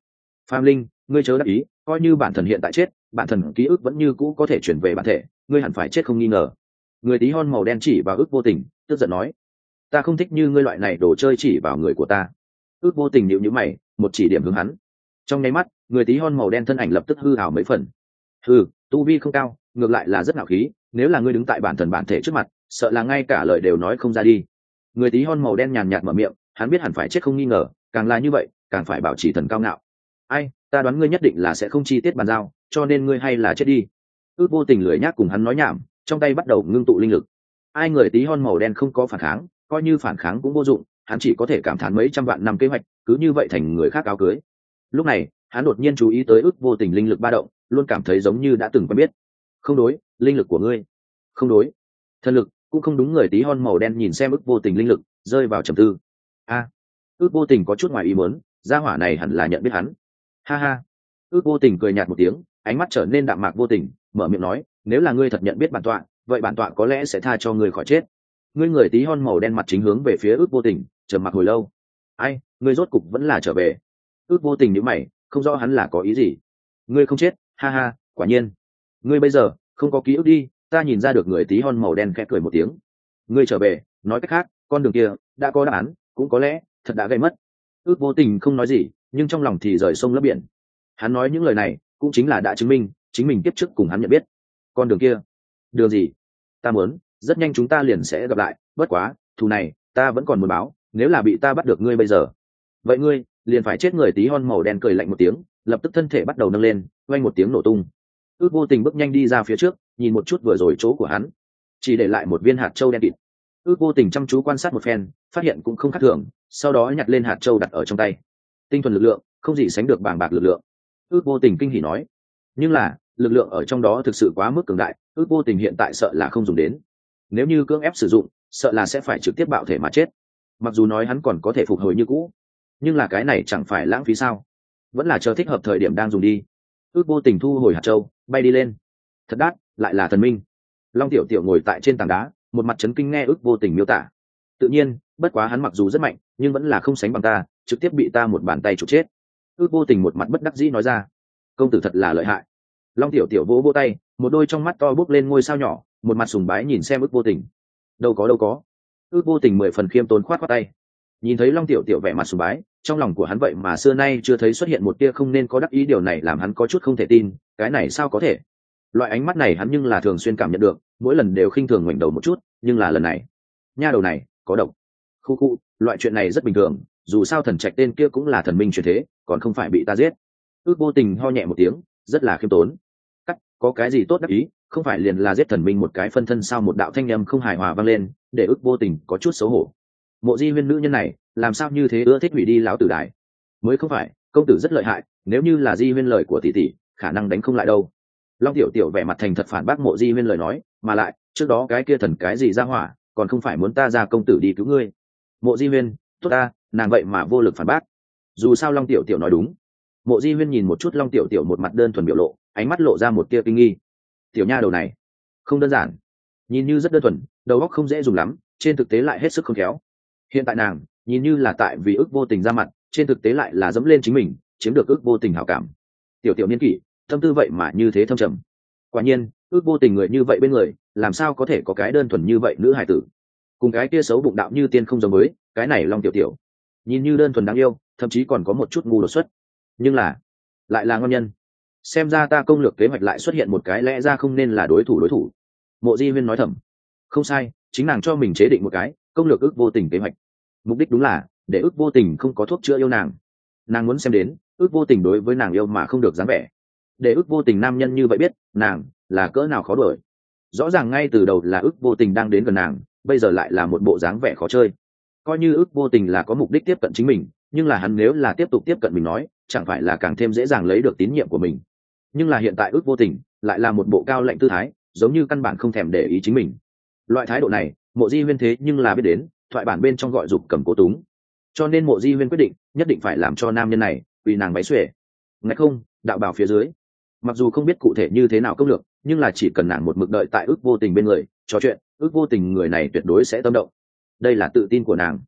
Phạm linh, ngươi chớ đắc ý, coi như bản thần hiện tại chết, bản thần ký ức vẫn như cũ có thể chuyển về bản thể, ngươi hẳn phải chết không nghi ngờ. Người tí hon màu đen chỉ vào ước vô tình, tức giận nói, ta không thích như ngươi loại này đồ chơi chỉ vào người của ta. Ước vô tình nhịu nhữ mày, một chỉ điểm hướng hắn. Trong nháy mắt, người tí hon màu đen thân ảnh lập tức hư hào mấy phần. Hư tu vi không cao, ngược lại là rất ngạo khí nếu là ngươi đứng tại bản thần bản thể trước mặt, sợ là ngay cả lời đều nói không ra đi. Người tí hon màu đen nhàn nhạt mở miệng, hắn biết hẳn phải chết không nghi ngờ, càng là như vậy, càng phải bảo trì thần cao ngạo. Ai, ta đoán ngươi nhất định là sẽ không chi tiết bàn giao, cho nên ngươi hay là chết đi. Ước vô tình lười nhác cùng hắn nói nhảm, trong tay bắt đầu ngưng tụ linh lực. Ai người tí hon màu đen không có phản kháng, coi như phản kháng cũng vô dụng, hắn chỉ có thể cảm thán mấy trăm vạn năm kế hoạch, cứ như vậy thành người khác áo cưới. Lúc này, hắn đột nhiên chú ý tới ước vô tình linh lực ba động, luôn cảm thấy giống như đã từng quen biết. Không đối linh lực của ngươi. Không đối. Thần lực cũng không đúng người tí hon màu đen nhìn xem ước vô tình linh lực, rơi vào trầm tư. A. Ước vô tình có chút ngoài ý muốn, gia hỏa này hẳn là nhận biết hắn. Ha ha. Ước vô tình cười nhạt một tiếng, ánh mắt trở nên đạm mạc vô tình, mở miệng nói, nếu là ngươi thật nhận biết bản tọa, vậy bản tọa có lẽ sẽ tha cho ngươi khỏi chết. Ngươi người tí hon màu đen mặt chính hướng về phía ước vô tình, trầm mặc hồi lâu. Ai, ngươi rốt cục vẫn là trở về? Ước vô tình nhữ mày, không rõ hắn là có ý gì. Ngươi không chết, ha ha, quả nhiên. Ngươi bây giờ không có ký ức đi, ta nhìn ra được người tí hon màu đen khẽ cười một tiếng. Ngươi trở về, nói cách khác, con đường kia đã có đáp án, cũng có lẽ thật đã gây mất. Ước vô tình không nói gì, nhưng trong lòng thì rời sông lấp biển. Hắn nói những lời này, cũng chính là đã chứng minh, chính mình tiếp chức cùng hắn nhận biết. Con đường kia. Đường gì? Ta muốn, rất nhanh chúng ta liền sẽ gặp lại, bất quá, thù này, ta vẫn còn muốn báo, nếu là bị ta bắt được ngươi bây giờ. Vậy ngươi, liền phải chết người tí hon màu đen cười lạnh một tiếng, lập tức thân thể bắt đầu nâng lên quanh một tiếng nổ tung ước vô tình bước nhanh đi ra phía trước, nhìn một chút vừa rồi chỗ của hắn. Chỉ để lại một viên hạt trâu đen kịt. Ước vô tình chăm chú quan sát một phen, phát hiện cũng không khác thường, sau đó nhặt lên hạt trâu đặt ở trong tay. Tinh thuần lực lượng, không gì sánh được bàng bạc lực lượng. Ước vô tình kinh hỉ nói. Nhưng là, lực lượng ở trong đó thực sự quá mức cường đại, ước vô tình hiện tại sợ là không dùng đến. Nếu như cưỡng ép sử dụng, sợ là sẽ phải trực tiếp bạo thể mà chết. Mặc dù nói hắn còn có thể phục hồi như cũ, nhưng là cái này chẳng phải lãng phí sao? Vẫn là chờ thích hợp thời điểm đang dùng đi. Ước vô tình thu hồi hạt châu bay đi lên. Thật đắt, lại là thần minh. Long tiểu tiểu ngồi tại trên tảng đá, một mặt trấn kinh nghe ước vô tình miêu tả. Tự nhiên, bất quá hắn mặc dù rất mạnh, nhưng vẫn là không sánh bằng ta, trực tiếp bị ta một bàn tay trục chết. Ước vô tình một mặt bất đắc dĩ nói ra, công tử thật là lợi hại. Long tiểu tiểu vỗ vỗ tay, một đôi trong mắt to bốc lên ngôi sao nhỏ, một mặt sùng bái nhìn xem ước vô tình. Đâu có đâu có. Ước vô tình mười phần khiêm tốn khoát khoát tay nhìn thấy long tiểu tiểu vẻ mặt sùng bái, trong lòng của hắn vậy mà xưa nay chưa thấy xuất hiện một tia không nên có đắc ý, điều này làm hắn có chút không thể tin, cái này sao có thể? Loại ánh mắt này hắn nhưng là thường xuyên cảm nhận được, mỗi lần đều khinh thường ngoảnh đầu một chút, nhưng là lần này, nha đầu này, có độc. Khu khu, loại chuyện này rất bình thường, dù sao thần trạch tên kia cũng là thần minh truyền thế, còn không phải bị ta giết. Ước vô tình ho nhẹ một tiếng, rất là khiêm tốn. Cắt, có cái gì tốt đắc ý, không phải liền là giết thần minh một cái phân thân sao một đạo thanh â m không hài hòa vang lên, để ước vô tình có chút xấu hổ mộ di huyên nữ nhân này, làm sao như thế ưa thích hủy đi lão tử đại mới không phải, công tử rất lợi hại, nếu như là di huyên lời của tỷ tỷ, khả năng đánh không lại đâu. Long tiểu tiểu vẻ mặt thành thật phản bác mộ di huyên lời nói, mà lại, trước đó cái kia thần cái gì ra hỏa, còn không phải muốn ta ra công tử đi cứu ngươi. Mộ di huyên tốt ta, nàng vậy mà vô lực phản bác. Dù sao long tiểu tiểu nói đúng. Mộ di huyên nhìn một chút long tiểu tiểu một mặt đơn thuần biểu lộ, ánh mắt lộ ra một tia kinh nghi. Tiểu nha đầu này, không đơn giản. Nhìn như rất đơn thuần, đầu óc không dễ dùng lắm, trên thực tế lại hết sức không khéo hiện tại nàng, nhìn như là tại vì ước vô tình ra mặt, trên thực tế lại là dẫm lên chính mình, chiếm được ước vô tình hảo cảm. Tiểu tiểu niên kỷ, tâm tư vậy mà như thế thâm trầm. Quả nhiên, ước vô tình người như vậy bên người, làm sao có thể có cái đơn thuần như vậy nữ hải tử? Cùng cái kia xấu bụng đạo như tiên không giống với, cái này long tiểu tiểu. Nhìn như đơn thuần đáng yêu, thậm chí còn có một chút ngu đột xuất. Nhưng là, lại là ngon nhân. Xem ra ta công lược kế hoạch lại xuất hiện một cái lẽ ra không nên là đối thủ đối thủ. Mộ di huyên nói thầm. Không sai, chính nàng cho mình chế định một cái công lược ước vô tình kế hoạch. Mục đích đúng là để ước vô tình không có thuốc chữa yêu nàng. Nàng muốn xem đến, ước vô tình đối với nàng yêu mà không được dáng vẻ. Để ước vô tình nam nhân như vậy biết, nàng là cỡ nào khó đổi rõ ràng ngay từ đầu là ước vô tình đang đến gần nàng, bây giờ lại là một bộ dáng vẻ khó chơi. Coi như ước vô tình là có mục đích tiếp cận chính mình, nhưng là hắn nếu là tiếp tục tiếp cận mình nói, chẳng phải là càng thêm dễ dàng lấy được tín nhiệm của mình. Nhưng là hiện tại ước vô tình lại là một bộ cao lệnh tư thái, giống như căn bản không thèm để ý chính mình. Loại thái độ này mộ di huyên thế nhưng là biết đến, thoại bản bên trong gọi dục cầm cố túng. Cho nên mộ di huyên quyết định, nhất định phải làm cho nam nhân này vì nàng váy xuể. Ngay không, đạo bảo phía dưới. Mặc dù không biết cụ thể như thế nào công lược, nhưng là chỉ cần nàng một mực đợi tại ước vô tình bên người, trò chuyện, ước vô tình người này tuyệt đối sẽ tâm động. Đây là tự tin của nàng.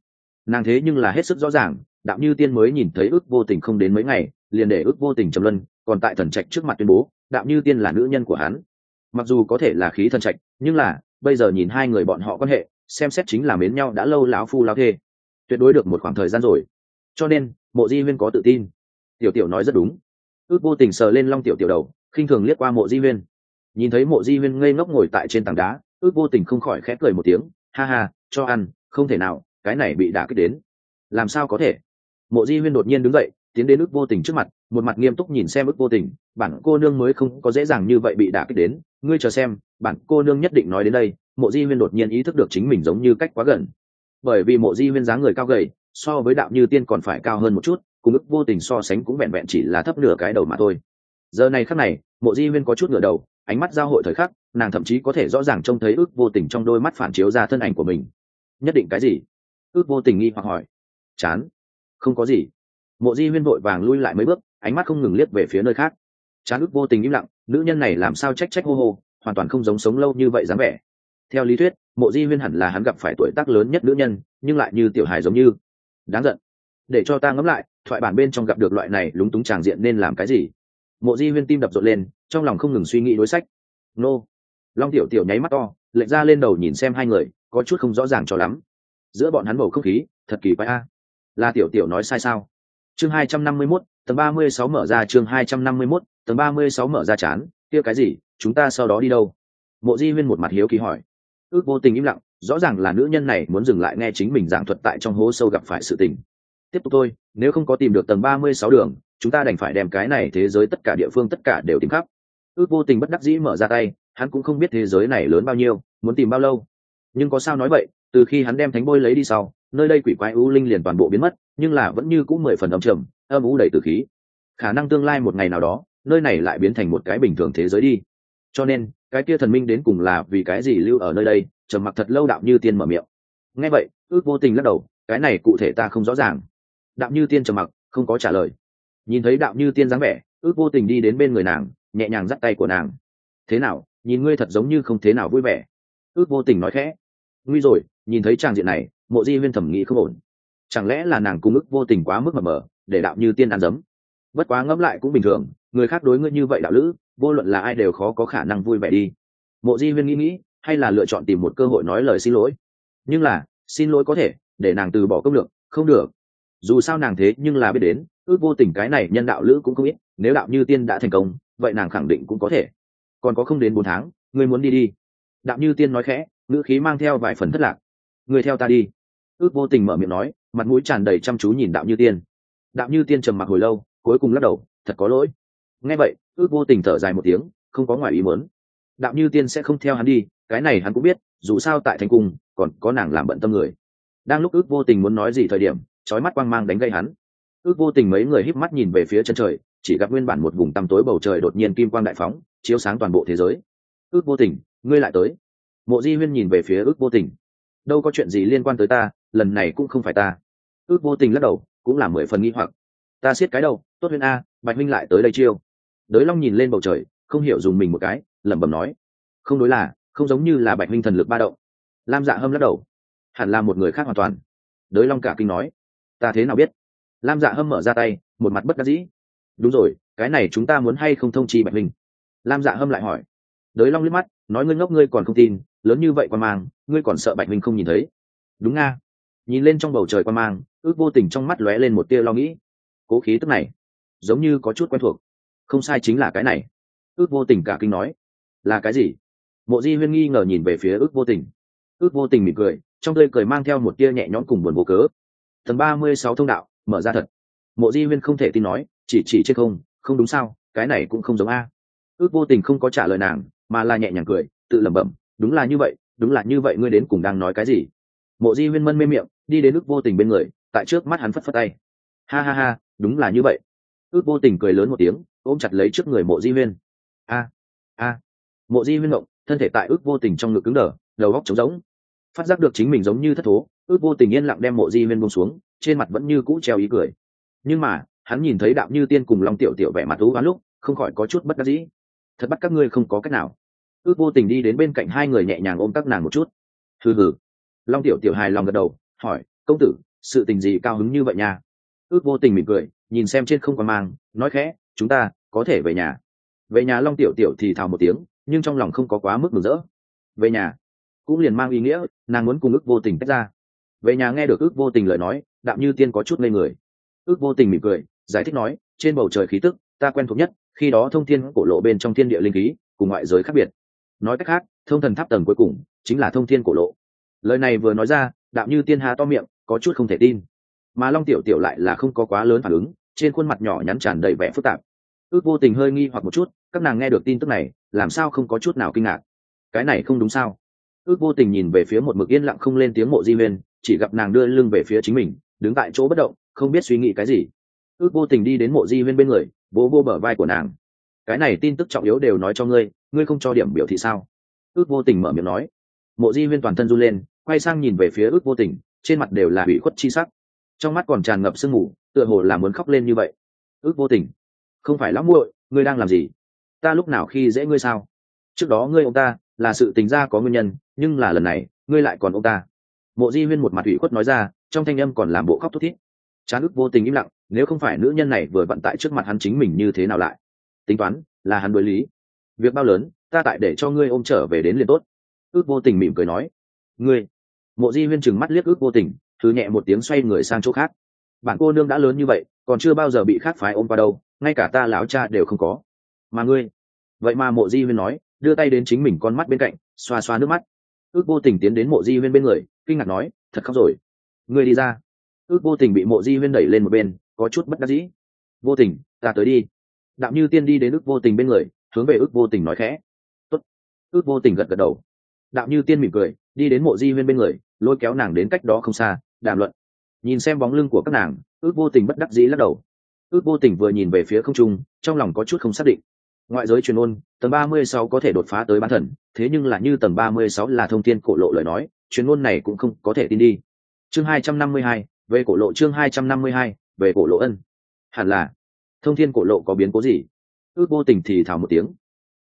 Nàng thế nhưng là hết sức rõ ràng đạo như tiên mới nhìn thấy ước vô tình không đến mấy ngày, liền để ước vô tình trầm luân, còn tại thần trạch trước mặt tuyên bố đạo như tiên là nữ nhân của hắn. Mặc dù có thể là khí thần trạch, nhưng là bây giờ nhìn hai người bọn họ quan hệ, xem xét chính là mến nhau đã lâu lão phu lão thê. Tuyệt đối được một khoảng thời gian rồi. Cho nên, mộ di huyên có tự tin. Tiểu tiểu nói rất đúng. Ước vô tình sờ lên long tiểu tiểu đầu, khinh thường liếc qua mộ di huyên. Nhìn thấy mộ di huyên ngây ngốc ngồi tại trên tảng đá, ước vô tình không khỏi khẽ cười một tiếng. Ha ha, cho ăn, không thể nào, cái này bị đả kích đến. Làm sao có thể? Mộ di huyên đột nhiên đứng dậy tiến đến ước vô tình trước mặt, một mặt nghiêm túc nhìn xem ước vô tình, bản cô nương mới không có dễ dàng như vậy bị đả kích đến, ngươi chờ xem, bản cô nương nhất định nói đến đây. Mộ di huyên đột nhiên ý thức được chính mình giống như cách quá gần. Bởi vì mộ di huyên dáng người cao gầy, so với đạo như tiên còn phải cao hơn một chút, cùng ức vô tình so sánh cũng vẹn vẹn chỉ là thấp nửa cái đầu mà thôi. Giờ này khắc này, mộ di huyên có chút ngửa đầu, ánh mắt giao hội thời khắc, nàng thậm chí có thể rõ ràng trông thấy ước vô tình trong đôi mắt phản chiếu ra thân ảnh của mình. Nhất định cái gì? Ước vô tình nghi hoặc hỏi. Chán, không có gì mộ di huyên vội vàng lui lại mấy bước, ánh mắt không ngừng liếc về phía nơi khác. Chán ức vô tình im lặng, nữ nhân này làm sao trách trách hô hô, hoàn toàn không giống sống lâu như vậy dáng vẻ. Theo lý thuyết, mộ di huyên hẳn là hắn gặp phải tuổi tác lớn nhất nữ nhân, nhưng lại như tiểu hài giống như. Đáng giận. Để cho ta ngẫm lại, thoại bản bên trong gặp được loại này lúng túng tràng diện nên làm cái gì? Mộ di huyên tim đập rộn lên, trong lòng không ngừng suy nghĩ đối sách. Nô. Long tiểu tiểu nháy mắt to, lệch ra lên đầu nhìn xem hai người, có chút không rõ ràng cho lắm. Giữa bọn hắn bầu không khí, thật kỳ quái a. Là tiểu tiểu nói sai sao? Chương hai trăm năm mươi 251, tầng ba mươi sáu mở ra chương hai trăm năm mươi 251, tầng ba mươi sáu mở ra chán. Kia cái gì? Chúng ta sau đó đi đâu? Mộ di huyên một mặt hiếu kỳ hỏi. Ước vô tình im lặng rõ ràng là nữ nhân này muốn dừng lại nghe chính mình giảng thuật tại trong hố sâu gặp phải sự tình. Tiếp tục thôi nếu không có tìm được tầng ba mươi sáu đường chúng ta đành phải đem cái này thế giới tất cả địa phương tất cả đều tìm khắp. Ước vô tình bất đắc dĩ mở ra tay hắn cũng không biết thế giới này lớn bao nhiêu muốn tìm bao lâu. Nhưng có sao nói vậy từ khi hắn đem thánh bôi lấy đi sau nơi đây quỷ quái u linh liền toàn bộ biến mất nhưng là vẫn như cũng mười phần âm trầm, âm u đầy từ khí. Khả năng tương lai một ngày nào đó, nơi này lại biến thành một cái bình thường thế giới đi. Cho nên, cái kia thần minh đến cùng là vì cái gì lưu ở nơi đây, trầm mặc thật lâu đạo như tiên mở miệng. Nghe vậy, ước vô tình lắc đầu, cái này cụ thể ta không rõ ràng. Đạo như tiên trầm mặc, không có trả lời. Nhìn thấy đạo như tiên dáng vẻ, ước vô tình đi đến bên người nàng, nhẹ nhàng dắt tay của nàng. Thế nào, nhìn ngươi thật giống như không thế nào vui vẻ. Ước vô tình nói khẽ. Nguy rồi, nhìn thấy tràng diện này, mộ di huyên thẩm nghĩ không ổn chẳng lẽ là nàng cung ức vô tình quá mức mờ mờ, để đạo như tiên ăn dấm? Bất quá ngẫm lại cũng bình thường, người khác đối ngươi như vậy đạo lữ, vô luận là ai đều khó có khả năng vui vẻ đi. Mộ di huyên nghĩ nghĩ, hay là lựa chọn tìm một cơ hội nói lời xin lỗi. Nhưng là, xin lỗi có thể, để nàng từ bỏ công lượng không được. Dù sao nàng thế nhưng là biết đến, ước vô tình cái này nhân đạo lữ cũng không ít, nếu đạo như tiên đã thành công, vậy nàng khẳng định cũng có thể. Còn có không đến bốn tháng, ngươi muốn đi đi. Đạo như tiên nói khẽ, ngữ khí mang theo vài phần thất lạc. Người theo ta đi. Ước vô tình mở miệng nói mặt mũi tràn đầy chăm chú nhìn đạo như tiên. Đạo như tiên trầm mặc hồi lâu, cuối cùng lắc đầu, thật có lỗi. Nghe vậy, ước vô tình thở dài một tiếng, không có ngoài ý muốn. Đạo như tiên sẽ không theo hắn đi, cái này hắn cũng biết, dù sao tại thành cung, còn có nàng làm bận tâm người. Đang lúc ước vô tình muốn nói gì thời điểm trói mắt quang mang đánh gây hắn. Ước vô tình mấy người híp mắt nhìn về phía chân trời, chỉ gặp nguyên bản một vùng tăm tối bầu trời đột nhiên kim quang đại phóng, chiếu sáng toàn bộ thế giới. Ước vô tình, ngươi lại tới. Mộ di huyên nhìn về phía ước vô tình. Đâu có chuyện gì liên quan tới ta, lần này cũng không phải ta ước vô tình lắc đầu, cũng là mười phần nghi hoặc. Ta siết cái đầu, tốt huyên a, bạch huynh lại tới đây chiêu. Đới long nhìn lên bầu trời, không hiểu dùng mình một cái, lẩm bẩm nói, không đối là, không giống như là bạch huynh thần lực ba động. Lam dạ hâm lắc đầu, hẳn là một người khác hoàn toàn. Đới long cả kinh nói, ta thế nào biết? Lam dạ hâm mở ra tay, một mặt bất đắc dĩ, đúng rồi, cái này chúng ta muốn hay không thông chi bạch huynh? Lam dạ hâm lại hỏi. Đới long liếc mắt, nói, ngươi ngốc, ngươi còn không tin, lớn như vậy quan mang, ngươi còn sợ bạch huynh không nhìn thấy? Đúng nga nhìn lên trong bầu trời quan mang, ước vô tình trong mắt lóe lên một tia lo nghĩ. Cố khí tức này, giống như có chút quen thuộc. Không sai chính là cái này. Ước vô tình cả kinh nói. Là cái gì? Mộ di huyên nghi ngờ nhìn về phía ước vô tình. Ước vô tình mỉm cười, trong tươi cười mang theo một tia nhẹ nhõm cùng buồn vô cớ. Tầng ba mươi sáu thông đạo, mở ra thật. Mộ di huyên không thể tin nói, chỉ chỉ trên không không đúng sao, cái này cũng không giống a. Ước vô tình không có trả lời nàng, mà là nhẹ nhàng cười, tự lẩm bẩm, đúng là như vậy, đúng là như vậy, ngươi đến cùng đang nói cái gì? Mộ di huyên mân mê miệng, đi đến ước vô tình bên người, tại trước mắt hắn phất phất tay. Ha ha ha, đúng là như vậy. Ước vô tình cười lớn một tiếng, ôm chặt lấy trước người mộ di huyên. A a. Mộ di huyên động thân thể tại ước vô tình trong ngực cứng đờ, đầu góc trống rỗng. Phát giác được chính mình giống như thất thố, ước vô tình yên lặng đem mộ di huyên bông xuống, trên mặt vẫn như cũ treo ý cười. Nhưng mà, hắn nhìn thấy đạo như tiên cùng long tiểu tiểu vẻ mặt thú ván lúc, không khỏi có chút bất đắc dĩ. Thật bắt các ngươi không có cách nào. Ước vô tình đi đến bên cạnh hai người nhẹ nhàng ôm các nàng một chút. Hừ hừ long tiểu tiểu hài lòng gật đầu, hỏi, công tử, sự tình gì cao hứng như vậy nha? Ước vô tình mỉm cười, nhìn xem trên không còn mang, nói khẽ, chúng ta có thể về nhà. Về nhà long tiểu tiểu thì thào một tiếng, nhưng trong lòng không có quá mức mừng rỡ. Về nhà, cũng liền mang ý nghĩa, nàng muốn cùng ước vô tình tách ra. Về nhà nghe được ước vô tình lời nói, đạm như tiên có chút ngây người. Ước vô tình mỉm cười, giải thích nói, trên bầu trời khí tức, ta quen thuộc nhất, khi đó thông thiên cổ lộ bên trong thiên địa linh khí, cùng ngoại giới khác biệt. Nói cách khác, thông thần tháp tầng cuối cùng, chính là thông thiên cổ lộ lời này vừa nói ra đạo như tiên hà to miệng, có chút không thể tin. Mà long tiểu tiểu lại là không có quá lớn phản ứng, trên khuôn mặt nhỏ nhắn tràn đầy vẻ phức tạp. Ước vô tình hơi nghi hoặc một chút, các nàng nghe được tin tức này, làm sao không có chút nào kinh ngạc? Cái này không đúng sao? Ước vô tình nhìn về phía một mực yên lặng không lên tiếng mộ di huyên chỉ gặp nàng đưa lưng về phía chính mình, đứng tại chỗ bất động, không biết suy nghĩ cái gì. Ước vô tình đi đến mộ di huyên bên người, vỗ vô bờ vai của nàng. Cái này tin tức trọng yếu đều nói cho ngươi ngươi không cho điểm biểu thị sao? Ước vô tình mở miệng nói mộ di huyên toàn thân run lên, quay sang nhìn về phía ước vô tình, trên mặt đều là ủy khuất chi sắc. Trong mắt còn tràn ngập sương mù, tựa hồ là muốn khóc lên như vậy. Ước vô tình, không phải lắm muội, ngươi đang làm gì? Ta lúc nào khi dễ ngươi sao? Trước đó ngươi ông ta, là sự tình ra có nguyên nhân, nhưng là lần này, ngươi lại còn ông ta. Mộ di huyên một mặt ủy khuất nói ra, trong thanh âm còn làm bộ khóc thút thít. Chán ức vô tình im lặng, nếu không phải nữ nhân này vừa vận tại trước mặt hắn chính mình như thế nào lại? Tính toán, là hắn đối lý. Việc bao lớn, ta tại để cho ngươi ôm trở về đến liền tốt ước vô tình mỉm cười nói, ngươi. Mộ di huyên chừng mắt liếc ước vô tình thứ nhẹ một tiếng xoay người sang chỗ khác. Bản cô nương đã lớn như vậy, còn chưa bao giờ bị khác phái ôm qua đâu, ngay cả ta lão cha đều không có. Mà ngươi? Vậy mà mộ di huyên nói, đưa tay đến chính mình con mắt bên cạnh, xoa xoa nước mắt. Ước vô tình tiến đến mộ di huyên bên người, kinh ngạc nói, thật khóc rồi. Ngươi đi ra. Ước vô tình bị mộ di huyên đẩy lên một bên, có chút bất đắc dĩ. Vô tình, ta tới đi. Đạo như tiên đi đến ước vô tình bên người, hướng về ước vô tình nói khẽ. Tốt. ước vô tình gật gật đầu đạo như tiên mỉm cười, đi đến mộ di huyên bên người, lôi kéo nàng đến cách đó không xa, đàm luận. Nhìn xem bóng lưng của các nàng, ước vô tình bất đắc dĩ lắc đầu. Ước vô tình vừa nhìn về phía không trung, trong lòng có chút không xác định. Ngoại giới truyền ôn, tầng ba mươi sáu có thể đột phá tới bán thần, thế nhưng là như tầng ba mươi sáu là thông tin cổ lộ lời nói, truyền ôn này cũng không có thể tin đi. Chương hai trăm năm mươi hai, về cổ lộ chương hai trăm năm mươi hai, về cổ lộ ân. Hẳn là, thông thiên cổ lộ có biến cố gì? Ước vô tình thì thào một tiếng.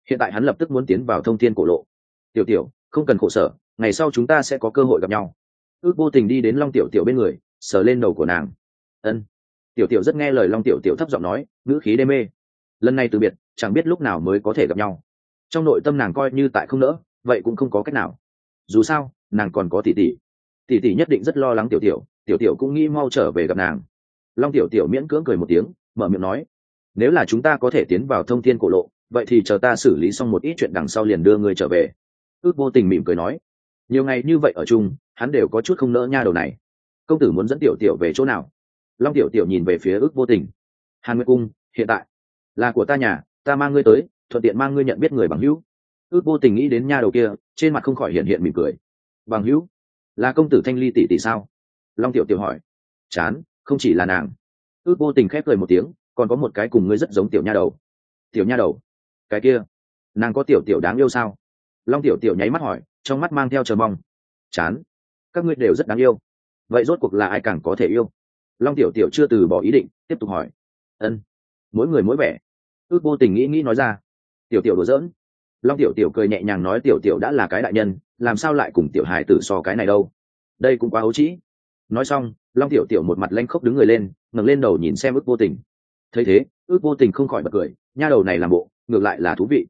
Hiện tại hắn lập tức muốn tiến vào thông thiên cổ lộ. Tiểu tiểu không cần khổ sở, ngày sau chúng ta sẽ có cơ hội gặp nhau. Ước vô tình đi đến long tiểu tiểu bên người, sờ lên đầu của nàng. Ân. Tiểu tiểu rất nghe lời long tiểu tiểu thấp giọng nói, ngữ khí đê mê. Lần này từ biệt, chẳng biết lúc nào mới có thể gặp nhau. Trong nội tâm nàng coi như tại không nỡ, vậy cũng không có cách nào. Dù sao, nàng còn có tỷ tỷ. Tỷ tỷ nhất định rất lo lắng tiểu tiểu tiểu tiểu cũng nghĩ mau trở về gặp nàng. Long tiểu tiểu miễn cưỡng cười một tiếng, mở miệng nói, nếu là chúng ta có thể tiến vào thông thiên cổ lộ, vậy thì chờ ta xử lý xong một ít chuyện đằng sau liền đưa người trở về ước vô tình mỉm cười nói, nhiều ngày như vậy ở chung, hắn đều có chút không nỡ nha đầu này. Công tử muốn dẫn tiểu tiểu về chỗ nào? Long tiểu tiểu nhìn về phía ước vô tình. Hàn nguyệt cung, hiện tại là của ta nhà, ta mang ngươi tới, thuận tiện mang ngươi nhận biết người bằng hữu. Ước vô tình nghĩ đến nha đầu kia, trên mặt không khỏi hiện hiện mỉm cười. Bằng hữu? Là công tử thanh ly tỷ tỷ sao? Long tiểu tiểu hỏi. Chán, không chỉ là nàng. Ước vô tình khép cười một tiếng, còn có một cái cùng ngươi rất giống tiểu nha đầu. Tiểu nha đầu? Cái kia, nàng có tiểu tiểu đáng yêu sao? Long tiểu tiểu nháy mắt hỏi, trong mắt mang theo chờ mong. Chán, các ngươi đều rất đáng yêu. Vậy rốt cuộc là ai càng có thể yêu? Long tiểu tiểu chưa từ bỏ ý định, tiếp tục hỏi. Ân, mỗi người mỗi vẻ. Ước vô tình nghĩ nghĩ nói ra. Tiểu tiểu đùa giỡn. Long tiểu tiểu cười nhẹ nhàng nói, tiểu tiểu đã là cái đại nhân, làm sao lại cùng tiểu hài tử so cái này đâu? Đây cũng quá ấu trĩ. Nói xong, long tiểu tiểu một mặt lanh khốc đứng người lên, ngẩng lên đầu nhìn xem ước vô tình. Thấy thế, ước vô tình không khỏi bật cười, nha đầu này làm bộ, ngược lại là thú vị.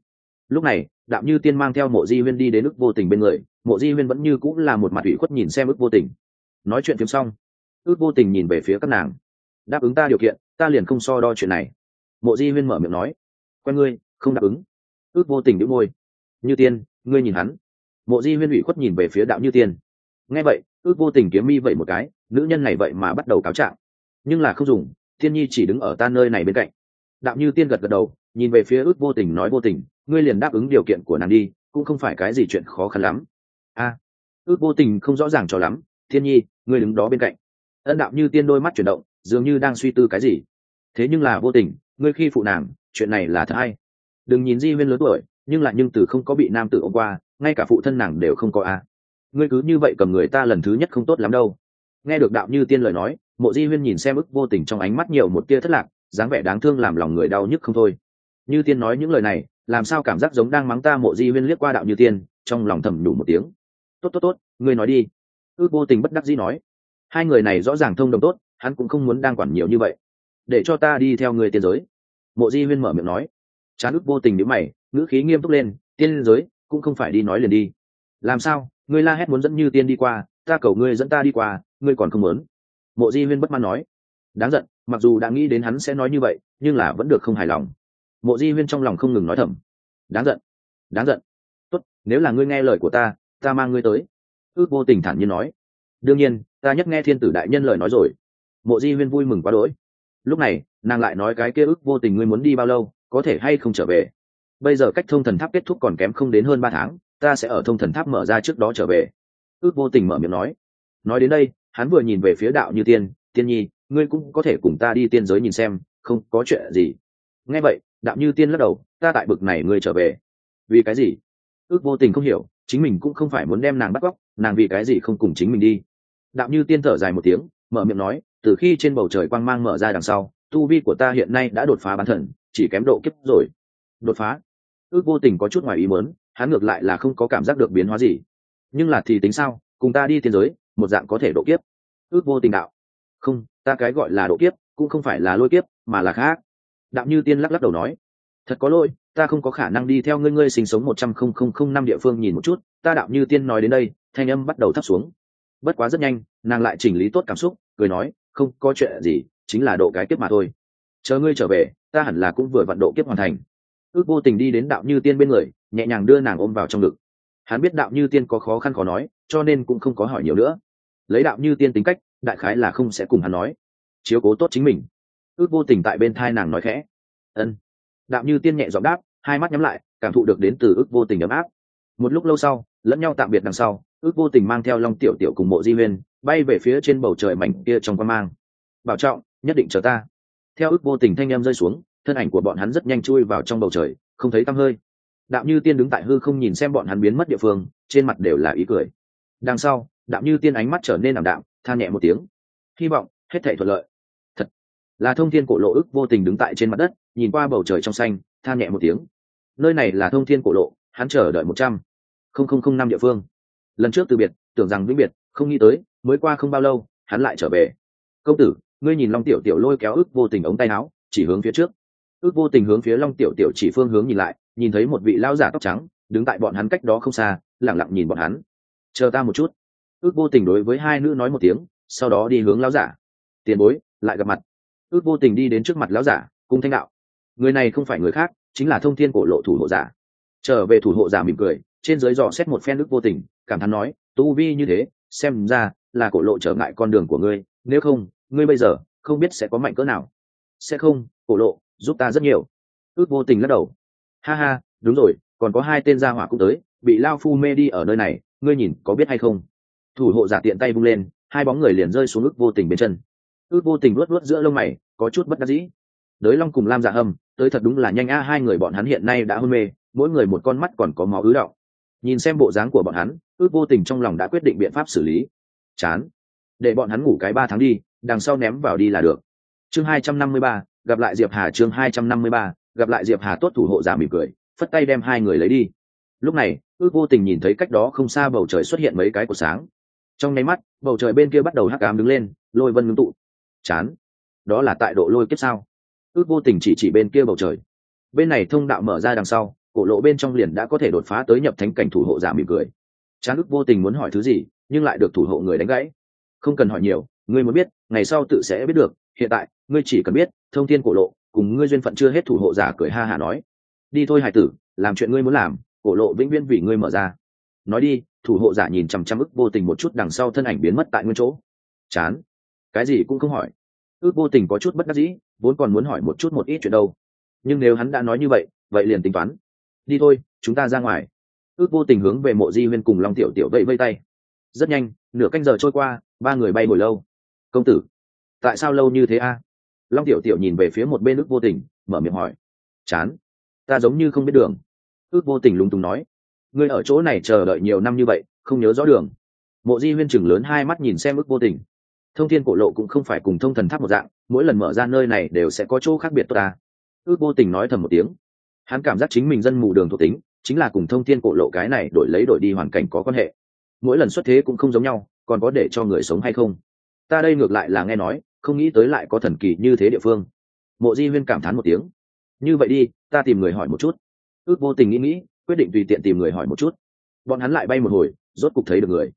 Lúc này đạm như tiên mang theo mộ di huyên đi đến ước vô tình bên người, mộ di huyên vẫn như cũng là một mặt ủy khuất nhìn xem ước vô tình. Nói chuyện phim xong, ước vô tình nhìn về phía các nàng. Đáp ứng ta điều kiện, ta liền không so đo chuyện này. Mộ di huyên mở miệng nói, quen ngươi, không đáp ứng. Ước vô tình đĩu môi, như tiên, ngươi nhìn hắn. Mộ di huyên ủy khuất nhìn về phía đạo như tiên. Nghe vậy, ước vô tình kiếm mi vậy một cái, nữ nhân này vậy mà bắt đầu cáo trạng. Nhưng là không dùng, thiên nhi chỉ đứng ở ta nơi này bên cạnh. Đạo như tiên gật gật đầu, nhìn về phía ước vô tình nói vô tình ngươi liền đáp ứng điều kiện của nàng đi, cũng không phải cái gì chuyện khó khăn lắm. A, ước vô tình không rõ ràng cho lắm, thiên nhi, ngươi đứng đó bên cạnh. Ân đạo như tiên đôi mắt chuyển động, dường như đang suy tư cái gì. Thế nhưng là vô tình, ngươi khi phụ nàng, chuyện này là thật hay? Đừng nhìn di huyên lớn tuổi, nhưng lại nhưng từ không có bị nam tử ôm qua, ngay cả phụ thân nàng đều không có a. Ngươi cứ như vậy cầm người ta lần thứ nhất không tốt lắm đâu. Nghe được đạo như tiên lời nói, mộ di huyên nhìn xem ức vô tình trong ánh mắt nhiều một tia thất lạc, dáng vẻ đáng thương làm lòng người đau nhức không thôi. Như tiên nói những lời này làm sao cảm giác giống đang mắng ta mộ di huyên liếc qua đạo như tiên, trong lòng thầm đủ một tiếng. Tốt tốt tốt, ngươi nói đi. Ước vô tình bất đắc dĩ nói. Hai người này rõ ràng thông đồng tốt, hắn cũng không muốn đang quản nhiều như vậy. Để cho ta đi theo người tiên giới. Mộ di huyên mở miệng nói. Chán ước vô tình nếu mày, ngữ khí nghiêm túc lên, tiên giới cũng không phải đi nói liền đi. Làm sao? Ngươi la hét muốn dẫn như tiên đi qua, ta cầu ngươi dẫn ta đi qua, ngươi còn không muốn. Mộ di huyên bất mãn nói. Đáng giận, mặc dù đã nghĩ đến hắn sẽ nói như vậy, nhưng là vẫn được không hài lòng mộ di huyên trong lòng không ngừng nói thầm. Đáng giận đáng giận. Tốt, nếu là ngươi nghe lời của ta ta mang ngươi tới. Ước vô tình thản nhiên nói. Đương nhiên, ta nhất nghe thiên tử đại nhân lời nói rồi. Mộ di huyên vui mừng quá đỗi. Lúc này, nàng lại nói cái kia ước vô tình ngươi muốn đi bao lâu, có thể hay không trở về. Bây giờ cách thông thần tháp kết thúc còn kém không đến hơn ba tháng, ta sẽ ở thông thần tháp mở ra trước đó trở về. Ước vô tình mở miệng nói. Nói đến đây, hắn vừa nhìn về phía đạo như tiên tiên nhi, ngươi cũng có thể cùng ta đi tiên giới nhìn xem, không có chuyện gì. Nghe vậy đạo như tiên lắc đầu, ta tại bực này ngươi trở về. Vì cái gì? Ước vô tình không hiểu, chính mình cũng không phải muốn đem nàng bắt cóc, nàng vì cái gì không cùng chính mình đi. Đạo như tiên thở dài một tiếng, mở miệng nói, từ khi trên bầu trời quang mang mở ra đằng sau, tu vi của ta hiện nay đã đột phá bán thần, chỉ kém độ kiếp rồi. Đột phá? Ước vô tình có chút ngoài ý muốn, hắn ngược lại là không có cảm giác được biến hóa gì. Nhưng là thì tính sao, cùng ta đi tiên giới, một dạng có thể độ kiếp. Ước vô tình đạo, không, ta cái gọi là độ kiếp, cũng không phải là lôi kiếp, mà là khác đạo như tiên lắc lắc đầu nói, thật có lỗi, ta không có khả năng đi theo ngươi ngươi sinh sống một trăm không không không năm địa phương nhìn một chút. Ta đạo như tiên nói đến đây, thanh âm bắt đầu thấp xuống. Bất quá rất nhanh, nàng lại chỉnh lý tốt cảm xúc, cười nói, không có chuyện gì, chính là độ cái kiếp mà thôi. Chờ ngươi trở về, ta hẳn là cũng vừa vận độ kiếp hoàn thành. Ước vô tình đi đến đạo như tiên bên người, nhẹ nhàng đưa nàng ôm vào trong ngực. Hắn biết đạo như tiên có khó khăn khó nói, cho nên cũng không có hỏi nhiều nữa. Lấy đạo như tiên tính cách, đại khái là không sẽ cùng hắn nói. Chiếu cố tốt chính mình ước vô tình tại bên thai nàng nói khẽ. Ân. Đạo như tiên nhẹ giọng đáp, hai mắt nhắm lại, cảm thụ được đến từ ước vô tình ấm áp. Một lúc lâu sau, lẫn nhau tạm biệt đằng sau, ước vô tình mang theo long tiểu tiểu cùng mộ di huyên bay về phía trên bầu trời mảnh kia trong quan mang. Bảo trọng, nhất định chờ ta. Theo ước vô tình thanh em rơi xuống, thân ảnh của bọn hắn rất nhanh chui vào trong bầu trời, không thấy tăm hơi. Đạo như tiên đứng tại hư không nhìn xem bọn hắn biến mất địa phương, trên mặt đều là ý cười. Đằng sau đạo như tiên ánh mắt trở nên ảm đạm, than nhẹ một tiếng. Hy vọng hết thể thuận lợi là thông thiên cổ lộ ức vô tình đứng tại trên mặt đất, nhìn qua bầu trời trong xanh, than nhẹ một tiếng. Nơi này là thông thiên cổ lộ, hắn chờ đợi một trăm không không không năm địa phương. Lần trước từ biệt, tưởng rằng vĩnh biệt, không nghĩ tới, mới qua không bao lâu, hắn lại trở về. Công tử, ngươi nhìn long tiểu tiểu lôi kéo ức vô tình ống tay áo, chỉ hướng phía trước. Ước vô tình hướng phía long tiểu tiểu chỉ phương hướng nhìn lại, nhìn thấy một vị lão giả tóc trắng, đứng tại bọn hắn cách đó không xa lẳng lặng nhìn bọn hắn. Chờ ta một chút. Ước vô tình đối với hai nữ nói một tiếng, sau đó đi hướng lão giả. Tiền bối, lại gặp mặt ước vô tình đi đến trước mặt lão giả, cung thanh đạo. Người này không phải người khác, chính là thông thiên cổ lộ thủ hộ giả. Trở về thủ hộ giả mỉm cười, trên dưới dò xét một phen ước vô tình, cảm thán nói, tu vi như thế, xem ra là cổ lộ trở ngại con đường của ngươi, nếu không, ngươi bây giờ không biết sẽ có mạnh cỡ nào. Sẽ không, cổ lộ, giúp ta rất nhiều. Ước vô tình lắc đầu. Ha ha, đúng rồi, còn có hai tên gia hỏa cũng tới, bị lao phu mê đi ở nơi này, ngươi nhìn có biết hay không? Thủ hộ giả tiện tay vung lên, hai bóng người liền rơi xuống ước vô tình bên chân ước vô tình luốt luốt giữa lông mày, có chút bất đắc dĩ. Đới long cùng lam dạ hâm tới thật đúng là nhanh a, hai người bọn hắn hiện nay đã hôn mê, mỗi người một con mắt còn có máu ứ động nhìn xem bộ dáng của bọn hắn, ước vô tình trong lòng đã quyết định biện pháp xử lý. Chán. Để bọn hắn ngủ cái ba tháng đi, đằng sau ném vào đi là được. Chương hai trăm năm mươi ba, gặp lại diệp hà chương hai trăm năm mươi ba, gặp lại diệp hà tốt thủ hộ giả mỉm cười, phất tay đem hai người lấy đi. Lúc này, ước vô tình nhìn thấy cách đó không xa bầu trời xuất hiện mấy cái của sáng. Trong nháy mắt, bầu trời bên kia bắt đầu hắc ám đứng lên, lôi vân ngưng tụ chán. Đó là tại độ lôi kiếp sao? Ước vô tình chỉ chỉ bên kia bầu trời. Bên này thông đạo mở ra đằng sau, cổ lộ bên trong liền đã có thể đột phá tới nhập thánh cảnh thủ hộ giả mỉm cười. Chán ước vô tình muốn hỏi thứ gì, nhưng lại được thủ hộ người đánh gãy. Không cần hỏi nhiều, ngươi muốn biết, ngày sau tự sẽ biết được, hiện tại, ngươi chỉ cần biết, thông thiên cổ lộ, cùng ngươi duyên phận chưa hết thủ hộ giả cười ha hà nói. Đi thôi hải tử, làm chuyện ngươi muốn làm, cổ lộ vĩnh viễn vì ngươi mở ra. Nói đi, thủ hộ giả nhìn chằm chằm ức vô tình một chút đằng sau thân ảnh biến mất tại nguyên chỗ. Chán cái gì cũng không hỏi. Ước vô tình có chút bất đắc dĩ, vốn còn muốn hỏi một chút một ít chuyện đâu. Nhưng nếu hắn đã nói như vậy vậy liền tính toán. Đi thôi, chúng ta ra ngoài. Ước vô tình hướng về mộ di huyên cùng long tiểu tiểu vẫy vây tay. Rất nhanh, nửa canh giờ trôi qua, ba người bay ngồi lâu. Công tử, tại sao lâu như thế a? Long tiểu tiểu nhìn về phía một bên ước vô tình, mở miệng hỏi. Chán, ta giống như không biết đường. Ước vô tình lúng túng nói. Ngươi ở chỗ này chờ đợi nhiều năm như vậy, không nhớ rõ đường. Mộ di huyên chừng lớn hai mắt nhìn xem ước vô tình thông thiên cổ lộ cũng không phải cùng thông thần tháp một dạng, mỗi lần mở ra nơi này đều sẽ có chỗ khác biệt tốt ta. Ước vô tình nói thầm một tiếng. Hắn cảm giác chính mình dân mù đường thuộc tính, chính là cùng thông thiên cổ lộ cái này đổi lấy đổi đi hoàn cảnh có quan hệ. Mỗi lần xuất thế cũng không giống nhau, còn có để cho người sống hay không? Ta đây ngược lại là nghe nói, không nghĩ tới lại có thần kỳ như thế địa phương. Mộ di huyên cảm thán một tiếng. Như vậy đi, ta tìm người hỏi một chút. Ước vô tình nghĩ nghĩ, quyết định tùy tiện tìm người hỏi một chút. Bọn hắn lại bay một hồi, rốt cục thấy được người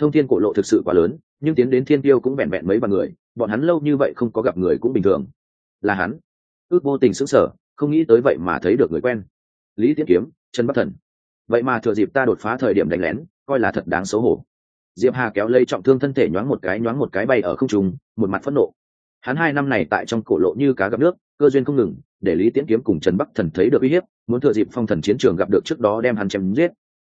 thông thiên cổ lộ thực sự quá lớn, nhưng tiến đến thiên tiêu cũng vẹn vẹn mấy vài người, bọn hắn lâu như vậy không có gặp người cũng bình thường. Là hắn. Ước vô tình sững sờ, không nghĩ tới vậy mà thấy được người quen. Lý tiết kiếm, trần bắc thần. Vậy mà thừa dịp ta đột phá thời điểm đánh lén, coi là thật đáng xấu hổ. Diệp hà kéo lây trọng thương thân thể nhoáng một cái, nhoáng một cái bay ở không trung, một mặt phẫn nộ. Hắn hai năm này tại trong cổ lộ như cá gặp nước, cơ duyên không ngừng, để lý tiễn kiếm cùng trần bắc thần thấy được uy hiếp, muốn thừa dịp phong thần chiến trường gặp được trước đó đem hắn chém giết.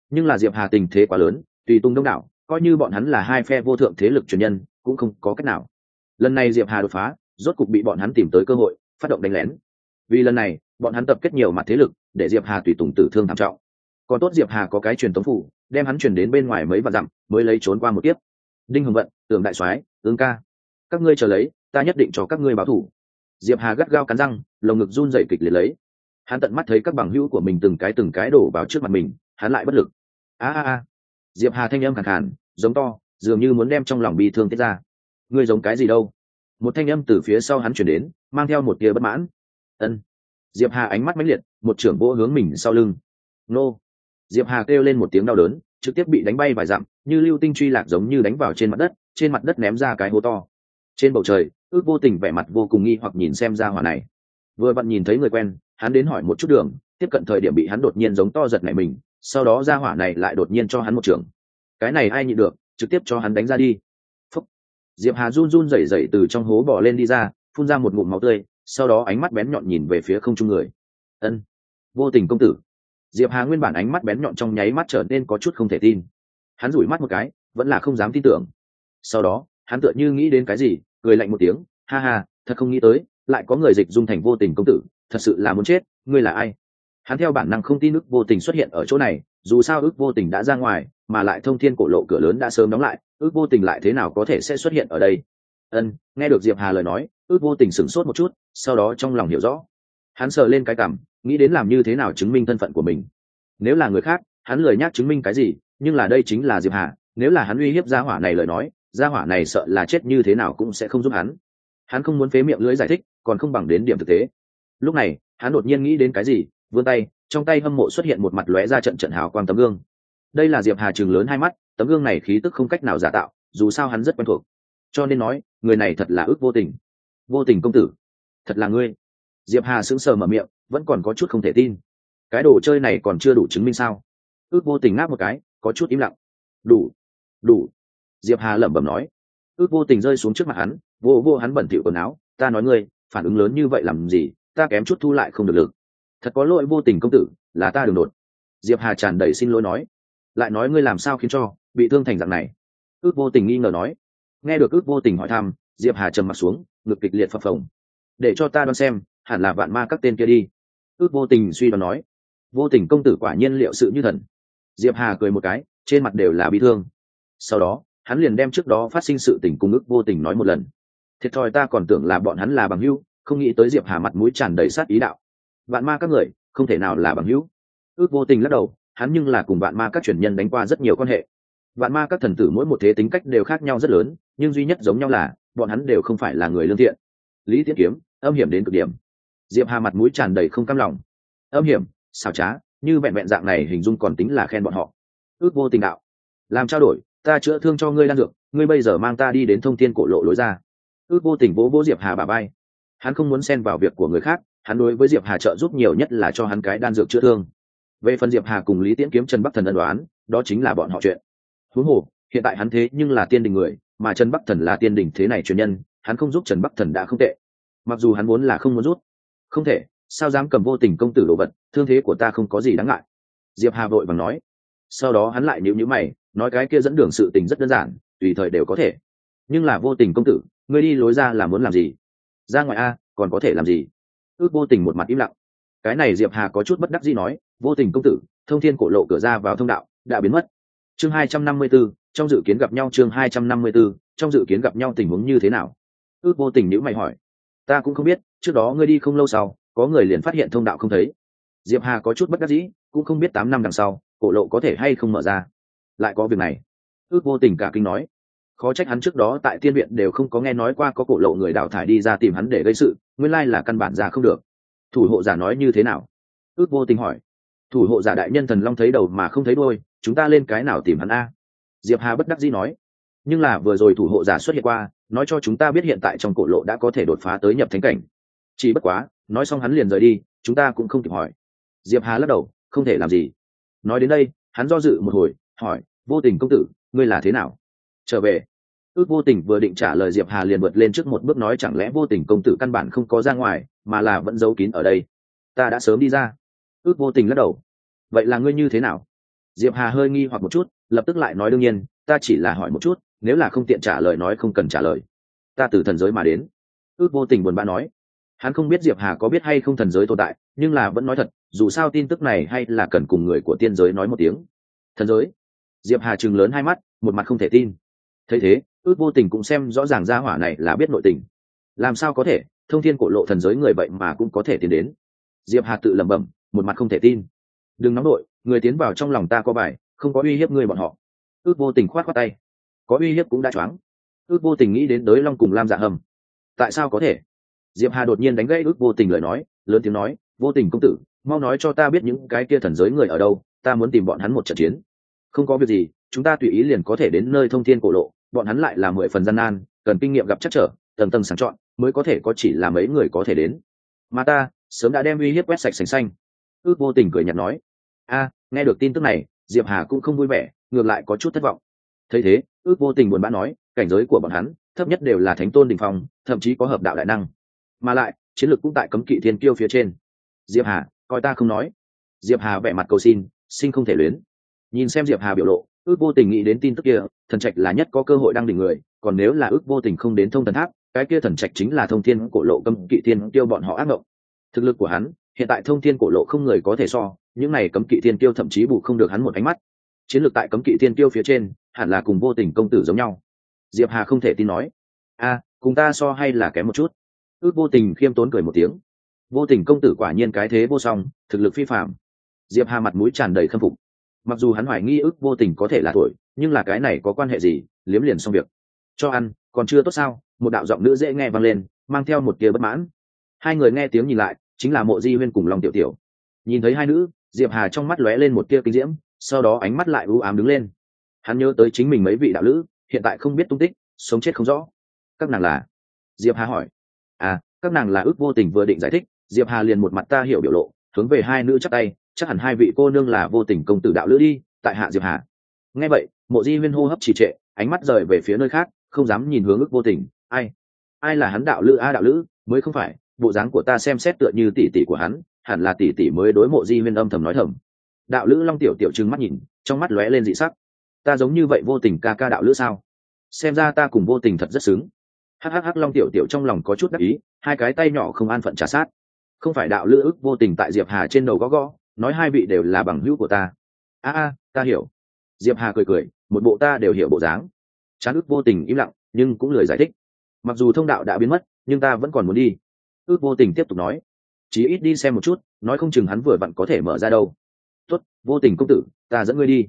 Nhưng là diệp hà tình thế quá lớn, tùy tung đông đảo coi như bọn hắn là hai phe vô thượng thế lực truyền nhân, cũng không có cách nào. Lần này diệp hà đột phá, rốt cục bị bọn hắn tìm tới cơ hội, phát động đánh lén. Vì lần này, bọn hắn tập kết nhiều mặt thế lực, để diệp hà tùy tùng tử thương thảm trọng. Còn tốt diệp hà có cái truyền tống phủ, đem hắn chuyển đến bên ngoài mấy vạn dặm, mới lấy trốn qua một tiếp đinh hồng vận tưởng đại soái ứng ca, các ngươi chờ lấy, ta nhất định cho các ngươi báo thủ. Diệp hà gắt gao cắn răng, lồng ngực run dậy kịch liệt lấy. Hắn tận mắt thấy các bằng hữu của mình từng cái từng cái đổ vào trước mặt mình, hắn lại bất lực. A a a diệp hà thanh âm khẳng khàn, giống to, dường như muốn đem trong lòng bi thương tiết ra. Ngươi giống cái gì đâu? Một thanh âm từ phía sau hắn chuyển đến, mang theo một tia bất mãn. Ân. Diệp hà ánh mắt mãnh liệt, một trưởng vỗ hướng mình sau lưng. Nô. Diệp hà kêu lên một tiếng đau đớn, trực tiếp bị đánh bay vài dặm, như lưu tinh truy lạc giống như đánh vào trên mặt đất, trên mặt đất ném ra cái hố to. Trên bầu trời, ước vô tình vẻ mặt vô cùng nghi hoặc nhìn xem ra hỏa này. Vừa vặn nhìn thấy người quen, hắn đến hỏi một chút đường, tiếp cận thời điểm bị hắn đột nhiên giống to giật nảy mình sau đó ra hỏa này lại đột nhiên cho hắn một trường. Cái này ai nhịn được, trực tiếp cho hắn đánh ra đi. Phúc. diệp hà run run rẩy rẩy từ trong hố bỏ lên đi ra, phun ra một ngụm máu tươi, sau đó ánh mắt bén nhọn nhìn về phía không trung người. Ân. Vô tình công tử. Diệp hà nguyên bản ánh mắt bén nhọn trong nháy mắt trở nên có chút không thể tin. Hắn rủi mắt một cái, vẫn là không dám tin tưởng. Sau đó, hắn tựa như nghĩ đến cái gì, cười lạnh một tiếng, ha ha, thật không nghĩ tới, lại có người dịch dung thành vô tình công tử, thật sự là muốn chết, ngươi là ai? Hắn theo bản năng không tin ước vô tình xuất hiện ở chỗ này, dù sao ước vô tình đã ra ngoài, mà lại thông thiên cổ lộ cửa lớn đã sớm đóng lại, ước vô tình lại thế nào có thể sẽ xuất hiện ở đây? Ân, nghe được diệp hà lời nói, ước vô tình sửng sốt một chút, sau đó trong lòng hiểu rõ. Hắn sờ lên cái cảm, nghĩ đến làm như thế nào chứng minh thân phận của mình. Nếu là người khác, hắn lời nhắc chứng minh cái gì, nhưng là đây chính là diệp hà, nếu là hắn uy hiếp gia hỏa này lời nói, gia hỏa này sợ là chết như thế nào cũng sẽ không giúp hắn. Hắn không muốn phế miệng lưỡi giải thích, còn không bằng đến điểm thực tế. Lúc này, hắn đột nhiên nghĩ đến cái gì? Vươn tay, trong tay hâm mộ xuất hiện một mặt lóe ra trận trận hào quang tấm gương. Đây là diệp hà trường lớn hai mắt, tấm gương này khí tức không cách nào giả tạo, dù sao hắn rất quen thuộc. Cho nên nói, người này thật là ước vô tình. Vô tình công tử. Thật là ngươi. Diệp hà sững sờ mở miệng, vẫn còn có chút không thể tin. Cái đồ chơi này còn chưa đủ chứng minh sao? Ước vô tình ngáp một cái, có chút im lặng. Đủ. Đủ. Diệp hà lẩm bẩm nói. Ước vô tình rơi xuống trước mặt hắn, vô vô hắn bẩn thỉu quần áo, ta nói ngươi, phản ứng lớn như vậy làm gì? Ta kém chút thu lại không được lực thật có lỗi vô tình công tử, là ta đường đột. Diệp hà tràn đầy xin lỗi nói. Lại nói ngươi làm sao khiến cho, bị thương thành dạng này? Ước vô tình nghi ngờ nói. Nghe được ước vô tình hỏi thăm, diệp hà trầm mặt xuống, ngực kịch liệt phập phồng. Để cho ta đoán xem, hẳn là vạn ma các tên kia đi. Ước vô tình suy đoán nói. Vô tình công tử quả nhiên liệu sự như thần. Diệp hà cười một cái, trên mặt đều là bi thương. Sau đó, hắn liền đem trước đó phát sinh sự tình cùng ước vô tình nói một lần. Thiệt thòi ta còn tưởng là bọn hắn là bằng hữu, không nghĩ tới diệp hà mặt mũi tràn đầy sát ý đạo vạn ma các người, không thể nào là bằng hữu. Ước vô tình lắc đầu, hắn nhưng là cùng vạn ma các truyền nhân đánh qua rất nhiều quan hệ. Vạn ma các thần tử mỗi một thế tính cách đều khác nhau rất lớn, nhưng duy nhất giống nhau là, bọn hắn đều không phải là người lương thiện. Lý tiết kiếm, âm hiểm đến cực điểm. Diệp hà mặt mũi tràn đầy không cam lòng. Âm hiểm xào trá, như vẹn vẹn dạng này hình dung còn tính là khen bọn họ. Ước vô tình đạo. Làm trao đổi, ta chữa thương cho ngươi đang dược, ngươi bây giờ mang ta đi đến thông tin cổ lộ lối ra. Ước vô tình vỗ vỗ diệp hà bà bay hắn không muốn xen vào việc của người khác hắn đối với diệp hà trợ giúp nhiều nhất là cho hắn cái đan dược chữa thương. Về phần diệp hà cùng lý tiễn kiếm trần bắc thần ân đoán, đó chính là bọn họ chuyện. Huống hồ, hiện tại hắn thế nhưng là tiên đình người, mà trần bắc thần là tiên đình thế này truyền nhân, hắn không giúp trần bắc thần đã không tệ. Mặc dù hắn muốn là không muốn rút không thể, sao dám cầm vô tình công tử đồ vật, thương thế của ta không có gì đáng ngại. Diệp hà vội vàng nói. Sau đó hắn lại nhíu nhíu mày, nói cái kia dẫn đường sự tình rất đơn giản, tùy thời đều có thể. Nhưng là vô tình công tử, ngươi đi lối ra là muốn làm gì? Ra ngoài a, còn có thể làm gì? Ước vô tình một mặt im lặng. Cái này diệp hà có chút bất đắc dĩ nói vô tình công tử thông thiên cổ lộ cửa ra vào thông đạo đã biến mất. Chương hai trăm năm mươi 254, trong dự kiến gặp nhau chương hai trăm năm mươi 254, trong dự kiến gặp nhau tình huống như thế nào? Ước vô tình nếu mày hỏi. Ta cũng không biết trước đó ngươi đi không lâu sau có người liền phát hiện thông đạo không thấy. Diệp hà có chút bất đắc dĩ cũng không biết tám năm đằng sau cổ lộ có thể hay không mở ra. Lại có việc này. Ước vô tình cả kinh nói. Khó trách hắn trước đó tại tiên viện đều không có nghe nói qua có cổ lộ người đào thải đi ra tìm hắn để gây sự nguyên lai là căn bản ra không được. Thủ hộ giả nói như thế nào? Ước vô tình hỏi. Thủ hộ giả đại nhân thần long thấy đầu mà không thấy đôi chúng ta lên cái nào tìm hắn a? Diệp hà bất đắc dĩ nói. Nhưng là vừa rồi thủ hộ giả xuất hiện qua, nói cho chúng ta biết hiện tại trong cổ lộ đã có thể đột phá tới nhập thánh cảnh. Chỉ bất quá, nói xong hắn liền rời đi, chúng ta cũng không kịp hỏi. Diệp hà lắc đầu, không thể làm gì. Nói đến đây, hắn do dự một hồi, hỏi, vô tình công tử, ngươi là thế nào? Trở về ước vô tình vừa định trả lời diệp hà liền vượt lên trước một bước nói chẳng lẽ vô tình công tử căn bản không có ra ngoài, mà là vẫn giấu kín ở đây. Ta đã sớm đi ra. Ước vô tình lắc đầu. Vậy là ngươi như thế nào? Diệp hà hơi nghi hoặc một chút, lập tức lại nói đương nhiên, ta chỉ là hỏi một chút, nếu là không tiện trả lời nói không cần trả lời. Ta từ thần giới mà đến. Ước vô tình buồn bã nói. Hắn không biết diệp hà có biết hay không thần giới tồn tại, nhưng là vẫn nói thật, dù sao tin tức này hay là cần cùng người của tiên giới nói một tiếng. Thần giới? Diệp hà chừng lớn hai mắt, một mặt không thể tin. Thấy thế ước vô tình cũng xem rõ ràng ra hỏa này là biết nội tình. Làm sao có thể? Thông thiên cổ lộ thần giới người vậy mà cũng có thể tiến đến. Diệp hà tự lẩm bẩm, một mặt không thể tin. Đừng nóng đội người tiến vào trong lòng ta có bài, không có uy hiếp người bọn họ. Ước vô tình khoát khoát tay. Có uy hiếp cũng đã choáng. Ước vô tình nghĩ đến đới long cùng lam dạ hầm. Tại sao có thể? Diệp hà đột nhiên đánh gãy ước vô tình lời nói, lớn tiếng nói, vô tình công tử, mau nói cho ta biết những cái kia thần giới người ở đâu, ta muốn tìm bọn hắn một trận chiến. Không có việc gì, chúng ta tùy ý liền có thể đến nơi thông thiên cổ lộ bọn hắn lại là mười phần gian nan, cần kinh nghiệm gặp chắc trở, tầng tầng sàng chọn, mới có thể có chỉ là mấy người có thể đến. Mà ta, sớm đã đem uy hiếp quét sạch sành xanh. Ước vô tình cười nhạt nói, a, nghe được tin tức này, diệp hà cũng không vui vẻ, ngược lại có chút thất vọng. Thấy thế, ước vô tình buồn bã nói, cảnh giới của bọn hắn, thấp nhất đều là thánh tôn đình phong, thậm chí có hợp đạo đại năng. Mà lại, chiến lược cũng tại cấm kỵ thiên kiêu phía trên. Diệp hà, coi ta không nói. Diệp hà vẻ mặt cầu xin sinh không thể luyến. Nhìn xem diệp hà biểu lộ, ước vô tình nghĩ đến tin tức kia thần trạch là nhất có cơ hội đăng đỉnh người, còn nếu là ước vô tình không đến thông thần tháp, cái kia thần trạch chính là thông thiên cổ lộ cấm kỵ thiên tiêu bọn họ ác mộng thực lực của hắn, hiện tại thông thiên cổ lộ không người có thể so, những này cấm kỵ thiên tiêu thậm chí bù không được hắn một ánh mắt. Chiến lược tại cấm kỵ thiên tiêu phía trên, hẳn là cùng vô tình công tử giống nhau. Diệp hà không thể tin nói, a, cùng ta so hay là kém một chút. Ước vô tình khiêm tốn cười một tiếng. Vô tình công tử quả nhiên cái thế vô song, thực lực phi phạm diệp hà mặt mũi tràn đầy khâm phục. Mặc dù hắn hoài nghi ước vô tình có thể là tuổi nhưng là cái này có quan hệ gì? Liếm liền xong việc. Cho ăn, còn chưa tốt sao? Một đạo giọng nữ dễ nghe vang lên, mang theo một tia bất mãn. Hai người nghe tiếng nhìn lại, chính là mộ di huyên cùng lòng tiểu tiểu. Nhìn thấy hai nữ, diệp hà trong mắt lóe lên một tia kinh diễm, sau đó ánh mắt lại u ám đứng lên. Hắn nhớ tới chính mình mấy vị đạo lữ, hiện tại không biết tung tích, sống chết không rõ. Các nàng là? Diệp hà hỏi. À các nàng là ước vô tình vừa định giải thích, diệp hà liền một mặt ta hiểu biểu lộ, hướng về hai nữ chắc tay, chắc hẳn hai vị cô nương là vô tình công tử đạo lữ đi, tại hạ diệp hà. Nghe vậy mộ di huyên hô hấp trì trệ, ánh mắt rời về phía nơi khác, không dám nhìn hướng ức vô tình. Ai? Ai là hắn đạo lữ? A đạo lữ, mới không phải. Bộ dáng của ta xem xét tựa như tỷ tỷ của hắn, hẳn là tỷ tỷ mới đối mộ di huyên âm thầm nói thầm. Đạo lữ long tiểu tiểu trừng mắt nhìn, trong mắt lóe lên dị sắc. Ta giống như vậy vô tình ca ca đạo lữ sao? Xem ra ta cùng vô tình thật rất xứng. Hhh long tiểu tiểu trong lòng có chút đắc ý, hai cái tay nhỏ không an phận trả sát. Không phải đạo lữ ức vô tình tại diệp hà trên đầu gõ gõ, nói hai vị đều là bằng hữu của ta. A a, ta hiểu diệp hà cười cười, một bộ ta đều hiểu bộ dáng. Chán Ước vô tình im lặng, nhưng cũng lười giải thích. Mặc dù thông đạo đã biến mất, nhưng ta vẫn còn muốn đi. Ước vô tình tiếp tục nói. Chí ít đi xem một chút, nói không chừng hắn vừa vặn có thể mở ra đâu. Tốt, vô tình công tử, ta dẫn ngươi đi.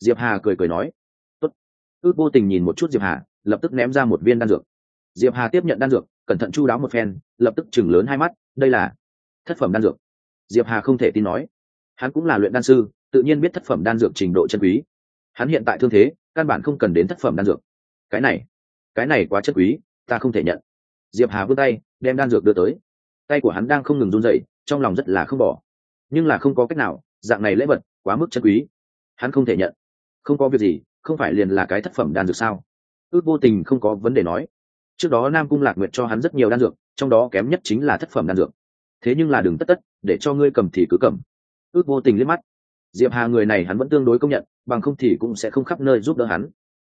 Diệp hà cười cười nói. Tốt. Ước vô tình nhìn một chút diệp hà, lập tức ném ra một viên đan dược. Diệp hà tiếp nhận đan dược, cẩn thận chu đáo một phen, lập tức chừng lớn hai mắt, đây là thất phẩm đan dược. Diệp hà không thể tin nói. Hắn cũng là luyện đan sư, tự nhiên biết thất phẩm đan dược trình độ chân quý hắn hiện tại thương thế, căn bản không cần đến thất phẩm đan dược. Cái này cái này quá chất quý, ta không thể nhận. Diệp hà vươn tay, đem đan dược đưa tới. Tay của hắn đang không ngừng run dậy trong lòng rất là không bỏ. Nhưng là không có cách nào, dạng này lễ vật, quá mức chất quý. Hắn không thể nhận. Không có việc gì, không phải liền là cái thất phẩm đan dược sao? Ước vô tình không có vấn đề nói. Trước đó nam cung lạc nguyệt cho hắn rất nhiều đan dược, trong đó kém nhất chính là thất phẩm đan dược. Thế nhưng là đừng tất tất, để cho ngươi cầm thì cứ cầm. Ước vô tình liếc mắt. Diệp hà người này hắn vẫn tương đối công nhận bằng không thì cũng sẽ không khắp nơi giúp đỡ hắn.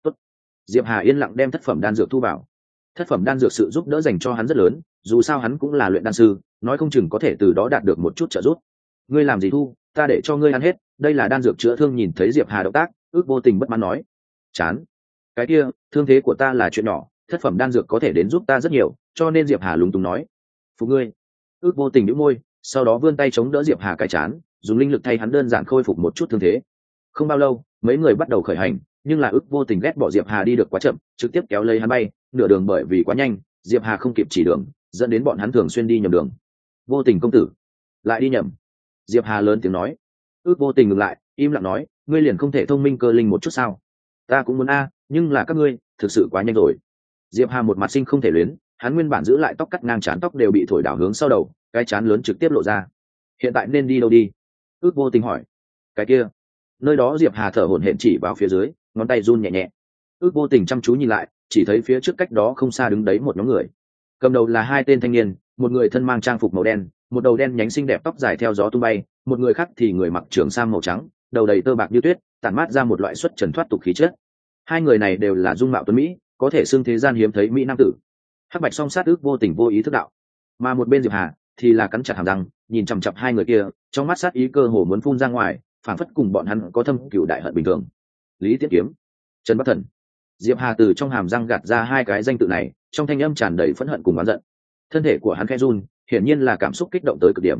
Tốt. diệp hà yên lặng đem thất phẩm đan dược thu vào. Thất phẩm đan dược sự giúp đỡ dành cho hắn rất lớn, dù sao hắn cũng là luyện đan sư, nói không chừng có thể từ đó đạt được một chút trợ giúp. Ngươi làm gì thu? Ta để cho ngươi ăn hết. Đây là đan dược chữa thương nhìn thấy diệp hà động tác, ước vô tình bất mãn nói. Chán. Cái kia, thương thế của ta là chuyện nhỏ, thất phẩm đan dược có thể đến giúp ta rất nhiều, cho nên diệp hà lúng túng nói. Phụ ngươi. Ước vô tình đĩu môi, sau đó vươn tay chống đỡ diệp hà cái chán, dùng linh lực thay hắn đơn giản khôi phục một chút thương thế không bao lâu, mấy người bắt đầu khởi hành, nhưng là ước vô tình ghét bỏ diệp hà đi được quá chậm, trực tiếp kéo lấy hắn bay, nửa đường bởi vì quá nhanh, diệp hà không kịp chỉ đường, dẫn đến bọn hắn thường xuyên đi nhầm đường. Vô tình công tử, lại đi nhầm. Diệp hà lớn tiếng nói. Ước vô tình ngừng lại, im lặng nói, ngươi liền không thể thông minh cơ linh một chút sao? Ta cũng muốn a, nhưng là các ngươi, thực sự quá nhanh rồi. Diệp hà một mặt sinh không thể luyến, hắn nguyên bản giữ lại tóc cắt ngang chán tóc đều bị thổi đảo hướng sau đầu, cái chán lớn trực tiếp lộ ra. Hiện tại nên đi đâu đi? Ước vô tình hỏi. Cái kia nơi đó diệp hà thở hổn hển chỉ vào phía dưới, ngón tay run nhẹ nhẹ. Ước vô tình chăm chú nhìn lại, chỉ thấy phía trước cách đó không xa đứng đấy một nhóm người. Cầm đầu là hai tên thanh niên, một người thân mang trang phục màu đen, một đầu đen nhánh xinh đẹp tóc dài theo gió tung bay, một người khác thì người mặc trường sang màu trắng, đầu đầy tơ bạc như tuyết, tản mát ra một loại xuất trần thoát tục khí chất. Hai người này đều là dung mạo tuấn mỹ, có thể xưng thế gian hiếm thấy mỹ nam tử. Hắc bạch song sát ước vô tình vô ý thức đạo. Mà một bên diệp hà thì là cắn chặt hàm răng, nhìn chằm chặp hai người kia, trong mắt sát ý cơ hồ muốn phun ra ngoài phản phất cùng bọn hắn có thâm cựu đại hận bình thường. Lý tiết kiếm, trần bắc thần. Diệp hà từ trong hàm răng gạt ra hai cái danh tự này, trong thanh âm tràn đầy phẫn hận cùng oán giận. Thân thể của hắn khẽ run, hiển nhiên là cảm xúc kích động tới cực điểm.